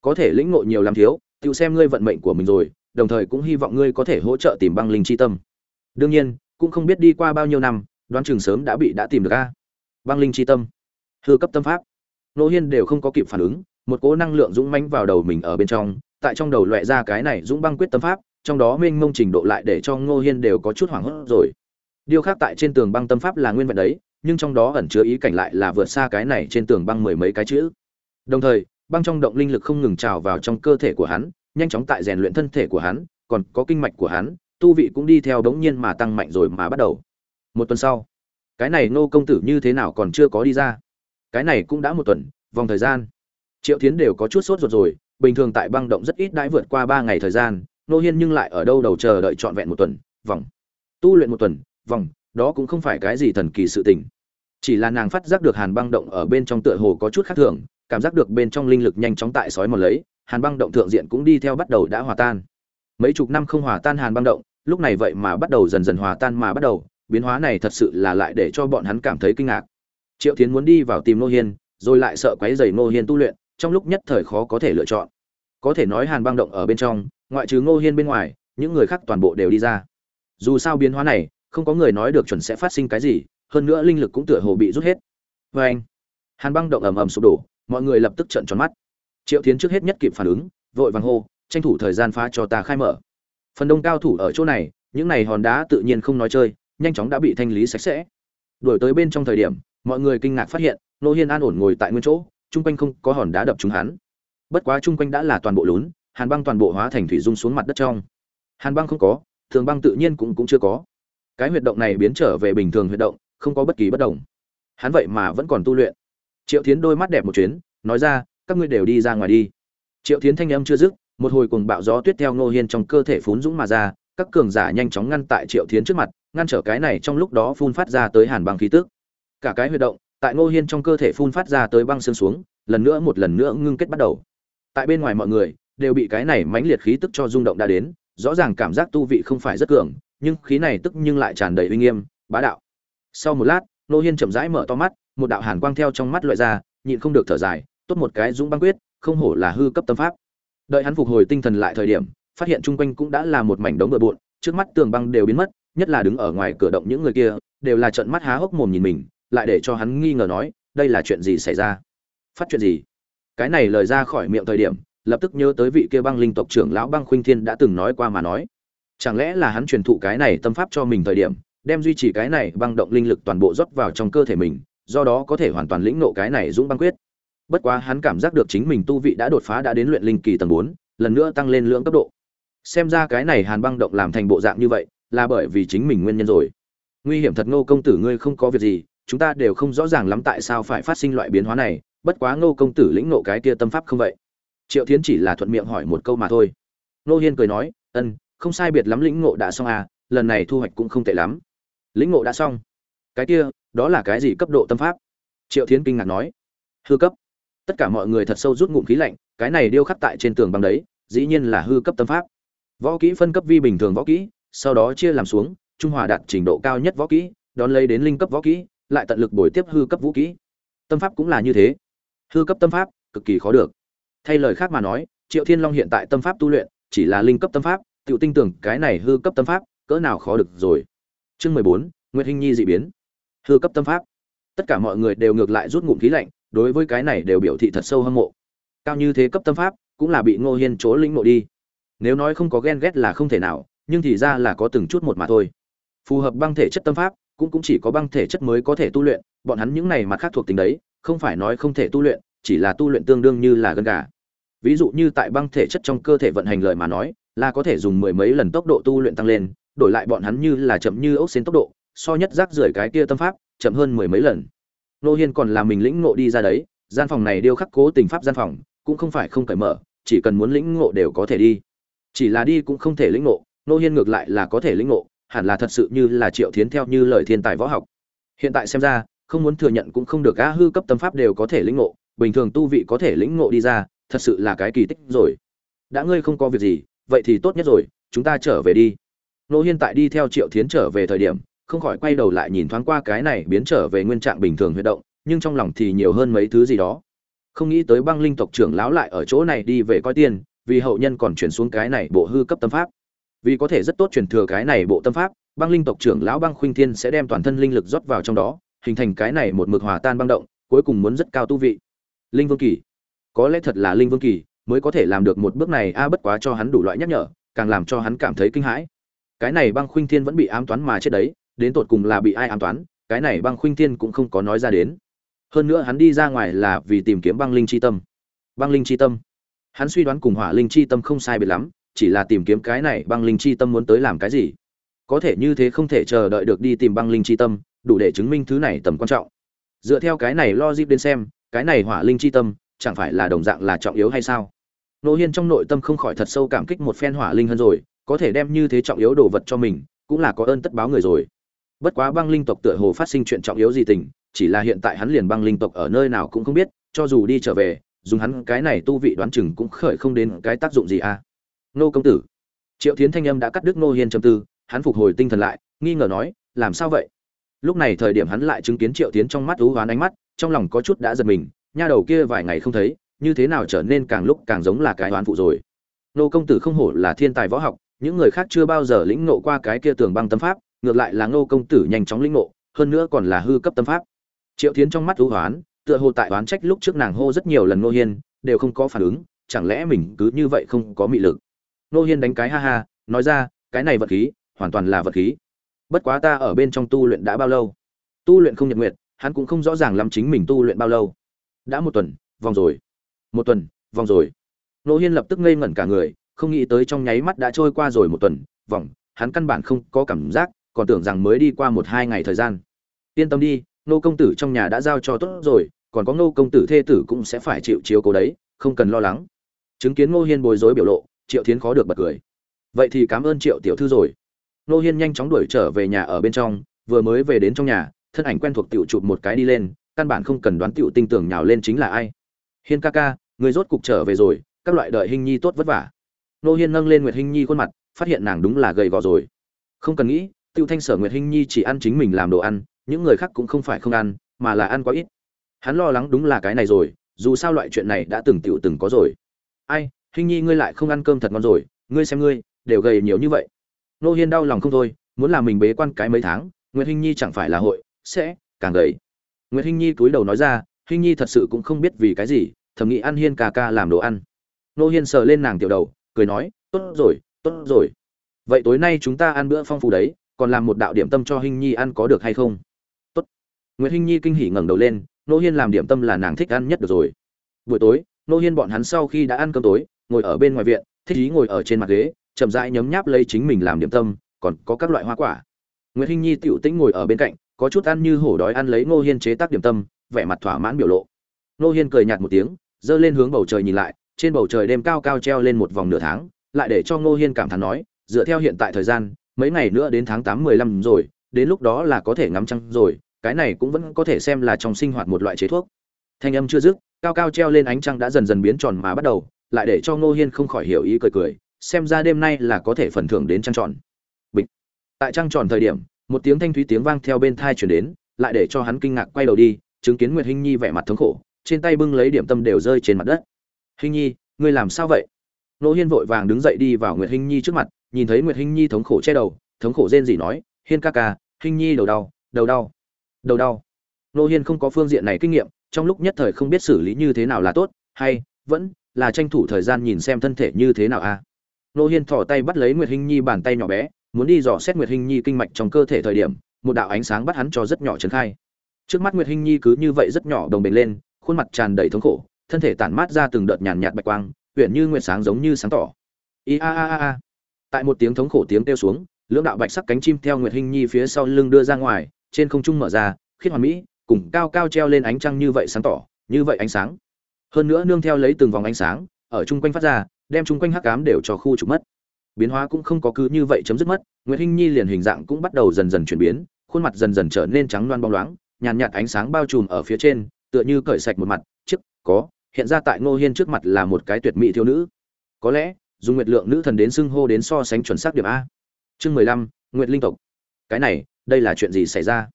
Có thể lĩnh ngộ nhiều làm thiếu, tự xem ngươi vận mệnh của mình rồi, đồng thời cũng hy vọng ngươi có thể hỗ trợ tìm băng linh chi tâm. Đương nhiên, cũng không biết đi qua bao nhiêu năm, đoán chừng sớm đã bị đã tìm được a. Băng linh chi tâm, hư cấp tâm pháp. Nô hiên đều không có kịp phản ứng một cỗ năng lượng dũng mãnh vào đầu mình ở bên trong, tại trong đầu loại ra cái này dũng băng quyết tâm pháp, trong đó mênh mông trình độ lại để cho ngô hiên đều có chút hoảng hốt rồi. Điều khác tại trên tường băng tâm pháp là nguyên vật đấy, nhưng trong đó ẩn chứa ý cảnh lại là vượt xa cái này trên tường băng mười mấy cái chữ. Đồng thời, băng trong động linh lực không ngừng trào vào trong cơ thể của hắn, nhanh chóng tại rèn luyện thân thể của hắn, còn có kinh mạch của hắn, tu vị cũng đi theo đống nhiên mà tăng mạnh rồi mà bắt đầu. Một tuần sau, cái này ngô công tử như thế nào còn chưa có đi ra? Cái này cũng đã một tuần, vòng thời gian triệu tiến đều có chút sốt ruột rồi, bình thường tại băng động rất ít đãi vượt qua ba ngày thời gian, nô hiên nhưng lại ở đâu đầu chờ đợi trọn vẹn một tuần, vòng. Tu luyện một tuần, vòng, đó cũng không phải cái gì thần kỳ sự tình. Chỉ là nàng phát giác được hàn băng động ở bên trong tựa hồ có chút khác thường, cảm giác được bên trong linh lực nhanh chóng tại sói mòn lấy, hàn băng động thượng diện cũng đi theo bắt đầu đã hòa tan. Mấy chục năm không hòa tan hàn băng động, lúc này vậy mà bắt đầu dần dần hòa tan mà bắt đầu, biến hóa này thật sự là lại để cho bọn hắn cảm thấy kinh ngạc. Triệu tiến muốn đi vào tìm nô hiên, rồi lại sợ quấy rầy nô hiên tu luyện trong lúc nhất thời khó có thể lựa chọn. Có thể nói hàn băng động ở bên trong, ngoại trừ ngô hiên bên ngoài, những người khác toàn bộ đều đi ra. Dù sao biến hóa này, không có người nói được chuẩn sẽ phát sinh cái gì, hơn nữa linh lực cũng tựa hồ bị rút hết. Vê anh, hàn băng động ầm ầm sụp đổ, mọi người lập tức trợn tròn mắt. Triệu tiến trước hết nhất kịp phản ứng, vội vàng hô, tranh thủ thời gian phá cho ta khai mở. Phần đông cao thủ ở chỗ này, những này hòn đá tự nhiên không nói chơi, nhanh chóng đã bị thanh lý sạch sẽ. Đuổi tới bên trong thời điểm, mọi người kinh ngạc phát hiện nô hiên an ổn ngồi tại nguyên chỗ chung quanh không có hòn đá đập trúng hắn. Bất quá chung quanh đã là toàn bộ lún, hàn băng toàn bộ hóa thành thủy dung xuống mặt đất trong. Hàn băng không có, thường băng tự nhiên cũng cũng chưa có. Cái huyệt động này biến trở về bình thường huyệt động, không có bất kỳ bất đồng. Hắn vậy mà vẫn còn tu luyện. Triệu tiến đôi mắt đẹp một chuyến, nói ra, các ngươi đều đi ra ngoài đi. Triệu tiến thanh âm chưa dứt, một hồi cuồng bạo gió tuyết theo ngô hiên trong cơ thể phún dũng mà ra, các cường giả nhanh chóng ngăn tại triệu tiến trước mặt, ngăn trở cái này trong lúc đó phun phát ra tới hàn băng khí tức. Cả cái huyệt động tại ngô hiên trong cơ thể phun phát ra tới băng xương xuống, lần nữa một lần nữa ngưng kết bắt đầu. Tại bên ngoài mọi người, đều bị cái này mãnh liệt khí tức cho rung động đã đến, rõ ràng cảm giác tu vị không phải rất cường, nhưng khí này tức nhưng lại tràn đầy uy nghiêm, bá đạo. Sau một lát, Ngô hiên chậm rãi mở to mắt, một đạo hàn quang theo trong mắt loại ra, nhịn không được thở dài, tốt một cái dũng băng quyết, không hổ là hư cấp tâm pháp. Đợi hắn phục hồi tinh thần lại thời điểm, phát hiện chung quanh cũng đã là một mảnh đống bừa bộn, trước mắt tường băng đều biến mất, nhất là đứng ở ngoài cửa động những người kia, đều là trận mắt há hốc mồm nhìn mình lại để cho hắn nghi ngờ nói, đây là chuyện gì xảy ra? Phát chuyện gì? Cái này lời ra khỏi miệng thời điểm, lập tức nhớ tới vị kia băng linh tộc trưởng lão băng khuynh thiên đã từng nói qua mà nói. Chẳng lẽ là hắn truyền thụ cái này tâm pháp cho mình thời điểm, đem duy trì cái này băng động linh lực toàn bộ rót vào trong cơ thể mình, do đó có thể hoàn toàn lĩnh nộ cái này dũng băng quyết. Bất quá hắn cảm giác được chính mình tu vị đã đột phá đã đến luyện linh kỳ tầng bốn, lần nữa tăng lên lượng cấp độ. Xem ra cái này hàn băng động làm thành bộ dạng như vậy, là bởi vì chính mình nguyên nhân rồi. Nguy hiểm thật, ngô công tử ngươi không có việc gì chúng ta đều không rõ ràng lắm tại sao phải phát sinh loại biến hóa này, bất quá ngô công tử lĩnh nộ cái kia tâm pháp không vậy? Triệu thiến chỉ là thuận miệng hỏi một câu mà thôi. Ngô hiên cười nói ân không sai biệt lắm lĩnh ngộ đã xong à lần này thu hoạch cũng không tệ lắm. Lĩnh ngộ đã xong? Cái kia, đó là cái gì cấp độ tâm pháp? Triệu thiến kinh ngạc nói. Hư cấp. Tất cả mọi người thật sâu rút ngụm khí lạnh, cái này điêu khắc tại trên tường bằng đấy, dĩ nhiên là hư cấp tâm pháp. Võ kỹ phân cấp vi bình thường võ kỹ, sau đó chia làm xuống, trung hòa đạt trình độ cao nhất võ kỹ, đón lấy đến linh cấp võ kỹ lại tận lực bồi tiếp hư cấp vũ kỹ. Tâm pháp cũng là như thế. Hư cấp tâm pháp, cực kỳ khó được. Thay lời khác mà nói, triệu thiên long hiện tại tâm pháp tu luyện, chỉ là linh cấp tâm pháp tự tin tưởng cái này hư cấp tâm pháp, cỡ nào khó được rồi. Chương mười bốn nguyễn hinh nhi dị biến. Hư cấp tâm pháp. Tất cả mọi người đều ngược lại rút ngụm khí lạnh, đối với cái này đều biểu thị thật sâu hâm mộ. Cao như thế cấp tâm pháp, cũng là bị ngô hiên chỗ lĩnh mộ đi. Nếu nói không có ghen ghét là không thể nào, nhưng thì ra là có từng chút một mà thôi. Phù hợp băng thể chất tâm pháp cũng cũng chỉ có băng thể chất mới có thể tu luyện, bọn hắn những này mặt khác thuộc tính đấy, không phải nói không thể tu luyện, chỉ là tu luyện tương đương như là gân gà. Ví dụ như tại băng thể chất trong cơ thể vận hành lời mà nói, là có thể dùng mười mấy lần tốc độ tu luyện tăng lên, đổi lại bọn hắn như là chậm như ốc xến tốc độ, so nhất rác rưởi cái kia tâm pháp, chậm hơn mười mấy lần. Nô hiên còn là mình lĩnh ngộ đi ra đấy, gian phòng này điêu khắc cố tình pháp gian phòng, cũng không phải không cởi mở, chỉ cần muốn lĩnh ngộ đều có thể đi. Chỉ là đi cũng không thể lĩnh ngộ, nô hiên ngược lại là có thể lĩnh ngộ hẳn là thật sự như là triệu thiến theo như lời thiên tài võ học. Hiện tại xem ra, không muốn thừa nhận cũng không được gã hư cấp tâm pháp đều có thể lĩnh ngộ, bình thường tu vị có thể lĩnh ngộ đi ra, thật sự là cái kỳ tích rồi. Đã ngươi không có việc gì, vậy thì tốt nhất rồi, chúng ta trở về đi. Nô hiên tại đi theo triệu thiến trở về thời điểm, không khỏi quay đầu lại nhìn thoáng qua cái này biến trở về nguyên trạng bình thường huy động, nhưng trong lòng thì nhiều hơn mấy thứ gì đó. Không nghĩ tới băng linh tộc trưởng lão lại ở chỗ này đi về coi tiền vì hậu nhân còn chuyển xuống cái này bộ hư cấp tâm pháp vì có thể rất tốt truyền thừa cái này bộ tâm pháp, băng linh tộc trưởng lão băng khuynh thiên sẽ đem toàn thân linh lực rót vào trong đó, hình thành cái này một mực hòa tan băng động, cuối cùng muốn rất cao tu vị. Linh vương kỳ. Có lẽ thật là linh vương kỳ mới có thể làm được một bước này, a, bất quá cho hắn đủ loại nhắc nhở, càng làm cho hắn cảm thấy kinh hãi. Cái này băng khuynh thiên vẫn bị ám toán mà chết đấy, đến tột cùng là bị ai ám toán, cái này băng khuynh thiên cũng không có nói ra đến. Hơn nữa hắn đi ra ngoài là vì tìm kiếm băng linh chi tâm. Băng linh chi tâm. Hắn suy đoán cùng hỏa linh chi tâm không sai biệt lắm chỉ là tìm kiếm cái này băng linh chi tâm muốn tới làm cái gì. Có thể như thế không thể chờ đợi được đi tìm băng linh chi tâm, đủ để chứng minh thứ này tầm quan trọng. Dựa theo cái này lo dip đến xem, cái này hỏa linh chi tâm, chẳng phải là đồng dạng là trọng yếu hay sao? Nô hiên trong nội tâm không khỏi thật sâu cảm kích một phen hỏa linh hơn rồi, có thể đem như thế trọng yếu đồ vật cho mình, cũng là có ơn tất báo người rồi. Bất quá băng linh tộc tựa hồ phát sinh chuyện trọng yếu gì tình, chỉ là hiện tại hắn liền băng linh tộc ở nơi nào cũng không biết, cho dù đi trở về, dùng hắn cái này tu vị đoán chừng cũng khởi không đến cái tác dụng gì à nô công tử. Triệu thiến thanh âm đã cắt đứt nô hiên trầm tư hắn phục hồi tinh thần lại nghi ngờ nói làm sao vậy? Lúc này thời điểm hắn lại chứng kiến triệu tiến trong mắt ú hoán ánh mắt trong lòng có chút đã giật mình nha đầu kia vài ngày không thấy như thế nào trở nên càng lúc càng giống là cái oán phụ rồi. Nô công tử không hổ là thiên tài võ học những người khác chưa bao giờ lĩnh nộ qua cái kia tường băng tâm pháp ngược lại là nô công tử nhanh chóng lĩnh nộ, hơn nữa còn là hư cấp tâm pháp. Triệu tiến trong mắt ú hoán tựa hồ tại oán trách lúc trước nàng hô rất nhiều lần nô hiên đều không có phản ứng chẳng lẽ mình cứ như vậy không có mị lực? Nô hiên đánh cái ha ha, nói ra, cái này vật khí, hoàn toàn là vật khí. Bất quá ta ở bên trong tu luyện đã bao lâu? Tu luyện không nhật nguyệt, hắn cũng không rõ ràng lắm chính mình tu luyện bao lâu. Đã một tuần, vòng rồi. Một tuần, vòng rồi. Nô hiên lập tức ngây ngẩn cả người, không nghĩ tới trong nháy mắt đã trôi qua rồi một tuần, vòng, hắn căn bản không có cảm giác, còn tưởng rằng mới đi qua một hai ngày thời gian. Yên tâm đi nô công tử trong nhà đã giao cho tốt rồi, còn có nô công tử thê tử cũng sẽ phải chịu chiếu cố đấy, không cần lo lắng. Chứng kiến ngô hiên bối rối biểu lộ triệu thiến khó được bật cười. Vậy thì cảm ơn triệu tiểu thư rồi. Nô hiên nhanh chóng đuổi trở về nhà ở bên trong, vừa mới về đến trong nhà, thân ảnh quen thuộc tiểu chụp một cái đi lên, căn bản không cần đoán tiểu tinh tưởng nhào lên chính là ai. Hiên ca ca, người rốt cục trở về rồi, các loại đợi hình nhi tốt vất vả. Nô hiên nâng lên nguyệt hình nhi khuôn mặt, phát hiện nàng đúng là gầy gò rồi. Không cần nghĩ, Tiểu thanh sở nguyệt hình nhi chỉ ăn chính mình làm đồ ăn, những người khác cũng không phải không ăn, mà là ăn quá ít. Hắn lo lắng đúng là cái này rồi, dù sao loại chuyện này đã từng tiểu từng có rồi. Ai hình nhi ngươi lại không ăn cơm thật ngon rồi, ngươi xem ngươi, đều gầy nhiều như vậy. Nô hiên đau lòng không thôi, muốn làm mình bế quan cái mấy tháng, nguyệt hinh nhi chẳng phải là hội, sẽ càng gầy. Nguyệt hinh nhi cúi đầu nói ra hinh nhi thật sự cũng không biết vì cái gì, thầm nghĩ ăn hiên ca ca làm đồ ăn. Nô hiên sờ lên nàng tiểu đầu, cười nói, tốt rồi tốt rồi. Vậy tối nay chúng ta ăn bữa phong phú đấy, còn làm một đạo điểm tâm cho hinh nhi ăn có được hay không? Tốt. Nguyệt hinh nhi kinh hỉ ngẩng đầu lên, nô hiên làm điểm tâm là nàng thích ăn nhất được rồi. Buổi tối nô hiên bọn hắn sau khi đã ăn cơm tối ngồi ở bên ngoài viện thích ý ngồi ở trên mặt ghế chậm rãi nhấm nháp lấy chính mình làm điểm tâm, còn có các loại hoa quả. Nguyệt Hinh Nhi tiểu tĩnh ngồi ở bên cạnh, có chút ăn như hổ đói ăn lấy Ngô Hiên chế tác điểm tâm, vẻ mặt thỏa mãn biểu lộ. Ngô Hiên cười nhạt một tiếng, giơ lên hướng bầu trời nhìn lại, trên bầu trời đêm cao cao treo lên một vòng nửa tháng lại để cho ngô hiên cảm thán nói dựa theo hiện tại thời gian mấy ngày nữa đến tháng tám mười lăm rồi đến lúc đó là có thể ngắm trăng rồi cái này cũng vẫn có thể xem là trong sinh hoạt một loại chế thuốc thanh âm chưa dứt cao cao treo lên ánh trăng đã dần dần biến tròn mà bắt đầu, lại để cho ngô hiên không khỏi hiểu ý cười cười, xem ra đêm nay là có thể phần thưởng đến trăng tròn. Bịch. Tại trăng tròn thời điểm, một tiếng thanh thúy tiếng vang theo bên thai chuyển đến, lại để cho hắn kinh ngạc quay đầu đi, chứng kiến nguyệt hinh nhi vẻ mặt thống khổ, trên tay bưng lấy điểm tâm đều rơi trên mặt đất. Hinh nhi, ngươi làm sao vậy? Ngô hiên vội vàng đứng dậy đi vào nguyệt hinh nhi trước mặt, nhìn thấy nguyệt hinh nhi thống khổ che đầu, thống khổ rên rỉ nói, hiên ca ca, hinh nhi đầu đau đầu đau đầu đau. Nô hiên không có phương diện này kinh nghiệm trong lúc nhất thời không biết xử lý như thế nào là tốt, hay vẫn là tranh thủ thời gian nhìn xem thân thể như thế nào a. À? nô hiên thò tay bắt lấy nguyệt hinh nhi bàn tay nhỏ bé, muốn đi dò xét nguyệt hinh nhi kinh mạch trong cơ thể thời điểm, một đạo ánh sáng bắt hắn cho rất nhỏ trấn khai. Trước mắt nguyệt hinh nhi cứ như vậy rất nhỏ đồng bền lên, khuôn mặt tràn đầy thống khổ, thân thể tản mát ra từng đợt nhàn nhạt bạch quang huyện như nguyệt sáng giống như sáng tỏ. I a a a. Tại một tiếng thống khổ tiếng kêu xuống, lưỡng đạo bạch sắc cánh chim theo nguyệt hinh nhi phía sau lưng đưa ra ngoài, trên không trung mở ra, khiết hoàn mỹ cùng cao cao treo lên ánh trăng như vậy sáng tỏ, như vậy ánh sáng. Hơn nữa nương theo lấy từng vòng ánh sáng, ở chung quanh phát ra, đem chung quanh hắc ám đều cho khu trục mất. Biến hóa cũng không có cứ như vậy chấm dứt mất, nguyệt hinh nhi liền hình dạng cũng bắt đầu dần dần chuyển biến, khuôn mặt dần dần trở nên trắng loan bóng loáng, nhàn nhạt ánh sáng bao trùm ở phía trên, tựa như cởi sạch một mặt, chiếc, có, hiện ra tại ngô hiên trước mặt là một cái tuyệt mỹ thiếu nữ. Có lẽ, dùng nguyệt lượng nữ thần đến xưng hô đến so sánh chuẩn xác điểm a. Chương mười lăm, nguyệt linh tộc. Cái này, đây là chuyện gì xảy ra?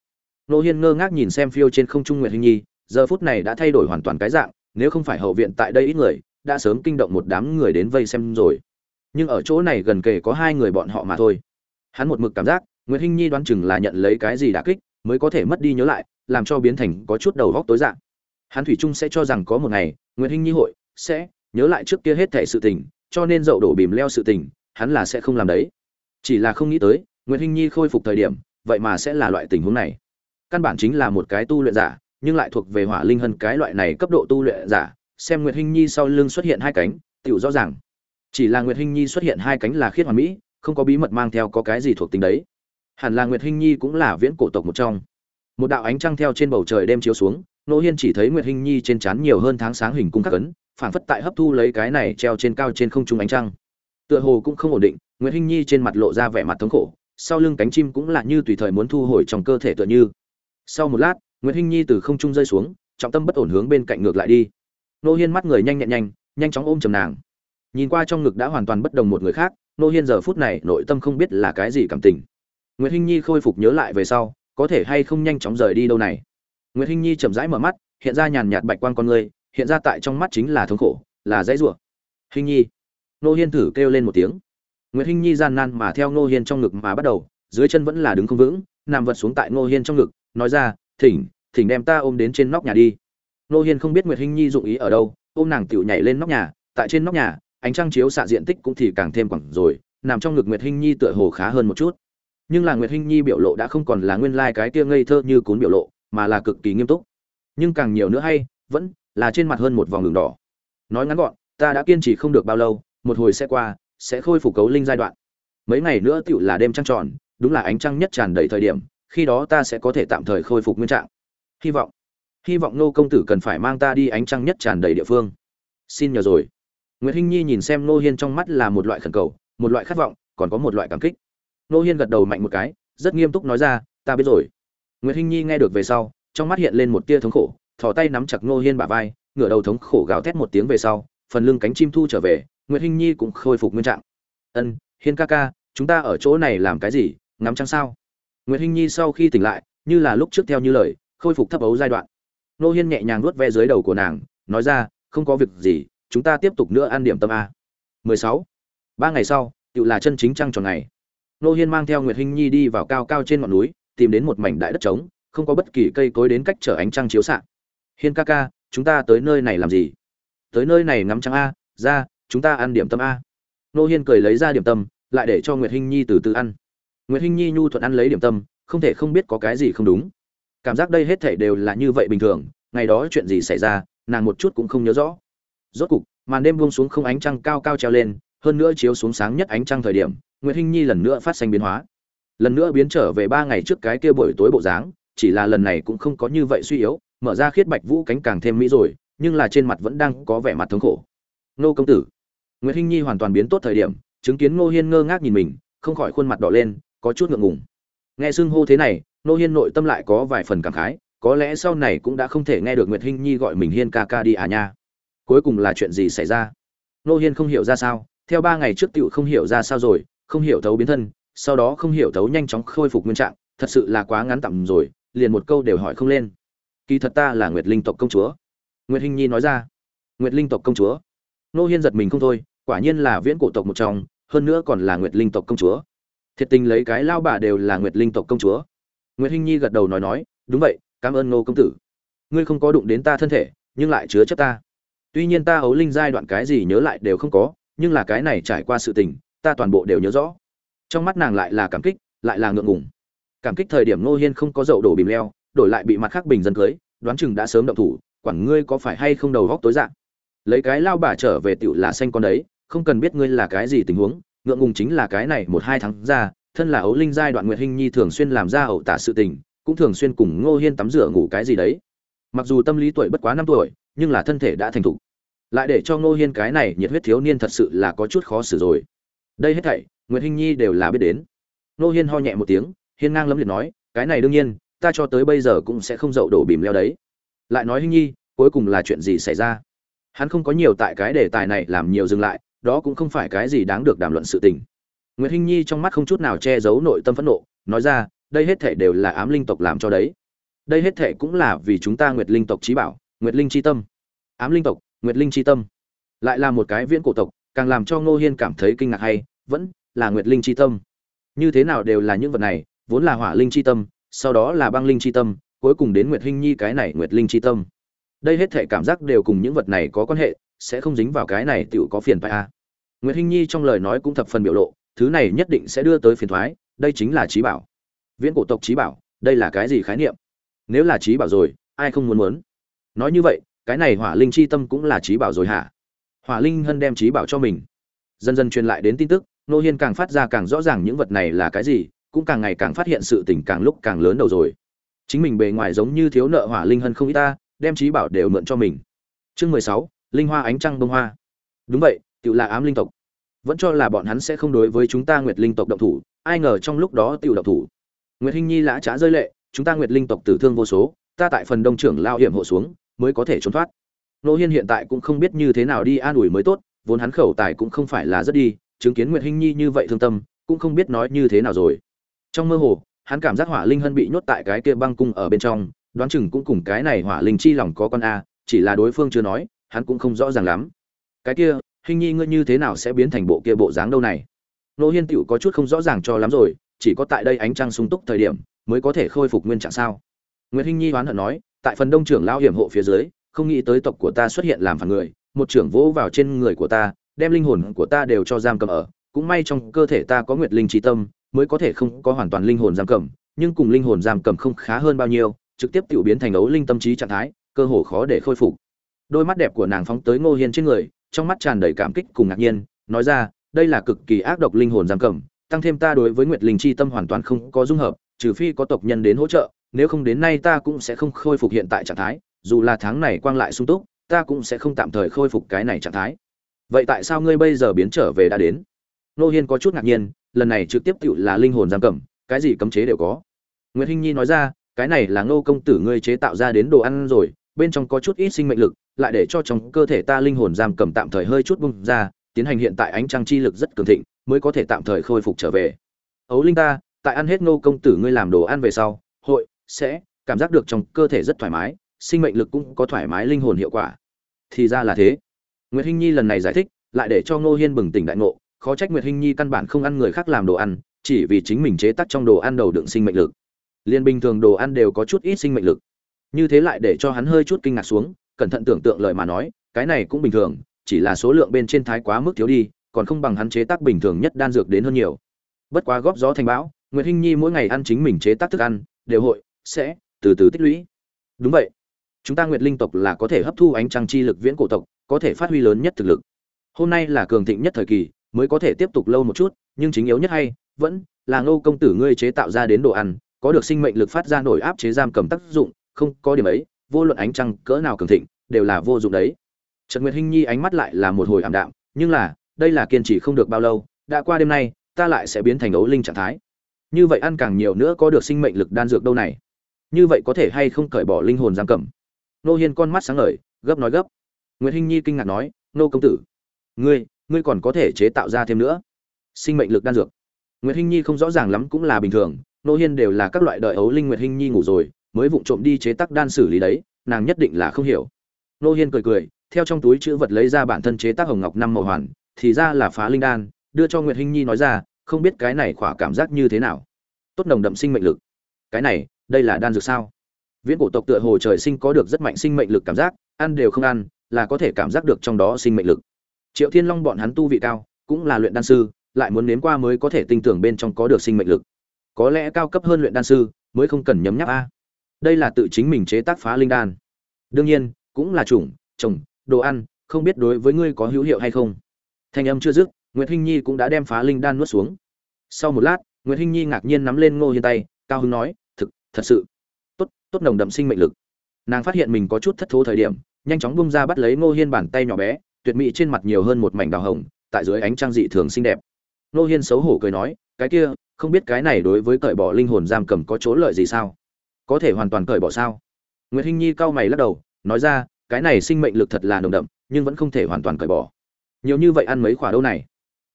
Nô hiên ngơ ngác nhìn xem phiêu trên không trung nguyệt hình nhi, giờ phút này đã thay đổi hoàn toàn cái dạng, nếu không phải hậu viện tại đây ít người, đã sớm kinh động một đám người đến vây xem rồi. Nhưng ở chỗ này gần kề có hai người bọn họ mà thôi. Hắn một mực cảm giác, nguyệt hinh nhi đoán chừng là nhận lấy cái gì đã kích, mới có thể mất đi nhớ lại, làm cho biến thành có chút đầu góc tối dạng. Hắn thủy trung sẽ cho rằng có một ngày, nguyệt hinh nhi hội sẽ nhớ lại trước kia hết thảy sự tình, cho nên dậu đổ bìm leo sự tình, hắn là sẽ không làm đấy. Chỉ là không nghĩ tới, nguyệt hinh nhi khôi phục thời điểm, vậy mà sẽ là loại tình huống này căn bản chính là một cái tu luyện giả, nhưng lại thuộc về hỏa linh hân cái loại này cấp độ tu luyện giả. Xem nguyệt hinh nhi sau lưng xuất hiện hai cánh tựu rõ ràng. Chỉ là nguyệt hinh nhi xuất hiện hai cánh là khiết hoàn mỹ, không có bí mật mang theo có cái gì thuộc tính đấy. Hẳn là nguyệt hinh nhi cũng là viễn cổ tộc một trong. Một đạo ánh trăng theo trên bầu trời đêm chiếu xuống, nô hiên chỉ thấy nguyệt hinh nhi trên trán nhiều hơn tháng sáng hình cung các ấn phản phất tại hấp thu lấy cái này treo trên cao trên không trung ánh trăng. Tựa hồ cũng không ổn định, nguyệt hinh nhi trên mặt lộ ra vẻ mặt thống khổ, sau lưng cánh chim cũng là như tùy thời muốn thu hồi trong cơ thể tựa như sau một lát, nguyệt hinh nhi từ không trung rơi xuống, trọng tâm bất ổn hướng bên cạnh ngược lại đi. Nô hiên mắt người nhanh nhẹn nhanh nhanh chóng ôm chầm nàng. Nhìn qua trong ngực đã hoàn toàn bất đồng một người khác, nô hiên giờ phút này nội tâm không biết là cái gì cảm tình. Nguyệt hinh nhi khôi phục nhớ lại về sau, có thể hay không nhanh chóng rời đi đâu này? Nguyệt hinh nhi chậm rãi mở mắt, hiện ra nhàn nhạt bạch quang con người, hiện ra tại trong mắt chính là thống khổ, là dãy rủa. Hinh nhi. Nô hiên thử kêu lên một tiếng. Nguyệt hinh nhi gian nan mà theo nô hiên trong ngực mà bắt đầu, dưới chân vẫn là đứng không vững, nằm vật xuống tại nô hiên trong ngực nói ra, thỉnh thỉnh đem ta ôm đến trên nóc nhà đi. Nô hiên không biết nguyệt hinh nhi dụng ý ở đâu, ôm nàng tiểu nhảy lên nóc nhà, tại trên nóc nhà, ánh trăng chiếu xạ diện tích cũng thì càng thêm quẳng rồi, nằm trong ngực nguyệt hinh nhi tựa hồ khá hơn một chút. Nhưng là nguyệt hinh nhi biểu lộ đã không còn là nguyên lai cái ngây thơ như cún biểu lộ, mà là cực kỳ nghiêm túc. Nhưng càng nhiều nữa hay, vẫn là trên mặt hơn một vòng đường đỏ. Nói ngắn gọn, ta đã kiên trì không được bao lâu, một hồi sẽ qua, sẽ khôi phục cấu linh giai đoạn. Mấy ngày nữa tựu là đêm trăng tròn, đúng là ánh trăng nhất tràn đầy thời điểm khi đó ta sẽ có thể tạm thời khôi phục nguyên trạng. Hy vọng hy vọng nô công tử cần phải mang ta đi ánh trăng nhất tràn đầy địa phương. Xin nhờ rồi. Nguyễn hinh nhi nhìn xem nô hiên trong mắt là một loại khẩn cầu, một loại khát vọng, còn có một loại cảm kích. Nô hiên gật đầu mạnh một cái, rất nghiêm túc nói ra, ta biết rồi. Nguyễn hinh nhi nghe được về sau, trong mắt hiện lên một tia thống khổ, thò tay nắm chặt nô hiên bả vai, ngửa đầu thống khổ gào thét một tiếng về sau, phần lưng cánh chim thu trở về nguyễn hinh nhi cũng khôi phục nguyên trạng. Ân, hiên ca ca, chúng ta ở chỗ này làm cái gì? Ngắm trăng sao? Nguyệt hinh nhi sau khi tỉnh lại, như là lúc trước theo như lời, khôi phục thấp ấu giai đoạn. Nô hiên nhẹ nhàng nuốt ve dưới đầu của nàng, nói ra, không có việc gì, chúng ta tiếp tục nữa ăn điểm tâm a. 16. ba ngày sau tựu là chân chính trăng tròn ngày. Nô hiên mang theo nguyệt hinh nhi đi vào cao cao trên ngọn núi, tìm đến một mảnh đại đất trống, không có bất kỳ cây cối đến cách trở ánh trăng chiếu xạ. Hiên ca ca, chúng ta tới nơi này làm gì? Tới nơi này ngắm trăng a, ra, chúng ta ăn điểm tâm a. Nô hiên cười lấy ra điểm tâm, lại để cho nguyệt hinh nhi từ từ ăn nguyệt hinh nhi nhu thuận ăn lấy điểm tâm, không thể không biết có cái gì không đúng. Cảm giác đây hết thảy đều là như vậy bình thường, ngày đó chuyện gì xảy ra, nàng một chút cũng không nhớ rõ. Rốt cục, màn đêm buông xuống không ánh trăng cao cao treo lên, hơn nữa chiếu xuống sáng nhất ánh trăng thời điểm, nguyệt hinh nhi lần nữa phát sinh biến hóa. Lần nữa biến trở về ba ngày trước cái kia buổi tối bộ dáng, chỉ là lần này cũng không có như vậy suy yếu, mở ra khiết bạch vũ cánh càng thêm mỹ rồi, nhưng là trên mặt vẫn đang có vẻ mặt thống khổ. Nô công tử. Nguyễn hinh nhi hoàn toàn biến tốt thời điểm, chứng kiến ngô hiên ngơ ngác nhìn mình, không khỏi khuôn mặt đỏ lên có chút ngượng ngùng. Nghe xưng hô thế này, nô hiên nội tâm lại có vài phần cảm khái, có lẽ sau này cũng đã không thể nghe được nguyệt hinh nhi gọi mình hiên ca ca đi à nha. Cuối cùng là chuyện gì xảy ra? Nô hiên không hiểu ra sao, theo ba ngày trước tiểu không hiểu ra sao rồi, không hiểu thấu biến thân, sau đó không hiểu thấu nhanh chóng khôi phục nguyên trạng, thật sự là quá ngắn tạm rồi, liền một câu đều hỏi không lên. Kỳ thật ta là nguyệt linh tộc công chúa. Nguyệt hinh nhi nói ra. Nguyệt linh tộc công chúa. Nô hiên giật mình không thôi, quả nhiên là viễn cổ tộc một trong, hơn nữa còn là nguyệt linh tộc công chúa thiệt tình lấy cái lao bà đều là nguyệt linh tộc công chúa. Nguyệt hinh nhi gật đầu nói nói, đúng vậy, cảm ơn nô công tử. Ngươi không có đụng đến ta thân thể, nhưng lại chứa chấp ta. Tuy nhiên ta ấu linh giai đoạn cái gì nhớ lại đều không có, nhưng là cái này trải qua sự tình, ta toàn bộ đều nhớ rõ. Trong mắt nàng lại là cảm kích, lại là ngượng ngùng. Cảm kích thời điểm ngô hiên không có dậu đổ bìm leo, đổi lại bị mặt khác bình dân cưới, đoán chừng đã sớm động thủ, quản ngươi có phải hay không đầu góc tối dạng lấy cái lao bà trở về tựu là xanh con đấy, không cần biết ngươi là cái gì tình huống ngượng ngùng chính là cái này một hai tháng ra, thân là ấu linh giai đoạn nguyệt hình nhi thường xuyên làm ra ẩu tả sự tình, cũng thường xuyên cùng ngô hiên tắm rửa ngủ cái gì đấy. Mặc dù tâm lý tuổi bất quá năm tuổi, nhưng là thân thể đã thành thục. Lại để cho ngô hiên cái này nhiệt huyết thiếu niên thật sự là có chút khó xử rồi. Đây hết thảy, nguyệt hình nhi đều là biết đến. Ngô hiên ho nhẹ một tiếng, hiên ngang lấm liệt nói, cái này đương nhiên, ta cho tới bây giờ cũng sẽ không dậu đổ bìm leo đấy. Lại nói, hình nhi, cuối cùng là chuyện gì xảy ra? Hắn không có nhiều tại cái đề tài này làm nhiều dừng lại đó cũng không phải cái gì đáng được đàm luận sự tình Nguyệt Hinh Nhi trong mắt không chút nào che giấu nội tâm phẫn nộ, nói ra, đây hết thể đều là ám linh tộc làm cho đấy. Đây hết thể cũng là vì chúng ta Nguyệt linh tộc chí bảo, Nguyệt linh chi tâm. Ám linh tộc, Nguyệt linh chi tâm. Lại là một cái viễn cổ tộc, càng làm cho Ngô Hiên cảm thấy kinh ngạc hay, vẫn là Nguyệt linh chi tâm. Như thế nào đều là những vật này, vốn là Hỏa linh chi tâm, sau đó là Băng linh chi tâm, cuối cùng đến Nguyệt Hinh Nhi cái này Nguyệt linh chi tâm. Đây hết thể cảm giác đều cùng những vật này có quan hệ, sẽ không dính vào cái này tiểu có phiền phải a. À. Nguyệt Hinh Nhi trong lời nói cũng thập phần biểu lộ, thứ này nhất định sẽ đưa tới phiền thoái đây chính là trí bảo. Viễn cổ tộc trí bảo đây là cái gì khái niệm? Nếu là trí bảo rồi ai không muốn muốn? Nói như vậy cái này hỏa linh chi tâm cũng là trí bảo rồi hả? Hỏa linh hân đem trí bảo cho mình. Dần dần truyền lại đến tin tức nô hiên càng phát ra càng rõ ràng những vật này là cái gì cũng càng ngày càng phát hiện sự tình càng lúc càng lớn đầu rồi. Chính mình bề ngoài giống như thiếu nợ hỏa linh hân không ít ta đem trí bảo đều mượn cho mình. Chương mười sáu linh hoa ánh trăng bông hoa. Đúng vậy tự là ám linh tộc. Vẫn cho là bọn hắn sẽ không đối với chúng ta nguyệt linh tộc động thủ, ai ngờ trong lúc đó tự động thủ. Nguyệt hinh nhi lã trá rơi lệ, chúng ta nguyệt linh tộc tử thương vô số, ta tại phần đông trưởng lao hiểm hộ xuống, mới có thể trốn thoát. Nô hiên hiện tại cũng không biết như thế nào đi an ủi mới tốt, vốn hắn khẩu tài cũng không phải là rất đi, chứng kiến nguyệt hinh nhi như vậy thương tâm, cũng không biết nói như thế nào rồi. Trong mơ hồ, hắn cảm giác hỏa linh hân bị nhốt tại cái kia băng cung ở bên trong, đoán chừng cũng cùng cái này hỏa linh chi lòng có con a, chỉ là đối phương chưa nói hắn cũng không rõ ràng lắm. Cái kia, hình nhi ngươi như thế nào sẽ biến thành bộ kia bộ dáng đâu này? Nô hiên tựu có chút không rõ ràng cho lắm rồi, chỉ có tại đây ánh trăng sung túc thời điểm mới có thể khôi phục nguyên trạng sao? Nguyễn huynh nhi oán hận nói, tại phần đông trưởng lao hiểm hộ phía dưới, không nghĩ tới tộc của ta xuất hiện làm phản người, một trưởng vỗ vào trên người của ta, đem linh hồn của ta đều cho giam cầm ở. Cũng may trong cơ thể ta có nguyệt linh trí tâm, mới có thể không có hoàn toàn linh hồn giam cầm, nhưng cùng linh hồn giam cầm không khá hơn bao nhiêu, trực tiếp tiểu biến thành ấu linh tâm trí trạng thái, cơ hồ khó để khôi phục đôi mắt đẹp của nàng phóng tới ngô hiên trên người trong mắt tràn đầy cảm kích cùng ngạc nhiên, nói ra, đây là cực kỳ ác độc linh hồn giam cầm, tăng thêm ta đối với Nguyệt Linh chi tâm hoàn toàn không có dung hợp, trừ phi có tộc nhân đến hỗ trợ, nếu không đến nay ta cũng sẽ không khôi phục hiện tại trạng thái, dù là tháng này quang lại sung túc, ta cũng sẽ không tạm thời khôi phục cái này trạng thái. Vậy tại sao ngươi bây giờ biến trở về đã đến? Nô Hiên có chút ngạc nhiên, lần này trực tiếp cựu là linh hồn giam cầm, cái gì cấm chế đều có. Nguyệt Hinh Nhi nói ra, cái này là Ngô công tử ngươi chế tạo ra đến đồ ăn rồi, bên trong có chút ít sinh mệnh lực, lại để cho trong cơ thể ta linh hồn giam cầm tạm thời hơi chút bung ra, tiến hành hiện tại ánh trăng chi lực rất cường thịnh, mới có thể tạm thời khôi phục trở về. Ấu linh ta, tại ăn hết nô công tử ngươi làm đồ ăn về sau, hội sẽ cảm giác được trong cơ thể rất thoải mái, sinh mệnh lực cũng có thoải mái linh hồn hiệu quả. Thì ra là thế. Nguyệt Hinh Nhi lần này giải thích, lại để cho Ngô Hiên bừng tỉnh đại ngộ, khó trách Nguyệt Hinh Nhi căn bản không ăn người khác làm đồ ăn, chỉ vì chính mình chế tác trong đồ ăn đầu đựng sinh mệnh lực. Liên bình thường đồ ăn đều có chút ít sinh mệnh lực. Như thế lại để cho hắn hơi chút kinh ngạc xuống, cẩn thận tưởng tượng lời mà nói, cái này cũng bình thường, chỉ là số lượng bên trên thái quá mức thiếu đi, còn không bằng hắn chế tác bình thường nhất đan dược đến hơn nhiều. Bất quá góp gió thành bão, nguyệt hinh nhi mỗi ngày ăn chính mình chế tác thức ăn, đều hội, sẽ, từ từ tích lũy. Đúng vậy. Chúng ta nguyệt linh tộc là có thể hấp thu ánh trăng chi lực viễn cổ tộc, có thể phát huy lớn nhất thực lực. Hôm nay là cường thịnh nhất thời kỳ, mới có thể tiếp tục lâu một chút, nhưng chính yếu nhất hay, vẫn là ngô công tử ngươi chế tạo ra đến đồ ăn, có được sinh mệnh lực phát ra nổi áp chế giam cầm tác dụng, không có điểm ấy vô luận ánh trăng cỡ nào cường thịnh đều là vô dụng đấy Trần Nguyệt Hinh Nhi ánh mắt lại là một hồi ảm đạm, nhưng là, đây là kiên trì không được bao lâu, đã qua đêm nay, ta lại sẽ biến thành ấu linh trạng thái. Như vậy ăn càng nhiều nữa có được sinh mệnh lực đan dược đâu này? Như vậy có thể hay không cởi bỏ linh hồn giam cầm? Nô Hiên con mắt sáng ngời, gấp nói gấp. Nguyệt Hinh Nhi kinh ngạc nói, "Nô công tử, ngươi, ngươi còn có thể chế tạo ra thêm nữa sinh mệnh lực đan dược?" Nguyệt Hinh Nhi không rõ ràng lắm cũng là bình thường, Nô Hiên đều là các loại đợi ấu linh Nguyệt Hinh Nhi ngủ rồi, mới vụng trộm đi chế tác đan xử lý đấy, nàng nhất định là không hiểu. Nô Hiên cười cười, theo trong túi chữ vật lấy ra bản thân chế tác hồng ngọc năm màu hoàn, thì ra là phá linh đan, đưa cho Nguyệt Hinh Nhi nói ra, không biết cái này khỏa cảm giác như thế nào. Tốt nồng đậm sinh mệnh lực. Cái này, đây là đan dược sao? Viễn cổ tộc tựa hồ trời sinh có được rất mạnh sinh mệnh lực cảm giác, ăn đều không ăn, là có thể cảm giác được trong đó sinh mệnh lực. Triệu Thiên Long bọn hắn tu vị cao, cũng là luyện đan sư, lại muốn nếm qua mới có thể tin tưởng bên trong có được sinh mệnh lực. Có lẽ cao cấp hơn luyện đan sư mới không cần nhấm nháp a. Đây là tự chính mình chế tác phá linh đan. Đương nhiên, cũng là chủng, trồng, đồ ăn, không biết đối với ngươi có hữu hiệu hay không. Thanh âm chưa dứt, Nguyệt Hinh Nhi cũng đã đem phá linh đan nuốt xuống. Sau một lát, Nguyệt Hinh Nhi ngạc nhiên nắm lên Ngô Hiên tay, cao Hưng nói, "Thực, thật sự, tốt, tốt nồng đậm sinh mệnh lực." Nàng phát hiện mình có chút thất thố thời điểm, nhanh chóng bung ra bắt lấy Ngô Hiên bàn tay nhỏ bé, tuyệt mỹ trên mặt nhiều hơn một mảnh đào hồng, tại dưới ánh trang dị thường xinh đẹp. Ngô Hiên xấu hổ cười nói, "Cái kia, không biết cái này đối với cởi bỏ linh hồn giam cầm có chỗ lợi gì sao? Có thể hoàn toàn cởi bỏ sao?" Nguyệt Hinh Nhi cau mày lắc đầu, nói ra, "Cái này sinh mệnh lực thật là nồng đậm, nhưng vẫn không thể hoàn toàn cởi bỏ. Nhiều như vậy ăn mấy quả đâu này?"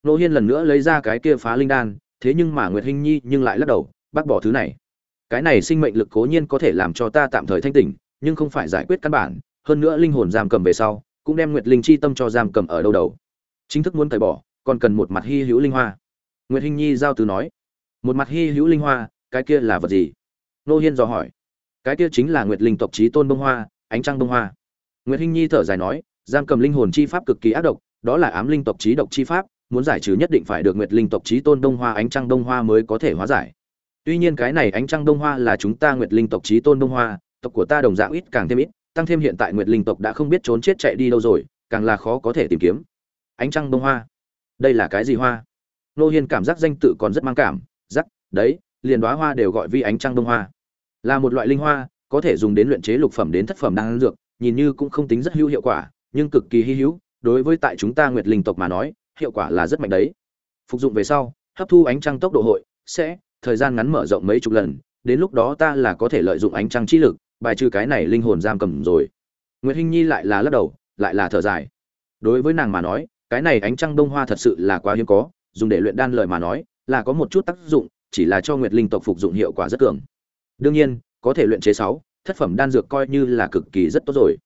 nô Hiên lần nữa lấy ra cái kia phá linh đan, thế nhưng mà Nguyệt Hinh Nhi nhưng lại lắc đầu, bác bỏ thứ này. Cái này sinh mệnh lực cố nhiên có thể làm cho ta tạm thời thanh tỉnh, nhưng không phải giải quyết căn bản, hơn nữa linh hồn giam cầm về sau, cũng đem Nguyệt Linh chi tâm cho giam cầm ở đâu đầu. Chính thức muốn cởi bỏ, còn cần một mặt hy hữu linh hoa. Nguyệt Hinh Nhi giao từ nói, một mặt hy hữu linh hoa, cái kia là vật gì? Nô Hiên dò hỏi. Cái kia chính là Nguyệt Linh tộc chí tôn bông hoa, ánh trăng bông hoa. Nguyệt Hinh Nhi thở dài nói, giam cầm linh hồn chi pháp cực kỳ ác độc, đó là ám linh tộc chí độc chi pháp, muốn giải trừ nhất định phải được Nguyệt Linh tộc chí tôn đông hoa ánh trăng đông hoa mới có thể hóa giải. Tuy nhiên cái này ánh trăng đông hoa là chúng ta Nguyệt Linh tộc chí tôn đông hoa, tộc của ta đồng dạng ít càng thêm ít, tăng thêm hiện tại Nguyệt Linh tộc đã không biết trốn chết chạy đi đâu rồi, càng là khó có thể tìm kiếm. Ánh trăng đông hoa, đây là cái gì hoa? Nô Hiên cảm giác danh tự còn rất mang cảm, rắc, đấy, liền đóa hoa đều gọi vi ánh trăng đông hoa. Là một loại linh hoa, có thể dùng đến luyện chế lục phẩm đến thất phẩm đan dược, nhìn như cũng không tính rất hữu hiệu quả, nhưng cực kỳ hy hữu, đối với tại chúng ta Nguyệt Linh tộc mà nói, hiệu quả là rất mạnh đấy. Phục dụng về sau, hấp thu ánh trăng tốc độ hội sẽ thời gian ngắn mở rộng mấy chục lần, đến lúc đó ta là có thể lợi dụng ánh trăng chi lực, bài trừ cái này linh hồn giam cầm rồi. Nguyệt Hinh Nhi lại là lắc đầu, lại là thở dài. Đối với nàng mà nói, cái này ánh trăng đông hoa thật sự là quá hiếm có, dùng để luyện đan lời mà nói, là có một chút tác dụng, chỉ là cho Nguyệt Linh tộc phục dụng hiệu quả rất cường. Đương nhiên, có thể luyện chế sáu thất phẩm đan dược coi như là cực kỳ rất tốt rồi.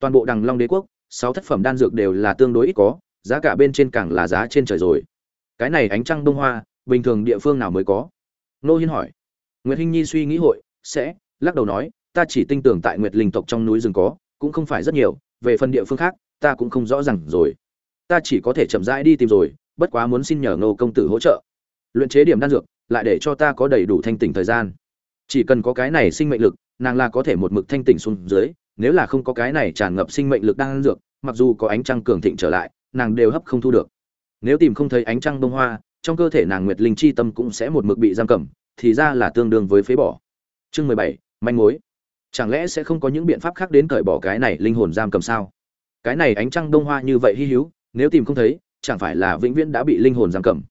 Toàn bộ Đằng Long Đế quốc, sáu thất phẩm đan dược đều là tương đối ít có, giá cả bên trên càng là giá trên trời rồi. Cái này ánh trăng đông hoa, bình thường địa phương nào mới có? Nô Hiên hỏi. Nguyệt Hinh Nhi suy nghĩ hội, sẽ lắc đầu nói, ta chỉ tin tưởng tại Nguyệt Linh tộc trong núi rừng có, cũng không phải rất nhiều, về phần địa phương khác, ta cũng không rõ ràng rồi. Ta chỉ có thể chậm rãi đi tìm rồi, bất quá muốn xin nhờ Ngô công tử hỗ trợ. Luyện chế điểm đan dược, lại để cho ta có đầy đủ thanh tỉnh thời gian. Chỉ cần có cái này sinh mệnh lực, nàng là có thể một mực thanh tỉnh xuống dưới, nếu là không có cái này tràn ngập sinh mệnh lực đang ăn dược, mặc dù có ánh trăng cường thịnh trở lại, nàng đều hấp không thu được. Nếu tìm không thấy ánh trăng bông hoa, trong cơ thể nàng Nguyệt Linh chi tâm cũng sẽ một mực bị giam cầm, thì ra là tương đương với phế bỏ. Chương mười bảy manh mối. Chẳng lẽ sẽ không có những biện pháp khác đến cởi bỏ cái này linh hồn giam cầm sao? Cái này ánh trăng đông hoa như vậy hi hữu, nếu tìm không thấy, chẳng phải là vĩnh viễn đã bị linh hồn giam cầm.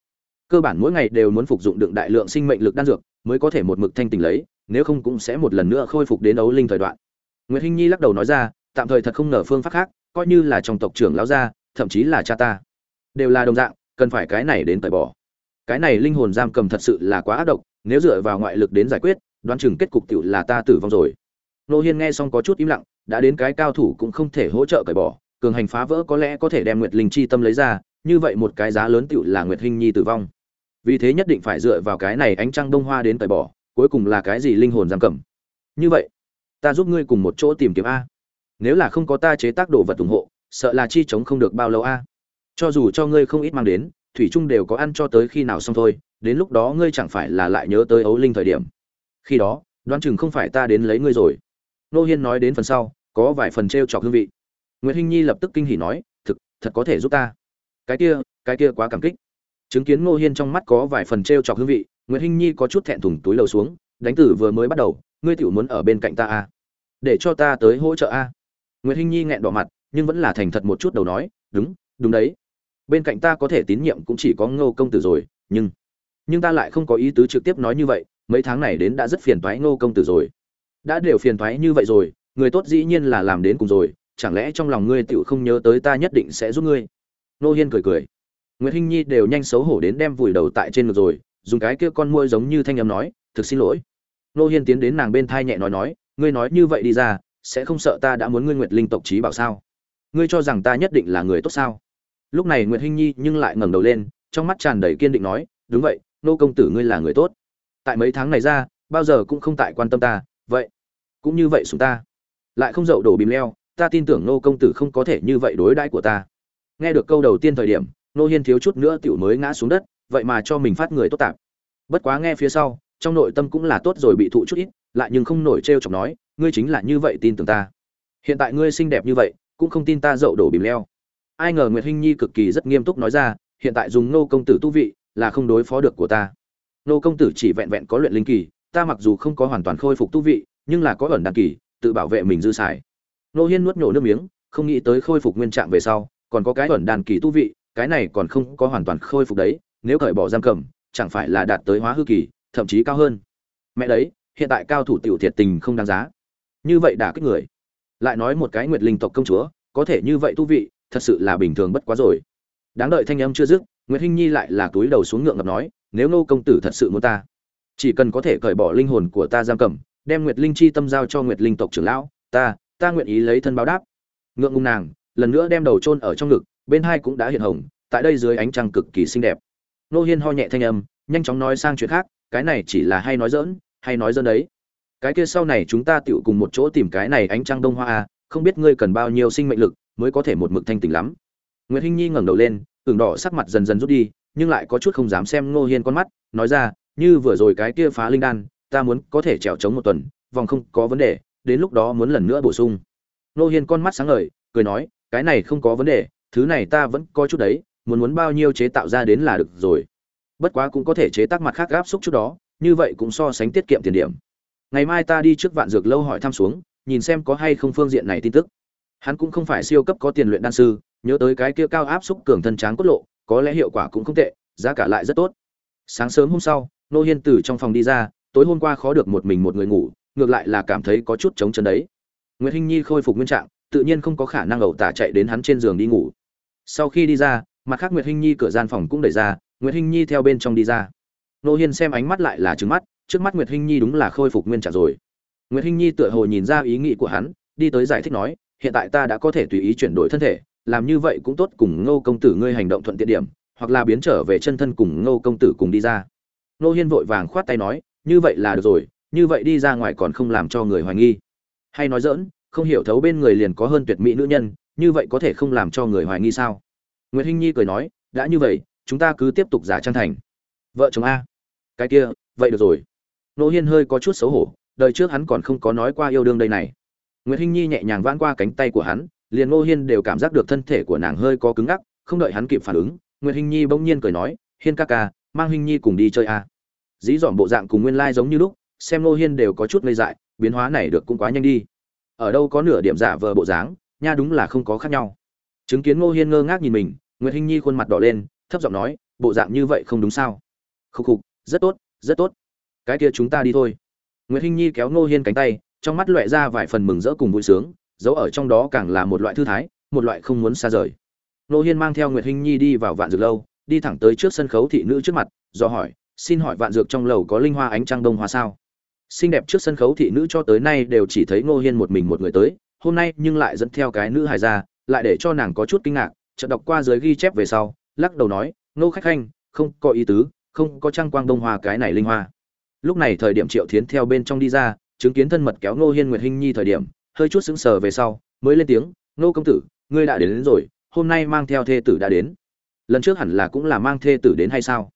Cơ bản mỗi ngày đều muốn phục dụng đựng đại lượng sinh mệnh lực đan dược, mới có thể một mực thanh tỉnh lấy, nếu không cũng sẽ một lần nữa khôi phục đến ấu linh thời đoạn. Nguyệt Hinh Nhi lắc đầu nói ra, tạm thời thật không ngờ phương pháp khác, coi như là trong tộc trưởng lão gia, thậm chí là cha ta, đều là đồng dạng, cần phải cái này đến tẩy bỏ. Cái này linh hồn giam cầm thật sự là quá ác độc, nếu dựa vào ngoại lực đến giải quyết, đoán chừng kết cục tiểu là ta tử vong rồi. Nô Hiên nghe xong có chút im lặng, đã đến cái cao thủ cũng không thể hỗ trợ cởi bỏ, cường hành phá vỡ có lẽ có thể đem Nguyệt Linh chi tâm lấy ra, như vậy một cái giá lớn tiểu là Nguyệt Hinh Nhi tử vong. Vì thế nhất định phải dựa vào cái này ánh trăng đông hoa đến tẩy bỏ, cuối cùng là cái gì linh hồn giam cầm. Như vậy, ta giúp ngươi cùng một chỗ tìm kiếm a. Nếu là không có ta chế tác đồ vật ủng hộ, sợ là chi chống không được bao lâu a. Cho dù cho ngươi không ít mang đến, thủy chung đều có ăn cho tới khi nào xong thôi, đến lúc đó ngươi chẳng phải là lại nhớ tới ấu linh thời điểm. Khi đó, đoán chừng không phải ta đến lấy ngươi rồi. Nô Hiên nói đến phần sau, có vài phần trêu chọc hương vị. Nguyệt Hinh Nhi lập tức kinh hỉ nói, "Thực, thật có thể giúp ta." Cái kia, cái kia quá cảm kích. Chứng kiến Ngô Hiên trong mắt có vài phần trêu chọc hương vị, Nguyệt Hinh Nhi có chút thẹn thùng túi lầu xuống, đánh tử vừa mới bắt đầu, ngươi tiểu muốn ở bên cạnh ta a? À? Để cho ta tới hỗ trợ a? À? Nguyệt Hinh Nhi nghẹn đỏ mặt, nhưng vẫn là thành thật một chút đầu nói đúng đúng đấy bên cạnh ta có thể tín nhiệm cũng chỉ có ngô công tử rồi nhưng nhưng ta lại không có ý tứ trực tiếp nói như vậy mấy tháng này đến đã rất phiền toái ngô công tử rồi đã đều phiền toái như vậy rồi người tốt dĩ nhiên là làm đến cùng rồi chẳng lẽ trong lòng ngươi tựu không nhớ tới ta nhất định sẽ giúp ngươi nô hiên cười cười Nguyệt hinh nhi đều nhanh xấu hổ đến đem vùi đầu tại trên ngực rồi, dùng cái kia con môi giống như thanh âm nói, thực xin lỗi. Nô hiên tiến đến nàng bên thai nhẹ nói nói, ngươi nói như vậy đi ra, sẽ không sợ ta đã muốn ngươi nguyệt linh tộc trí bảo sao? Ngươi cho rằng ta nhất định là người tốt sao? Lúc này nguyệt hinh nhi nhưng lại ngẩng đầu lên, trong mắt tràn đầy kiên định nói, đúng vậy, nô công tử ngươi là người tốt. Tại mấy tháng này ra, bao giờ cũng không tại quan tâm ta, vậy cũng như vậy xuống ta. Lại không dậu đổ bìm leo, ta tin tưởng nô công tử không có thể như vậy đối đãi của ta. Nghe được câu đầu tiên thời điểm nô hiên thiếu chút nữa tiểu mới ngã xuống đất, vậy mà cho mình phát người tốt tạp. Bất quá nghe phía sau, trong nội tâm cũng là tốt rồi bị thụ chút ít, lại nhưng không nổi trêu chọc nói, ngươi chính là như vậy tin tưởng ta. Hiện tại ngươi xinh đẹp như vậy, cũng không tin ta dậu đổ bìm leo. Ai ngờ nguyệt hinh nhi cực kỳ rất nghiêm túc nói ra, hiện tại dùng nô công tử tu vị, là không đối phó được của ta. Nô công tử chỉ vẹn vẹn có luyện linh kỳ, ta mặc dù không có hoàn toàn khôi phục tu vị, nhưng là có ẩn đàn kỳ, tự bảo vệ mình dư xài. Nô hiên nuốt nhổ nước miếng, không nghĩ tới khôi phục nguyên trạng về sau, còn có cái ẩn đàn kỳ tu vị cái này còn không có hoàn toàn khôi phục đấy, nếu cởi bỏ giam cầm, chẳng phải là đạt tới hóa hư kỳ, thậm chí cao hơn. Mẹ đấy, hiện tại cao thủ tiểu thiệt tình không đáng giá. Như vậy đả kích người. Lại nói một cái nguyệt linh tộc công chúa, có thể như vậy tu vị, thật sự là bình thường bất quá rồi. Đáng đợi thanh âm chưa dứt, nguyệt hinh nhi lại là túi đầu xuống ngượng ngập nói, nếu nô công tử thật sự muốn ta, chỉ cần có thể cởi bỏ linh hồn của ta giam cầm, đem nguyệt linh chi tâm giao cho nguyệt linh tộc trưởng lão, ta ta nguyện ý lấy thân báo đáp. Ngượng ngùng nàng, lần nữa đem đầu chôn ở trong ngực bên hai cũng đã hiện hồng, tại đây dưới ánh trăng cực kỳ xinh đẹp. Nô hiên ho nhẹ thanh âm, nhanh chóng nói sang chuyện khác, cái này chỉ là hay nói dỡn hay nói dỡn đấy. Cái kia sau này chúng ta tựu cùng một chỗ tìm cái này ánh trăng đông hoa à không biết ngươi cần bao nhiêu sinh mệnh lực mới có thể một mực thanh tỉnh lắm. Nguyễn hinh nhi ngẩng đầu lên, ửng đỏ sắc mặt dần dần rút đi, nhưng lại có chút không dám xem ngô hiên con mắt, nói ra, như vừa rồi cái kia phá linh đan, ta muốn có thể trèo trống một tuần, vòng không có vấn đề, đến lúc đó muốn lần nữa bổ sung. Ngô hiên con mắt sáng ngời, cười nói, cái này không có vấn đề thứ này ta vẫn có chút đấy, muốn muốn bao nhiêu chế tạo ra đến là được rồi. Bất quá cũng có thể chế tác mặt khác gáp xúc chút đó, như vậy cũng so sánh tiết kiệm tiền điểm. Ngày mai ta đi trước vạn dược lâu hỏi thăm xuống, nhìn xem có hay không phương diện này tin tức. Hắn cũng không phải siêu cấp có tiền luyện đan sư, nhớ tới cái kia cao áp xúc cường thân tráng cốt lộ, có lẽ hiệu quả cũng không tệ, giá cả lại rất tốt. Sáng sớm hôm sau, nô hiên từ trong phòng đi ra, tối hôm qua khó được một mình một người ngủ, ngược lại là cảm thấy có chút chống chân đấy. Nguyễn hinh nhi khôi phục nguyên trạng, tự nhiên không có khả năng ẩu tả chạy đến hắn trên giường đi ngủ sau khi đi ra, mặt khác nguyệt hinh nhi cửa gian phòng cũng đẩy ra, nguyệt hinh nhi theo bên trong đi ra. Nô hiên xem ánh mắt lại là trứng mắt, trước mắt nguyệt hinh nhi đúng là khôi phục nguyên trạng rồi. Nguyệt hinh nhi tựa hồ nhìn ra ý nghĩ của hắn, đi tới giải thích nói, hiện tại ta đã có thể tùy ý chuyển đổi thân thể, làm như vậy cũng tốt cùng ngô công tử ngươi hành động thuận tiện điểm, hoặc là biến trở về chân thân cùng ngô công tử cùng đi ra. Nô hiên vội vàng khoát tay nói, như vậy là được rồi, như vậy đi ra ngoài còn không làm cho người hoài nghi. Hay nói dỡn không hiểu thấu bên người liền có hơn tuyệt mỹ nữ nhân như vậy có thể không làm cho người hoài nghi sao? Nguyễn hinh nhi cười nói, đã như vậy, chúng ta cứ tiếp tục giả trang thành. Vợ chồng a. Cái kia, vậy được rồi. Nô hiên hơi có chút xấu hổ, đời trước hắn còn không có nói qua yêu đương đây này. Nguyễn hinh nhi nhẹ nhàng vãn qua cánh tay của hắn, liền nô hiên đều cảm giác được thân thể của nàng hơi có cứng ngắc, không đợi hắn kịp phản ứng nguyễn hinh nhi bỗng nhiên cười nói, hiên ca ca, mang hinh nhi cùng đi chơi a. Dí dỏm bộ dạng cùng nguyên lai giống như lúc, xem nô hiên đều có chút ngây dại, biến hóa này được cũng quá nhanh đi. Ở đâu có nửa điểm giả vờ bộ dáng nha đúng là không có khác nhau. Chứng kiến ngô hiên ngơ ngác nhìn mình nguyễn hinh nhi khuôn mặt đỏ lên, thấp giọng nói, bộ dạng như vậy không đúng sao? Khúc khục, rất tốt rất tốt. Cái kia chúng ta đi thôi. Nguyễn hinh nhi kéo ngô hiên cánh tay, trong mắt loẹ ra vài phần mừng rỡ cùng vui sướng, dấu ở trong đó càng là một loại thư thái, một loại không muốn xa rời. Ngô hiên mang theo nguyệt hinh nhi đi vào vạn dược lâu, đi thẳng tới trước sân khấu thị nữ trước mặt, do hỏi, xin hỏi vạn dược trong lầu có linh hoa ánh trăng đông hoa sao? Xinh đẹp trước sân khấu thị nữ cho tới nay đều chỉ thấy ngô hiên một mình một người tới hôm nay nhưng lại dẫn theo cái nữ hài ra lại để cho nàng có chút kinh ngạc chợt đọc qua dưới ghi chép về sau lắc đầu nói ngô khách khanh không có ý tứ không có trăng quang đông hoa cái này linh hoa. Lúc này thời điểm triệu thiến theo bên trong đi ra chứng kiến thân mật kéo ngô hiên nguyệt hinh nhi thời điểm hơi chút sững sờ về sau mới lên tiếng ngô công tử ngươi đã đến, đến rồi hôm nay mang theo thê tử đã đến. Lần trước hẳn là cũng là mang thê tử đến hay sao?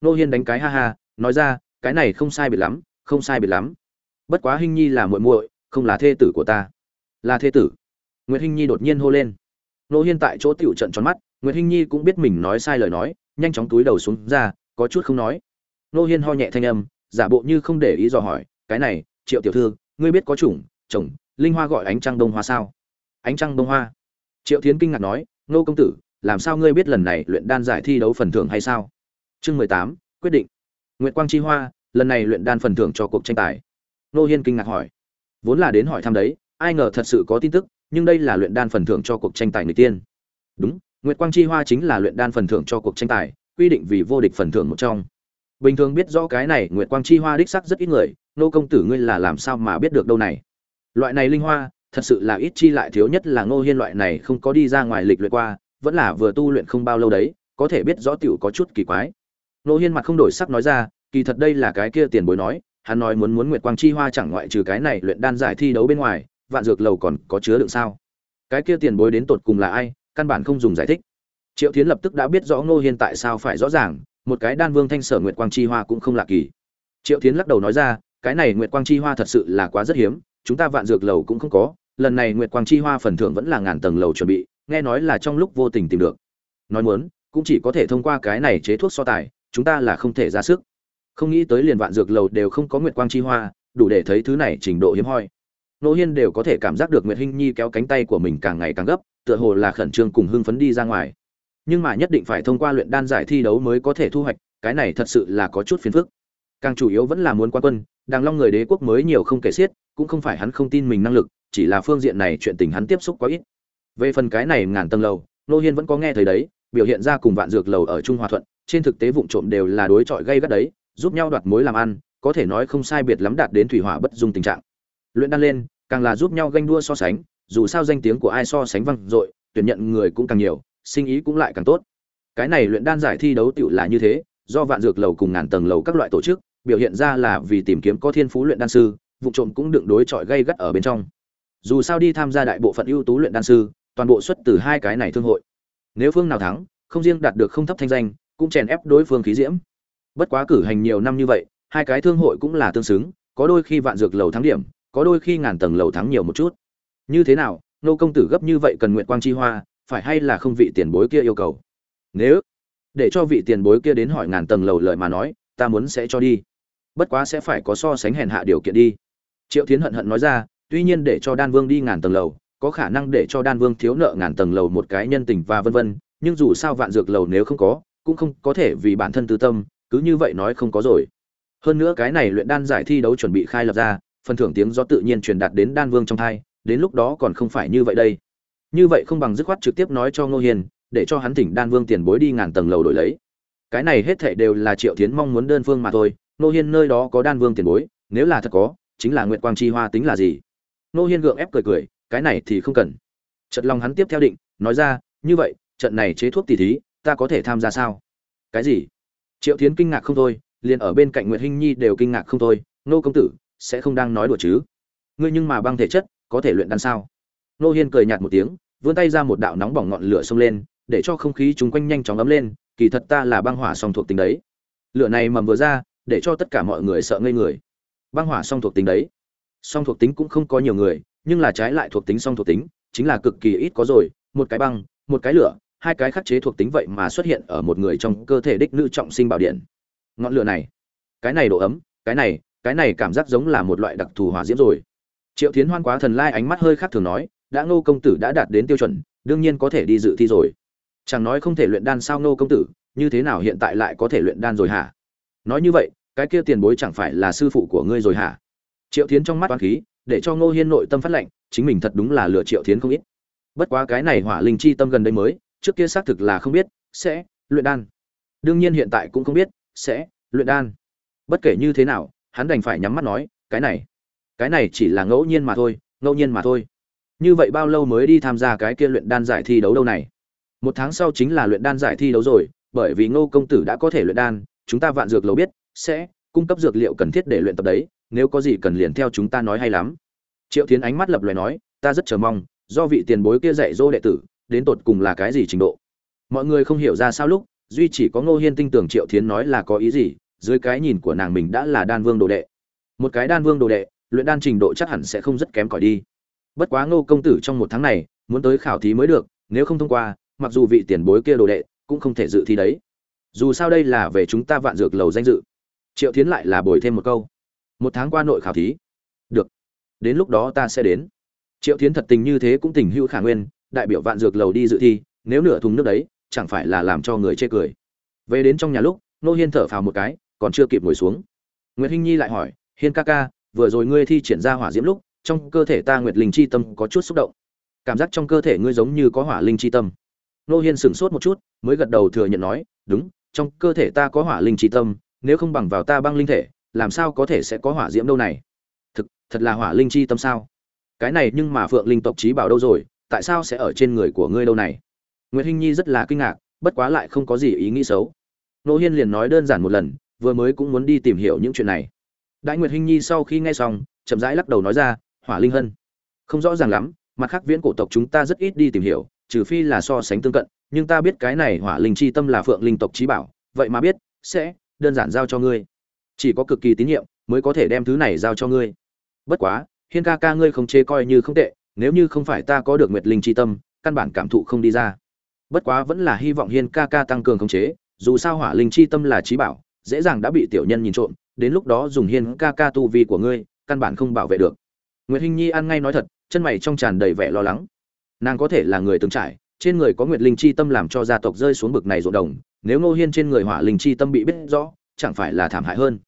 Ngô hiên đánh cái ha ha nói ra cái này không sai biệt lắm không sai biệt lắm. Bất quá hinh nhi là muội muội không là thê tử của ta là thế tử. Nguyễn hinh nhi đột nhiên hô lên. Nô hiên tại chỗ tiểu trận tròn mắt nguyễn hinh nhi cũng biết mình nói sai lời nói, nhanh chóng túi đầu xuống ra, có chút không nói. Nô hiên ho nhẹ thanh âm, giả bộ như không để ý dò hỏi, cái này, triệu tiểu thư, ngươi biết có chủng, chồng, linh hoa gọi ánh trăng đông hoa sao? Ánh trăng đông hoa. Triệu tiến kinh ngạc nói, nô công tử, làm sao ngươi biết lần này luyện đan giải thi đấu phần thưởng hay sao? Chương mười tám, quyết định. Nguyệt quang chi hoa, lần này luyện đan phần thưởng cho cuộc tranh tài. Nô hiên kinh ngạc hỏi. Vốn là đến hỏi thăm đấy ai ngờ thật sự có tin tức, nhưng đây là luyện đan phần thưởng cho cuộc tranh tài người tiên. Đúng, nguyệt quang chi hoa chính là luyện đan phần thưởng cho cuộc tranh tài, quy định vì vô địch phần thưởng một trong. Bình thường biết rõ cái này, nguyệt quang chi hoa đích sắc rất ít người, nô công tử ngươi là làm sao mà biết được đâu này? Loại này linh hoa, thật sự là ít chi lại thiếu nhất là ngô hiên loại này không có đi ra ngoài lịch luyện qua, vẫn là vừa tu luyện không bao lâu đấy, có thể biết rõ tiểu có chút kỳ quái. Ngô hiên mặt không đổi sắc nói ra, kỳ thật đây là cái kia tiền bối nói, hắn nói muốn muốn nguyệt quang chi hoa chẳng ngoại trừ cái này luyện đan giải thi đấu bên ngoài vạn dược lầu còn có chứa đựng sao? Cái kia tiền bối đến tột cùng là ai, căn bản không dùng giải thích. Triệu tiến lập tức đã biết rõ ngô hiên tại sao phải rõ ràng, một cái đan vương thanh sở nguyệt quang chi hoa cũng không lạ kỳ. Triệu tiến lắc đầu nói ra, cái này nguyệt quang chi hoa thật sự là quá rất hiếm, chúng ta vạn dược lầu cũng không có, lần này nguyệt quang chi hoa phần thưởng vẫn là ngàn tầng lầu chuẩn bị, nghe nói là trong lúc vô tình tìm được. Nói muốn, cũng chỉ có thể thông qua cái này chế thuốc so tài, chúng ta là không thể ra sức. Không nghĩ tới liền vạn dược lầu đều không có nguyệt quang chi hoa, đủ để thấy thứ này trình độ hiếm hoi nô hiên đều có thể cảm giác được nguyệt hinh nhi kéo cánh tay của mình càng ngày càng gấp, tựa hồ là khẩn trương cùng hưng phấn đi ra ngoài. Nhưng mà nhất định phải thông qua luyện đan giải thi đấu mới có thể thu hoạch, cái này thật sự là có chút phiền phức. Càng chủ yếu vẫn là muốn quan quân, đàng long người đế quốc mới nhiều không kể xiết, cũng không phải hắn không tin mình năng lực, chỉ là phương diện này chuyện tình hắn tiếp xúc quá ít. Về phần cái này ngàn tầng lầu, nô hiên vẫn có nghe thấy đấy, biểu hiện ra cùng vạn dược lầu ở trung hòa thuận, trên thực tế vụ trộm đều là đối chọi gây gắt đấy, giúp nhau đoạt mối làm ăn, có thể nói không sai biệt lắm đạt đến thủy hỏa bất dung tình trạng. Luyện đan lên càng là giúp nhau ganh đua so sánh, dù sao danh tiếng của ai so sánh vang dội, tuyển nhận người cũng càng nhiều, sinh ý cũng lại càng tốt. Cái này luyện đan giải thi đấu tựu là như thế, do vạn dược lầu cùng ngàn tầng lầu các loại tổ chức, biểu hiện ra là vì tìm kiếm có thiên phú luyện đan sư, vụ trộm cũng đựng đối chọi gây gắt ở bên trong. Dù sao đi tham gia đại bộ phận ưu tú luyện đan sư, toàn bộ xuất từ hai cái này thương hội. Nếu phương nào thắng, không riêng đạt được không thấp thanh danh, cũng chèn ép đối phương khí diễm. Bất quá cử hành nhiều năm như vậy, hai cái thương hội cũng là tương xứng, có đôi khi vạn dược lầu thắng điểm có đôi khi ngàn tầng lầu thắng nhiều một chút. Như thế nào, nô công tử gấp như vậy cần nguyện quang chi hoa, phải hay là không vị tiền bối kia yêu cầu? Nếu để cho vị tiền bối kia đến hỏi ngàn tầng lầu lời mà nói, ta muốn sẽ cho đi. Bất quá sẽ phải có so sánh hèn hạ điều kiện đi. Triệu tiến hận hận nói ra, tuy nhiên để cho đan vương đi ngàn tầng lầu, có khả năng để cho đan vương thiếu nợ ngàn tầng lầu một cái nhân tình và vân vân, nhưng dù sao vạn dược lầu nếu không có, cũng không có thể vì bản thân tư tâm, cứ như vậy nói không có rồi. Hơn nữa cái này luyện đan giải thi đấu chuẩn bị khai lập ra phần thưởng tiếng gió tự nhiên truyền đạt đến đan vương trong thai, đến lúc đó còn không phải như vậy đây. Như vậy không bằng dứt khoát trực tiếp nói cho ngô hiền, để cho hắn thỉnh đan vương tiền bối đi ngàn tầng lầu đổi lấy. Cái này hết thệ đều là triệu tiến mong muốn đơn phương mà thôi, ngô hiên nơi đó có đan vương tiền bối, nếu là thật có, chính là nguyện quang chi hoa tính là gì? Ngô hiên gượng ép cười cười, cái này thì không cần. Trận lòng hắn tiếp theo định, nói ra, như vậy, trận này chế thuốc tỷ thí, ta có thể tham gia sao? Cái gì? Triệu tiến kinh ngạc không thôi, liền ở bên cạnh nguyệt hinh nhi đều kinh ngạc không thôi nô công tử sẽ không đang nói đùa chứ? Ngươi nhưng mà băng thể chất, có thể luyện đan sao? Nô hiên cười nhạt một tiếng, vươn tay ra một đạo nóng bỏng ngọn lửa xông lên, để cho không khí chung quanh nhanh chóng ấm lên, kỳ thật ta là băng hỏa song thuộc tính đấy. Lửa này mầm vừa ra, để cho tất cả mọi người sợ ngây người. Băng hỏa song thuộc tính đấy. Song thuộc tính cũng không có nhiều người, nhưng là trái lại thuộc tính song thuộc tính, chính là cực kỳ ít có rồi. Một cái băng, một cái lửa, hai cái khắc chế thuộc tính vậy mà xuất hiện ở một người trong cơ thể đích nữ trọng sinh bảo điện. Ngọn lửa này, cái này độ ấm, cái này cái này cảm giác giống là một loại đặc thù hỏa diễm rồi. Triệu tiến hoan quá thần lai ánh mắt hơi khác thường nói, đã ngô công tử đã đạt đến tiêu chuẩn, đương nhiên có thể đi dự thi rồi. Chẳng nói không thể luyện đan sao ngô công tử, như thế nào hiện tại lại có thể luyện đan rồi hả? Nói như vậy, cái kia tiền bối chẳng phải là sư phụ của ngươi rồi hả? Triệu tiến trong mắt toán khí, để cho ngô hiên nội tâm phát lệnh, chính mình thật đúng là lựa triệu tiến không ít. Bất quá cái này hỏa linh chi tâm gần đây mới, trước kia xác thực là không biết, sẽ luyện đan. Đương nhiên hiện tại cũng không biết, sẽ luyện đan. Bất kể như thế nào hắn đành phải nhắm mắt nói, cái này cái này chỉ là ngẫu nhiên mà thôi, ngẫu nhiên mà thôi. Như vậy bao lâu mới đi tham gia cái kia luyện đan giải thi đấu đâu này? Một tháng sau chính là luyện đan giải thi đấu rồi, bởi vì ngô công tử đã có thể luyện đan, chúng ta vạn dược lầu biết, sẽ cung cấp dược liệu cần thiết để luyện tập đấy, nếu có gì cần liền theo chúng ta nói hay lắm. Triệu tiến ánh mắt lập loài nói, ta rất chờ mong, do vị tiền bối kia dạy dỗ đệ tử, đến tột cùng là cái gì trình độ? Mọi người không hiểu ra sao lúc, duy chỉ có ngô hiên tinh tưởng triệu thiến nói là có ý gì dưới cái nhìn của nàng mình đã là đan vương đồ đệ. Một cái đan vương đồ đệ, luyện đan trình độ chắc hẳn sẽ không rất kém cỏi đi. Bất quá ngô công tử trong một tháng này, muốn tới khảo thí mới được, nếu không thông qua, mặc dù vị tiền bối kia đồ đệ cũng không thể dự thi đấy. Dù sao đây là về chúng ta vạn dược lầu danh dự. Triệu thiến lại là bồi thêm một câu. Một tháng qua nội khảo thí. Được. Đến lúc đó ta sẽ đến. Triệu thiến thật tình như thế cũng tình hữu khả nguyên, đại biểu vạn dược lầu đi dự thi, nếu nửa thùng nước đấy, chẳng phải là làm cho người chê cười. Về đến trong nhà lúc nô hiên thở phào một cái còn chưa kịp ngồi xuống. Nguyệt hinh nhi lại hỏi, hiên ca ca, vừa rồi ngươi thi triển ra hỏa diễm lúc, trong cơ thể ta nguyệt linh chi tâm có chút xúc động. Cảm giác trong cơ thể ngươi giống như có hỏa linh chi tâm. Nô hiên sửng sốt một chút, mới gật đầu thừa nhận nói, đúng, trong cơ thể ta có hỏa linh chi tâm, nếu không bằng vào ta băng linh thể, làm sao có thể sẽ có hỏa diễm đâu này? Thực, thật là hỏa linh chi tâm sao? Cái này nhưng mà phượng linh tộc trí bảo đâu rồi, tại sao sẽ ở trên người của ngươi đâu này? Nguyễn hinh nhi rất là kinh ngạc, bất quá lại không có gì ý nghĩ xấu. Nô hiên liền nói đơn giản một lần vừa mới cũng muốn đi tìm hiểu những chuyện này. Đại nguyệt hinh nhi sau khi nghe xong, chậm rãi lắc đầu nói ra, hỏa linh hân, không rõ ràng lắm, mặt khác viễn cổ tộc chúng ta rất ít đi tìm hiểu, trừ phi là so sánh tương cận, nhưng ta biết cái này hỏa linh chi tâm là phượng linh tộc trí bảo, vậy mà biết, sẽ đơn giản giao cho ngươi. Chỉ có cực kỳ tín nhiệm mới có thể đem thứ này giao cho ngươi. Bất quá, hiên ca ca ngươi không chê coi như không tệ, nếu như không phải ta có được nguyệt linh chi tâm, căn bản cảm thụ không đi ra. Bất quá vẫn là hy vọng hiên ca ca tăng cường khống chế, dù sao hỏa linh chi tâm là trí bảo dễ dàng đã bị tiểu nhân nhìn trộm, đến lúc đó dùng hiên ca ca tu vi của ngươi, căn bản không bảo vệ được. Nguyệt hinh nhi ăn ngay nói thật, chân mày trong tràn đầy vẻ lo lắng. Nàng có thể là người từng trải, trên người có nguyệt linh chi tâm làm cho gia tộc rơi xuống bực này ruộng đồng, nếu ngô hiên trên người hỏa linh chi tâm bị biết rõ, chẳng phải là thảm hại hơn.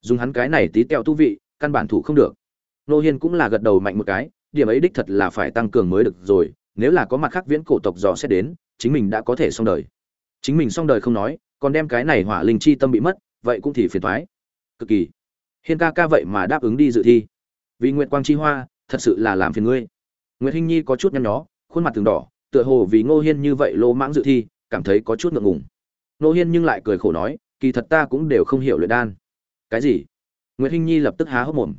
Dùng hắn cái này tí tẹo tu vị, căn bản thủ không được. Ngô hiên cũng là gật đầu mạnh một cái, điểm ấy đích thật là phải tăng cường mới được rồi, nếu là có mặt khác viễn cổ tộc dò xét đến, chính mình đã có thể xong đời. Chính mình xong đời không nói còn đem cái này hỏa linh chi tâm bị mất, vậy cũng thì phiền thoái cực kỳ. Hiên ca ca vậy mà đáp ứng đi dự thi. Vì nguyệt quang chi hoa, thật sự là làm phiền ngươi. Nguyệt hinh nhi có chút nhăn nhó, khuôn mặt từng đỏ, tựa hồ vì ngô hiên như vậy lô mãng dự thi, cảm thấy có chút ngượng ngùng. Ngô hiên nhưng lại cười khổ nói, kỳ thật ta cũng đều không hiểu luyện đan. Cái gì? Nguyệt hinh nhi lập tức há hốc mồm.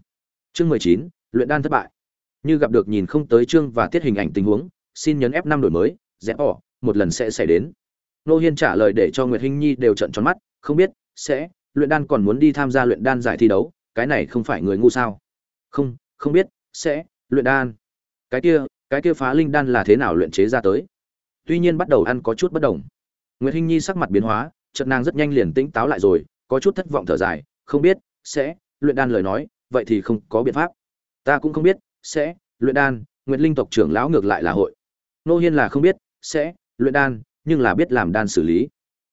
Chương mười chín, luyện đan thất bại. Như gặp được nhìn không tới chương và tiết hình ảnh tình huống, xin nhấn f năm đổi mới rẽ bỏ, một lần sẽ xảy đến nô hiên trả lời để cho nguyệt hinh nhi đều trận tròn mắt, không biết, sẽ, luyện đan còn muốn đi tham gia luyện đan giải thi đấu, cái này không phải người ngu sao? Không không biết, sẽ, luyện đan. Cái kia cái kia phá linh đan là thế nào luyện chế ra tới? Tuy nhiên bắt đầu ăn có chút bất đồng. Nguyệt hinh nhi sắc mặt biến hóa, chợt nàng rất nhanh liền tỉnh táo lại rồi, có chút thất vọng thở dài, không biết, sẽ, luyện đan lời nói, vậy thì không có biện pháp. Ta cũng không biết, sẽ, luyện đan, nguyệt linh tộc trưởng lão ngược lại là hội. Nô hiên là không biết, sẽ, luyện đan nhưng là biết làm đan xử lý.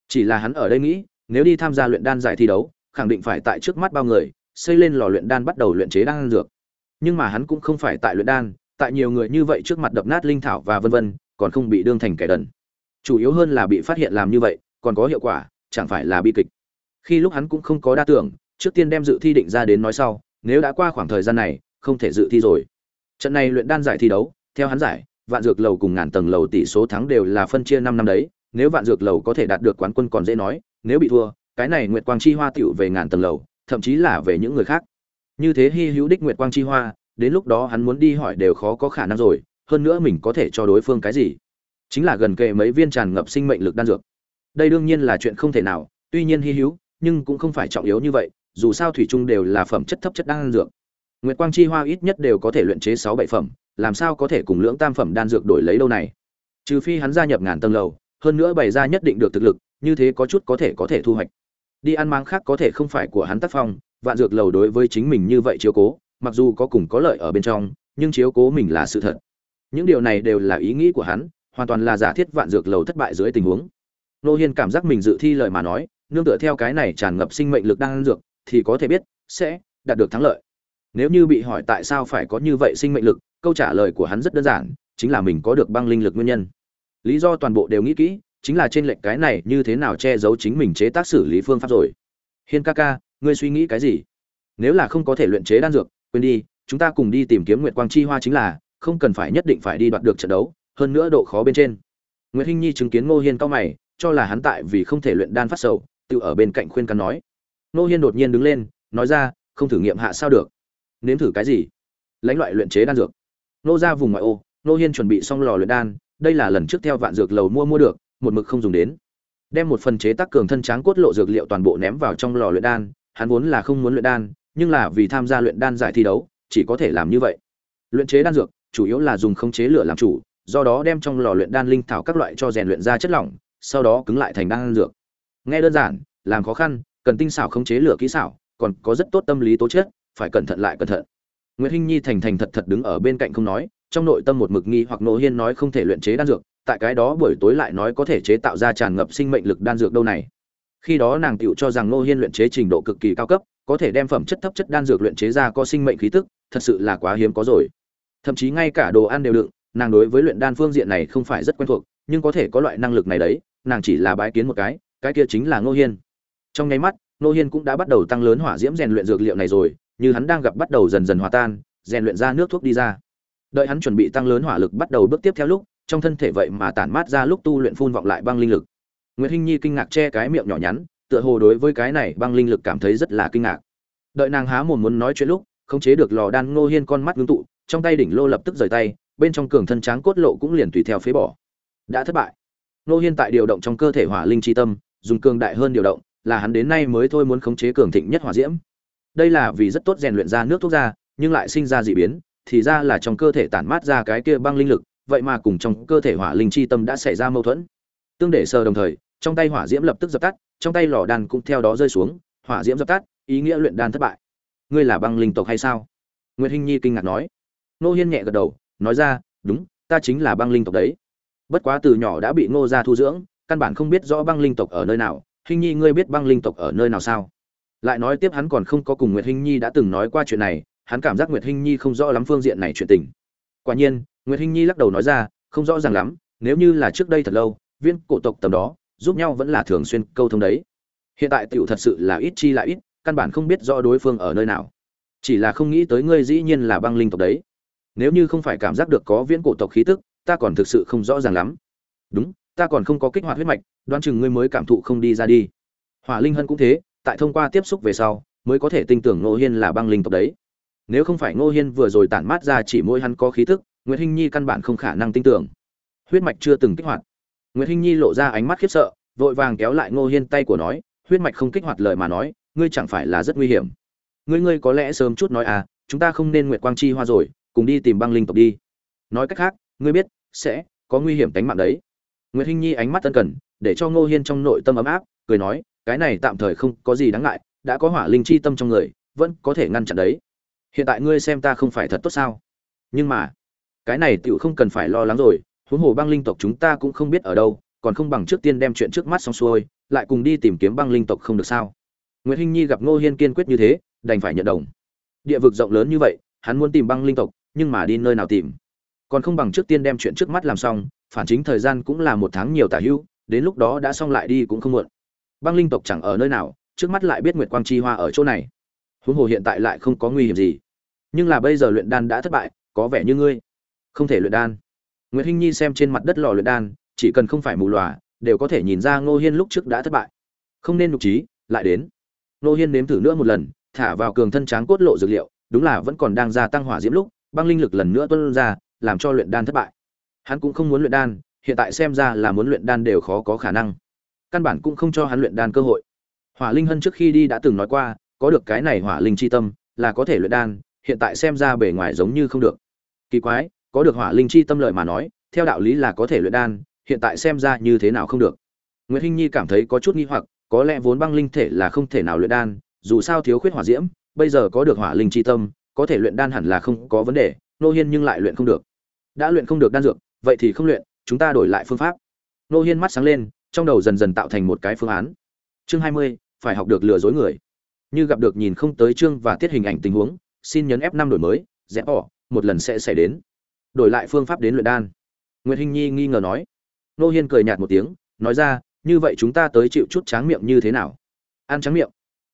Chỉ là hắn ở đây nghĩ, nếu đi tham gia luyện đan giải thi đấu, khẳng định phải tại trước mắt bao người, xây lên lò luyện đan bắt đầu luyện chế đan dược. Nhưng mà hắn cũng không phải tại luyện đan, tại nhiều người như vậy trước mặt đập nát linh thảo và vân vân, còn không bị đương thành kẻ đần. Chủ yếu hơn là bị phát hiện làm như vậy, còn có hiệu quả, chẳng phải là bi kịch. Khi lúc hắn cũng không có đa tưởng, trước tiên đem dự thi định ra đến nói sau, nếu đã qua khoảng thời gian này, không thể dự thi rồi. Trận này luyện đan giải thi đấu, theo hắn giải vạn dược lầu cùng ngàn tầng lầu tỷ số thắng đều là phân chia năm năm đấy, nếu vạn dược lầu có thể đạt được quán quân còn dễ nói, nếu bị thua, cái này nguyệt quang chi hoa tiểu về ngàn tầng lầu, thậm chí là về những người khác. Như thế hy hữu đích nguyệt quang chi hoa, đến lúc đó hắn muốn đi hỏi đều khó có khả năng rồi, hơn nữa mình có thể cho đối phương cái gì? Chính là gần kề mấy viên tràn ngập sinh mệnh lực đan dược. Đây đương nhiên là chuyện không thể nào, tuy nhiên hy hữu, nhưng cũng không phải trọng yếu như vậy, dù sao thủy chung đều là phẩm chất thấp chất đan dược. Nguyệt quang chi hoa ít nhất đều có thể luyện chế sáu bảy phẩm làm sao có thể cùng lưỡng tam phẩm đan dược đổi lấy đâu này? Trừ phi hắn gia nhập ngàn tầng lầu, hơn nữa bày ra nhất định được thực lực, như thế có chút có thể có thể thu hoạch. Đi ăn mang khác có thể không phải của hắn tác phong, vạn dược lầu đối với chính mình như vậy chiếu cố, mặc dù có cùng có lợi ở bên trong, nhưng chiếu cố mình là sự thật. Những điều này đều là ý nghĩ của hắn, hoàn toàn là giả thiết vạn dược lầu thất bại dưới tình huống. Nô hiên cảm giác mình dự thi lời mà nói, nương tựa theo cái này tràn ngập sinh mệnh lực đang dược, thì có thể biết, sẽ đạt được thắng lợi nếu như bị hỏi tại sao phải có như vậy sinh mệnh lực, câu trả lời của hắn rất đơn giản, chính là mình có được băng linh lực nguyên nhân. Lý do toàn bộ đều nghĩ kỹ, chính là trên lệnh cái này như thế nào che giấu chính mình chế tác xử lý phương pháp rồi. Hiên ca ca, ngươi suy nghĩ cái gì? Nếu là không có thể luyện chế đan dược, quên đi, chúng ta cùng đi tìm kiếm nguyệt quang chi hoa chính là, không cần phải nhất định phải đi đoạt được trận đấu, hơn nữa độ khó bên trên. Nguyệt hinh nhi chứng kiến ngô hiên cao mày, cho là hắn tại vì không thể luyện đan phát sầu, tự ở bên cạnh khuyên can nói. Ngô hiên đột nhiên đứng lên, nói ra, không thử nghiệm hạ sao được nếm thử cái gì? Lãnh loại luyện chế đan dược. Nô ra vùng ngoại ô, nô hiên chuẩn bị xong lò luyện đan, đây là lần trước theo vạn dược lầu mua mua được, một mực không dùng đến. Đem một phần chế tác cường thân tráng cốt lộ dược liệu toàn bộ ném vào trong lò luyện đan, hắn vốn là không muốn luyện đan, nhưng là vì tham gia luyện đan giải thi đấu, chỉ có thể làm như vậy. Luyện chế đan dược, chủ yếu là dùng khống chế lửa làm chủ, do đó đem trong lò luyện đan linh thảo các loại cho rèn luyện ra chất lỏng, sau đó cứng lại thành đan dược. Nghe đơn giản, làm khó khăn, cần tinh xảo khống chế lửa kỹ xảo, còn có rất tốt tâm lý tố chất phải cẩn thận lại cẩn thận Nguyệt Hinh Nhi thành thành thật thật đứng ở bên cạnh không nói, trong nội tâm một mực nghi hoặc Nô Hiên nói không thể luyện chế đan dược, tại cái đó buổi tối lại nói có thể chế tạo ra tràn ngập sinh mệnh lực đan dược đâu này. Khi đó nàng tựu cho rằng Nô Hiên luyện chế trình độ cực kỳ cao cấp, có thể đem phẩm chất thấp chất đan dược luyện chế ra có sinh mệnh khí tức, thật sự là quá hiếm có rồi. Thậm chí ngay cả đồ ăn đều đựng, nàng đối với luyện đan phương diện này không phải rất quen thuộc, nhưng có thể có loại năng lực này đấy, nàng chỉ là bái kiến một cái, cái kia chính là Ngô Hiên. Trong nháy mắt, Ngô Hiên cũng đã bắt đầu tăng lớn hỏa diễm rèn luyện dược liệu này rồi, như hắn đang gặp bắt đầu dần dần hòa tan, rèn luyện ra nước thuốc đi ra. Đợi hắn chuẩn bị tăng lớn hỏa lực bắt đầu bước tiếp theo lúc, trong thân thể vậy mà tản mát ra lúc tu luyện phun vọng lại băng linh lực. Nguyệt Hinh Nhi kinh ngạc che cái miệng nhỏ nhắn, tựa hồ đối với cái này băng linh lực cảm thấy rất là kinh ngạc. Đợi nàng há mồm muốn nói chuyện lúc, khống chế được lò đan Ngô Hiên con mắt ngưng tụ, trong tay đỉnh lô lập tức rời tay, bên trong cường thân tráng cốt lộ cũng liền tùy theo phế bỏ. Đã thất bại. Ngô Hiên tại điều động trong cơ thể hỏa linh chi tâm, dùng cường đại hơn điều động, là hắn đến nay mới thôi muốn khống chế cường thịnh nhất hỏa diễm. Đây là vì rất tốt rèn luyện ra nước thuốc ra, nhưng lại sinh ra dị biến, thì ra là trong cơ thể tản mát ra cái kia băng linh lực, vậy mà cùng trong cơ thể hỏa linh chi tâm đã xảy ra mâu thuẫn. Tương để sờ đồng thời, trong tay hỏa diễm lập tức dập tắt, trong tay lò đan cũng theo đó rơi xuống, hỏa diễm dập tắt, ý nghĩa luyện đan thất bại. Ngươi là băng linh tộc hay sao? Nguyệt Hinh Nhi kinh ngạc nói. Nô Hiên nhẹ gật đầu, nói ra, đúng, ta chính là băng linh tộc đấy. Bất quá từ nhỏ đã bị Ngô gia thu dưỡng, căn bản không biết rõ băng linh tộc ở nơi nào, hình Nhi ngươi biết băng linh tộc ở nơi nào sao? Lại nói tiếp hắn còn không có cùng Nguyệt Hinh Nhi đã từng nói qua chuyện này, hắn cảm giác Nguyệt Hinh Nhi không rõ lắm phương diện này chuyện tình. Quả nhiên, Nguyệt Hinh Nhi lắc đầu nói ra, không rõ ràng lắm, nếu như là trước đây thật lâu, viên cổ tộc tầm đó, giúp nhau vẫn là thường xuyên câu thông đấy. Hiện tại tiểu thật sự là ít chi lại ít, căn bản không biết rõ đối phương ở nơi nào. Chỉ là không nghĩ tới ngươi dĩ nhiên là băng linh tộc đấy. Nếu như không phải cảm giác được có viễn cổ tộc khí tức, ta còn thực sự không rõ ràng lắm. Đúng, ta còn không có kích hoạt huyết mạch, đoán chừng ngươi mới cảm thụ không đi ra đi. Hỏa Linh Hân cũng thế, tại thông qua tiếp xúc về sau, mới có thể tin tưởng Ngô Hiên là băng linh tộc đấy. Nếu không phải Ngô Hiên vừa rồi tản mát ra chỉ mỗi hắn có khí tức, Nguyệt Hinh Nhi căn bản không khả năng tin tưởng. Huyết mạch chưa từng kích hoạt. Nguyệt Hinh Nhi lộ ra ánh mắt khiếp sợ, vội vàng kéo lại Ngô Hiên tay của nói, huyết mạch không kích hoạt lời mà nói, ngươi chẳng phải là rất nguy hiểm. Ngươi ngươi có lẽ sớm chút nói à, chúng ta không nên Nguyệt Quang Chi Hoa rồi, cùng đi tìm băng linh tộc đi. Nói cách khác, ngươi biết sẽ có nguy hiểm tính mạng đấy. Nguyệt Hinh Nhi ánh mắt tân cần, để cho Ngô Hiên trong nội tâm ấm áp, cười nói, cái này tạm thời không có gì đáng ngại, đã có hỏa linh chi tâm trong người, vẫn có thể ngăn chặn đấy. Hiện tại ngươi xem ta không phải thật tốt sao? Nhưng mà, cái này tiểu không cần phải lo lắng rồi, huống hồ băng linh tộc chúng ta cũng không biết ở đâu, còn không bằng trước tiên đem chuyện trước mắt xong xuôi, lại cùng đi tìm kiếm băng linh tộc không được sao? Nguyệt Hinh Nhi gặp Ngô Hiên kiên quyết như thế, đành phải nhận đồng. Địa vực rộng lớn như vậy, hắn muốn tìm băng linh tộc, nhưng mà đi nơi nào tìm? Còn không bằng trước tiên đem chuyện trước mắt làm xong, phản chính thời gian cũng là một tháng nhiều tả hữu, đến lúc đó đã xong lại đi cũng không muộn. Băng linh tộc chẳng ở nơi nào, trước mắt lại biết Nguyệt Quang Chi Hoa ở chỗ này. Huống hồ hiện tại lại không có nguy hiểm gì. Nhưng là bây giờ luyện đan đã thất bại, có vẻ như ngươi không thể luyện đan. Nguyệt Hinh Nhi xem trên mặt đất lò luyện đan, chỉ cần không phải mù lòa, đều có thể nhìn ra Ngô Hiên lúc trước đã thất bại. Không nên nhục trí, lại đến. Ngô Hiên nếm thử nữa một lần, thả vào cường thân tráng cốt lộ dược liệu, đúng là vẫn còn đang gia tăng hỏa diễm lúc, băng linh lực lần nữa tuôn ra, làm cho luyện đan thất bại. Hắn cũng không muốn luyện đan, hiện tại xem ra là muốn luyện đan đều khó có khả năng. Căn bản cũng không cho hắn luyện đan cơ hội. Hỏa Linh Hân trước khi đi đã từng nói qua, có được cái này Hỏa Linh chi tâm, là có thể luyện đan, hiện tại xem ra bề ngoài giống như không được. Kỳ quái, có được Hỏa Linh chi tâm lợi mà nói, theo đạo lý là có thể luyện đan, hiện tại xem ra như thế nào không được. Nguyệt Hinh Nhi cảm thấy có chút nghi hoặc, có lẽ vốn băng linh thể là không thể nào luyện đan, dù sao thiếu khuyết hỏa diễm, bây giờ có được Hỏa Linh chi tâm, có thể luyện đan hẳn là không có vấn đề, Nô Hiên nhưng lại luyện không được. Đã luyện không được đan dược, vậy thì không luyện, chúng ta đổi lại phương pháp. Nô Hiên mắt sáng lên, trong đầu dần dần tạo thành một cái phương án. Chương 20, phải học được lừa dối người. Như gặp được nhìn không tới chương và tiết hình ảnh tình huống, xin nhấn F5 đổi mới, rẽ bỏ, một lần sẽ xảy đến. Đổi lại phương pháp đến luyện đan. Nguyệt Hinh Nhi nghi ngờ nói. Nô Hiên cười nhạt một tiếng, nói ra, như vậy chúng ta tới chịu chút tráng miệng như thế nào? Ăn tráng miệng.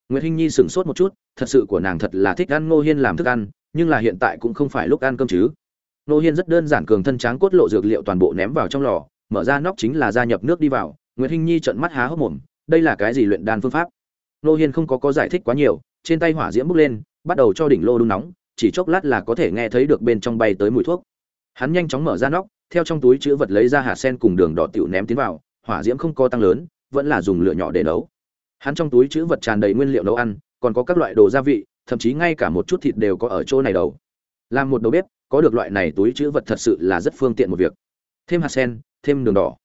Nguyệt Hinh Nhi sững sốt một chút, thật sự của nàng thật là thích ăn Nô Hiên làm thức ăn, nhưng là hiện tại cũng không phải lúc ăn cơm chứ. Nô Hiên rất đơn giản cường thân tráng cốt lộ dược liệu toàn bộ ném vào trong lò, mở ra nóc chính là gia nhập nước đi vào. Nguyệt Hinh Nhi trợn mắt há hốc mồm, đây là cái gì luyện đan phương pháp? Nô Hiên không có có giải thích quá nhiều, trên tay hỏa diễm bốc lên, bắt đầu cho đỉnh lô đun nóng, chỉ chốc lát là có thể nghe thấy được bên trong bay tới mùi thuốc. Hắn nhanh chóng mở ra nóc, theo trong túi chứa vật lấy ra hạt sen cùng đường đỏ tiểu ném tiến vào, hỏa diễm không có tăng lớn, vẫn là dùng lửa nhỏ để nấu. Hắn trong túi chứa vật tràn đầy nguyên liệu nấu ăn, còn có các loại đồ gia vị, thậm chí ngay cả một chút thịt đều có ở chỗ này đầu. Làm một đầu bếp, có được loại này túi chứa vật thật sự là rất phương tiện một việc. Thêm hạt sen, thêm đường đỏ.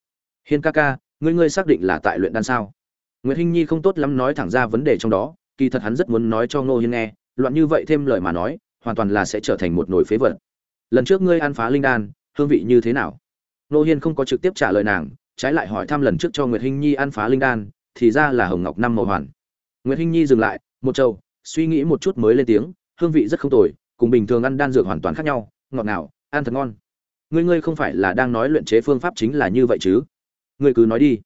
Hiên ca ca, ngươi ngươi xác định là tại luyện đan sao? Nguyệt Hinh Nhi không tốt lắm nói thẳng ra vấn đề trong đó, kỳ thật hắn rất muốn nói cho Ngô Hiên nghe, loạn như vậy thêm lời mà nói, hoàn toàn là sẽ trở thành một nồi phế vật. lần trước ngươi ăn phá linh đan hương vị như thế nào Ngô hiên không có trực tiếp trả lời nàng trái lại hỏi thăm lần trước cho nguyệt hinh nhi ăn phá linh đan thì ra là hồng ngọc năm màu hoàn nguyệt hinh nhi dừng lại một trâu suy nghĩ một chút mới lên tiếng hương vị rất không tồi cùng bình thường ăn đan dược hoàn toàn khác nhau ngọt ngào ăn thật ngon ngươi ngươi không phải là đang nói luyện chế phương pháp chính là như vậy chứ ngươi cứ nói đi.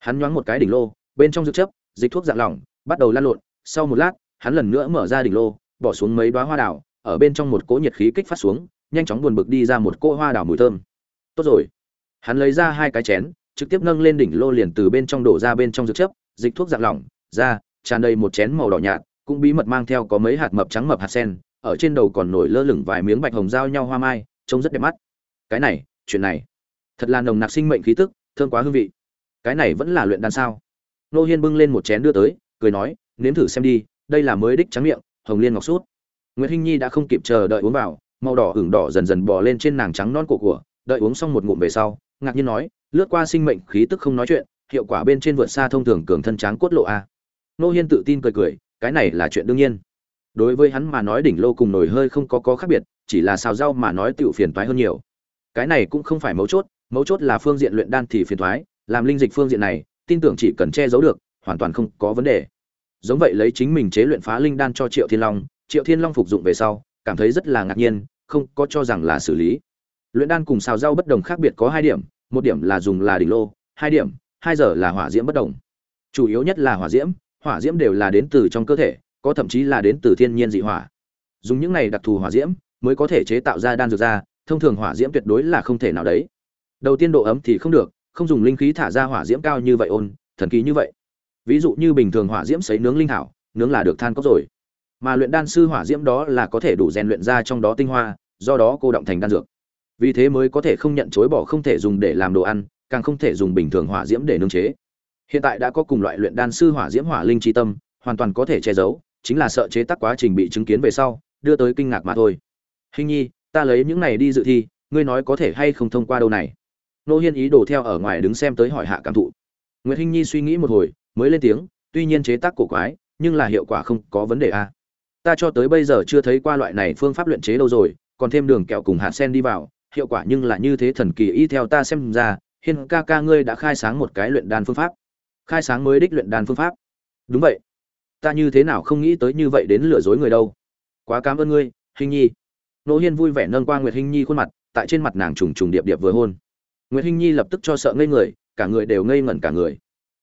Hắn nhoáng một cái đỉnh lô, bên trong dược chấp dịch thuốc dạng lỏng, bắt đầu lan lộn. Sau một lát, hắn lần nữa mở ra đỉnh lô, bỏ xuống mấy đoá hoa đào, ở bên trong một cỗ nhiệt khí kích phát xuống, nhanh chóng buồn bực đi ra một cỗ hoa đào mùi thơm. Tốt rồi. Hắn lấy ra hai cái chén, trực tiếp nâng lên đỉnh lô liền từ bên trong đổ ra bên trong dược chấp dịch thuốc dạng lỏng ra tràn đầy một chén màu đỏ nhạt, cũng bí mật mang theo có mấy hạt mập trắng mập hạt sen, ở trên đầu còn nổi lơ lửng vài miếng bạch hồng giao nhau hoa mai, trông rất đẹp mắt. Cái này, chuyện này, thật là nồng nặc sinh mệnh khí tức thơm quá hương vị. Cái này vẫn là luyện đan sao? Nô hiên bưng lên một chén đưa tới, cười nói, nếm thử xem đi, đây là mới đích trắng miệng, hồng liên ngọc sút. Nguyễn hinh nhi đã không kịp chờ đợi uống vào, màu đỏ hửng đỏ dần dần bò lên trên nàng trắng non cổ của, đợi uống xong một ngụm về sau, ngạc nhiên nói, lướt qua sinh mệnh khí tức không nói chuyện, hiệu quả bên trên vượt xa thông thường cường thân tráng cốt lộ a. Nô hiên tự tin cười cười, cái này là chuyện đương nhiên. Đối với hắn mà nói đỉnh lô cùng nổi hơi không có có khác biệt, chỉ là xào rau mà nói tựu phiền toái hơn nhiều. Cái này cũng không phải mấu chốt mấu chốt là phương diện luyện đan thì phiền toái làm linh dịch phương diện này, tin tưởng chỉ cần che giấu được, hoàn toàn không có vấn đề. Giống vậy lấy chính mình chế luyện phá linh đan cho triệu thiên long, triệu thiên long phục dụng về sau, cảm thấy rất là ngạc nhiên, không có cho rằng là xử lý. Luyện đan cùng xào rau bất đồng khác biệt có hai điểm, một điểm là dùng là đỉnh lô, hai điểm, hai giờ là hỏa diễm bất đồng. Chủ yếu nhất là hỏa diễm hỏa diễm đều là đến từ trong cơ thể, có thậm chí là đến từ thiên nhiên dị hỏa. Dùng những này đặc thù hỏa diễm mới có thể chế tạo ra đan dược ra, thông thường hỏa diễm tuyệt đối là không thể nào đấy đầu tiên độ ấm thì không được, không dùng linh khí thả ra hỏa diễm cao như vậy ôn, thần kỳ như vậy. Ví dụ như bình thường hỏa diễm sấy nướng linh thảo, nướng là được than cốc rồi. Mà luyện đan sư hỏa diễm đó là có thể đủ rèn luyện ra trong đó tinh hoa, do đó cô động thành đan dược. Vì thế mới có thể không nhận chối bỏ không thể dùng để làm đồ ăn, càng không thể dùng bình thường hỏa diễm để nương chế. Hiện tại đã có cùng loại luyện đan sư hỏa diễm hỏa linh chi tâm, hoàn toàn có thể che giấu, chính là sợ chế tác quá trình bị chứng kiến về sau, đưa tới kinh ngạc mà thôi. Hình nhi, ta lấy những này đi dự thi, ngươi nói có thể hay không thông qua đâu này? Nô hiên ý đồ theo ở ngoài đứng xem tới hỏi hạ cảm thụ. Nguyễn hinh nhi suy nghĩ một hồi, mới lên tiếng, tuy nhiên chế tác cổ quái, nhưng là hiệu quả không có vấn đề a ta cho tới bây giờ chưa thấy qua loại này phương pháp luyện chế đâu rồi, còn thêm đường kẹo cùng hạt sen đi vào, hiệu quả nhưng là như thế thần kỳ y theo ta xem ra, hiên ca ca ngươi đã khai sáng một cái luyện đan phương pháp. Khai sáng mới đích luyện đan phương pháp. Đúng vậy. Ta như thế nào không nghĩ tới như vậy đến lừa dối người đâu. Quá cảm ơn ngươi hình nhi. Nô hiên vui vẻ nâng qua nguyệt hình nhi khuôn mặt, tại trên mặt nàng trùng trùng điệp điệp vừa hôn nguyệt Hinh nhi lập tức cho sợ ngây người, cả người đều ngây ngẩn cả người.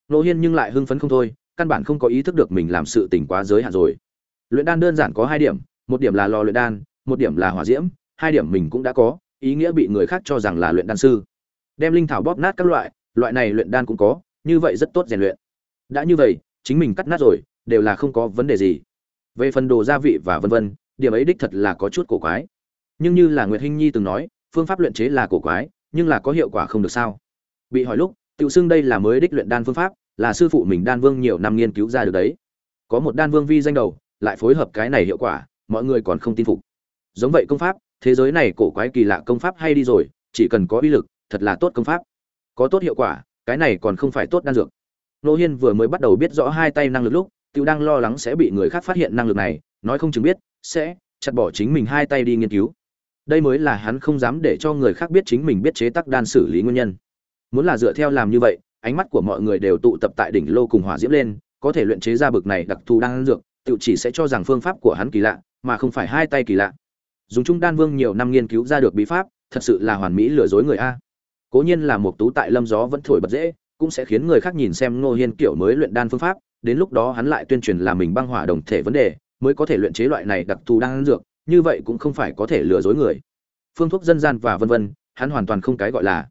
Nô hiên nhưng lại hưng phấn không thôi, căn bản không có ý thức được mình làm sự tình quá giới hạn rồi. Luyện đan đơn giản có hai điểm, một điểm là lò luyện đan, một điểm là hỏa diễm, hai điểm mình cũng đã có, ý nghĩa bị người khác cho rằng là luyện đan sư. Đem linh thảo bóp nát các loại loại này luyện đan cũng có, như vậy rất tốt rèn luyện. Đã như vậy, chính mình cắt nát rồi, đều là không có vấn đề gì. Về phần đồ gia vị và vân vân, điểm ấy đích thật là có chút cổ quái. Nhưng như là nguyệt hinh nhi từng nói, phương pháp luyện chế là cổ quái nhưng là có hiệu quả không được sao? Bị hỏi lúc, tự xưng đây là mới đích luyện đan phương pháp, là sư phụ mình đan vương nhiều năm nghiên cứu ra được đấy. Có một đan vương vi danh đầu, lại phối hợp cái này hiệu quả, mọi người còn không tin phục. Giống vậy công pháp, thế giới này cổ quái kỳ lạ công pháp hay đi rồi, chỉ cần có uy lực, thật là tốt công pháp. Có tốt hiệu quả, cái này còn không phải tốt đan dược. Nô hiên vừa mới bắt đầu biết rõ hai tay năng lực lúc, tự đang lo lắng sẽ bị người khác phát hiện năng lực này, nói không chừng biết, sẽ chặt bỏ chính mình hai tay đi nghiên cứu đây mới là hắn không dám để cho người khác biết chính mình biết chế tác đan xử lý nguyên nhân. Muốn là dựa theo làm như vậy, ánh mắt của mọi người đều tụ tập tại đỉnh lô cùng hỏa diễm lên, có thể luyện chế ra bực này đặc thù đan dược, tự chỉ sẽ cho rằng phương pháp của hắn kỳ lạ, mà không phải hai tay kỳ lạ. Dùng trung đan vương nhiều năm nghiên cứu ra được bí pháp, thật sự là hoàn mỹ lừa dối người a. Cố nhiên là một tú tại lâm gió vẫn thổi bật dễ, cũng sẽ khiến người khác nhìn xem ngô hiên kiểu mới luyện đan phương pháp, đến lúc đó hắn lại tuyên truyền là mình băng hỏa đồng thể vấn đề, mới có thể luyện chế loại này đặc thù đan dược như vậy cũng không phải có thể lừa dối người. Phương thuốc dân gian và vân vân, hắn hoàn toàn không cái gọi là.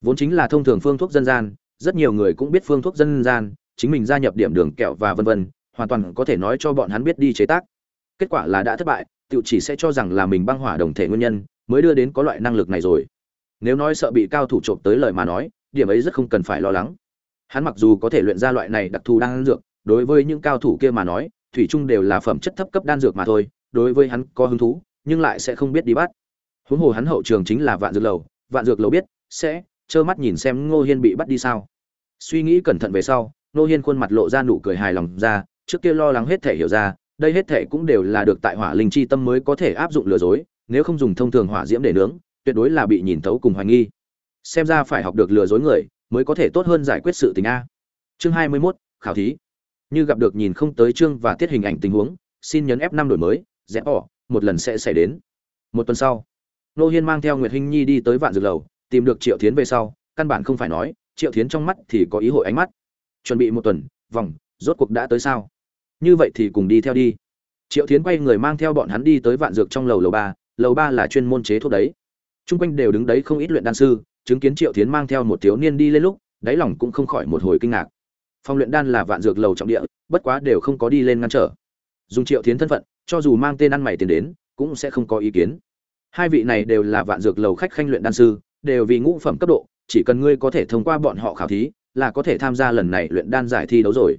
Vốn chính là thông thường phương thuốc dân gian, rất nhiều người cũng biết phương thuốc dân gian, chính mình gia nhập điểm đường kẹo và vân vân, hoàn toàn có thể nói cho bọn hắn biết đi chế tác. Kết quả là đã thất bại tự chỉ sẽ cho rằng là mình băng hỏa đồng thể nguyên nhân, mới đưa đến có loại năng lực này rồi. Nếu nói sợ bị cao thủ trộm tới lời mà nói, điểm ấy rất không cần phải lo lắng. Hắn mặc dù có thể luyện ra loại này đặc thù đan dược, đối với những cao thủ kia mà nói, thủy chung đều là phẩm chất thấp cấp đan dược mà thôi đối với hắn có hứng thú nhưng lại sẽ không biết đi bắt. Huống hồ hắn hậu trường chính là vạn dược lầu vạn dược lầu biết sẽ trơ mắt nhìn xem ngô hiên bị bắt đi sao. Suy nghĩ cẩn thận về sau ngô hiên khuôn mặt lộ ra nụ cười hài lòng ra trước kia lo lắng hết thể hiểu ra đây hết thể cũng đều là được tại hỏa linh chi tâm mới có thể áp dụng lừa dối nếu không dùng thông thường hỏa diễm để nướng tuyệt đối là bị nhìn thấu cùng hoài nghi. Xem ra phải học được lừa dối người mới có thể tốt hơn giải quyết sự tình a. Chương hai mươi 21, khảo thí. Như gặp được nhìn không tới chương và tiết hình ảnh tình huống xin nhấn f năm đổi mới rẽ bỏ, một lần sẽ xảy đến. Một tuần sau, nô hiên mang theo nguyệt hinh nhi đi tới vạn dược lầu, tìm được triệu thiến về sau, căn bản không phải nói, triệu thiến trong mắt thì có ý hội ánh mắt. Chuẩn bị một tuần, vòng, rốt cuộc đã tới sao? Như vậy thì cùng đi theo đi. Triệu thiến quay người mang theo bọn hắn đi tới vạn dược trong lầu lầu ba lầu ba là chuyên môn chế thuốc đấy. Chung quanh đều đứng đấy không ít luyện đan sư, chứng kiến triệu thiến mang theo một thiếu niên đi lên lúc, đáy lòng cũng không khỏi một hồi kinh ngạc. Phòng luyện đan là vạn dược lầu trọng địa, bất quá đều không có đi lên ngăn trở. Dùng triệu thiến thân phận cho dù mang tên ăn mày tiền đến, cũng sẽ không có ý kiến. Hai vị này đều là vạn dược lầu khách khanh luyện đan sư, đều vì ngũ phẩm cấp độ, chỉ cần ngươi có thể thông qua bọn họ khảo thí, là có thể tham gia lần này luyện đan giải thi đấu rồi.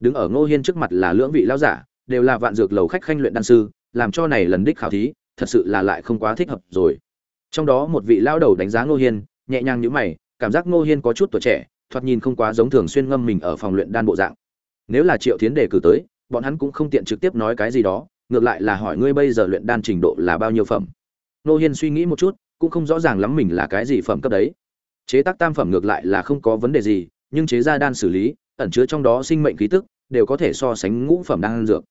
Đứng ở ngô hiên trước mặt là lưỡng vị lão giả, đều là vạn dược lầu khách khanh luyện đan sư, làm cho này lần đích khảo thí, thật sự là lại không quá thích hợp rồi. Trong đó một vị lão đầu đánh giá ngô hiên, nhẹ nhàng nhíu mày, cảm giác ngô hiên có chút tuổi trẻ, thoạt nhìn không quá giống thường xuyên ngâm mình ở phòng luyện đan bộ dạng. Nếu là triệu thiến đề cử tới, bọn hắn cũng không tiện trực tiếp nói cái gì đó ngược lại là hỏi ngươi bây giờ luyện đan trình độ là bao nhiêu phẩm? Ngô hiên suy nghĩ một chút, cũng không rõ ràng lắm mình là cái gì phẩm cấp đấy. Chế tác tam phẩm ngược lại là không có vấn đề gì, nhưng chế ra đan xử lý, ẩn chứa trong đó sinh mệnh khí tức, đều có thể so sánh ngũ phẩm đan dược.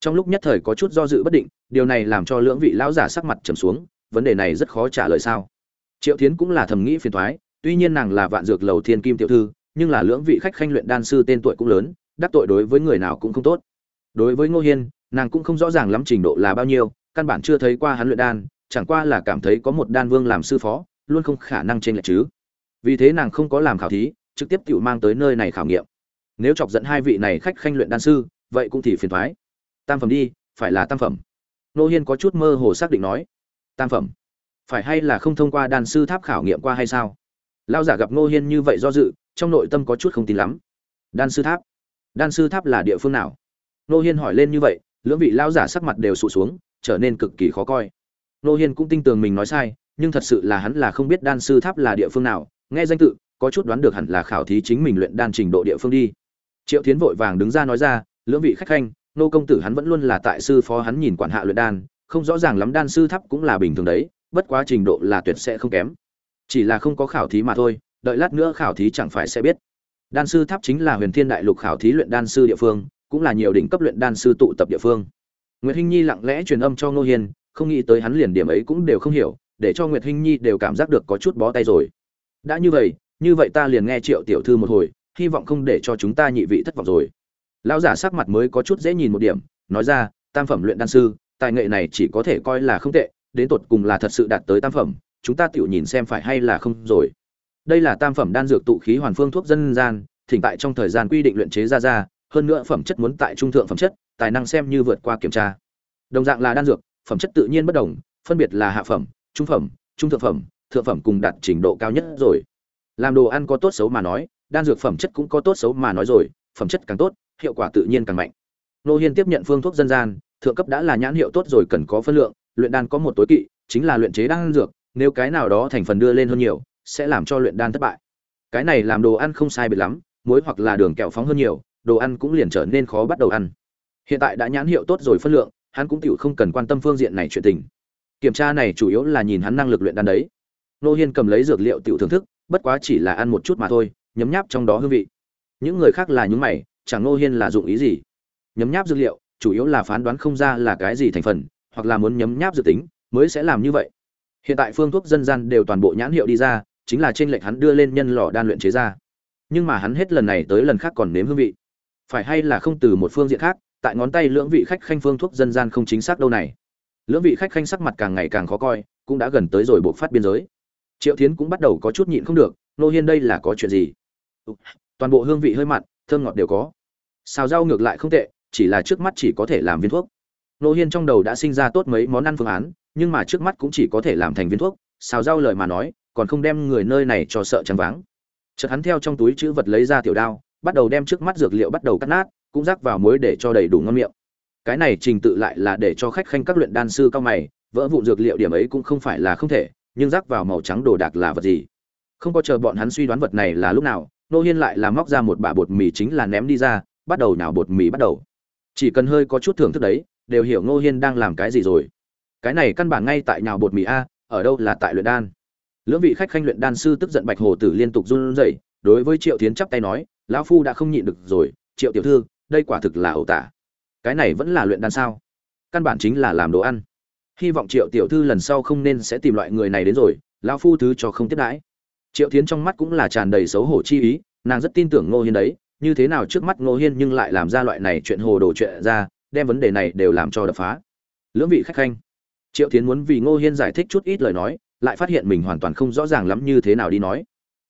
Trong lúc nhất thời có chút do dự bất định, điều này làm cho lưỡng vị lão giả sắc mặt trầm xuống, vấn đề này rất khó trả lời sao? Triệu thiến cũng là thầm nghĩ phiền thoái tuy nhiên nàng là vạn dược lầu thiên kim tiểu thư, nhưng là lưỡng vị khách khanh luyện đan sư tên tuổi cũng lớn, đắc tội đối với người nào cũng không tốt. Đối với ngô hiên nàng cũng không rõ ràng lắm trình độ là bao nhiêu, căn bản chưa thấy qua hắn luyện đan, chẳng qua là cảm thấy có một đan vương làm sư phó, luôn không khả năng trên lệch chứ. Vì thế nàng không có làm khảo thí, trực tiếp tự mang tới nơi này khảo nghiệm. Nếu chọc dẫn hai vị này khách khanh luyện đan sư, vậy cũng thì phiền thoái tam phẩm đi, phải là tam phẩm. Nô hiên có chút mơ hồ xác định nói. Tam phẩm. Phải hay là không thông qua đan sư tháp khảo nghiệm qua hay sao? Lao giả gặp nô hiên như vậy do dự, trong nội tâm có chút không tin lắm. Đan sư tháp? Đan sư tháp là địa phương nào? Nô hiên hỏi lên như vậy lưỡng vị lao giả sắc mặt đều sụt xuống, trở nên cực kỳ khó coi. Nô hiên cũng tin tưởng mình nói sai, nhưng thật sự là hắn là không biết đan sư tháp là địa phương nào, nghe danh tự, có chút đoán được hẳn là khảo thí chính mình luyện đan trình độ địa phương đi. Triệu tiến vội vàng đứng ra nói ra, lưỡng vị khách khanh, nô công tử hắn vẫn luôn là tại sư phó hắn nhìn quản hạ luyện đan, không rõ ràng lắm đan sư tháp cũng là bình thường đấy, bất quá trình độ là tuyệt sẽ không kém. Chỉ là không có khảo thí mà thôi, đợi lát nữa khảo thí chẳng phải sẽ biết. Đan sư tháp chính là huyền thiên đại lục khảo thí luyện đan sư địa phương cũng là nhiều đỉnh cấp luyện đan sư tụ tập địa phương. Nguyệt hinh nhi lặng lẽ truyền âm cho ngô hiên, không nghĩ tới hắn liền điểm ấy cũng đều không hiểu, để cho nguyệt hinh nhi đều cảm giác được có chút bó tay rồi. Đã như vậy như vậy ta liền nghe triệu tiểu thư một hồi, hy vọng không để cho chúng ta nhị vị thất vọng rồi. Lão giả sắc mặt mới có chút dễ nhìn một điểm, nói ra, tam phẩm luyện đan sư, tài nghệ này chỉ có thể coi là không tệ, đến tột cùng là thật sự đạt tới tam phẩm, chúng ta tiểu nhìn xem phải hay là không rồi. Đây là tam phẩm đan dược tụ khí hoàn phương thuốc dân gian, thỉnh tại trong thời gian quy định luyện chế ra ra hơn nữa phẩm chất muốn tại trung thượng phẩm chất, tài năng xem như vượt qua kiểm tra. Đồng dạng là đan dược, phẩm chất tự nhiên bất đồng, phân biệt là hạ phẩm, trung phẩm, trung thượng phẩm thượng phẩm cùng đạt trình độ cao nhất rồi. Làm đồ ăn có tốt xấu mà nói, đan dược phẩm chất cũng có tốt xấu mà nói rồi, phẩm chất càng tốt, hiệu quả tự nhiên càng mạnh. Nô hiên tiếp nhận phương thuốc dân gian, thượng cấp đã là nhãn hiệu tốt rồi cần có phân lượng, luyện đan có một tối kỵ, chính là luyện chế đan dược, nếu cái nào đó thành phần đưa lên hơn nhiều, sẽ làm cho luyện đan thất bại. Cái này làm đồ ăn không sai biệt lắm, muối hoặc là đường kẹo phóng hơn nhiều đồ ăn cũng liền trở nên khó bắt đầu ăn. Hiện tại đã nhãn hiệu tốt rồi phân lượng, hắn cũng tựu không cần quan tâm phương diện này chuyện tình. Kiểm tra này chủ yếu là nhìn hắn năng lực luyện đan đấy. Nô hiên cầm lấy dược liệu tựu thưởng thức, bất quá chỉ là ăn một chút mà thôi, nhấm nháp trong đó hương vị. Những người khác là những mày, chẳng nô hiên là dụng ý gì? Nhấm nháp dược liệu, chủ yếu là phán đoán không ra là cái gì thành phần, hoặc là muốn nhấm nháp dự tính, mới sẽ làm như vậy. Hiện tại phương thuốc dân gian đều toàn bộ nhãn hiệu đi ra, chính là trên lệnh hắn đưa lên nhân lò đan luyện chế ra. Nhưng mà hắn hết lần này tới lần khác còn nếm hương vị phải hay là không từ một phương diện khác, tại ngón tay lưỡng vị khách khanh phương thuốc dân gian không chính xác đâu này. Lưỡng vị khách khanh sắc mặt càng ngày càng khó coi, cũng đã gần tới rồi buộc phát biên giới. Triệu thiến cũng bắt đầu có chút nhịn không được, nô hiên đây là có chuyện gì? Ừ, toàn bộ hương vị hơi mặn, thơm ngọt đều có. Xào rau ngược lại không tệ, chỉ là trước mắt chỉ có thể làm viên thuốc. Nô hiên trong đầu đã sinh ra tốt mấy món ăn phương án, nhưng mà trước mắt cũng chỉ có thể làm thành viên thuốc. Xào rau lời mà nói, còn không đem người nơi này cho sợ trắng váng. Chợt hắn theo trong túi chữ vật lấy ra tiểu đao bắt đầu đem trước mắt dược liệu bắt đầu cắt nát, cũng rắc vào muối để cho đầy đủ ngon miệng. Cái này trình tự lại là để cho khách khanh các luyện đan sư cao mày, vỡ vụn dược liệu điểm ấy cũng không phải là không thể, nhưng rắc vào màu trắng đồ đạc là vật gì? Không có chờ bọn hắn suy đoán vật này là lúc nào, nô hiên lại là móc ra một bả bột mì chính là ném đi ra, bắt đầu nào bột mì bắt đầu. Chỉ cần hơi có chút thưởng thức đấy, đều hiểu nô hiên đang làm cái gì rồi. Cái này căn bản ngay tại nhào bột mì a, ở đâu là tại luyện đan. Lưỡng vị khách khanh luyện đan sư tức giận bạch hồ tử liên tục run rẩy, đối với triệu tiến chắp tay nói lão phu đã không nhịn được rồi, triệu tiểu thư, đây quả thực là ẩu tả. Cái này vẫn là luyện đan sao? Căn bản chính là làm đồ ăn. Hy vọng triệu tiểu thư lần sau không nên sẽ tìm loại người này đến rồi, lão phu thứ cho không tiếp đãi. Triệu tiến trong mắt cũng là tràn đầy xấu hổ chi ý, nàng rất tin tưởng ngô hiên đấy, như thế nào trước mắt ngô hiên nhưng lại làm ra loại này chuyện hồ đồ chuyện ra, đem vấn đề này đều làm cho đập phá. Lưỡng vị khách khanh. Triệu tiến muốn vì ngô hiên giải thích chút ít lời nói, lại phát hiện mình hoàn toàn không rõ ràng lắm như thế nào đi nói.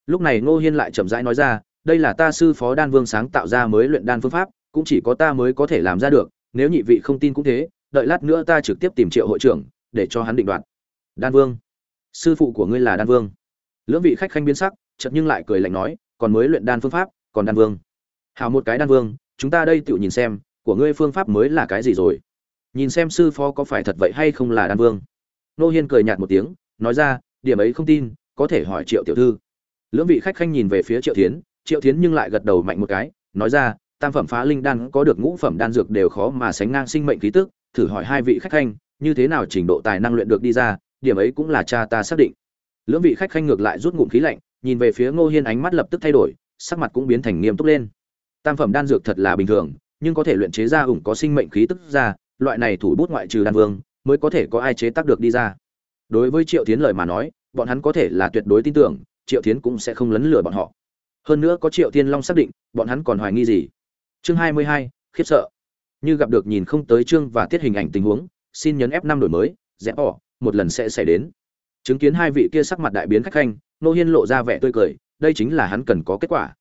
Lúc này ngô hiên lại chậm rãi nói ra đây là ta sư phó đan vương sáng tạo ra mới luyện đan phương pháp, cũng chỉ có ta mới có thể làm ra được, nếu nhị vị không tin cũng thế, đợi lát nữa ta trực tiếp tìm triệu hội trưởng, để cho hắn định đoạt. Đan vương, sư phụ của ngươi là đan vương. Lưỡng vị khách khanh biến sắc, chợt nhưng lại cười lạnh nói, còn mới luyện đan phương pháp, còn đan vương. Hào một cái đan vương, chúng ta đây tự nhìn xem, của ngươi phương pháp mới là cái gì rồi? Nhìn xem sư phó có phải thật vậy hay không là đan vương. Nô hiên cười nhạt một tiếng, nói ra, điểm ấy không tin, có thể hỏi triệu tiểu thư. Lưỡng vị khách khanh nhìn về phía triệu tiến triệu tiến nhưng lại gật đầu mạnh một cái, nói ra, tam phẩm phá linh đan có được ngũ phẩm đan dược đều khó mà sánh ngang sinh mệnh khí tức, thử hỏi hai vị khách khanh, như thế nào trình độ tài năng luyện được đi ra, điểm ấy cũng là cha ta xác định. Lưỡng vị khách khanh ngược lại rút ngụm khí lạnh, nhìn về phía ngô hiên ánh mắt lập tức thay đổi, sắc mặt cũng biến thành nghiêm túc lên. Tam phẩm đan dược thật là bình thường, nhưng có thể luyện chế ra ủng có sinh mệnh khí tức ra, loại này thủ bút ngoại trừ đan vương, mới có thể có ai chế tác được đi ra. Đối với triệu tiến lời mà nói, bọn hắn có thể là tuyệt đối tin tưởng, triệu tiến cũng sẽ không lấn lừa bọn họ hơn nữa có triệu tiên long xác định, bọn hắn còn hoài nghi gì? Chương hai mươi hai, khiếp sợ. Như gặp được nhìn không tới chương và tiết hình ảnh tình huống, xin nhấn f năm đổi mới rẽ bỏ, một lần sẽ xảy đến. Chứng kiến hai vị kia sắc mặt đại biến khách khanh, nô hiên lộ ra vẻ tươi cười, đây chính là hắn cần có kết quả.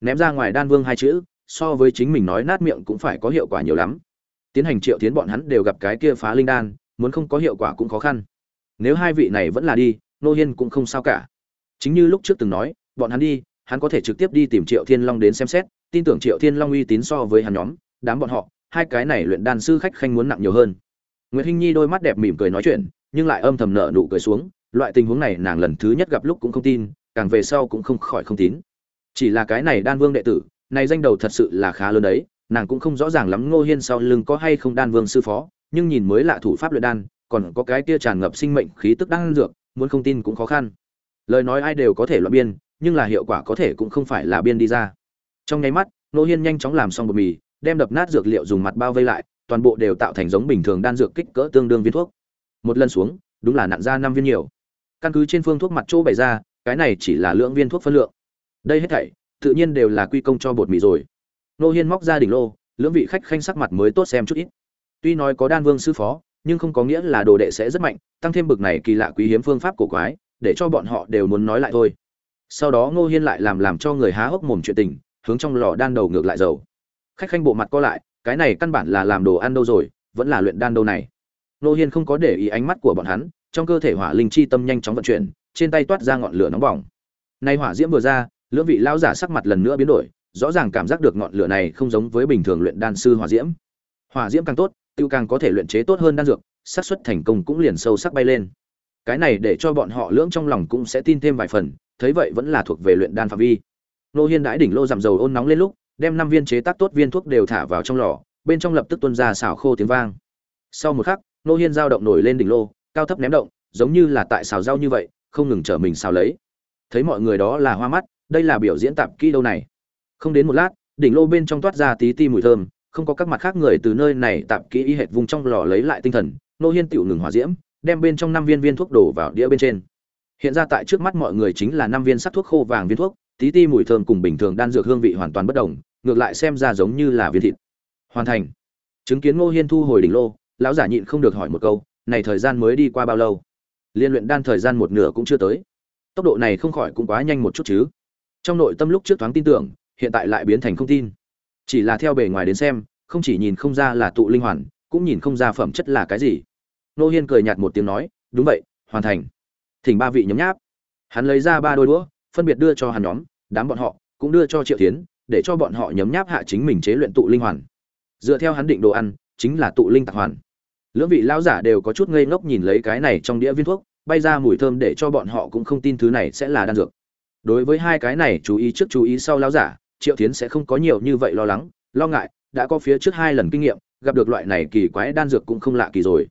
Ném ra ngoài đan vương hai chữ, so với chính mình nói nát miệng cũng phải có hiệu quả nhiều lắm. Tiến hành triệu tiến bọn hắn đều gặp cái kia phá linh đan, muốn không có hiệu quả cũng khó khăn. Nếu hai vị này vẫn là đi, nô hiên cũng không sao cả. Chính như lúc trước từng nói, bọn hắn đi hắn có thể trực tiếp đi tìm triệu thiên long đến xem xét, tin tưởng triệu thiên long uy tín so với hắn nhóm, đám bọn họ, hai cái này luyện đan sư khách khanh muốn nặng nhiều hơn. Nguyệt hinh nhi đôi mắt đẹp mỉm cười nói chuyện, nhưng lại âm thầm nở nụ cười xuống, loại tình huống này nàng lần thứ nhất gặp lúc cũng không tin, càng về sau cũng không khỏi không tín. Chỉ là cái này đan vương đệ tử, này danh đầu thật sự là khá lớn đấy, nàng cũng không rõ ràng lắm ngô hiên sau lưng có hay không đan vương sư phó, nhưng nhìn mới lạ thủ pháp luyện đan, còn có cái kia tràn ngập sinh mệnh khí tức đang dược, muốn không tin cũng khó khăn. Lời nói ai đều có thể luận biên nhưng là hiệu quả có thể cũng không phải là biên đi ra. Trong nháy mắt Nô hiên nhanh chóng làm xong bột mì, đem đập nát dược liệu dùng mặt bao vây lại, toàn bộ đều tạo thành giống bình thường đan dược kích cỡ tương đương viên thuốc. Một lần xuống, đúng là nặn ra năm viên nhiều. Căn cứ trên phương thuốc mặt chỗ bày ra, cái này chỉ là lượng viên thuốc phân lượng. Đây hết thảy, tự nhiên đều là quy công cho bột mì rồi. Nô hiên móc ra đỉnh lô, lưỡng vị khách khanh sắc mặt mới tốt xem chút ít. Tuy nói có đan vương sư phó, nhưng không có nghĩa là đồ đệ sẽ rất mạnh, tăng thêm bực này kỳ lạ quý hiếm phương pháp cổ quái, để cho bọn họ đều muốn nói lại thôi sau đó ngô hiên lại làm làm cho người há hốc mồm chuyện tình, hướng trong lò đan đầu ngược lại dầu. Khách khanh bộ mặt co lại, cái này căn bản là làm đồ ăn đâu rồi, vẫn là luyện đan đâu này. Ngô hiên không có để ý ánh mắt của bọn hắn, trong cơ thể hỏa linh chi tâm nhanh chóng vận chuyển, trên tay toát ra ngọn lửa nóng bỏng. Nay hỏa diễm vừa ra, lưỡng vị lão giả sắc mặt lần nữa biến đổi, rõ ràng cảm giác được ngọn lửa này không giống với bình thường luyện đan sư hỏa diễm. Hỏa diễm càng tốt, tiêu càng có thể luyện chế tốt hơn đan dược, xác suất thành công cũng liền sâu sắc bay lên. Cái này để cho bọn họ lưỡng trong lòng cũng sẽ tin thêm vài phần thấy vậy vẫn là thuộc về luyện đan phạm vi. Nô hiên đãi đỉnh lô giảm dầu ôn nóng lên lúc, đem năm viên chế tác tốt viên thuốc đều thả vào trong lò, bên trong lập tức tuôn ra xào khô tiếng vang. Sau một khắc, nô hiên giao động nổi lên đỉnh lô, cao thấp ném động, giống như là tại xào rau như vậy, không ngừng trở mình xào lấy. Thấy mọi người đó là hoa mắt, đây là biểu diễn tạp kỹ đâu này. Không đến một lát, đỉnh lô bên trong toát ra tí ti mùi thơm, không có các mặt khác người từ nơi này tạp kỹ y hệt vùng trong lò lấy lại tinh thần, nô hiên tiểu ngừng hòa diễm, đem bên trong năm viên viên thuốc đổ vào đĩa bên trên hiện ra tại trước mắt mọi người chính là năm viên sắc thuốc khô vàng viên thuốc, tí ti mùi thơm cùng bình thường đan dược hương vị hoàn toàn bất đồng, ngược lại xem ra giống như là viên thịt. Hoàn thành. Chứng kiến ngô hiên thu hồi đỉnh lô, lão giả nhịn không được hỏi một câu, này thời gian mới đi qua bao lâu? Liên luyện đan thời gian một nửa cũng chưa tới. Tốc độ này không khỏi cũng quá nhanh một chút chứ. Trong nội tâm lúc trước thoáng tin tưởng, hiện tại lại biến thành không tin. Chỉ là theo bề ngoài đến xem, không chỉ nhìn không ra là tụ linh hoàn, cũng nhìn không ra phẩm chất là cái gì. Nô hiên cười nhạt một tiếng nói, đúng vậy, hoàn thành thỉnh ba vị nhấm nháp. Hắn lấy ra ba đôi đũa, phân biệt đưa cho hắn nhóm, đám bọn họ, cũng đưa cho triệu tiến để cho bọn họ nhấm nháp hạ chính mình chế luyện tụ linh hoàn. Dựa theo hắn định đồ ăn, chính là tụ linh tạc hoàn. Lưỡng vị lão giả đều có chút ngây ngốc nhìn lấy cái này trong đĩa viên thuốc, bay ra mùi thơm để cho bọn họ cũng không tin thứ này sẽ là đan dược. Đối với hai cái này chú ý trước chú ý sau lão giả, triệu tiến sẽ không có nhiều như vậy lo lắng, lo ngại, đã có phía trước hai lần kinh nghiệm, gặp được loại này kỳ quái đan dược cũng không lạ kỳ rồi.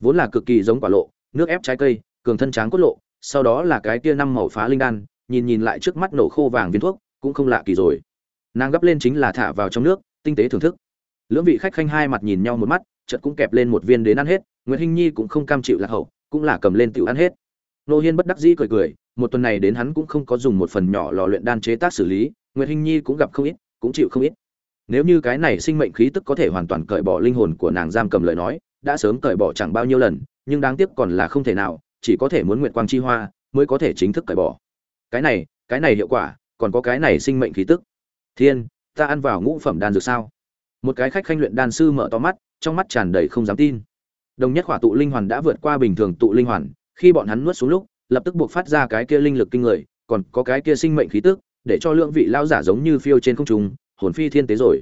Vốn là cực kỳ giống quả lộ, nước ép trái cây cường thân tráng cốt lộ, sau đó là cái kia năm màu phá linh đan, nhìn nhìn lại trước mắt nổ khô vàng viên thuốc, cũng không lạ kỳ rồi. Nàng gấp lên chính là thả vào trong nước, tinh tế thưởng thức. Lưỡng vị khách khanh hai mặt nhìn nhau một mắt, chợt cũng kẹp lên một viên đến ăn hết nguyễn hinh nhi cũng không cam chịu lạc hậu, cũng là cầm lên tiểu ăn hết. Nô hiên bất đắc dĩ cười cười, một tuần này đến hắn cũng không có dùng một phần nhỏ lò luyện đan chế tác xử lý nguyễn hinh nhi cũng gặp không ít, cũng chịu không ít. Nếu như cái này sinh mệnh khí tức có thể hoàn toàn cởi bỏ linh hồn của nàng giam cầm lời nói, đã sớm cởi bỏ chẳng bao nhiêu lần, nhưng đáng tiếc còn là không thể nào chỉ có thể muốn nguyện quang chi hoa mới có thể chính thức cởi bỏ. Cái này cái này hiệu quả, còn có cái này sinh mệnh khí tức. Thiên, ta ăn vào ngũ phẩm đan dược sao? Một cái khách khanh luyện đan sư mở to mắt, trong mắt tràn đầy không dám tin. Đồng nhất khỏa tụ linh hoàn đã vượt qua bình thường tụ linh hoàn, khi bọn hắn nuốt xuống lúc, lập tức buộc phát ra cái kia linh lực kinh người, còn có cái kia sinh mệnh khí tức, để cho lượng vị lao giả giống như phiêu trên không trung, hồn phi thiên tế rồi.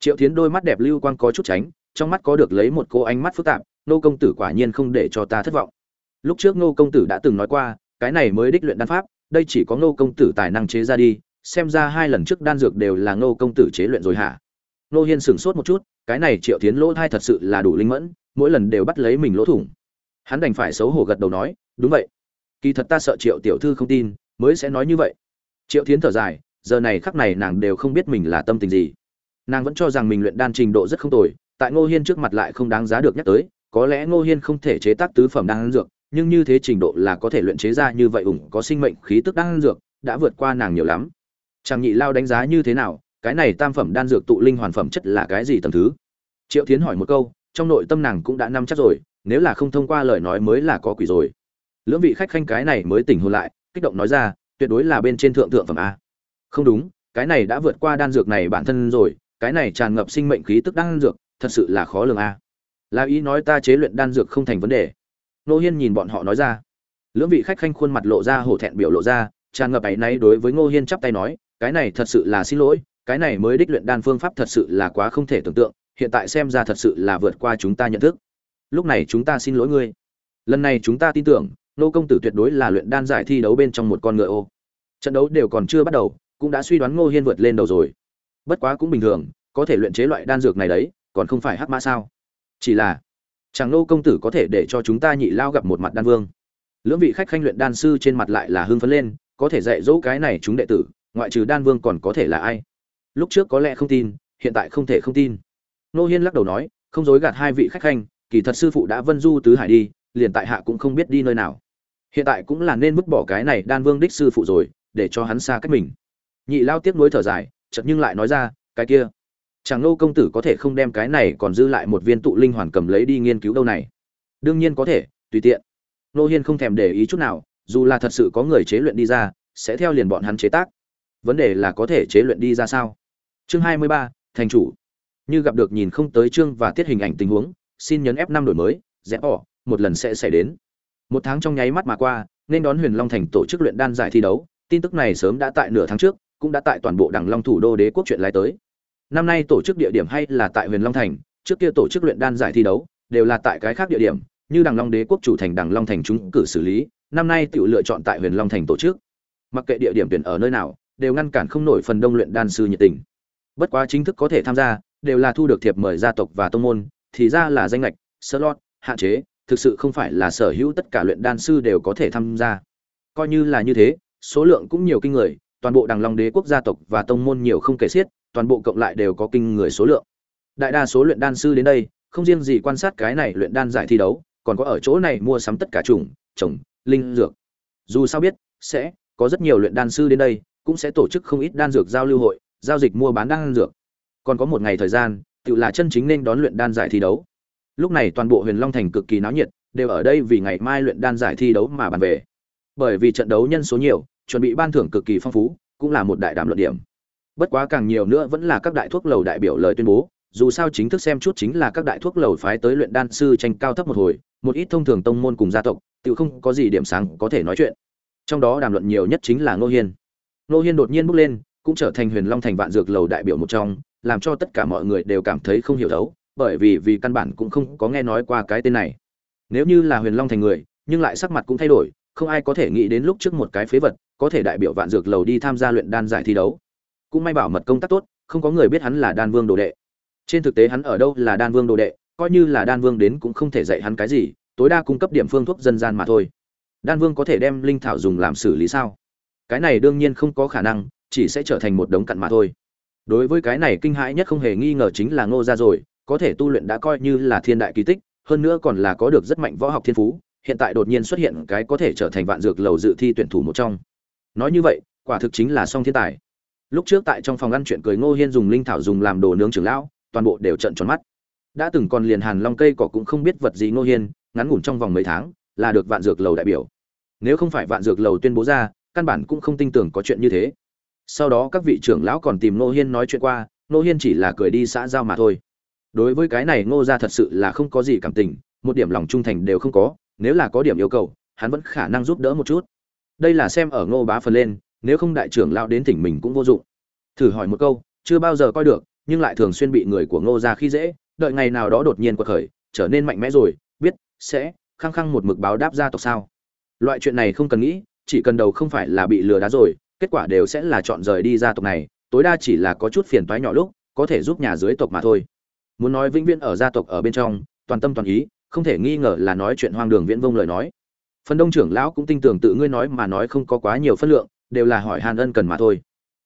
Triệu tiến đôi mắt đẹp lưu quang có chút tránh, trong mắt có được lấy một cô ánh mắt phức tạp, nô công tử quả nhiên không để cho ta thất vọng lúc trước Ngô công tử đã từng nói qua, cái này mới đích luyện đan pháp, đây chỉ có Ngô công tử tài năng chế ra đi, xem ra hai lần trước đan dược đều là Ngô công tử chế luyện rồi hả? Ngô hiên sửng sốt một chút, cái này triệu tiến lỗ thai thật sự là đủ linh mẫn, mỗi lần đều bắt lấy mình lỗ thủng. Hắn đành phải xấu hổ gật đầu nói, đúng vậy. Kỳ thật ta sợ triệu tiểu thư không tin, mới sẽ nói như vậy. Triệu tiến thở dài, giờ này khắc này nàng đều không biết mình là tâm tình gì. Nàng vẫn cho rằng mình luyện đan trình độ rất không tồi, tại ngô hiên trước mặt lại không đáng giá được nhắc tới, có lẽ ngô hiên không thể chế tác tứ phẩm đan dược nhưng như thế trình độ là có thể luyện chế ra như vậy ủng có sinh mệnh khí tức đan dược, đã vượt qua nàng nhiều lắm. Chàng nhị lao đánh giá như thế nào? Cái này tam phẩm đan dược tụ linh hoàn phẩm chất là cái gì tầm thứ? Triệu tiến hỏi một câu, trong nội tâm nàng cũng đã nắm chắc rồi, nếu là không thông qua lời nói mới là có quỷ rồi. Lưỡng vị khách khanh cái này mới tỉnh hồn lại, kích động nói ra, tuyệt đối là bên trên thượng thượng phẩm a. Không đúng, cái này đã vượt qua đan dược này bản thân rồi, cái này tràn ngập sinh mệnh khí tức đan dược, thật sự là khó lường a. Là ý nói ta chế luyện đan dược không thành vấn đề nô hiên nhìn bọn họ nói ra. Lưỡng vị khách khanh khuôn mặt lộ ra hổ thẹn biểu lộ ra, tràn ngập áy náy đối với ngô hiên chắp tay nói, cái này thật sự là xin lỗi, cái này mới đích luyện đan phương pháp thật sự là quá không thể tưởng tượng, hiện tại xem ra thật sự là vượt qua chúng ta nhận thức. Lúc này chúng ta xin lỗi ngươi. Lần này chúng ta tin tưởng, nô công tử tuyệt đối là luyện đan giải thi đấu bên trong một con ngựa ô. Trận đấu đều còn chưa bắt đầu, cũng đã suy đoán ngô hiên vượt lên đầu rồi. Bất quá cũng bình thường, có thể luyện chế loại đan dược này đấy, còn không phải hắc mã sao? Chỉ là chàng nô công tử có thể để cho chúng ta nhị lao gặp một mặt đan vương. Lưỡng vị khách khanh luyện đan sư trên mặt lại là hưng phấn lên, có thể dạy dỗ cái này chúng đệ tử, ngoại trừ đan vương còn có thể là ai? Lúc trước có lẽ không tin, hiện tại không thể không tin. Nô hiên lắc đầu nói, không dối gạt hai vị khách khanh, kỳ thật sư phụ đã vân du tứ hải đi, liền tại hạ cũng không biết đi nơi nào. Hiện tại cũng là nên vứt bỏ cái này đan vương đích sư phụ rồi, để cho hắn xa cách mình. Nhị lao tiếc nuối thở dài, chợt nhưng lại nói ra, cái kia chàng nô công tử có thể không đem cái này còn dư lại một viên tụ linh hoàn cầm lấy đi nghiên cứu đâu này. Đương nhiên có thể, tùy tiện. Nô hiên không thèm để ý chút nào, dù là thật sự có người chế luyện đi ra, sẽ theo liền bọn hắn chế tác. Vấn đề là có thể chế luyện đi ra sao? Chương hai mươi ba, thành chủ. Như gặp được nhìn không tới chương và tiết hình ảnh tình huống, xin nhấn f năm đổi mới rẽ bỏ, một lần sẽ xảy đến. Một tháng trong nháy mắt mà qua, nên đón huyền long thành tổ chức luyện đan giải thi đấu, tin tức này sớm đã tại nửa tháng trước, cũng đã tại toàn bộ đảng long thủ đô đế quốc chuyện lái tới năm nay tổ chức địa điểm hay là tại huyền long thành, trước kia tổ chức luyện đan giải thi đấu, đều là tại cái khác địa điểm, như Đằng long đế quốc chủ thành Đằng long thành chúng cử xử lý, năm nay tự lựa chọn tại huyền long thành tổ chức. Mặc kệ địa điểm tuyển ở nơi nào, đều ngăn cản không nổi phần đông luyện đan sư nhiệt tình. Bất quá chính thức có thể tham gia, đều là thu được thiệp mời gia tộc và tông môn, thì ra là danh lệch slot, hạn chế, thực sự không phải là sở hữu tất cả luyện đan sư đều có thể tham gia. Coi như là như thế, số lượng cũng nhiều kinh người toàn bộ đằng long đế quốc gia tộc và tông môn nhiều không kể xiết, toàn bộ cộng lại đều có kinh người số lượng. Đại đa số luyện đan sư đến đây, không riêng gì quan sát cái này luyện đan giải thi đấu, còn có ở chỗ này mua sắm tất cả chủng, trồng, linh dược. Dù sao biết, sẽ có rất nhiều luyện đan sư đến đây, cũng sẽ tổ chức không ít đan dược giao lưu hội, giao dịch mua bán đan dược. Còn có một ngày thời gian, tự là chân chính nên đón luyện đan giải thi đấu. Lúc này toàn bộ huyền long thành cực kỳ náo nhiệt, đều ở đây vì ngày mai luyện đan giải thi đấu mà bàn về. Bởi vì trận đấu nhân số nhiều chuẩn bị ban thưởng cực kỳ phong phú, cũng là một đại đàm luận điểm. Bất quá càng nhiều nữa vẫn là các đại thuốc lầu đại biểu lời tuyên bố, dù sao chính thức xem chút chính là các đại thuốc lầu phái tới luyện đan sư tranh cao thấp một hồi, một ít thông thường tông môn cùng gia tộc, tự không có gì điểm sáng có thể nói chuyện. Trong đó đàm luận nhiều nhất chính là ngô hiên. Ngô hiên đột nhiên bước lên, cũng trở thành huyền long thành vạn dược lầu đại biểu một trong, làm cho tất cả mọi người đều cảm thấy không hiểu đấu bởi vì vì căn bản cũng không có nghe nói qua cái tên này. Nếu như là huyền long thành người, nhưng lại sắc mặt cũng thay đổi, không ai có thể nghĩ đến lúc trước một cái phế vật có thể đại biểu vạn dược lầu đi tham gia luyện đan giải thi đấu. Cũng may bảo mật công tác tốt, không có người biết hắn là đan vương đồ đệ. Trên thực tế hắn ở đâu là đan vương đồ đệ, coi như là đan vương đến cũng không thể dạy hắn cái gì, tối đa cung cấp điểm phương thuốc dân gian mà thôi. Đan vương có thể đem linh thảo dùng làm xử lý sao? Cái này đương nhiên không có khả năng, chỉ sẽ trở thành một đống cặn mà thôi. Đối với cái này kinh hãi nhất không hề nghi ngờ chính là ngô gia rồi, có thể tu luyện đã coi như là thiên đại kỳ tích, hơn nữa còn là có được rất mạnh võ học thiên phú, hiện tại đột nhiên xuất hiện cái có thể trở thành vạn dược lầu dự thi tuyển thủ một trong nói như vậy, quả thực chính là song thiên tài. Lúc trước tại trong phòng ăn chuyện cười ngô hiên dùng linh thảo dùng làm đồ nướng trưởng lão, toàn bộ đều trận tròn mắt. Đã từng còn liền hàn long cây cỏ cũng không biết vật gì ngô hiên, ngắn ngủn trong vòng mấy tháng, là được vạn dược lầu đại biểu. Nếu không phải vạn dược lầu tuyên bố ra, căn bản cũng không tin tưởng có chuyện như thế. Sau đó các vị trưởng lão còn tìm ngô hiên nói chuyện qua, ngô hiên chỉ là cười đi xã giao mà thôi. Đối với cái này ngô ra thật sự là không có gì cảm tình, một điểm lòng trung thành đều không có, nếu là có điểm yêu cầu, hắn vẫn khả năng giúp đỡ một chút đây là xem ở ngô bá phần lên, nếu không đại trưởng lao đến tỉnh mình cũng vô dụng. Thử hỏi một câu, chưa bao giờ coi được, nhưng lại thường xuyên bị người của ngô ra khi dễ, đợi ngày nào đó đột nhiên quật khởi, trở nên mạnh mẽ rồi, biết, sẽ, khăng khăng một mực báo đáp gia tộc sao. Loại chuyện này không cần nghĩ, chỉ cần đầu không phải là bị lừa đá rồi, kết quả đều sẽ là chọn rời đi gia tộc này, tối đa chỉ là có chút phiền toái nhỏ lúc, có thể giúp nhà dưới tộc mà thôi. Muốn nói vĩnh viễn ở gia tộc ở bên trong, toàn tâm toàn ý, không thể nghi ngờ là nói chuyện hoang đường viễn vông lời nói phần đông trưởng lão cũng tin tưởng tự ngươi nói mà nói không có quá nhiều phân lượng đều là hỏi hàn ân cần mà thôi.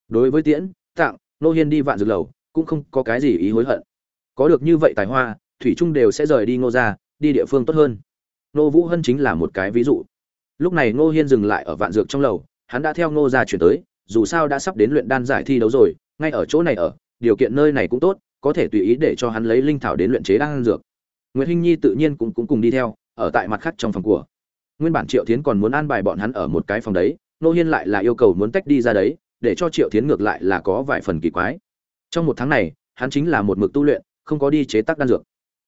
Đối với tiễn tặng nô hiên đi vạn dược lầu cũng không có cái gì ý hối hận. Có được như vậy tài hoa thủy trung đều sẽ rời đi ngô ra đi địa phương tốt hơn. Nô vũ hân chính là một cái ví dụ. Lúc này ngô hiên dừng lại ở vạn dược trong lầu hắn đã theo ngô ra chuyển tới dù sao đã sắp đến luyện đan giải thi đấu rồi ngay ở chỗ này ở điều kiện nơi này cũng tốt có thể tùy ý để cho hắn lấy linh thảo đến luyện chế đan dược. Nguyễn hinh nhi tự nhiên cũng, cũng cùng đi theo ở tại mặt khác trong phòng của nguyên bản triệu tiến còn muốn an bài bọn hắn ở một cái phòng đấy, nô hiên lại là yêu cầu muốn tách đi ra đấy, để cho triệu tiến ngược lại là có vài phần kỳ quái. Trong một tháng này, hắn chính là một mực tu luyện, không có đi chế tác đan dược.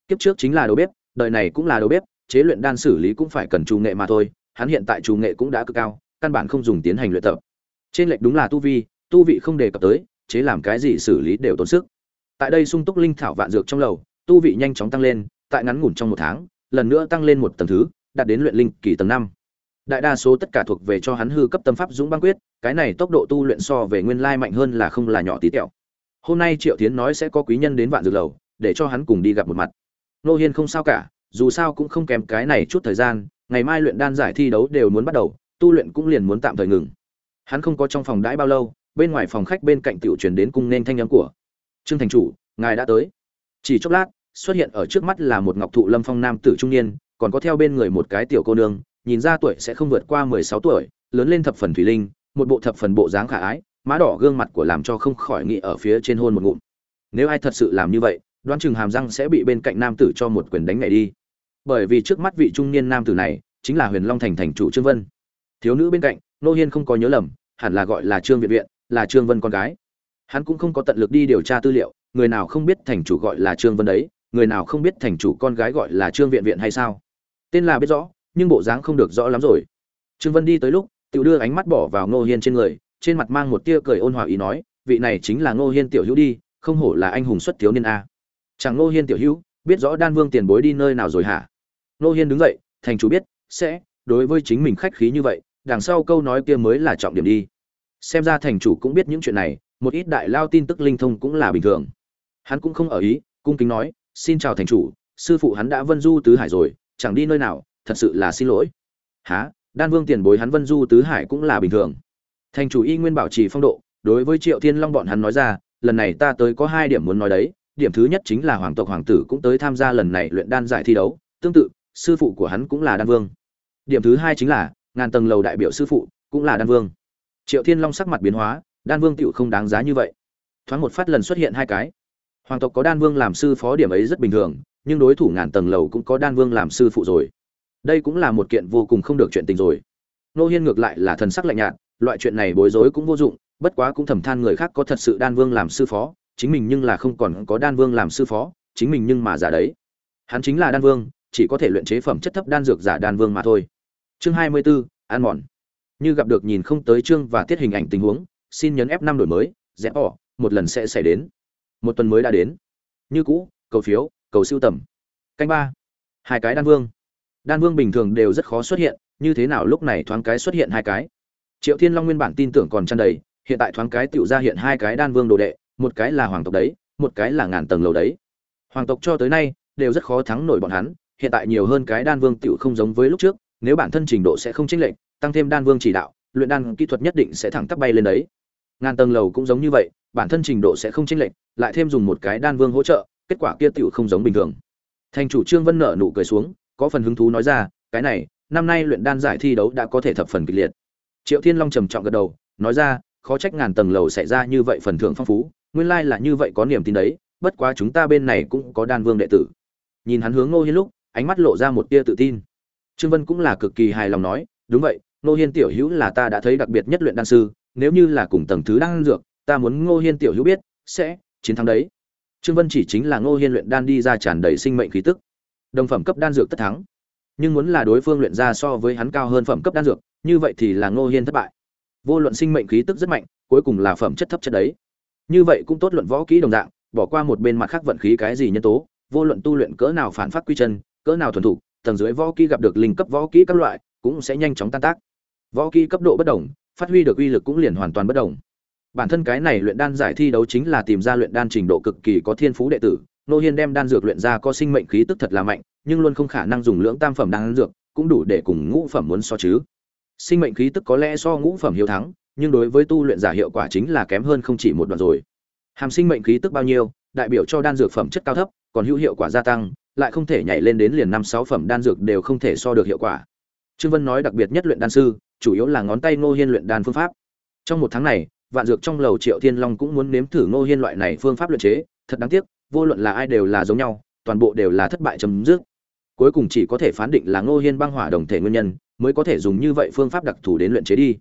Kiếp trước chính là đầu bếp, đời này cũng là đầu bếp, chế luyện đan xử lý cũng phải cần trù nghệ mà thôi, hắn hiện tại trù nghệ cũng đã cực cao, căn bản không dùng tiến hành luyện tập. Trên lệch đúng là tu vi, tu vị không đề cập tới, chế làm cái gì xử lý đều tốn sức. Tại đây sung túc linh thảo vạn dược trong lầu, tu vị nhanh chóng tăng lên, tại ngắn ngủn trong một tháng, lần nữa tăng lên một tầng thứ đạt đến luyện linh kỳ tầng năm. Đại đa số tất cả thuộc về cho hắn hư cấp tâm pháp dũng băng quyết, cái này tốc độ tu luyện so về nguyên lai mạnh hơn là không là nhỏ tí tẹo. Hôm nay triệu tiến nói sẽ có quý nhân đến vạn dược lầu, để cho hắn cùng đi gặp một mặt. Nô hiên không sao cả, dù sao cũng không kém cái này chút thời gian, ngày mai luyện đan giải thi đấu đều muốn bắt đầu, tu luyện cũng liền muốn tạm thời ngừng. Hắn không có trong phòng đãi bao lâu, bên ngoài phòng khách bên cạnh tiểu truyền đến cung nên thanh âm của. Trương thành chủ, ngài đã tới. Chỉ chốc lát, xuất hiện ở trước mắt là một ngọc thụ lâm phong nam tử trung niên còn có theo bên người một cái tiểu cô nương, nhìn ra tuổi sẽ không vượt qua mười sáu tuổi, lớn lên thập phần thủy linh, một bộ thập phần bộ dáng khả ái, má đỏ gương mặt của làm cho không khỏi nghĩ ở phía trên hôn một ngụm. Nếu ai thật sự làm như vậy, đoán chừng hàm răng sẽ bị bên cạnh nam tử cho một quyền đánh ngay đi. Bởi vì trước mắt vị trung niên nam tử này, chính là huyền long thành thành chủ trương vân. Thiếu nữ bên cạnh, nô hiên không có nhớ lầm, hẳn là gọi là trương viện viện, là trương vân con gái. Hắn cũng không có tận lực đi điều tra tư liệu, người nào không biết thành chủ gọi là trương vân đấy, người nào không biết thành chủ con gái gọi là trương viện viện hay sao? Tên là biết rõ, nhưng bộ dáng không được rõ lắm rồi. Trương vân đi tới lúc tự đưa ánh mắt bỏ vào ngô hiên trên người, trên mặt mang một tia cười ôn hòa ý nói, vị này chính là ngô hiên tiểu hữu đi, không hổ là anh hùng xuất thiếu niên a. Chẳng ngô hiên tiểu hữu, biết rõ đan vương tiền bối đi nơi nào rồi hả? Ngô hiên đứng dậy, thành chủ biết, sẽ, đối với chính mình khách khí như vậy, đằng sau câu nói kia mới là trọng điểm đi. Xem ra thành chủ cũng biết những chuyện này, một ít đại lao tin tức linh thông cũng là bình thường. Hắn cũng không ở ý, cung kính nói, xin chào thành chủ, sư phụ hắn đã vân du tứ hải rồi chẳng đi nơi nào, thật sự là xin lỗi. Há đan vương tiền bối hắn vân du tứ hải cũng là bình thường. Thành chủ y nguyên bảo trì phong độ, đối với triệu thiên long bọn hắn nói ra, lần này ta tới có hai điểm muốn nói đấy. Điểm thứ nhất chính là hoàng tộc hoàng tử cũng tới tham gia lần này luyện đan giải thi đấu. Tương tự, sư phụ của hắn cũng là đan vương. Điểm thứ hai chính là, ngàn tầng lầu đại biểu sư phụ cũng là đan vương. Triệu thiên long sắc mặt biến hóa, đan vương tựu không đáng giá như vậy. Thoáng một phát lần xuất hiện hai cái. Hoàng tộc có đan vương làm sư phó điểm ấy rất bình thường nhưng đối thủ ngàn tầng lầu cũng có đan vương làm sư phụ rồi. Đây cũng là một kiện vô cùng không được chuyện tình rồi. Nô hiên ngược lại là thần sắc lạnh nhạt loại chuyện này bối rối cũng vô dụng bất quá cũng thầm than người khác có thật sự đan vương làm sư phó chính mình nhưng là không còn có đan vương làm sư phó chính mình nhưng mà giả đấy. Hắn chính là đan vương chỉ có thể luyện chế phẩm chất thấp đan dược giả đan vương mà thôi. Chương hai mươi 24, an mòn. Như gặp được nhìn không tới chương và tiết hình ảnh tình huống xin nhấn f năm đổi mới rẽ bỏ một lần sẽ xảy đến. Một tuần mới đã đến. Như cũ cầu phiếu cầu siêu tầm. Canh ba. Hai cái đan vương. Đan vương bình thường đều rất khó xuất hiện như thế nào lúc này thoáng cái xuất hiện hai cái? Triệu thiên long nguyên bản tin tưởng còn chăn đầy hiện tại thoáng cái tựu ra hiện hai cái đan vương đồ đệ một cái là hoàng tộc đấy một cái là ngàn tầng lầu đấy. Hoàng tộc cho tới nay đều rất khó thắng nổi bọn hắn hiện tại nhiều hơn cái đan vương tiểu không giống với lúc trước, nếu bản thân trình độ sẽ không chênh lệch, tăng thêm đan vương chỉ đạo, luyện đan kỹ thuật nhất định sẽ thẳng tắp bay lên đấy. Ngàn tầng lầu cũng giống như vậy, bản thân trình độ sẽ không chênh lệch, lại thêm dùng một cái đan vương hỗ trợ, kết quả kia tiểu không giống bình thường. Thành chủ Trương Vân nở nụ cười xuống, có phần hứng thú nói ra, cái này, năm nay luyện đan giải thi đấu đã có thể thập phần kịch liệt. Triệu Thiên Long trầm trọng gật đầu, nói ra, khó trách ngàn tầng lầu xảy ra như vậy phần thưởng phong phú, nguyên lai là như vậy có niềm tin đấy, bất quá chúng ta bên này cũng có đan vương đệ tử. Nhìn hắn hướng Ngô Hiên lúc, ánh mắt lộ ra một tia tự tin. Trương Vân cũng là cực kỳ hài lòng nói, đúng vậy, Ngô Hiên tiểu hữu là ta đã thấy đặc biệt nhất luyện đan sư, nếu như là cùng tầng thứ đan dược, ta muốn Ngô Hiên tiểu hữu biết, sẽ chiến thắng đấy. Trương Vân chỉ chính là Ngô Hiên luyện đan đi ra tràn đầy sinh mệnh khí tức. Đồng phẩm cấp đan dược tất thắng. Nhưng muốn là đối phương luyện ra so với hắn cao hơn phẩm cấp đan dược, như vậy thì là Ngô Hiên thất bại. Vô luận sinh mệnh khí tức rất mạnh, cuối cùng là phẩm chất thấp chất đấy. Như vậy cũng tốt luận võ kỹ đồng dạng, bỏ qua một bên mặt khác vận khí cái gì nhân tố, vô luận tu luyện cỡ nào phản phát quy chân, cỡ nào thuần thủ, tầng dưới võ kỹ gặp được linh cấp võ kỹ các loại, cũng sẽ nhanh chóng tan tác. Võ kỹ cấp độ bất đồng, phát huy được uy lực cũng liền hoàn toàn bất đồng. Bản thân cái này luyện đan giải thi đấu chính là tìm ra luyện đan trình độ cực kỳ có thiên phú đệ tử, Nô Hiên đem đan dược luyện ra có sinh mệnh khí tức thật là mạnh, nhưng luôn không khả năng dùng lưỡng tam phẩm đan dược, cũng đủ để cùng ngũ phẩm muốn so chứ. Sinh mệnh khí tức có lẽ so ngũ phẩm hiếu thắng, nhưng đối với tu luyện giả hiệu quả chính là kém hơn không chỉ một đoạn rồi. Hàm sinh mệnh khí tức bao nhiêu, đại biểu cho đan dược phẩm chất cao thấp, còn hữu hiệu quả gia tăng, lại không thể nhảy lên đến liền năm sáu phẩm đan dược đều không thể so được hiệu quả. Trương Vân nói đặc biệt nhất luyện đan sư, chủ yếu là ngón tay Ngô Hiên luyện đan phương pháp. Trong một tháng này, vạn dược trong lầu Triệu Thiên Long cũng muốn nếm thử Ngô Hiên loại này phương pháp luyện chế, thật đáng tiếc, vô luận là ai đều là giống nhau, toàn bộ đều là thất bại chấm dứt. Cuối cùng chỉ có thể phán định là Ngô Hiên băng hỏa đồng thể nguyên nhân, mới có thể dùng như vậy phương pháp đặc thù đến luyện chế đi.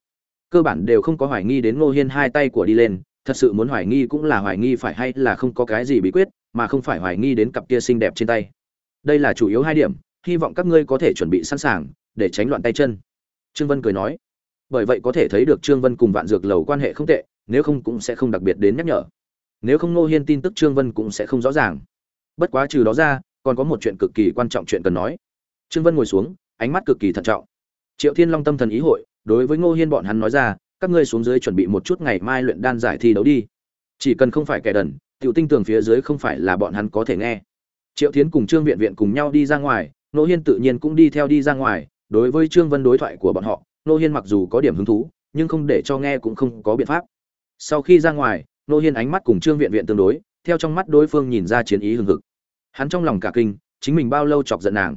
Cơ bản đều không có hoài nghi đến Ngô Hiên hai tay của đi lên, thật sự muốn hoài nghi cũng là hoài nghi phải hay là không có cái gì bí quyết, mà không phải hoài nghi đến cặp kia xinh đẹp trên tay. Đây là chủ yếu hai điểm, hy vọng các ngươi có thể chuẩn bị sẵn sàng để tránh loạn tay chân. Trương Vân cười nói. Bởi vậy có thể thấy được Trương Vân cùng Vạn Dược Lầu quan hệ không tệ, nếu không cũng sẽ không đặc biệt đến nhắc nhở. Nếu không Ngô Hiên tin tức Trương Vân cũng sẽ không rõ ràng. Bất quá trừ đó ra, còn có một chuyện cực kỳ quan trọng chuyện cần nói. Trương Vân ngồi xuống, ánh mắt cực kỳ thận trọng. Triệu Thiên Long tâm thần ý hội, đối với Ngô Hiên bọn hắn nói ra, các ngươi xuống dưới chuẩn bị một chút ngày mai luyện đan giải thi đấu đi. Chỉ cần không phải kẻ đần, tiểu tinh tường phía dưới không phải là bọn hắn có thể nghe. Triệu Thiến cùng Trương Viện Viện cùng nhau đi ra ngoài, Ngô Hiên tự nhiên cũng đi theo đi ra ngoài, đối với Trương Vân đối thoại của bọn họ, Nô Hiên mặc dù có điểm hứng thú, nhưng không để cho nghe cũng không có biện pháp. Sau khi ra ngoài, Nô Hiên ánh mắt cùng Trương Viện Viện tương đối, theo trong mắt đối phương nhìn ra chiến ý hừng hực. Hắn trong lòng cả kinh, chính mình bao lâu chọc giận nàng.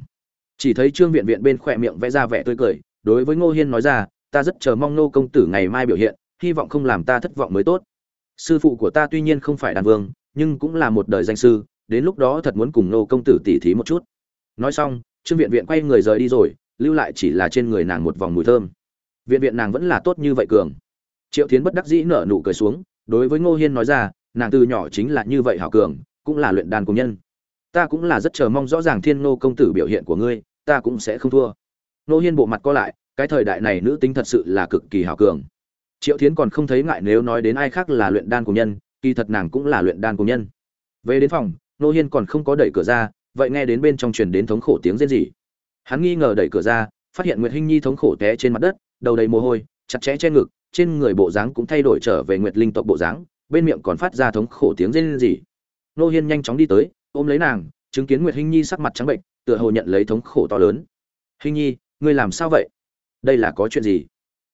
Chỉ thấy Trương Viện Viện bên khỏe miệng vẽ ra vẻ tươi cười, đối với Ngô Hiên nói ra, ta rất chờ mong nô công tử ngày mai biểu hiện hy vọng không làm ta thất vọng mới tốt sư phụ của ta tuy nhiên không phải đàn vương nhưng cũng là một đời danh sư đến lúc đó thật muốn cùng nô công tử tỉ thí một chút nói xong trương viện viện quay người rời đi rồi lưu lại chỉ là trên người nàng một vòng mùi thơm viện viện nàng vẫn là tốt như vậy cường. Triệu tiến bất đắc dĩ nở nụ cười xuống, đối với ngô hiên nói ra, nàng từ nhỏ chính là như vậy hảo cường, cũng là luyện đàn công nhân. Ta cũng là rất chờ mong rõ ràng thiên nô công tử biểu hiện của ngươi, ta cũng sẽ không thua. Ngô hiên bộ mặt co lại, cái thời đại này nữ tính thật sự là cực kỳ hào cường. Triệu thiến còn không thấy ngại nếu nói đến ai khác là luyện đan của nhân, kỳ thật nàng cũng là luyện đan của nhân. Về đến phòng, Ngô hiên còn không có đẩy cửa ra, vậy nghe đến bên trong truyền đến thống khổ tiếng rên rỉ. Hắn nghi ngờ đẩy cửa ra, phát hiện nguyệt hinh nhi thống khổ té trên mặt đất đầu đầy mồ hôi, chặt chẽ trên ngực, trên người bộ dáng cũng thay đổi trở về nguyệt linh tộc bộ dáng, bên miệng còn phát ra thống khổ tiếng rên rỉ. Nô hiên nhanh chóng đi tới, ôm lấy nàng, chứng kiến nguyệt hinh nhi sắc mặt trắng bệnh, tựa hồ nhận lấy thống khổ to lớn. Hinh nhi, ngươi làm sao vậy? Đây là có chuyện gì?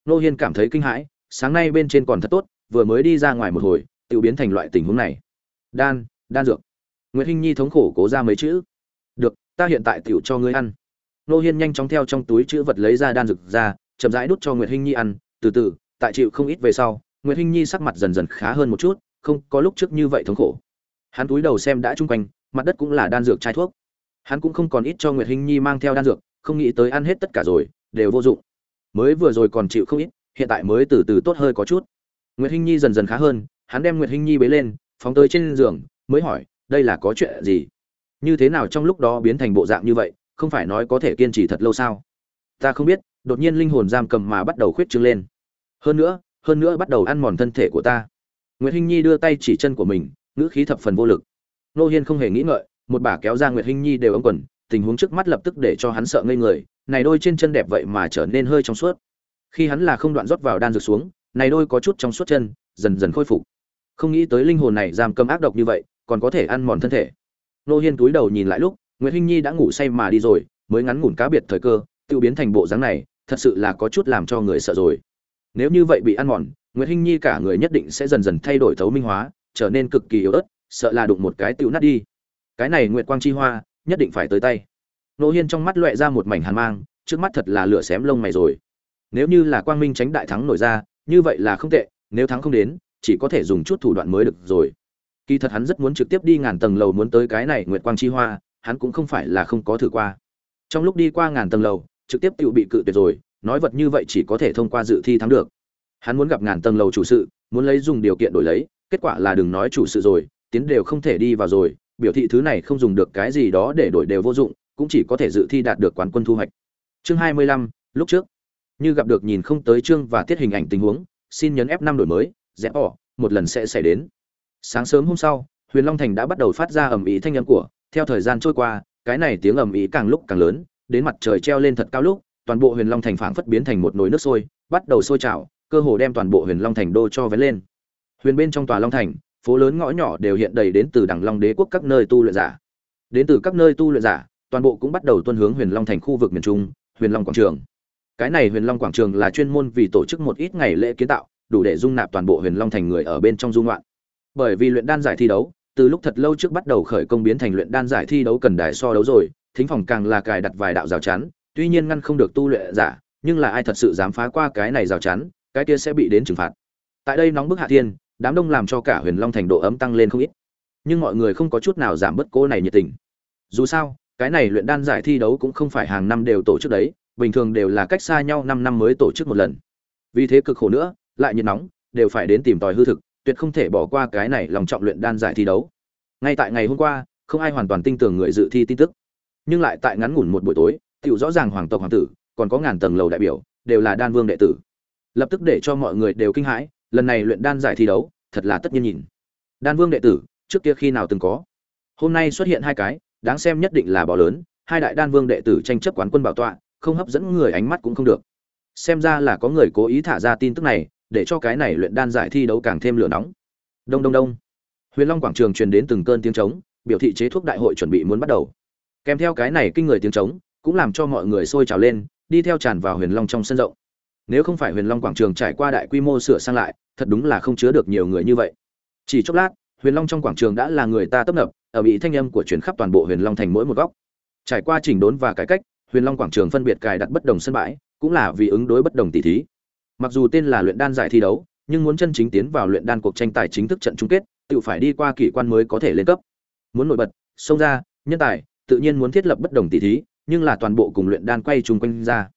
Nô hiên cảm thấy kinh hãi, sáng nay bên trên còn thật tốt, vừa mới đi ra ngoài một hồi, tự biến thành loại tình huống này. Đan đan dược. Nguyễn hinh nhi thống khổ cố ra mấy chữ. Được, ta hiện tại tiểu cho ngươi ăn. Nô hiên nhanh chóng theo trong túi chữ vật lấy ra đan dược ra chậm rãi đút cho nguyệt hinh nhi ăn, từ từ, tại chịu không ít về sau, nguyệt hinh nhi sắc mặt dần dần khá hơn một chút, không, có lúc trước như vậy thống khổ. Hắn túi đầu xem đã chung quanh, mặt đất cũng là đan dược chai thuốc. Hắn cũng không còn ít cho nguyệt hinh nhi mang theo đan dược, không nghĩ tới ăn hết tất cả rồi, đều vô dụng. Mới vừa rồi còn chịu không ít, hiện tại mới từ từ tốt hơi có chút. Nguyệt hinh nhi dần dần khá hơn, hắn đem nguyệt hinh nhi bế lên, phóng tới trên giường, mới hỏi, đây là có chuyện gì? Như thế nào trong lúc đó biến thành bộ dạng như vậy? Không phải nói có thể kiên trì thật lâu sao? Ta không biết đột nhiên linh hồn giam cầm mà bắt đầu khuyết trương lên. Hơn nữa hơn nữa bắt đầu ăn mòn thân thể của ta. Nguyệt hinh nhi đưa tay chỉ chân của mình, ngữ khí thập phần vô lực. Nô hiên không hề nghĩ ngợi, một bà kéo ra nguyệt hinh nhi đều ống quần, tình huống trước mắt lập tức để cho hắn sợ ngây người, này đôi trên chân đẹp vậy mà trở nên hơi trong suốt. Khi hắn là không đoạn rót vào đan dược xuống, này đôi có chút trong suốt chân, dần dần khôi phục. Không nghĩ tới linh hồn này giam cầm ác độc như vậy, còn có thể ăn mòn thân thể. Nô hiên túi đầu nhìn lại lúc, Nguyệt hinh nhi đã ngủ say mà đi rồi, mới ngắn ngủn cá biệt thời cơ, tự biến thành bộ dáng này thật sự là có chút làm cho người sợ rồi. Nếu như vậy bị ăn mòn nguyễn hinh nhi cả người nhất định sẽ dần dần thay đổi thấu minh hóa, trở nên cực kỳ yếu ớt, sợ là đụng một cái tựu nát đi. Cái này nguyệt quang chi hoa, nhất định phải tới tay. Nô hiên trong mắt loẹ ra một mảnh hàn mang, trước mắt thật là lửa xém lông mày rồi. Nếu như là quang minh tránh đại thắng nổi ra, như vậy là không tệ, nếu thắng không đến, chỉ có thể dùng chút thủ đoạn mới được rồi. Kỳ thật hắn rất muốn trực tiếp đi ngàn tầng lầu muốn tới cái này nguyệt quang chi hoa, hắn cũng không phải là không có thử qua. Trong lúc đi qua ngàn tầng lầu trực tiếp tự bị cự tuyệt rồi, nói vật như vậy chỉ có thể thông qua dự thi thắng được. Hắn muốn gặp ngàn tầng lầu chủ sự, muốn lấy dùng điều kiện đổi lấy, kết quả là đừng nói chủ sự rồi, tiến đều không thể đi vào rồi, biểu thị thứ này không dùng được cái gì đó để đổi đều vô dụng, cũng chỉ có thể dự thi đạt được quán quân thu hoạch. Chương hai mươi lăm, lúc trước. Như gặp được nhìn không tới chương và tiết hình ảnh tình huống, xin nhấn f năm đổi mới rẽ bỏ, một lần sẽ xảy đến. Sáng sớm hôm sau, huyền long thành đã bắt đầu phát ra ầm ĩ thanh âm của, theo thời gian trôi qua, cái này tiếng ầm ĩ càng lúc càng lớn đến mặt trời treo lên thật cao lúc, toàn bộ huyền long thành phảng phất biến thành một nồi nước sôi, bắt đầu sôi trào, cơ hồ đem toàn bộ huyền long thành đô cho vén lên. Huyền bên trong tòa long thành, phố lớn ngõ nhỏ đều hiện đầy đến từ đẳng long đế quốc các nơi tu luyện giả. Đến từ các nơi tu luyện giả, toàn bộ cũng bắt đầu tuân hướng huyền long thành khu vực miền trung, huyền long quảng trường. Cái này huyền long quảng trường là chuyên môn vì tổ chức một ít ngày lễ kiến tạo, đủ để dung nạp toàn bộ huyền long thành người ở bên trong dung loạn bởi vì luyện đan giải thi đấu, từ lúc thật lâu trước bắt đầu khởi công biến thành luyện đan giải thi đấu cần đài so đấu rồi thính phòng càng là cài đặt vài đạo rào chắn, tuy nhiên ngăn không được tu luyện giả, nhưng là ai thật sự dám phá qua cái này rào chắn, cái kia sẽ bị đến trừng phạt. Tại đây nóng bức hạ thiên, đám đông làm cho cả huyền long thành độ ấm tăng lên không ít. Nhưng mọi người không có chút nào giảm bớt cô này nhiệt tình. Dù sao, cái này luyện đan giải thi đấu cũng không phải hàng năm đều tổ chức đấy, bình thường đều là cách xa nhau năm năm mới tổ chức một lần. Vì thế cực khổ nữa, lại nhiệt nóng, đều phải đến tìm tòi hư thực, tuyệt không thể bỏ qua cái này lòng trọng luyện đan giải thi đấu. Ngay tại ngày hôm qua, không ai hoàn toàn tin tưởng người dự thi tin tức nhưng lại tại ngắn ngủn một buổi tối, tiểu rõ ràng hoàng tộc hoàng tử, còn có ngàn tầng lầu đại biểu, đều là đan vương đệ tử. Lập tức để cho mọi người đều kinh hãi, lần này luyện đan giải thi đấu, thật là tất nhiên nhìn. Đan vương đệ tử, trước kia khi nào từng có? Hôm nay xuất hiện hai cái, đáng xem nhất định là bò lớn, hai đại đan vương đệ tử tranh chấp quán quân bảo tọa, không hấp dẫn người ánh mắt cũng không được. Xem ra là có người cố ý thả ra tin tức này, để cho cái này luyện đan giải thi đấu càng thêm lửa nóng. Đông đông đông. Huyền long quảng trường truyền đến từng cơn tiếng trống, biểu thị chế thuốc đại hội chuẩn bị muốn bắt đầu kèm theo cái này kinh người tiếng trống, cũng làm cho mọi người sôi trào lên, đi theo tràn vào huyền long trong sân rộng. Nếu không phải huyền long quảng trường trải qua đại quy mô sửa sang lại, thật đúng là không chứa được nhiều người như vậy. Chỉ chốc lát, huyền long trong quảng trường đã là người ta tấp nập, ở bị thanh âm của truyền khắp toàn bộ huyền long thành mỗi một góc. Trải qua chỉnh đốn và cải cách, huyền long quảng trường phân biệt cài đặt bất đồng sân bãi, cũng là vì ứng đối bất đồng tỷ thí. Mặc dù tên là luyện đan giải thi đấu, nhưng muốn chân chính tiến vào luyện đan cuộc tranh tài chính thức trận chung kết, tự phải đi qua kỷ quan mới có thể lên cấp. Muốn nổi bật xông ra, nhân tài tự nhiên muốn thiết lập bất đồng tỷ thí, nhưng là toàn bộ cùng luyện đan quay chung quanh ra.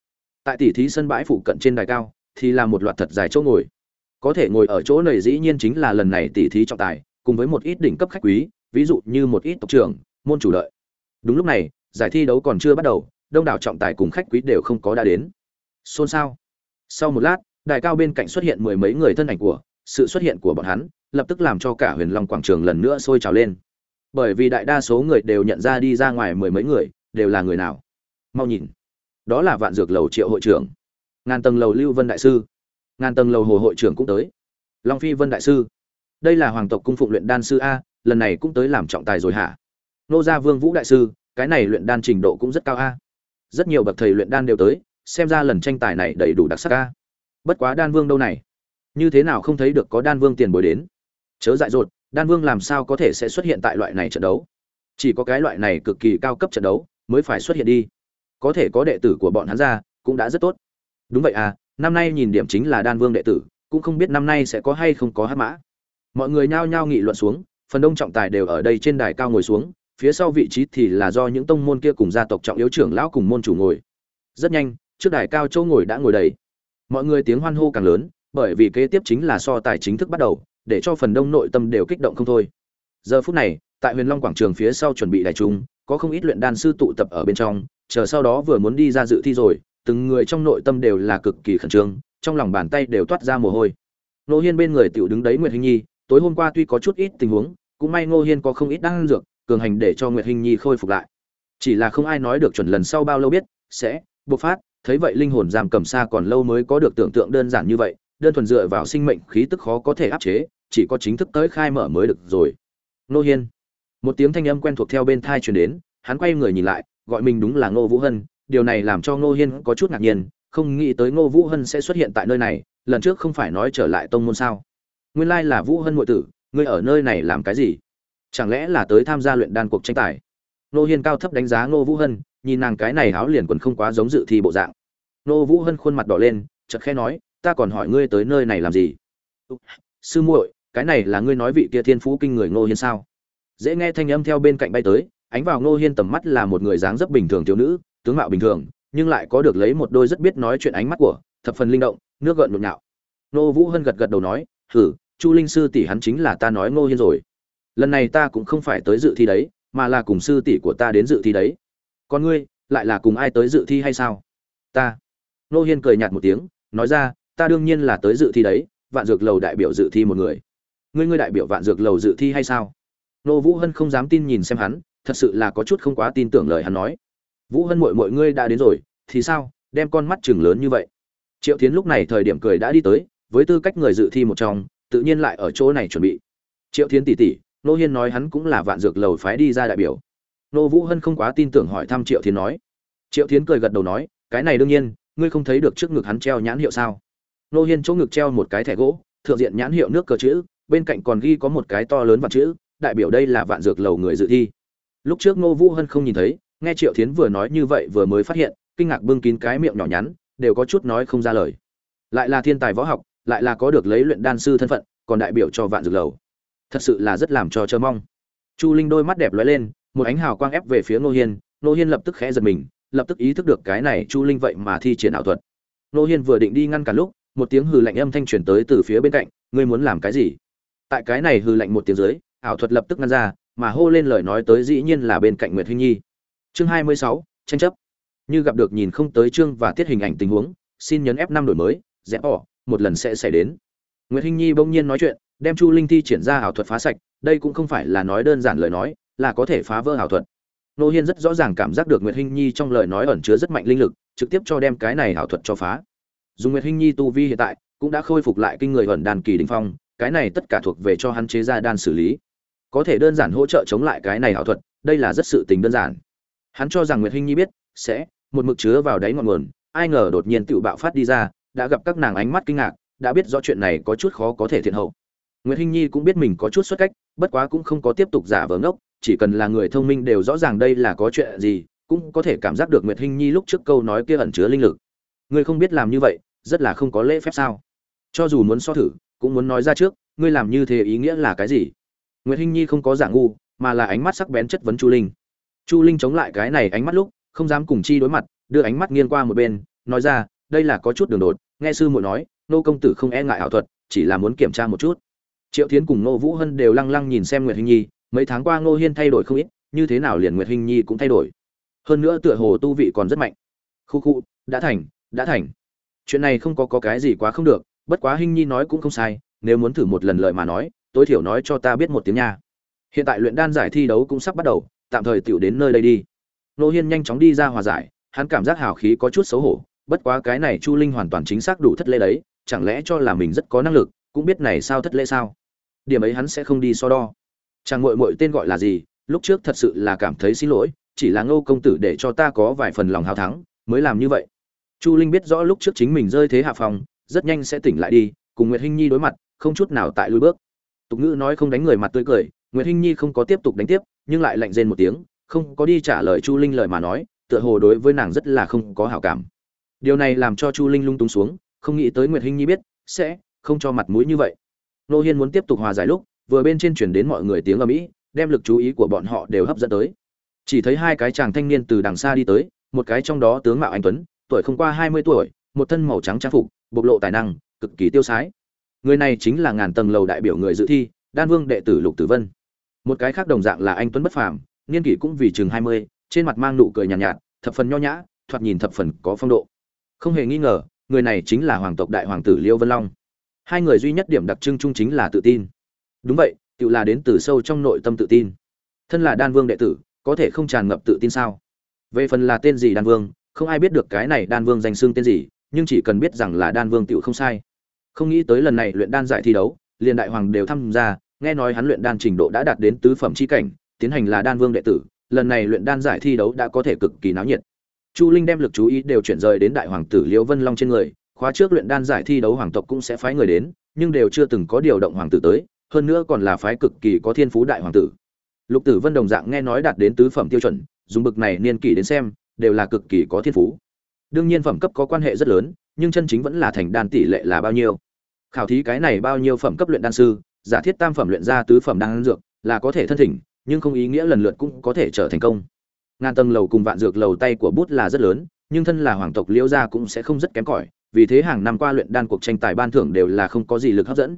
Tại tỷ thí sân bãi phụ cận trên đài cao, thì là một loạt thật dài chỗ ngồi. Có thể ngồi ở chỗ này dĩ nhiên chính là lần này tỷ thí trọng tài, cùng với một ít đỉnh cấp khách quý, ví dụ như một ít tộc trưởng, môn chủ lợi. Đúng lúc này, giải thi đấu còn chưa bắt đầu, đông đảo trọng tài cùng khách quý đều không có đã đến. Xôn xao. Sau một lát, đài cao bên cạnh xuất hiện mười mấy người thân ảnh của, sự xuất hiện của bọn hắn, lập tức làm cho cả huyền long quảng trường lần nữa sôi trào lên bởi vì đại đa số người đều nhận ra đi ra ngoài mười mấy người, đều là người nào? Mau nhìn. Đó là vạn dược lầu triệu hội trưởng. Ngàn tầng lầu lưu vân đại sư. Ngàn tầng lầu hồ hội trưởng cũng tới. Long phi vân đại sư. Đây là hoàng tộc cung phụng luyện đan sư a, lần này cũng tới làm trọng tài rồi hả? Nô gia vương vũ đại sư, cái này luyện đan trình độ cũng rất cao a. Rất nhiều bậc thầy luyện đan đều tới, xem ra lần tranh tài này đầy đủ đặc sắc a. Bất quá đan vương đâu này? Như thế nào không thấy được có đan vương tiền bồi đến? Chớ dại dột đan vương làm sao có thể sẽ xuất hiện tại loại này trận đấu? Chỉ có cái loại này cực kỳ cao cấp trận đấu mới phải xuất hiện đi. Có thể có đệ tử của bọn hắn ra cũng đã rất tốt. Đúng vậy à năm nay nhìn điểm chính là đan vương đệ tử, cũng không biết năm nay sẽ có hay không có hát mã. Mọi người nhao nhao nghị luận xuống, phần đông trọng tài đều ở đây trên đài cao ngồi xuống, phía sau vị trí thì là do những tông môn kia cùng gia tộc trọng yếu trưởng lão cùng môn chủ ngồi. Rất nhanh, trước đài cao châu ngồi đã ngồi đầy. Mọi người tiếng hoan hô càng lớn, bởi vì kế tiếp chính là so tài chính thức bắt đầu để cho phần đông nội tâm đều kích động không thôi. Giờ phút này, tại huyền long quảng trường phía sau chuẩn bị đại trung, có không ít luyện đan sư tụ tập ở bên trong, chờ sau đó vừa muốn đi ra dự thi rồi, từng người trong nội tâm đều là cực kỳ khẩn trương, trong lòng bàn tay đều toát ra mồ hôi. Nô hiên bên người tiểu đứng đấy nguyệt hình nhi, tối hôm qua tuy có chút ít tình huống, cũng may ngô hiên có không ít đan dược, cường hành để cho nguyệt hình nhi khôi phục lại. Chỉ là không ai nói được chuẩn lần sau bao lâu biết, sẽ bộc phát, thấy vậy linh hồn giam cầm xa còn lâu mới có được tưởng tượng đơn giản như vậy, đơn thuần dựa vào sinh mệnh khí tức khó có thể áp chế chỉ có chính thức tới khai mở mới được rồi. Nô hiên. Một tiếng thanh âm quen thuộc theo bên thai truyền đến, hắn quay người nhìn lại, gọi mình đúng là ngô vũ hân, điều này làm cho ngô hiên có chút ngạc nhiên, không nghĩ tới ngô vũ hân sẽ xuất hiện tại nơi này, lần trước không phải nói trở lại tông môn sao? Nguyên lai là vũ hân ngụy tử, ngươi ở nơi này làm cái gì? Chẳng lẽ là tới tham gia luyện đan cuộc tranh tài? Ngô hiên cao thấp đánh giá ngô vũ hân, nhìn nàng cái này áo liền quần không quá giống dự thi bộ dạng. Ngô vũ hân khuôn mặt đỏ lên, chợt khẽ nói, ta còn hỏi ngươi tới nơi này làm gì? Sư muội cái này là ngươi nói vị kia thiên phú kinh người ngô hiên sao? Dễ nghe thanh âm theo bên cạnh bay tới, ánh vào ngô hiên tầm mắt là một người dáng rất bình thường thiếu nữ, tướng mạo bình thường, nhưng lại có được lấy một đôi rất biết nói chuyện ánh mắt của, thập phần linh động, nước gợn nhộn nhạo. Nô vũ hân gật gật đầu nói, hử, chu linh sư tỷ hắn chính là ta nói ngô hiên rồi. Lần này ta cũng không phải tới dự thi đấy, mà là cùng sư tỷ của ta đến dự thi đấy. Còn ngươi, lại là cùng ai tới dự thi hay sao? Ta. Nô hiên cười nhạt một tiếng, nói ra, ta đương nhiên là tới dự thi đấy, vạn dược lầu đại biểu dự thi một người ngươi ngươi đại biểu vạn dược lầu dự thi hay sao? Nô vũ hân không dám tin nhìn xem hắn, thật sự là có chút không quá tin tưởng lời hắn nói. Vũ hân mội mội ngươi đã đến rồi, thì sao? Đem con mắt chừng lớn như vậy. Triệu tiến lúc này thời điểm cười đã đi tới, với tư cách người dự thi một trong, tự nhiên lại ở chỗ này chuẩn bị. Triệu tiến tỉ tỉ, nô hiên nói hắn cũng là vạn dược lầu phái đi ra đại biểu. Nô vũ hân không quá tin tưởng hỏi thăm triệu tiến nói. Triệu tiến cười gật đầu nói, cái này đương nhiên, ngươi không thấy được trước ngực hắn treo nhãn hiệu sao? Nô hiên chỗ ngực treo một cái thẻ gỗ, thượng diện nhãn hiệu nước cờ chữ bên cạnh còn ghi có một cái to lớn vạn chữ, đại biểu đây là vạn dược lầu người dự thi. Lúc trước ngô vũ hân không nhìn thấy, nghe triệu thiến vừa nói như vậy vừa mới phát hiện, kinh ngạc bưng kín cái miệng nhỏ nhắn, đều có chút nói không ra lời. Lại là thiên tài võ học, lại là có được lấy luyện đan sư thân phận, còn đại biểu cho vạn dược lầu. Thật sự là rất làm cho chờ mong. Chu linh đôi mắt đẹp lóe lên, một ánh hào quang ép về phía ngô hiên ngô hiên lập tức khẽ giật mình, lập tức ý thức được cái này chu linh vậy mà thi triển ảo thuật. Ngô hiên vừa định đi ngăn cả lúc, một tiếng hừ lạnh âm thanh truyền tới từ phía bên cạnh, ngươi muốn làm cái gì? Tại cái này hừ lạnh một tiếng dưới, ảo thuật lập tức ngăn ra, mà hô lên lời nói tới dĩ nhiên là bên cạnh nguyệt hinh nhi. Chương hai mươi sáu, tranh chấp. Như gặp được nhìn không tới chương và tiết hình ảnh tình huống, xin nhấn f năm đổi mới rẽ bỏ, một lần sẽ xảy đến. Nguyệt hinh nhi bỗng nhiên nói chuyện, đem chu linh thi triển ra ảo thuật phá sạch, đây cũng không phải là nói đơn giản lời nói, là có thể phá vỡ ảo thuật. Nô hiên rất rõ ràng cảm giác được nguyệt hinh nhi trong lời nói ẩn chứa rất mạnh linh lực, trực tiếp cho đem cái này ảo thuật cho phá. Dùng nguyệt hinh nhi tu vi hiện tại cũng đã khôi phục lại kinh người ẩn đàn kỳ đình phong cái này tất cả thuộc về cho hắn chế ra đan xử lý. Có thể đơn giản hỗ trợ chống lại cái này ảo thuật, đây là rất sự tình đơn giản. Hắn cho rằng nguyệt hinh nhi biết, sẽ, một mực chứa vào đáy ngọn nguồn, ai ngờ đột nhiên tự bạo phát đi ra, đã gặp các nàng ánh mắt kinh ngạc, đã biết rõ chuyện này có chút khó có thể thiện hậu. Nguyệt hinh nhi cũng biết mình có chút xuất cách, bất quá cũng không có tiếp tục giả vờ ngốc, chỉ cần là người thông minh đều rõ ràng đây là có chuyện gì, cũng có thể cảm giác được nguyệt hinh nhi lúc trước câu nói kia ẩn chứa linh lực. Người không biết làm như vậy, rất là không có lễ phép sao? Cho dù muốn so thử cũng muốn nói ra trước ngươi làm như thế ý nghĩa là cái gì? Nguyệt hinh nhi không có giả ngu mà là ánh mắt sắc bén chất vấn chu linh. Chu linh chống lại cái này ánh mắt lúc không dám cùng chi đối mặt đưa ánh mắt nghiêng qua một bên nói ra đây là có chút đường đột nghe sư muội nói nô công tử không e ngại ảo thuật chỉ là muốn kiểm tra một chút. Triệu thiến cùng nô vũ hân đều lăng lăng nhìn xem nguyệt hinh nhi mấy tháng qua ngô hiên thay đổi không ít như thế nào liền nguyệt hinh nhi cũng thay đổi. Hơn nữa tựa hồ tu vị còn rất mạnh. Khu khu đã thành đã thành. Chuyện này không có, có cái gì quá không được bất quá hinh nhi nói cũng không sai, nếu muốn thử một lần lợi mà nói, tối thiểu nói cho ta biết một tiếng nha. Hiện tại luyện đan giải thi đấu cũng sắp bắt đầu, tạm thời tiểu đến nơi đây đi. Nô hiên nhanh chóng đi ra hòa giải, hắn cảm giác hào khí có chút xấu hổ, bất quá cái này chu linh hoàn toàn chính xác đủ thất lễ đấy, chẳng lẽ cho là mình rất có năng lực, cũng biết này sao thất lễ sao? Điểm ấy hắn sẽ không đi so đo. Chàng muội muội tên gọi là gì? Lúc trước thật sự là cảm thấy xin lỗi, chỉ là ngô công tử để cho ta có vài phần lòng hào thắng, mới làm như vậy. Chu linh biết rõ lúc trước chính mình rơi thế hạ phòng rất nhanh sẽ tỉnh lại đi, cùng nguyệt hinh nhi đối mặt, không chút nào tại lùi bước. Tục ngữ nói không đánh người mặt tươi cười, nguyệt hinh nhi không có tiếp tục đánh tiếp, nhưng lại lạnh rên một tiếng, không có đi trả lời chu linh lời mà nói, tựa hồ đối với nàng rất là không có hảo cảm. Điều này làm cho chu linh lung tung xuống, không nghĩ tới nguyệt hinh nhi biết, sẽ không cho mặt mũi như vậy. Nô hiên muốn tiếp tục hòa giải lúc, vừa bên trên chuyển đến mọi người tiếng âm ĩ, đem lực chú ý của bọn họ đều hấp dẫn tới. Chỉ thấy hai cái chàng thanh niên từ đằng xa đi tới, một cái trong đó tướng mạo anh tuấn, tuổi không qua hai mươi tuổi một thân màu trắng trang phục bộc lộ tài năng cực kỳ tiêu sái. Người này chính là ngàn tầng lầu đại biểu người dự thi đan vương đệ tử lục tử vân. Một cái khác đồng dạng là anh tuấn bất phàm niên kỷ cũng vì chừng hai mươi trên mặt mang nụ cười nhàn nhạt, nhạt thập phần nho nhã thoạt nhìn thập phần có phong độ. Không hề nghi ngờ người này chính là hoàng tộc đại hoàng tử liêu vân long. Hai người duy nhất điểm đặc trưng chung chính là tự tin. Đúng vậy tự là đến từ sâu trong nội tâm tự tin. Thân là đan vương đệ tử có thể không tràn ngập tự tin sao? Về phần là tên gì đan vương không ai biết được cái này đan vương danh xương tên gì nhưng chỉ cần biết rằng là đan vương tựu không sai. Không nghĩ tới lần này luyện đan giải thi đấu, liền đại hoàng đều tham gia, nghe nói hắn luyện đan trình độ đã đạt đến tứ phẩm chi cảnh, tiến hành là đan vương đệ tử, lần này luyện đan giải thi đấu đã có thể cực kỳ náo nhiệt. Chu linh đem lực chú ý đều chuyển rời đến đại hoàng tử liễu vân long trên người, khóa trước luyện đan giải thi đấu hoàng tộc cũng sẽ phái người đến, nhưng đều chưa từng có điều động hoàng tử tới, hơn nữa còn là phái cực kỳ có thiên phú đại hoàng tử. Lục tử vân đồng dạng nghe nói đạt đến tứ phẩm tiêu chuẩn, dùng bực này niên kỷ đến xem, đều là cực kỳ có thiên phú đương nhiên phẩm cấp có quan hệ rất lớn, nhưng chân chính vẫn là thành đan tỷ lệ là bao nhiêu? Khảo thí cái này bao nhiêu phẩm cấp luyện đan sư, giả thiết tam phẩm luyện ra tứ phẩm đan dược là có thể thân thỉnh, nhưng không ý nghĩa lần lượt cũng có thể trở thành công. Ngàn tầng lầu cùng vạn dược lầu tay của bút là rất lớn, nhưng thân là hoàng tộc liễu gia cũng sẽ không rất kém cỏi, vì thế hàng năm qua luyện đan cuộc tranh tài ban thưởng đều là không có gì lực hấp dẫn.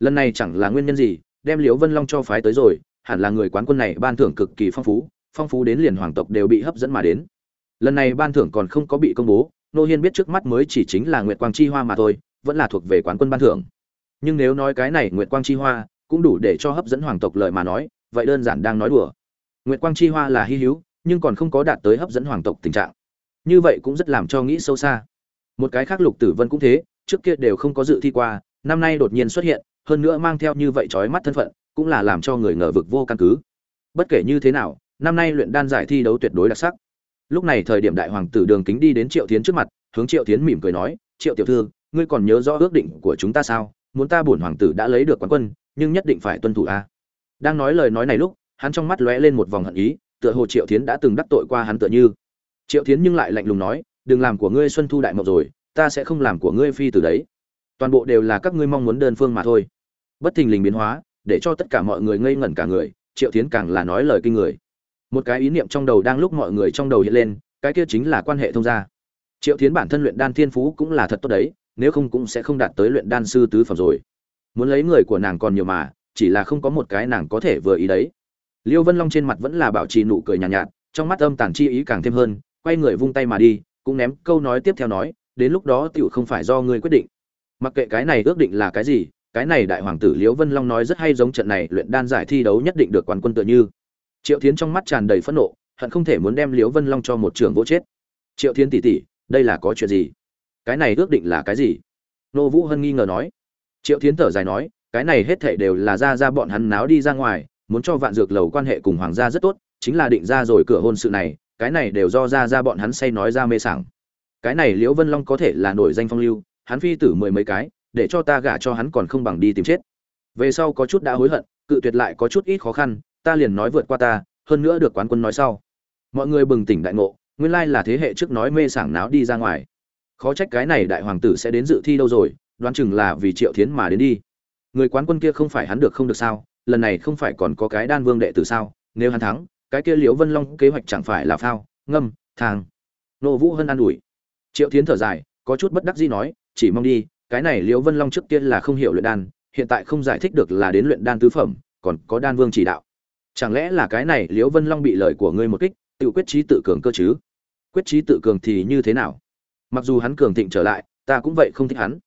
Lần này chẳng là nguyên nhân gì, đem liễu vân long cho phái tới rồi, hẳn là người quán quân này ban thưởng cực kỳ phong phú phong phú đến liền hoàng tộc đều bị hấp dẫn mà đến lần này ban thưởng còn không có bị công bố, nô hiên biết trước mắt mới chỉ chính là nguyệt quang chi hoa mà thôi, vẫn là thuộc về quán quân ban thưởng. Nhưng nếu nói cái này nguyệt quang chi hoa cũng đủ để cho hấp dẫn hoàng tộc lợi mà nói, vậy đơn giản đang nói đùa. Nguyệt quang chi hoa là hy hữu, nhưng còn không có đạt tới hấp dẫn hoàng tộc tình trạng. Như vậy cũng rất làm cho nghĩ sâu xa. Một cái khác lục tử vân cũng thế, trước kia đều không có dự thi qua, năm nay đột nhiên xuất hiện, hơn nữa mang theo như vậy trói mắt thân phận, cũng là làm cho người ngờ vực vô căn cứ. Bất kể như thế nào, năm nay luyện đan giải thi đấu tuyệt đối đặc sắc lúc này thời điểm đại hoàng tử đường kính đi đến triệu tiến trước mặt, hướng triệu tiến mỉm cười nói, triệu tiểu thư, ngươi còn nhớ rõ ước định của chúng ta sao? Muốn ta bổn hoàng tử đã lấy được quán quân, nhưng nhất định phải tuân thủ a. Đang nói lời nói này lúc, hắn trong mắt lóe lên một vòng hận ý, tựa hồ triệu tiến đã từng đắc tội qua hắn tựa như. Triệu tiến nhưng lại lạnh lùng nói, đừng làm của ngươi xuân thu đại mộng rồi, ta sẽ không làm của ngươi phi từ đấy. Toàn bộ đều là các ngươi mong muốn đơn phương mà thôi. Bất thình lình biến hóa, để cho tất cả mọi người ngây ngẩn cả người, triệu tiến càng là nói lời kinh người một cái ý niệm trong đầu đang lúc mọi người trong đầu hiện lên cái kia chính là quan hệ thông gia. Triệu tiến bản thân luyện đan thiên phú cũng là thật tốt đấy nếu không cũng sẽ không đạt tới luyện đan sư tứ phẩm rồi. Muốn lấy người của nàng còn nhiều mà chỉ là không có một cái nàng có thể vừa ý đấy. Liêu vân long trên mặt vẫn là bảo trì nụ cười nhàn nhạt, nhạt trong mắt âm tàn chi ý càng thêm hơn quay người vung tay mà đi cũng ném câu nói tiếp theo nói đến lúc đó tựu không phải do ngươi quyết định. Mặc kệ cái này ước định là cái gì cái này đại hoàng tử liễu vân long nói rất hay giống trận này luyện đan giải thi đấu nhất định được quán quân tựa như triệu thiến trong mắt tràn đầy phẫn nộ, hận không thể muốn đem liễu vân long cho một trường vỗ chết. Triệu thiến tỷ tỷ, đây là có chuyện gì? Cái này ước định là cái gì? Nô vũ hân nghi ngờ nói. Triệu thiến thở dài nói, cái này hết thảy đều là ra ra bọn hắn náo đi ra ngoài, muốn cho vạn dược lầu quan hệ cùng hoàng gia rất tốt, chính là định ra rồi cửa hôn sự này, cái này đều do ra ra bọn hắn say nói ra mê sảng. Cái này liễu vân long có thể là nổi danh phong lưu, hắn phi tử mười mấy cái, để cho ta gả cho hắn còn không bằng đi tìm chết. Về sau có chút đã hối hận, cự tuyệt lại có chút ít khó khăn ta liền nói vượt qua ta, hơn nữa được quán quân nói sau. Mọi người bừng tỉnh đại ngộ, nguyên lai là thế hệ trước nói mê sảng náo đi ra ngoài. Khó trách cái này đại hoàng tử sẽ đến dự thi đâu rồi, đoán chừng là vì triệu thiến mà đến đi. Người quán quân kia không phải hắn được không được sao, lần này không phải còn có cái đan vương đệ tử sao, nếu hắn thắng, cái kia liễu vân long kế hoạch chẳng phải là phao, ngâm thang nô vũ hân an ủi. Triệu thiến thở dài, có chút bất đắc dĩ nói, chỉ mong đi, cái này liễu vân long trước tiên là không hiểu luyện đan, hiện tại không giải thích được là đến luyện đan tứ phẩm, còn có đan vương chỉ đạo chẳng lẽ là cái này liễu vân long bị lời của ngươi một kích, tự quyết trí tự cường cơ chứ? Quyết trí tự cường thì như thế nào? Mặc dù hắn cường thịnh trở lại, ta cũng vậy không thích hắn.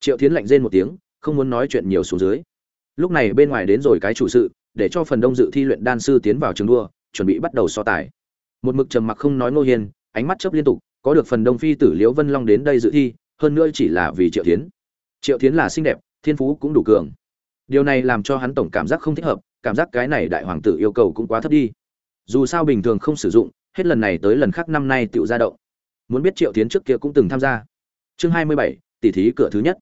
Triệu thiến lạnh rên một tiếng, không muốn nói chuyện nhiều xuống dưới. Lúc này bên ngoài đến rồi cái chủ sự, để cho phần đông dự thi luyện đan sư tiến vào trường đua, chuẩn bị bắt đầu so tài. Một mực trầm mặc không nói ngô hiền ánh mắt chớp liên tục, có được phần đông phi tử liễu vân long đến đây dự thi, hơn nữa chỉ là vì triệu thiến. Triệu thiến là xinh đẹp, thiên phú cũng đủ cường. Điều này làm cho hắn tổng cảm giác không thích hợp cảm giác cái này đại hoàng tử yêu cầu cũng quá thấp đi. Dù sao bình thường không sử dụng, hết lần này tới lần khác năm nay tựu ra động. Muốn biết triệu tiến trước kia cũng từng tham gia. Chương hai mươi bảy tỷ thí cửa thứ nhất.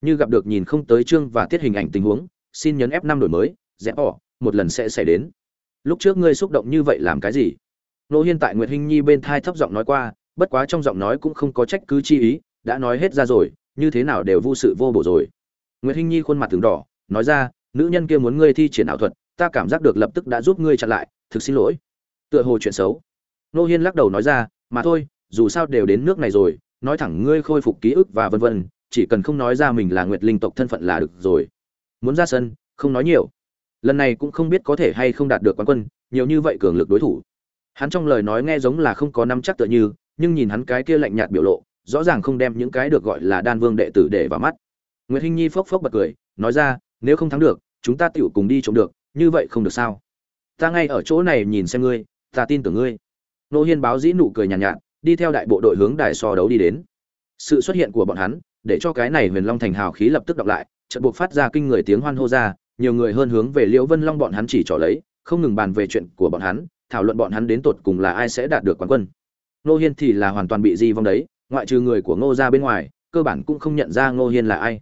Như gặp được nhìn không tới chương và tiết hình ảnh tình huống, xin nhấn f năm đổi mới rẽ bỏ, một lần sẽ xảy đến. Lúc trước ngươi xúc động như vậy làm cái gì? Nô hiên tại nguyệt hinh nhi bên thai thấp giọng nói qua, bất quá trong giọng nói cũng không có trách cứ chi ý, đã nói hết ra rồi, như thế nào đều vô sự vô bổ rồi. Nguyệt hinh nhi khuôn mặt từng đỏ, nói ra, nữ nhân kia muốn ngươi thi triển ảo thuật ta cảm giác được lập tức đã giúp ngươi chặn lại, thực xin lỗi. Tựa hồ chuyện xấu. Nô hiên lắc đầu nói ra, mà thôi, dù sao đều đến nước này rồi, nói thẳng ngươi khôi phục ký ức và vân vân, chỉ cần không nói ra mình là nguyệt linh tộc thân phận là được rồi. Muốn ra sân, không nói nhiều. Lần này cũng không biết có thể hay không đạt được quán quân, nhiều như vậy cường lực đối thủ. Hắn trong lời nói nghe giống là không có năm chắc tựa như, nhưng nhìn hắn cái kia lạnh nhạt biểu lộ, rõ ràng không đem những cái được gọi là đan vương đệ tử để vào mắt. Nguyệt hinh nhi phốc phốc bật cười, nói ra, nếu không thắng được, chúng ta tựu cùng đi trộm được như vậy không được sao? Ta ngay ở chỗ này nhìn xem ngươi ta tin tưởng ngươi. Nô hiên báo dĩ nụ cười nhàn nhạt, nhạt đi theo đại bộ đội hướng đài so đấu đi đến. Sự xuất hiện của bọn hắn để cho cái này huyền long thành hào khí lập tức đọc lại chợt buộc phát ra kinh người tiếng hoan hô ra nhiều người hơn hướng về liễu vân long bọn hắn chỉ trỏ lấy không ngừng bàn về chuyện của bọn hắn thảo luận bọn hắn đến tột cùng là ai sẽ đạt được quán quân. Nô hiên thì là hoàn toàn bị di vong đấy ngoại trừ người của ngô ra bên ngoài cơ bản cũng không nhận ra ngô hiên là ai.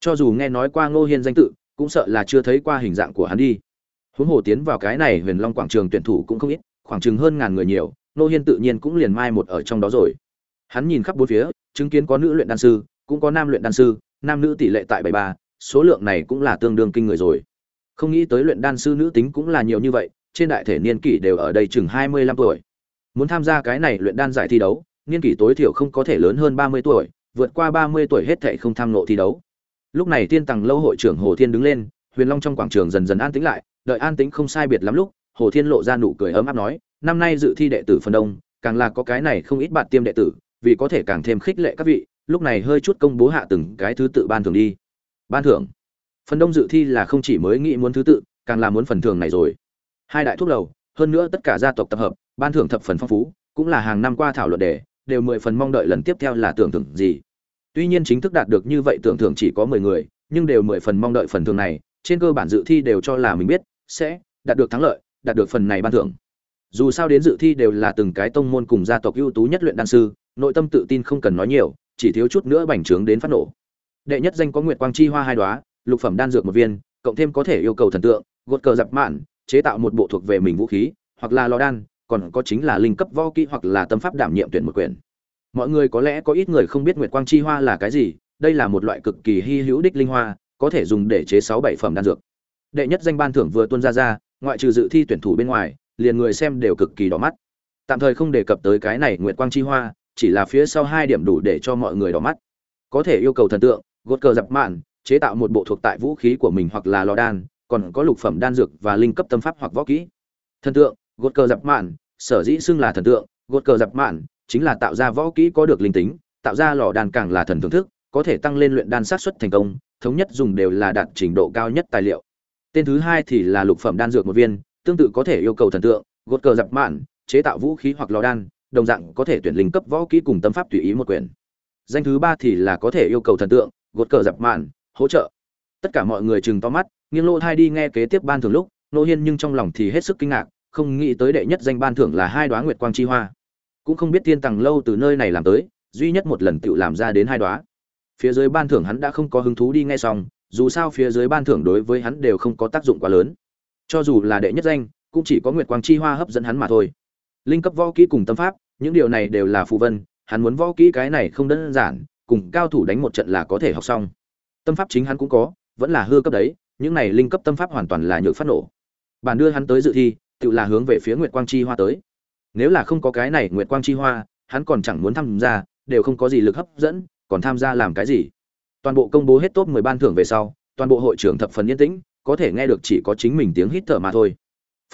Cho dù nghe nói qua ngô hiên danh tự cũng sợ là chưa thấy qua hình dạng của hắn đi huống hồ tiến vào cái này huyền long quảng trường tuyển thủ cũng không ít, khoảng chừng hơn ngàn người nhiều, nô hiên tự nhiên cũng liền mai một ở trong đó rồi. Hắn nhìn khắp bốn phía, chứng kiến có nữ luyện đan sư, cũng có nam luyện đan sư, nam nữ tỷ lệ tại bảy ba, số lượng này cũng là tương đương kinh người rồi. Không nghĩ tới luyện đan sư nữ tính cũng là nhiều như vậy, trên đại thể niên kỷ đều ở đây chừng hai mươi lăm tuổi. Muốn tham gia cái này luyện đan giải thi đấu, niên kỷ tối thiểu không có thể lớn hơn ba mươi tuổi, vượt qua ba mươi tuổi hết thệ không tham nộ thi đấu. Lúc này tiên tầng lâu hội trưởng hồ thiên đứng lên, huyền long trong quảng trường dần dần an tĩnh lại đợi an tĩnh không sai biệt lắm lúc, hồ thiên lộ ra nụ cười ấm áp nói, năm nay dự thi đệ tử phần đông, càng là có cái này không ít bạn tiêm đệ tử, vì có thể càng thêm khích lệ các vị, lúc này hơi chút công bố hạ từng cái thứ tự ban thưởng đi. Ban thưởng. Phần đông dự thi là không chỉ mới nghĩ muốn thứ tự, càng là muốn phần thưởng này rồi. Hai đại thuốc lầu, hơn nữa tất cả gia tộc tập hợp, ban thưởng thập phần phong phú, cũng là hàng năm qua thảo luận đề, đều mười phần mong đợi lần tiếp theo là tưởng thưởng gì. Tuy nhiên chính thức đạt được như vậy tưởng thưởng chỉ có mười người, nhưng đều mười phần mong đợi phần thưởng này, trên cơ bản dự thi đều cho là mình biết sẽ đạt được thắng lợi, đạt được phần này ban thưởng. Dù sao đến dự thi đều là từng cái tông môn cùng gia tộc ưu tú nhất luyện đan sư, nội tâm tự tin không cần nói nhiều, chỉ thiếu chút nữa bành trướng đến phát nổ. Đệ nhất danh có nguyệt quang chi hoa hai đóa, lục phẩm đan dược một viên, cộng thêm có thể yêu cầu thần tượng, gột cờ dập mạn, chế tạo một bộ thuộc về mình vũ khí, hoặc là lò đan, còn có chính là linh cấp võ kỹ hoặc là tâm pháp đảm nhiệm tuyển một quyển. Mọi người có lẽ có ít người không biết nguyệt quang chi hoa là cái gì, đây là một loại cực kỳ hy hữu đích linh hoa, có thể dùng để chế sáu bảy phẩm đan dược đệ nhất danh ban thưởng vừa tuân ra ra, ngoại trừ dự thi tuyển thủ bên ngoài, liền người xem đều cực kỳ đỏ mắt. Tạm thời không đề cập tới cái này nguyệt quang chi hoa, chỉ là phía sau hai điểm đủ để cho mọi người đỏ mắt. Có thể yêu cầu thần tượng, gột cờ dập mạn, chế tạo một bộ thuộc tại vũ khí của mình hoặc là lò đan, còn có lục phẩm đan dược và linh cấp tâm pháp hoặc võ kỹ. Thần tượng, gột cờ dập mạn, sở dĩ xưng là thần tượng, gột cờ dập mạn chính là tạo ra võ kỹ có được linh tính, tạo ra lò đan càng là thần thưởng thức, có thể tăng lên luyện đan sát xuất thành công, thống nhất dùng đều là đạt trình độ cao nhất tài liệu tên thứ hai thì là lục phẩm đan dược một viên, tương tự có thể yêu cầu thần tượng, gột cờ dập mạn, chế tạo vũ khí hoặc lò đan, đồng dạng có thể tuyển linh cấp võ kỹ cùng tâm pháp tùy ý một quyển danh thứ ba thì là có thể yêu cầu thần tượng, gột cờ dập mạn, hỗ trợ. Tất cả mọi người chừng to mắt, nghiêng lô thai đi nghe kế tiếp ban thưởng lúc, nô hiên nhưng trong lòng thì hết sức kinh ngạc, không nghĩ tới đệ nhất danh ban thưởng là hai đoá nguyệt quang chi hoa. Cũng không biết tiên tàng lâu từ nơi này làm tới, duy nhất một lần tự làm ra đến hai đoá. Phía dưới ban thưởng hắn đã không có hứng thú đi nghe xong dù sao phía dưới ban thưởng đối với hắn đều không có tác dụng quá lớn. Cho dù là đệ nhất danh, cũng chỉ có nguyệt quang chi hoa hấp dẫn hắn mà thôi. Linh cấp võ kỹ cùng tâm pháp, những điều này đều là phù vân, hắn muốn võ kỹ cái này không đơn giản, cùng cao thủ đánh một trận là có thể học xong. Tâm pháp chính hắn cũng có, vẫn là hư cấp đấy, những này linh cấp tâm pháp hoàn toàn là nhược phát nổ. Bản đưa hắn tới dự thi, tự là hướng về phía nguyệt quang chi hoa tới. Nếu là không có cái này nguyệt quang chi hoa, hắn còn chẳng muốn tham gia, đều không có gì lực hấp dẫn, còn tham gia làm cái gì? Toàn bộ công bố hết top 10 ban thưởng về sau, toàn bộ hội trưởng thập phần yên tĩnh, có thể nghe được chỉ có chính mình tiếng hít thở mà thôi.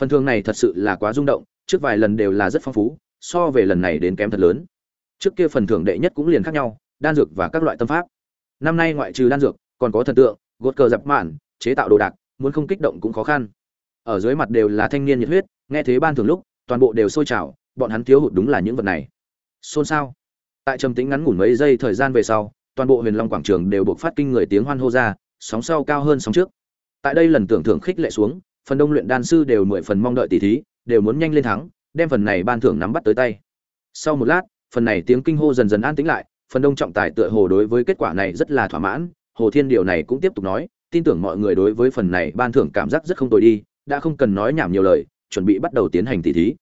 Phần thưởng này thật sự là quá rung động, trước vài lần đều là rất phong phú, so về lần này đến kém thật lớn. Trước kia phần thưởng đệ nhất cũng liền khác nhau, đan dược và các loại tâm pháp. Năm nay ngoại trừ đan dược, còn có thần tượng, gột cờ dập mạn, chế tạo đồ đạc, muốn không kích động cũng khó khăn. Ở dưới mặt đều là thanh niên nhiệt huyết, nghe thế ban thưởng lúc, toàn bộ đều sôi trào, bọn hắn thiếu hụt đúng là những vật này. Xôn xao. Tại trầm tĩnh ngắn ngủn mấy giây thời gian về sau toàn bộ huyền long quảng trường đều buộc phát kinh người tiếng hoan hô ra, sóng sau cao hơn sóng trước. Tại đây lần tưởng thưởng khích lệ xuống, phần đông luyện đan sư đều mười phần mong đợi tỷ thí, đều muốn nhanh lên thắng, đem phần này ban thưởng nắm bắt tới tay. Sau một lát, phần này tiếng kinh hô dần dần an tĩnh lại, phần đông trọng tài tựa hồ đối với kết quả này rất là thỏa mãn, hồ thiên điều này cũng tiếp tục nói, tin tưởng mọi người đối với phần này ban thưởng cảm giác rất không tồi đi, đã không cần nói nhảm nhiều lời, chuẩn bị bắt đầu tiến hành tỷ thí.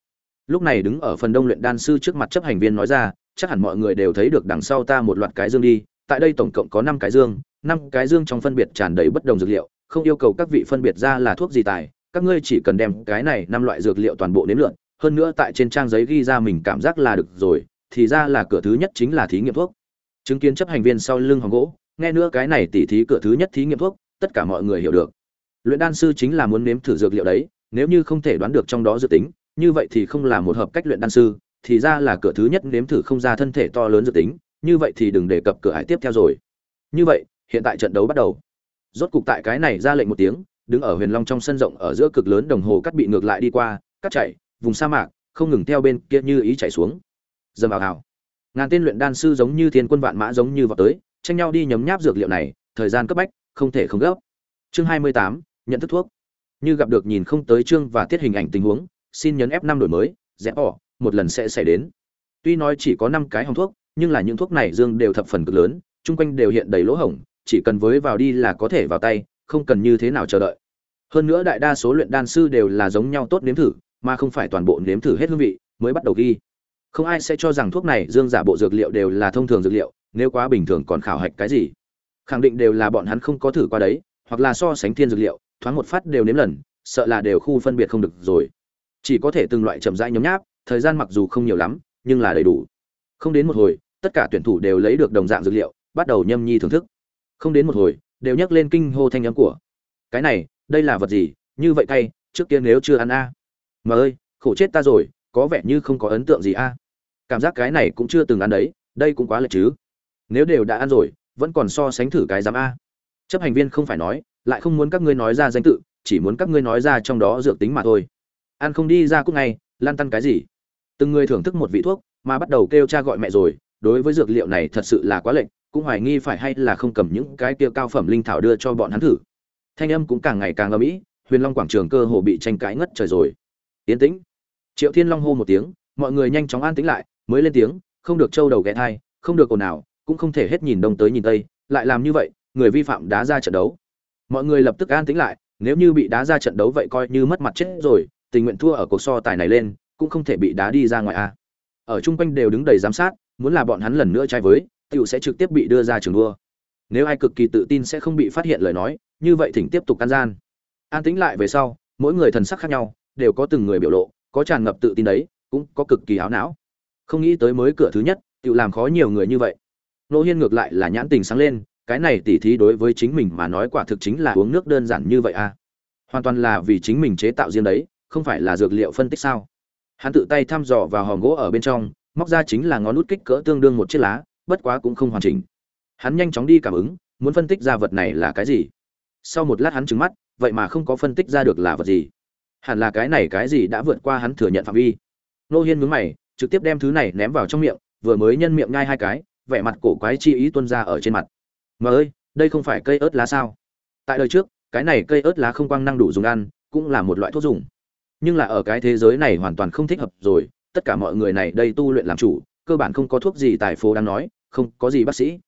Lúc này đứng ở phần đông luyện đan sư trước mặt chấp hành viên nói ra, chắc hẳn mọi người đều thấy được đằng sau ta một loạt cái dương đi tại đây tổng cộng có năm cái dương, năm cái dương trong phân biệt tràn đầy bất đồng dược liệu, không yêu cầu các vị phân biệt ra là thuốc gì tài, các ngươi chỉ cần đem cái này năm loại dược liệu toàn bộ nếm lượn, hơn nữa tại trên trang giấy ghi ra mình cảm giác là được rồi, thì ra là cửa thứ nhất chính là thí nghiệm thuốc. Chứng kiến chấp hành viên sau lưng hòn gỗ, nghe nữa cái này tỉ thí cửa thứ nhất thí nghiệm thuốc, tất cả mọi người hiểu được. Luyện đan sư chính là muốn nếm thử dược liệu đấy, nếu như không thể đoán được trong đó dự tính, như vậy thì không là một hợp cách luyện đan sư, thì ra là cửa thứ nhất nếm thử không ra thân thể to lớn dự tính như vậy thì đừng đề cập cửa hải tiếp theo rồi. Như vậy hiện tại trận đấu bắt đầu. Rốt cục tại cái này ra lệnh một tiếng đứng ở huyền long trong sân rộng ở giữa cực lớn đồng hồ cắt bị ngược lại đi qua cắt chạy vùng sa mạc không ngừng theo bên kia như ý chạy xuống. Dầm vào hào. Ngàn tên luyện đan sư giống như thiên quân vạn mã giống như vào tới tranh nhau đi nhấm nháp dược liệu này thời gian cấp bách không thể không gấp. Chương hai mươi tám nhận thức thuốc. Như gặp được nhìn không tới chương và tiết hình ảnh tình huống xin nhấn F5 đổi mới, rẽ bỏ, một lần sẽ xảy đến. Tuy nói chỉ có 5 cái hồng thuốc, nhưng là những thuốc này dương đều thập phần cực lớn, chung quanh đều hiện đầy lỗ hổng, chỉ cần với vào đi là có thể vào tay, không cần như thế nào chờ đợi. Hơn nữa đại đa số luyện đan sư đều là giống nhau tốt nếm thử, mà không phải toàn bộ nếm thử hết hương vị mới bắt đầu ghi. Không ai sẽ cho rằng thuốc này dương giả bộ dược liệu đều là thông thường dược liệu, nếu quá bình thường còn khảo hạch cái gì? Khẳng định đều là bọn hắn không có thử qua đấy, hoặc là so sánh thiên dược liệu, thoáng một phát đều nếm lần, sợ là đều khu phân biệt không được rồi. Chỉ có thể từng loại chậm rãi nhấm nháp, thời gian mặc dù không nhiều lắm, nhưng là đầy đủ. Không đến một hồi, tất cả tuyển thủ đều lấy được đồng dạng dược liệu, bắt đầu nhâm nhi thưởng thức. Không đến một hồi, đều nhắc lên kinh hô thanh âm của. Cái này, đây là vật gì, như vậy cay, trước kia nếu chưa ăn a. Mà ơi, khổ chết ta rồi, có vẻ như không có ấn tượng gì a. Cảm giác cái này cũng chưa từng ăn đấy, đây cũng quá lệch chứ. Nếu đều đã ăn rồi, vẫn còn so sánh thử cái giám a. Chấp hành viên không phải nói, lại không muốn các ngươi nói ra danh tự, chỉ muốn các ngươi nói ra trong đó dược tính mà thôi. Ăn không đi ra cúc ngay, lan tăn cái gì? Từng người thưởng thức một vị thuốc, mà bắt đầu kêu cha gọi mẹ rồi, đối với dược liệu này thật sự là quá lệnh, cũng hoài nghi phải hay là không cầm những cái kia cao phẩm linh thảo đưa cho bọn hắn thử. Thanh âm cũng càng ngày càng âm ỉ Huyền Long quảng trường cơ hồ bị tranh cãi ngất trời rồi. yến tĩnh. Triệu Thiên Long hô một tiếng, mọi người nhanh chóng an tĩnh lại, mới lên tiếng, không được trâu đầu ghé thai, không được ồn nào, cũng không thể hết nhìn đông tới nhìn tây, lại làm như vậy, người vi phạm đá ra trận đấu. Mọi người lập tức an tĩnh lại, nếu như bị đá ra trận đấu vậy coi như mất mặt chết rồi, tình nguyện thua ở cuộc so tài này lên, cũng không thể bị đá đi ra ngoài a. Ở trung quanh đều đứng đầy giám sát, muốn là bọn hắn lần nữa trai với, tiểu sẽ trực tiếp bị đưa ra trường đua. Nếu ai cực kỳ tự tin sẽ không bị phát hiện lời nói, như vậy thỉnh tiếp tục can gian. An tĩnh lại về sau, mỗi người thần sắc khác nhau, đều có từng người biểu lộ, có tràn ngập tự tin đấy, cũng có cực kỳ áo não. Không nghĩ tới mới cửa thứ nhất, tiểu làm khó nhiều người như vậy. Nô Hiên ngược lại là nhãn tình sáng lên, cái này tỉ thí đối với chính mình mà nói quả thực chính là uống nước đơn giản như vậy à. Hoàn toàn là vì chính mình chế tạo riêng đấy, không phải là dược liệu phân tích sao? Hắn tự tay thăm dò vào hòm gỗ ở bên trong, móc ra chính là ngón nút kích cỡ tương đương một chiếc lá, bất quá cũng không hoàn chỉnh. Hắn nhanh chóng đi cảm ứng, muốn phân tích ra vật này là cái gì. Sau một lát hắn trừng mắt, vậy mà không có phân tích ra được là vật gì. Hẳn là cái này cái gì đã vượt qua hắn thừa nhận phạm vi. Nô Hiên nhướng mày, trực tiếp đem thứ này ném vào trong miệng, vừa mới nhân miệng nhai hai cái, vẻ mặt cổ quái chi ý tuôn ra ở trên mặt. Mà ơi, đây không phải cây ớt lá sao? Tại đời trước, cái này cây ớt lá không quang năng đủ dùng ăn, cũng là một loại thuốc dùng. Nhưng là ở cái thế giới này hoàn toàn không thích hợp rồi, tất cả mọi người này đây tu luyện làm chủ, cơ bản không có thuốc gì tài phố đang nói, không có gì bác sĩ.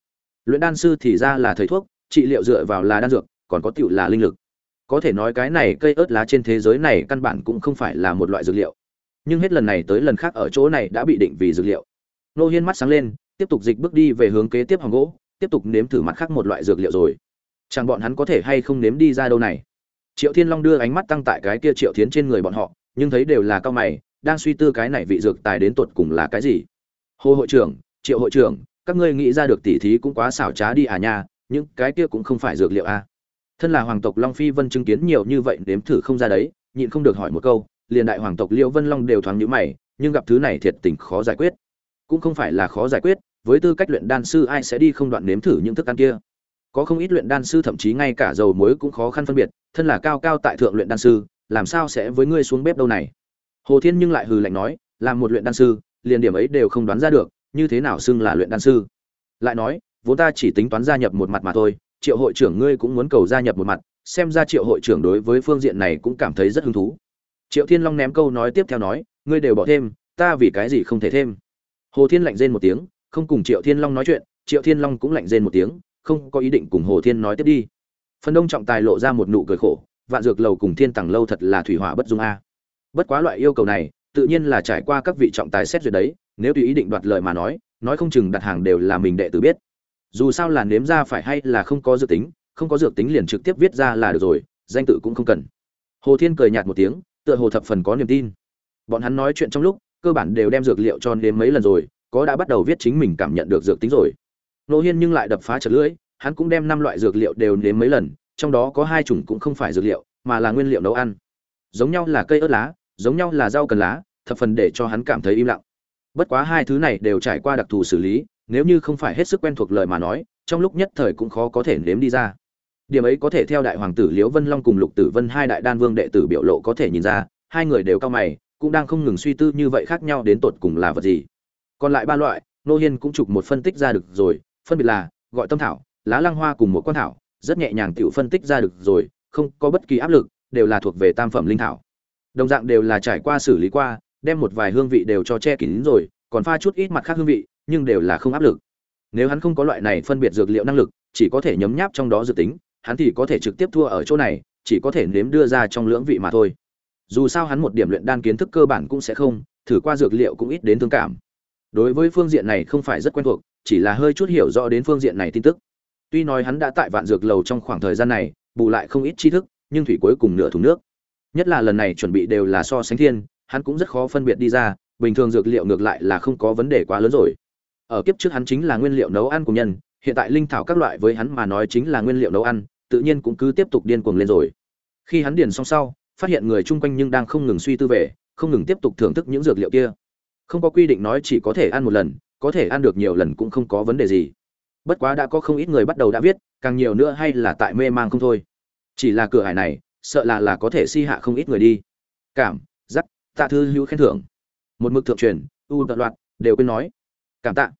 Luyện đan sư thì ra là thầy thuốc, trị liệu dựa vào là đan dược, còn có tựu là linh lực. Có thể nói cái này cây ớt lá trên thế giới này căn bản cũng không phải là một loại dược liệu. Nhưng hết lần này tới lần khác ở chỗ này đã bị định vì dược liệu. Nô Hiên mắt sáng lên, tiếp tục dịch bước đi về hướng kế tiếp hòn gỗ, tiếp tục nếm thử mặt khác một loại dược liệu rồi. Chẳng bọn hắn có thể hay không nếm đi ra đâu này. Triệu Thiên Long đưa ánh mắt tăng tại cái kia Triệu Thiến trên người bọn họ, nhưng thấy đều là cao mày, đang suy tư cái này vị dược tài đến tuột cùng là cái gì. Hồ hội trưởng, Triệu hội trưởng, các ngươi nghĩ ra được tỉ thí cũng quá xảo trá đi à nha, nhưng cái kia cũng không phải dược liệu a. À. Thân là hoàng tộc Long Phi Vân chứng kiến nhiều như vậy nếm thử không ra đấy, nhịn không được hỏi một câu, liền đại hoàng tộc Liễu Vân Long đều thoáng nhíu mày, nhưng gặp thứ này thiệt tình khó giải quyết. Cũng không phải là khó giải quyết, với tư cách luyện đan sư ai sẽ đi không đoạn nếm thử những thức ăn kia có không ít luyện đan sư thậm chí ngay cả dầu muối cũng khó khăn phân biệt thân là cao cao tại thượng luyện đan sư làm sao sẽ với ngươi xuống bếp đâu này hồ thiên nhưng lại hừ lạnh nói, làm một luyện đan sư, liền điểm ấy đều không đoán ra được, như thế nào xưng là luyện đan sư? Lại nói, vốn ta chỉ tính toán gia nhập một mặt mà thôi, triệu hội trưởng ngươi cũng muốn cầu gia nhập một mặt, xem ra triệu hội trưởng đối với phương diện này cũng cảm thấy rất hứng thú. Triệu thiên long ném câu nói tiếp theo nói, ngươi đều bỏ thêm, ta vì cái gì không thể thêm? Hồ thiên lạnh rên một tiếng, không cùng triệu thiên long nói chuyện, triệu thiên long cũng lạnh rên một tiếng, không có ý định cùng hồ thiên nói tiếp đi. Phần đông trọng tài lộ ra một nụ cười khổ, vạn dược lầu cùng thiên tàng lâu thật là thủy hỏa bất dung a bất quá loại yêu cầu này, tự nhiên là trải qua các vị trọng tài xét duyệt đấy, nếu tùy ý định đoạt lợi mà nói nói không chừng đặt hàng đều là mình đệ tử biết. Dù sao là nếm ra phải hay là không có dược tính, không có dược tính liền trực tiếp viết ra là được rồi, danh tự cũng không cần. Hồ thiên cười nhạt một tiếng, tựa hồ thập phần có niềm tin. Bọn hắn nói chuyện trong lúc, cơ bản đều đem dược liệu cho nếm mấy lần rồi, có đã bắt đầu viết chính mình cảm nhận được dược tính rồi. Nô hiên nhưng lại đập phá chật lưỡi, hắn cũng đem năm loại dược liệu đều nếm mấy lần, trong đó có hai chủng cũng không phải dược liệu, mà là nguyên liệu nấu ăn. Giống nhau là cây ớt lá giống nhau là rau cần lá, thập phần để cho hắn cảm thấy im lặng. Bất quá hai thứ này đều trải qua đặc thù xử lý, nếu như không phải hết sức quen thuộc lời mà nói, trong lúc nhất thời cũng khó có thể nếm đi ra. Điểm ấy có thể theo đại hoàng tử liễu vân long cùng lục tử vân hai đại đan vương đệ tử biểu lộ có thể nhìn ra, hai người đều cao mày, cũng đang không ngừng suy tư như vậy khác nhau đến tột cùng là vật gì. Còn lại ba loại, nô hiên cũng chụp một phân tích ra được rồi, phân biệt là, gọi tâm thảo, lá lăng hoa cùng một quan thảo, rất nhẹ nhàng tự phân tích ra được rồi, không có bất kỳ áp lực, đều là thuộc về tam phẩm linh thảo đồng dạng đều là trải qua xử lý qua, đem một vài hương vị đều cho che kín rồi, còn pha chút ít mặt khác hương vị, nhưng đều là không áp lực. Nếu hắn không có loại này phân biệt dược liệu năng lực, chỉ có thể nhấm nháp trong đó dự tính, hắn thì có thể trực tiếp thua ở chỗ này, chỉ có thể nếm đưa ra trong lưỡng vị mà thôi. Dù sao hắn một điểm luyện đan kiến thức cơ bản cũng sẽ không, thử qua dược liệu cũng ít đến thương cảm. Đối với phương diện này không phải rất quen thuộc, chỉ là hơi chút hiểu rõ đến phương diện này tin tức. Tuy nói hắn đã tại vạn dược lầu trong khoảng thời gian này, bù lại không ít tri thức, nhưng thủy cuối cùng nửa thùng nước nhất là lần này chuẩn bị đều là so sánh thiên, hắn cũng rất khó phân biệt đi ra, bình thường dược liệu ngược lại là không có vấn đề quá lớn rồi. Ở kiếp trước hắn chính là nguyên liệu nấu ăn của nhân, hiện tại linh thảo các loại với hắn mà nói chính là nguyên liệu nấu ăn, tự nhiên cũng cứ tiếp tục điên cuồng lên rồi. Khi hắn điền xong sau, phát hiện người chung quanh nhưng đang không ngừng suy tư về, không ngừng tiếp tục thưởng thức những dược liệu kia. Không có quy định nói chỉ có thể ăn một lần, có thể ăn được nhiều lần cũng không có vấn đề gì. Bất quá đã có không ít người bắt đầu đã viết, càng nhiều nữa hay là tại mê mang không thôi. Chỉ là cửa hải này sợ là là có thể si hạ không ít người đi. Cảm, giác, tạ thư hữu khen thưởng. Một mực thượng truyền, u tận loạt, đều quên nói. Cảm tạ.